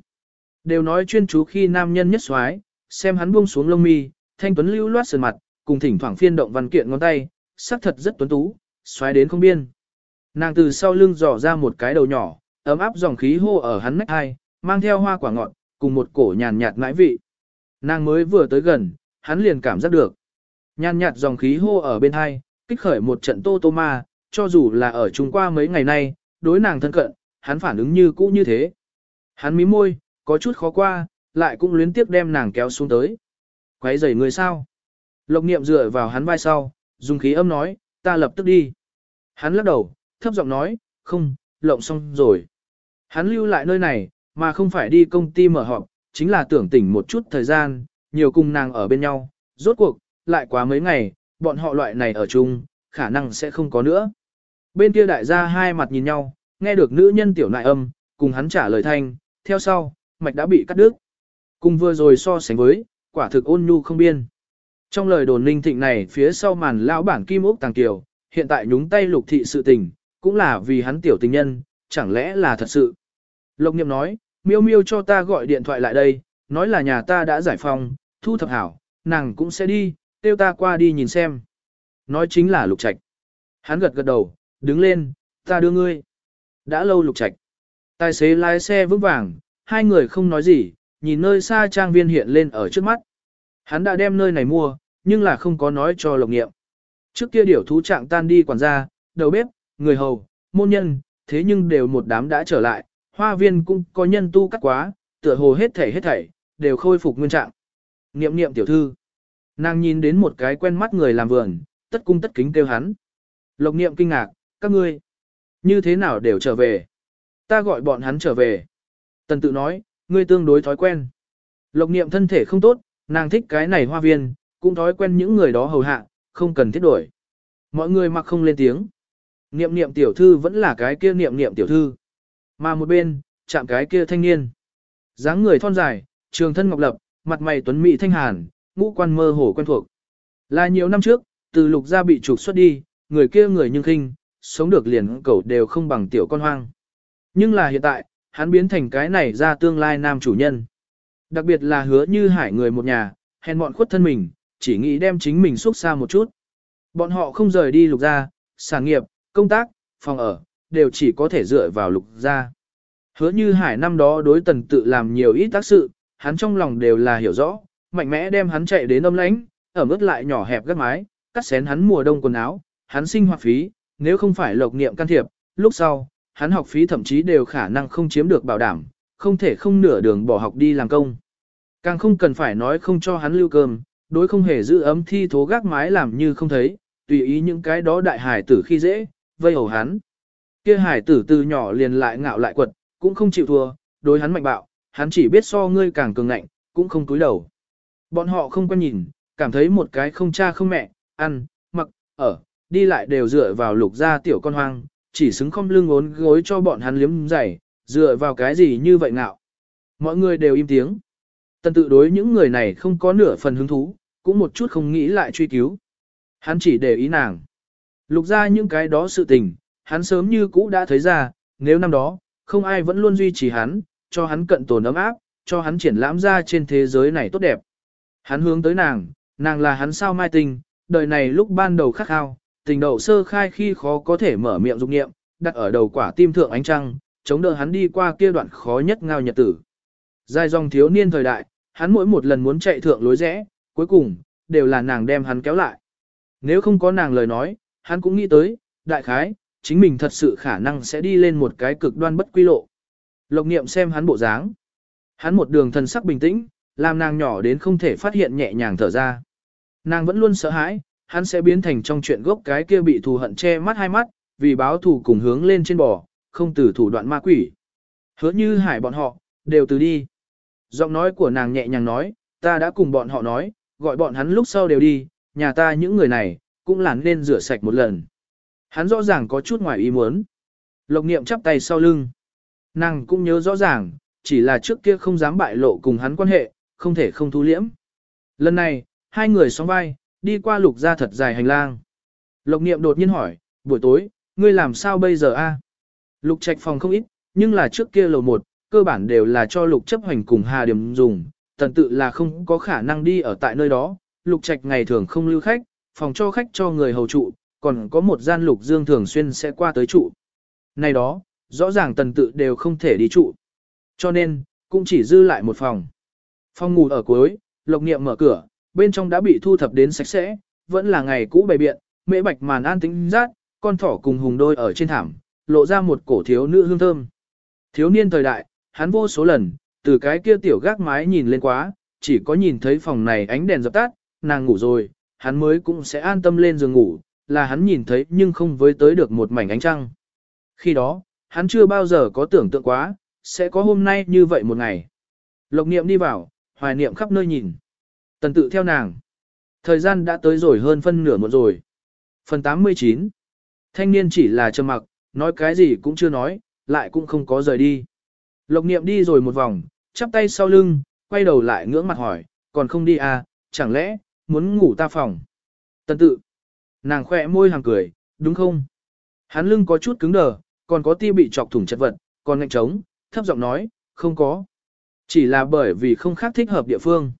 Đều nói chuyên chú khi nam nhân nhất xoái, xem hắn buông xuống lông mi, thanh tuấn lưu loát sườn mặt, cùng thỉnh thoảng phiên động văn kiện ngón tay, sắc thật rất tuấn tú, xoáy đến không biên. Nàng từ sau lưng dò ra một cái đầu nhỏ, ấm áp dòng khí hô ở hắn nách hai, mang theo hoa quả ngọt, cùng một cổ nhàn nhạt mãi vị. Nàng mới vừa tới gần, hắn liền cảm giác được. Nhàn nhạt dòng khí hô ở bên hai, kích khởi một trận tô tô ma, cho dù là ở Trung qua mấy ngày nay, đối nàng thân cận, hắn phản ứng như cũ như thế. Hắn mím môi, có chút khó qua, lại cũng luyến tiếc đem nàng kéo xuống tới. Quấy rầy người sao? Lộc niệm dựa vào hắn vai sau, dùng khí âm nói, ta lập tức đi. Hắn lắc đầu, thấp giọng nói, không, lộng xong rồi. Hắn lưu lại nơi này, mà không phải đi công ty mở họp, chính là tưởng tỉnh một chút thời gian, nhiều cùng nàng ở bên nhau. Rốt cuộc, lại quá mấy ngày, bọn họ loại này ở chung, khả năng sẽ không có nữa. Bên kia đại gia hai mặt nhìn nhau, nghe được nữ nhân tiểu nại âm, cùng hắn trả lời thanh, theo sau, mạch đã bị cắt đứt. Cùng vừa rồi so sánh với, quả thực ôn nhu không biên. Trong lời đồn linh thịnh này phía sau màn lão bản kim ốc tàng tiểu, hiện tại nhúng tay lục thị sự tình, cũng là vì hắn tiểu tình nhân, chẳng lẽ là thật sự. Lộc niệm nói, miêu miêu cho ta gọi điện thoại lại đây, nói là nhà ta đã giải phòng, thu thập hảo, nàng cũng sẽ đi, kêu ta qua đi nhìn xem. Nói chính là lục trạch. Hắn gật gật đầu, đứng lên, ta đưa ngươi. Đã lâu lục trạch. Tài xế lái xe vững vàng, hai người không nói gì, nhìn nơi xa trang viên hiện lên ở trước mắt. Hắn đã đem nơi này mua, nhưng là không có nói cho lộc nghiệm. Trước kia điểu thú trạng tan đi quản gia, đầu bếp, người hầu, môn nhân, thế nhưng đều một đám đã trở lại, hoa viên cũng có nhân tu cắt quá, tựa hồ hết thảy hết thảy, đều khôi phục nguyên trạng. Niệm niệm tiểu thư. Nàng nhìn đến một cái quen mắt người làm vườn, tất cung tất kính kêu hắn. Lộc niệm kinh ngạc, các ngươi, như thế nào đều trở về. Ta gọi bọn hắn trở về. Tần tự nói, ngươi tương đối thói quen. Lộc niệm thân thể không tốt, nàng thích cái này hoa viên, cũng thói quen những người đó hầu hạ, không cần thiết đổi. Mọi người mặc không lên tiếng. Niệm niệm tiểu thư vẫn là cái kia niệm niệm tiểu thư. Mà một bên, chạm cái kia thanh niên. dáng người thon dài, trường thân ngọc lập, mặt mày tuấn mỹ thanh hàn, ngũ quan mơ hồ quen thuộc. Là nhiều năm trước, từ lục gia bị trục xuất đi, người kia người nhưng khinh, sống được liền cẩu đều không bằng tiểu con hoang. Nhưng là hiện tại, hắn biến thành cái này ra tương lai nam chủ nhân. Đặc biệt là hứa như hải người một nhà, hèn bọn khuất thân mình, chỉ nghĩ đem chính mình xuất xa một chút. Bọn họ không rời đi lục gia, sản nghiệp, công tác, phòng ở, đều chỉ có thể dựa vào lục gia. Hứa như hải năm đó đối tần tự làm nhiều ít tác sự, hắn trong lòng đều là hiểu rõ, mạnh mẽ đem hắn chạy đến âm lãnh, ở mức lại nhỏ hẹp gác mái, cắt xén hắn mùa đông quần áo, hắn sinh hoạt phí, nếu không phải lộc niệm can thiệp, lúc sau, hắn học phí thậm chí đều khả năng không chiếm được bảo đảm, không thể không nửa đường bỏ học đi làm công. Càng không cần phải nói không cho hắn lưu cơm, đối không hề giữ ấm thi thố gác mái làm như không thấy, tùy ý những cái đó đại hải tử khi dễ, vây hầu hắn. Kia hải tử từ nhỏ liền lại ngạo lại quật, cũng không chịu thua, đối hắn mạnh bạo, hắn chỉ biết so ngươi càng cường ngạnh, cũng không cúi đầu. Bọn họ không quen nhìn, cảm thấy một cái không cha không mẹ, ăn, mặc, ở, đi lại đều dựa vào lục gia tiểu con hoang, chỉ xứng không lưng ốn gối cho bọn hắn liếm giày, dựa vào cái gì như vậy ngạo. Mọi người đều im tiếng. Tần tự đối những người này không có nửa phần hứng thú, cũng một chút không nghĩ lại truy cứu. Hắn chỉ để ý nàng. Lục ra những cái đó sự tình, hắn sớm như cũ đã thấy ra, nếu năm đó, không ai vẫn luôn duy trì hắn, cho hắn cận tồn ấm áp, cho hắn triển lãm ra trên thế giới này tốt đẹp. Hắn hướng tới nàng, nàng là hắn sao mai tình, đời này lúc ban đầu khắc khao, tình đầu sơ khai khi khó có thể mở miệng dục nghiệm, đặt ở đầu quả tim thượng ánh trăng, chống đỡ hắn đi qua kia đoạn khó nhất ngao nhật tử. Dài dòng thiếu niên thời đại, hắn mỗi một lần muốn chạy thượng lối rẽ, cuối cùng, đều là nàng đem hắn kéo lại. Nếu không có nàng lời nói, hắn cũng nghĩ tới, đại khái, chính mình thật sự khả năng sẽ đi lên một cái cực đoan bất quy lộ. Lộc niệm xem hắn bộ dáng. Hắn một đường thần sắc bình tĩnh, làm nàng nhỏ đến không thể phát hiện nhẹ nhàng thở ra. Nàng vẫn luôn sợ hãi, hắn sẽ biến thành trong chuyện gốc cái kia bị thù hận che mắt hai mắt, vì báo thù cùng hướng lên trên bò, không từ thủ đoạn ma quỷ. Hứa như hải bọn họ, đều từ đi. Giọng nói của nàng nhẹ nhàng nói, ta đã cùng bọn họ nói, gọi bọn hắn lúc sau đều đi, nhà ta những người này, cũng là nên rửa sạch một lần. Hắn rõ ràng có chút ngoài ý muốn. Lộc niệm chắp tay sau lưng. Nàng cũng nhớ rõ ràng, chỉ là trước kia không dám bại lộ cùng hắn quan hệ, không thể không thu liễm. Lần này, hai người sóng vai, đi qua lục ra thật dài hành lang. Lộc niệm đột nhiên hỏi, buổi tối, ngươi làm sao bây giờ a? Lục trạch phòng không ít, nhưng là trước kia lầu một, cơ bản đều là cho lục chấp hành cùng Hà Điểm dùng, tần tự là không có khả năng đi ở tại nơi đó, lục trạch ngày thường không lưu khách, phòng cho khách cho người hầu trụ, còn có một gian lục dương thường xuyên sẽ qua tới trụ. Này đó, rõ ràng tần tự đều không thể đi trụ. Cho nên, cũng chỉ dư lại một phòng. Phòng ngủ ở cuối, lộc niệm mở cửa, bên trong đã bị thu thập đến sạch sẽ, vẫn là ngày cũ bày biện, mễ bạch màn an tính rát, con thỏ cùng hùng đôi ở trên thảm, lộ ra một cổ thiếu nữ hương thơm. Thiếu niên thời đại, hắn vô số lần, từ cái kia tiểu gác mái nhìn lên quá, chỉ có nhìn thấy phòng này ánh đèn dập tắt, nàng ngủ rồi, hắn mới cũng sẽ an tâm lên giường ngủ, là hắn nhìn thấy nhưng không với tới được một mảnh ánh trăng. Khi đó, hắn chưa bao giờ có tưởng tượng quá, sẽ có hôm nay như vậy một ngày. Lộc niệm đi vào, hoài niệm khắp nơi nhìn. Tần tự theo nàng. Thời gian đã tới rồi hơn phân nửa một rồi. Phần 89 Thanh niên chỉ là trầm mặc, nói cái gì cũng chưa nói, lại cũng không có rời đi. Lộc niệm đi rồi một vòng, chắp tay sau lưng, quay đầu lại ngưỡng mặt hỏi, còn không đi à, chẳng lẽ, muốn ngủ ta phòng. Tần tự. Nàng khỏe môi hàng cười, đúng không? Hắn lưng có chút cứng đờ, còn có ti bị chọc thủng chất vật, còn ngạnh trống, thấp giọng nói, không có. Chỉ là bởi vì không khác thích hợp địa phương.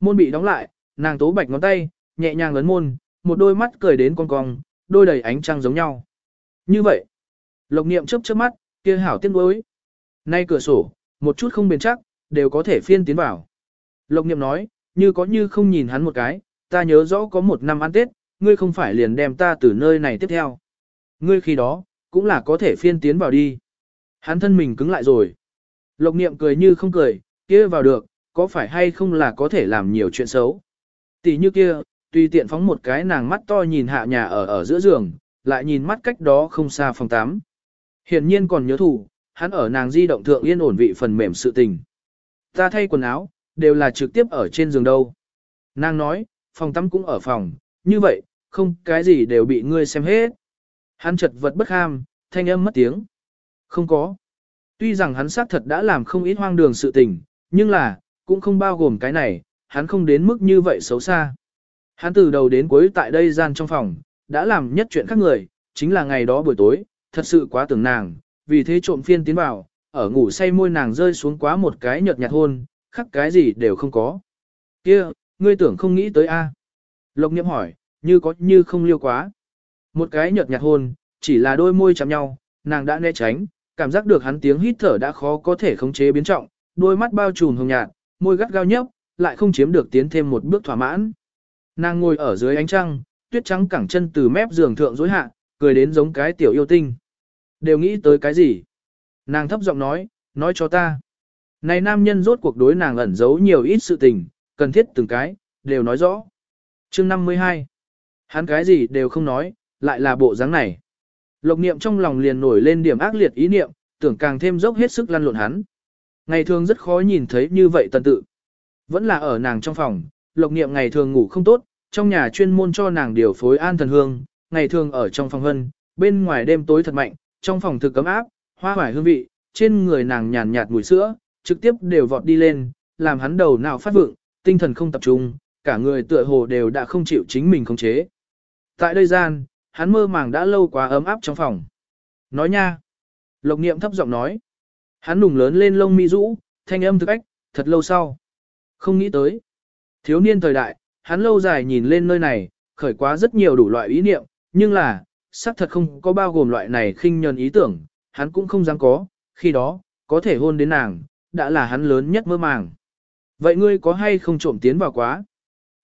Môn bị đóng lại, nàng tố bạch ngón tay, nhẹ nhàng ấn môn, một đôi mắt cười đến con cong, đôi đầy ánh trăng giống nhau. Như vậy, lộc niệm chớp chớp mắt, kia hảo tiên đối. Nay cửa sổ, một chút không bền chắc, đều có thể phiên tiến vào. Lộc niệm nói, như có như không nhìn hắn một cái, ta nhớ rõ có một năm ăn Tết, ngươi không phải liền đem ta từ nơi này tiếp theo. Ngươi khi đó, cũng là có thể phiên tiến vào đi. Hắn thân mình cứng lại rồi. Lộc niệm cười như không cười, kia vào được, có phải hay không là có thể làm nhiều chuyện xấu. Tỷ như kia, tùy tiện phóng một cái nàng mắt to nhìn hạ nhà ở ở giữa giường, lại nhìn mắt cách đó không xa phòng tắm, Hiển nhiên còn nhớ thủ, hắn ở nàng di động thượng yên ổn vị phần mềm sự tình. Ta thay quần áo, đều là trực tiếp ở trên giường đâu. Nàng nói, phòng tắm cũng ở phòng, như vậy, không cái gì đều bị ngươi xem hết. Hắn chật vật bất ham, thanh âm mất tiếng. Không có. Tuy rằng hắn xác thật đã làm không ít hoang đường sự tình, nhưng là, cũng không bao gồm cái này, hắn không đến mức như vậy xấu xa. Hắn từ đầu đến cuối tại đây gian trong phòng, đã làm nhất chuyện khác người, chính là ngày đó buổi tối, thật sự quá tưởng nàng, vì thế trộm phiên tiến vào, ở ngủ say môi nàng rơi xuống quá một cái nhợt nhạt hôn, khắc cái gì đều không có. Kia, ngươi tưởng không nghĩ tới a? Lộc Niệm hỏi, như có như không liêu quá. Một cái nhợt nhạt hôn, chỉ là đôi môi chạm nhau, nàng đã né tránh, cảm giác được hắn tiếng hít thở đã khó có thể khống chế biến trọng, đôi mắt bao trùm hồng nhạt, môi gắt gao nhấp, lại không chiếm được tiến thêm một bước thỏa mãn. Nàng ngồi ở dưới ánh trăng, tuyết trắng cẳng chân từ mép giường thượng dối hạ, cười đến giống cái tiểu yêu tinh. Đều nghĩ tới cái gì? Nàng thấp giọng nói, nói cho ta. Này nam nhân rốt cuộc đối nàng ẩn giấu nhiều ít sự tình, cần thiết từng cái, đều nói rõ. chương 52. Hắn cái gì đều không nói, lại là bộ dáng này. Lộc niệm trong lòng liền nổi lên điểm ác liệt ý niệm, tưởng càng thêm dốc hết sức lăn lộn hắn. Ngày thường rất khó nhìn thấy như vậy tần tự. Vẫn là ở nàng trong phòng, lộc niệm ngày thường ngủ không tốt, trong nhà chuyên môn cho nàng điều phối an thần hương, ngày thường ở trong phòng hân, bên ngoài đêm tối thật mạnh, trong phòng thực cấm áp, hoa hoài hương vị, trên người nàng nhàn nhạt mùi sữa, trực tiếp đều vọt đi lên, làm hắn đầu nào phát vượng, tinh thần không tập trung, cả người tựa hồ đều đã không chịu chính mình khống chế. Tại đây gian, hắn mơ màng đã lâu quá ấm áp trong phòng. Nói nha. Lộc niệm thấp giọng nói. Hắn nùng lớn lên lông mi rũ, thanh âm thực ách, thật lâu sau. Không nghĩ tới. Thiếu niên thời đại, hắn lâu dài nhìn lên nơi này, khởi quá rất nhiều đủ loại ý niệm, nhưng là, xác thật không có bao gồm loại này khinh nhân ý tưởng, hắn cũng không dám có, khi đó, có thể hôn đến nàng, đã là hắn lớn nhất mơ màng. Vậy ngươi có hay không trộm tiến vào quá?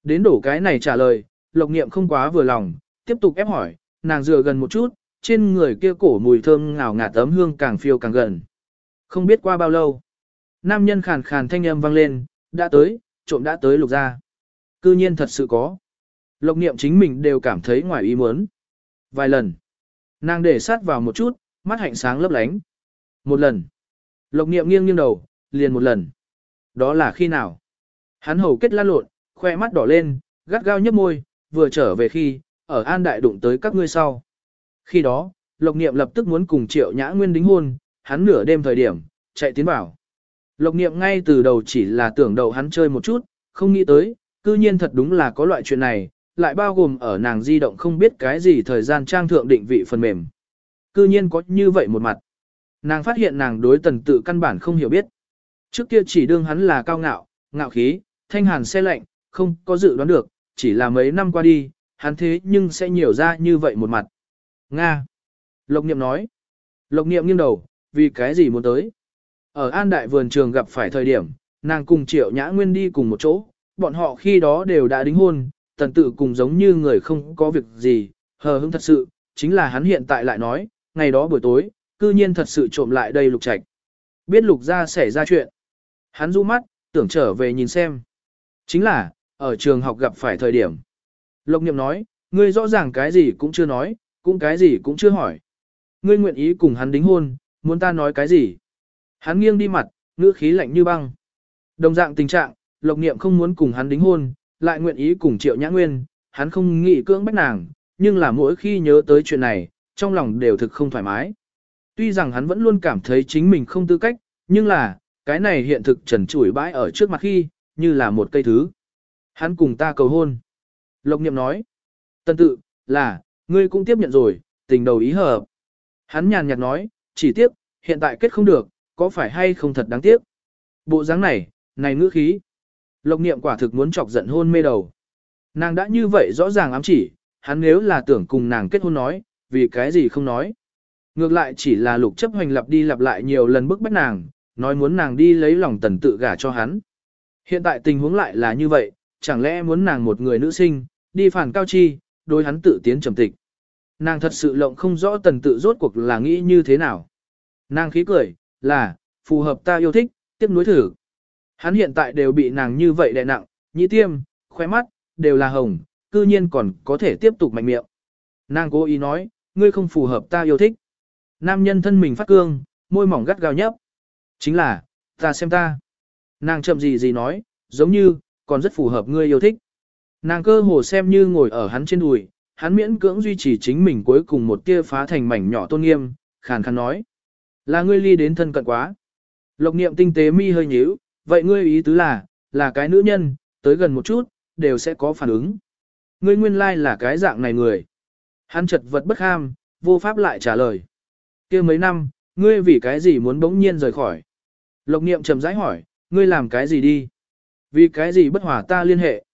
Đến đổ cái này trả lời, lộc niệm không quá vừa lòng, tiếp tục ép hỏi, nàng dựa gần một chút, trên người kia cổ mùi thơm ngào ngạt tấm hương càng phiêu càng gần. Không biết qua bao lâu, nam nhân khàn khàn thanh âm vang lên, đã tới, trộm đã tới lục ra. Cư nhiên thật sự có. Lộc niệm chính mình đều cảm thấy ngoài ý muốn. Vài lần, nàng để sát vào một chút, mắt hạnh sáng lấp lánh. Một lần, lộc niệm nghiêng nghiêng đầu, liền một lần. Đó là khi nào? Hắn hầu kết lan lộn, khoe mắt đỏ lên, gắt gao nhấp môi, vừa trở về khi, ở An Đại đụng tới các ngươi sau. Khi đó, Lộc Niệm lập tức muốn cùng Triệu Nhã Nguyên đính hôn, hắn nửa đêm thời điểm, chạy tiến vào. Lộc Niệm ngay từ đầu chỉ là tưởng đầu hắn chơi một chút, không nghĩ tới, cư nhiên thật đúng là có loại chuyện này, lại bao gồm ở nàng di động không biết cái gì thời gian trang thượng định vị phần mềm. Cư nhiên có như vậy một mặt. Nàng phát hiện nàng đối tần tự căn bản không hiểu biết. Trước kia chỉ đương hắn là cao ngạo, ngạo khí, thanh hàn xe lạnh, không có dự đoán được, chỉ là mấy năm qua đi, hắn thế nhưng sẽ nhiều ra như vậy một mặt. Nga. Lộc niệm nói. Lộc niệm nghiêng đầu, vì cái gì muốn tới? Ở An Đại vườn trường gặp phải thời điểm, nàng cùng Triệu Nhã Nguyên đi cùng một chỗ, bọn họ khi đó đều đã đính hôn, tần tự cùng giống như người không có việc gì, hờ hững thật sự, chính là hắn hiện tại lại nói, ngày đó buổi tối, cư nhiên thật sự trộm lại đây lục trạch. Biết lục ra xảy ra chuyện. Hắn du mắt, tưởng trở về nhìn xem. Chính là, ở trường học gặp phải thời điểm. Lộc niệm nói, ngươi rõ ràng cái gì cũng chưa nói, cũng cái gì cũng chưa hỏi. Ngươi nguyện ý cùng hắn đính hôn, muốn ta nói cái gì? Hắn nghiêng đi mặt, ngữ khí lạnh như băng. Đồng dạng tình trạng, Lộc Niệm không muốn cùng hắn đính hôn, lại nguyện ý cùng Triệu Nhã Nguyên, hắn không nghĩ cưỡng bách nàng, nhưng là mỗi khi nhớ tới chuyện này, trong lòng đều thực không thoải mái. Tuy rằng hắn vẫn luôn cảm thấy chính mình không tư cách, nhưng là, cái này hiện thực trần trụi bãi ở trước mặt khi, như là một cây thứ. Hắn cùng ta cầu hôn. Lộc Niệm nói. Tân tự, là, ngươi cũng tiếp nhận rồi, tình đầu ý hợp. Hắn nhàn nhạt nói, chỉ tiếc, hiện tại kết không được, có phải hay không thật đáng tiếc. Bộ dáng này, này ngữ khí. Lộc niệm quả thực muốn chọc giận hôn mê đầu. Nàng đã như vậy rõ ràng ám chỉ, hắn nếu là tưởng cùng nàng kết hôn nói, vì cái gì không nói. Ngược lại chỉ là lục chấp hoành lặp đi lặp lại nhiều lần bức bách nàng, nói muốn nàng đi lấy lòng tần tự gả cho hắn. Hiện tại tình huống lại là như vậy, chẳng lẽ muốn nàng một người nữ sinh, đi phản cao chi, đối hắn tự tiến trầm tịch. Nàng thật sự lộng không rõ tần tự rốt cuộc là nghĩ như thế nào. Nàng khí cười, là, phù hợp ta yêu thích, tiếp nối thử. Hắn hiện tại đều bị nàng như vậy đè nặng, nhĩ tiêm, khoe mắt, đều là hồng, cư nhiên còn có thể tiếp tục mạnh miệng. Nàng cố ý nói, ngươi không phù hợp ta yêu thích. Nam nhân thân mình phát cương, môi mỏng gắt gao nhấp. Chính là, ta xem ta. Nàng chậm gì gì nói, giống như, còn rất phù hợp ngươi yêu thích. Nàng cơ hồ xem như ngồi ở hắn trên đùi, hắn miễn cưỡng duy trì chính mình cuối cùng một tia phá thành mảnh nhỏ tôn nghiêm, khàn khàn nói. Là ngươi ly đến thân cận quá. Lộc niệm tinh tế mi hơi nhíu, vậy ngươi ý tứ là, là cái nữ nhân, tới gần một chút, đều sẽ có phản ứng. Ngươi nguyên lai là cái dạng này người. Hắn chật vật bất ham, vô pháp lại trả lời. kia mấy năm, ngươi vì cái gì muốn bỗng nhiên rời khỏi? Lộc niệm trầm rãi hỏi, ngươi làm cái gì đi? Vì cái gì bất hòa ta liên hệ?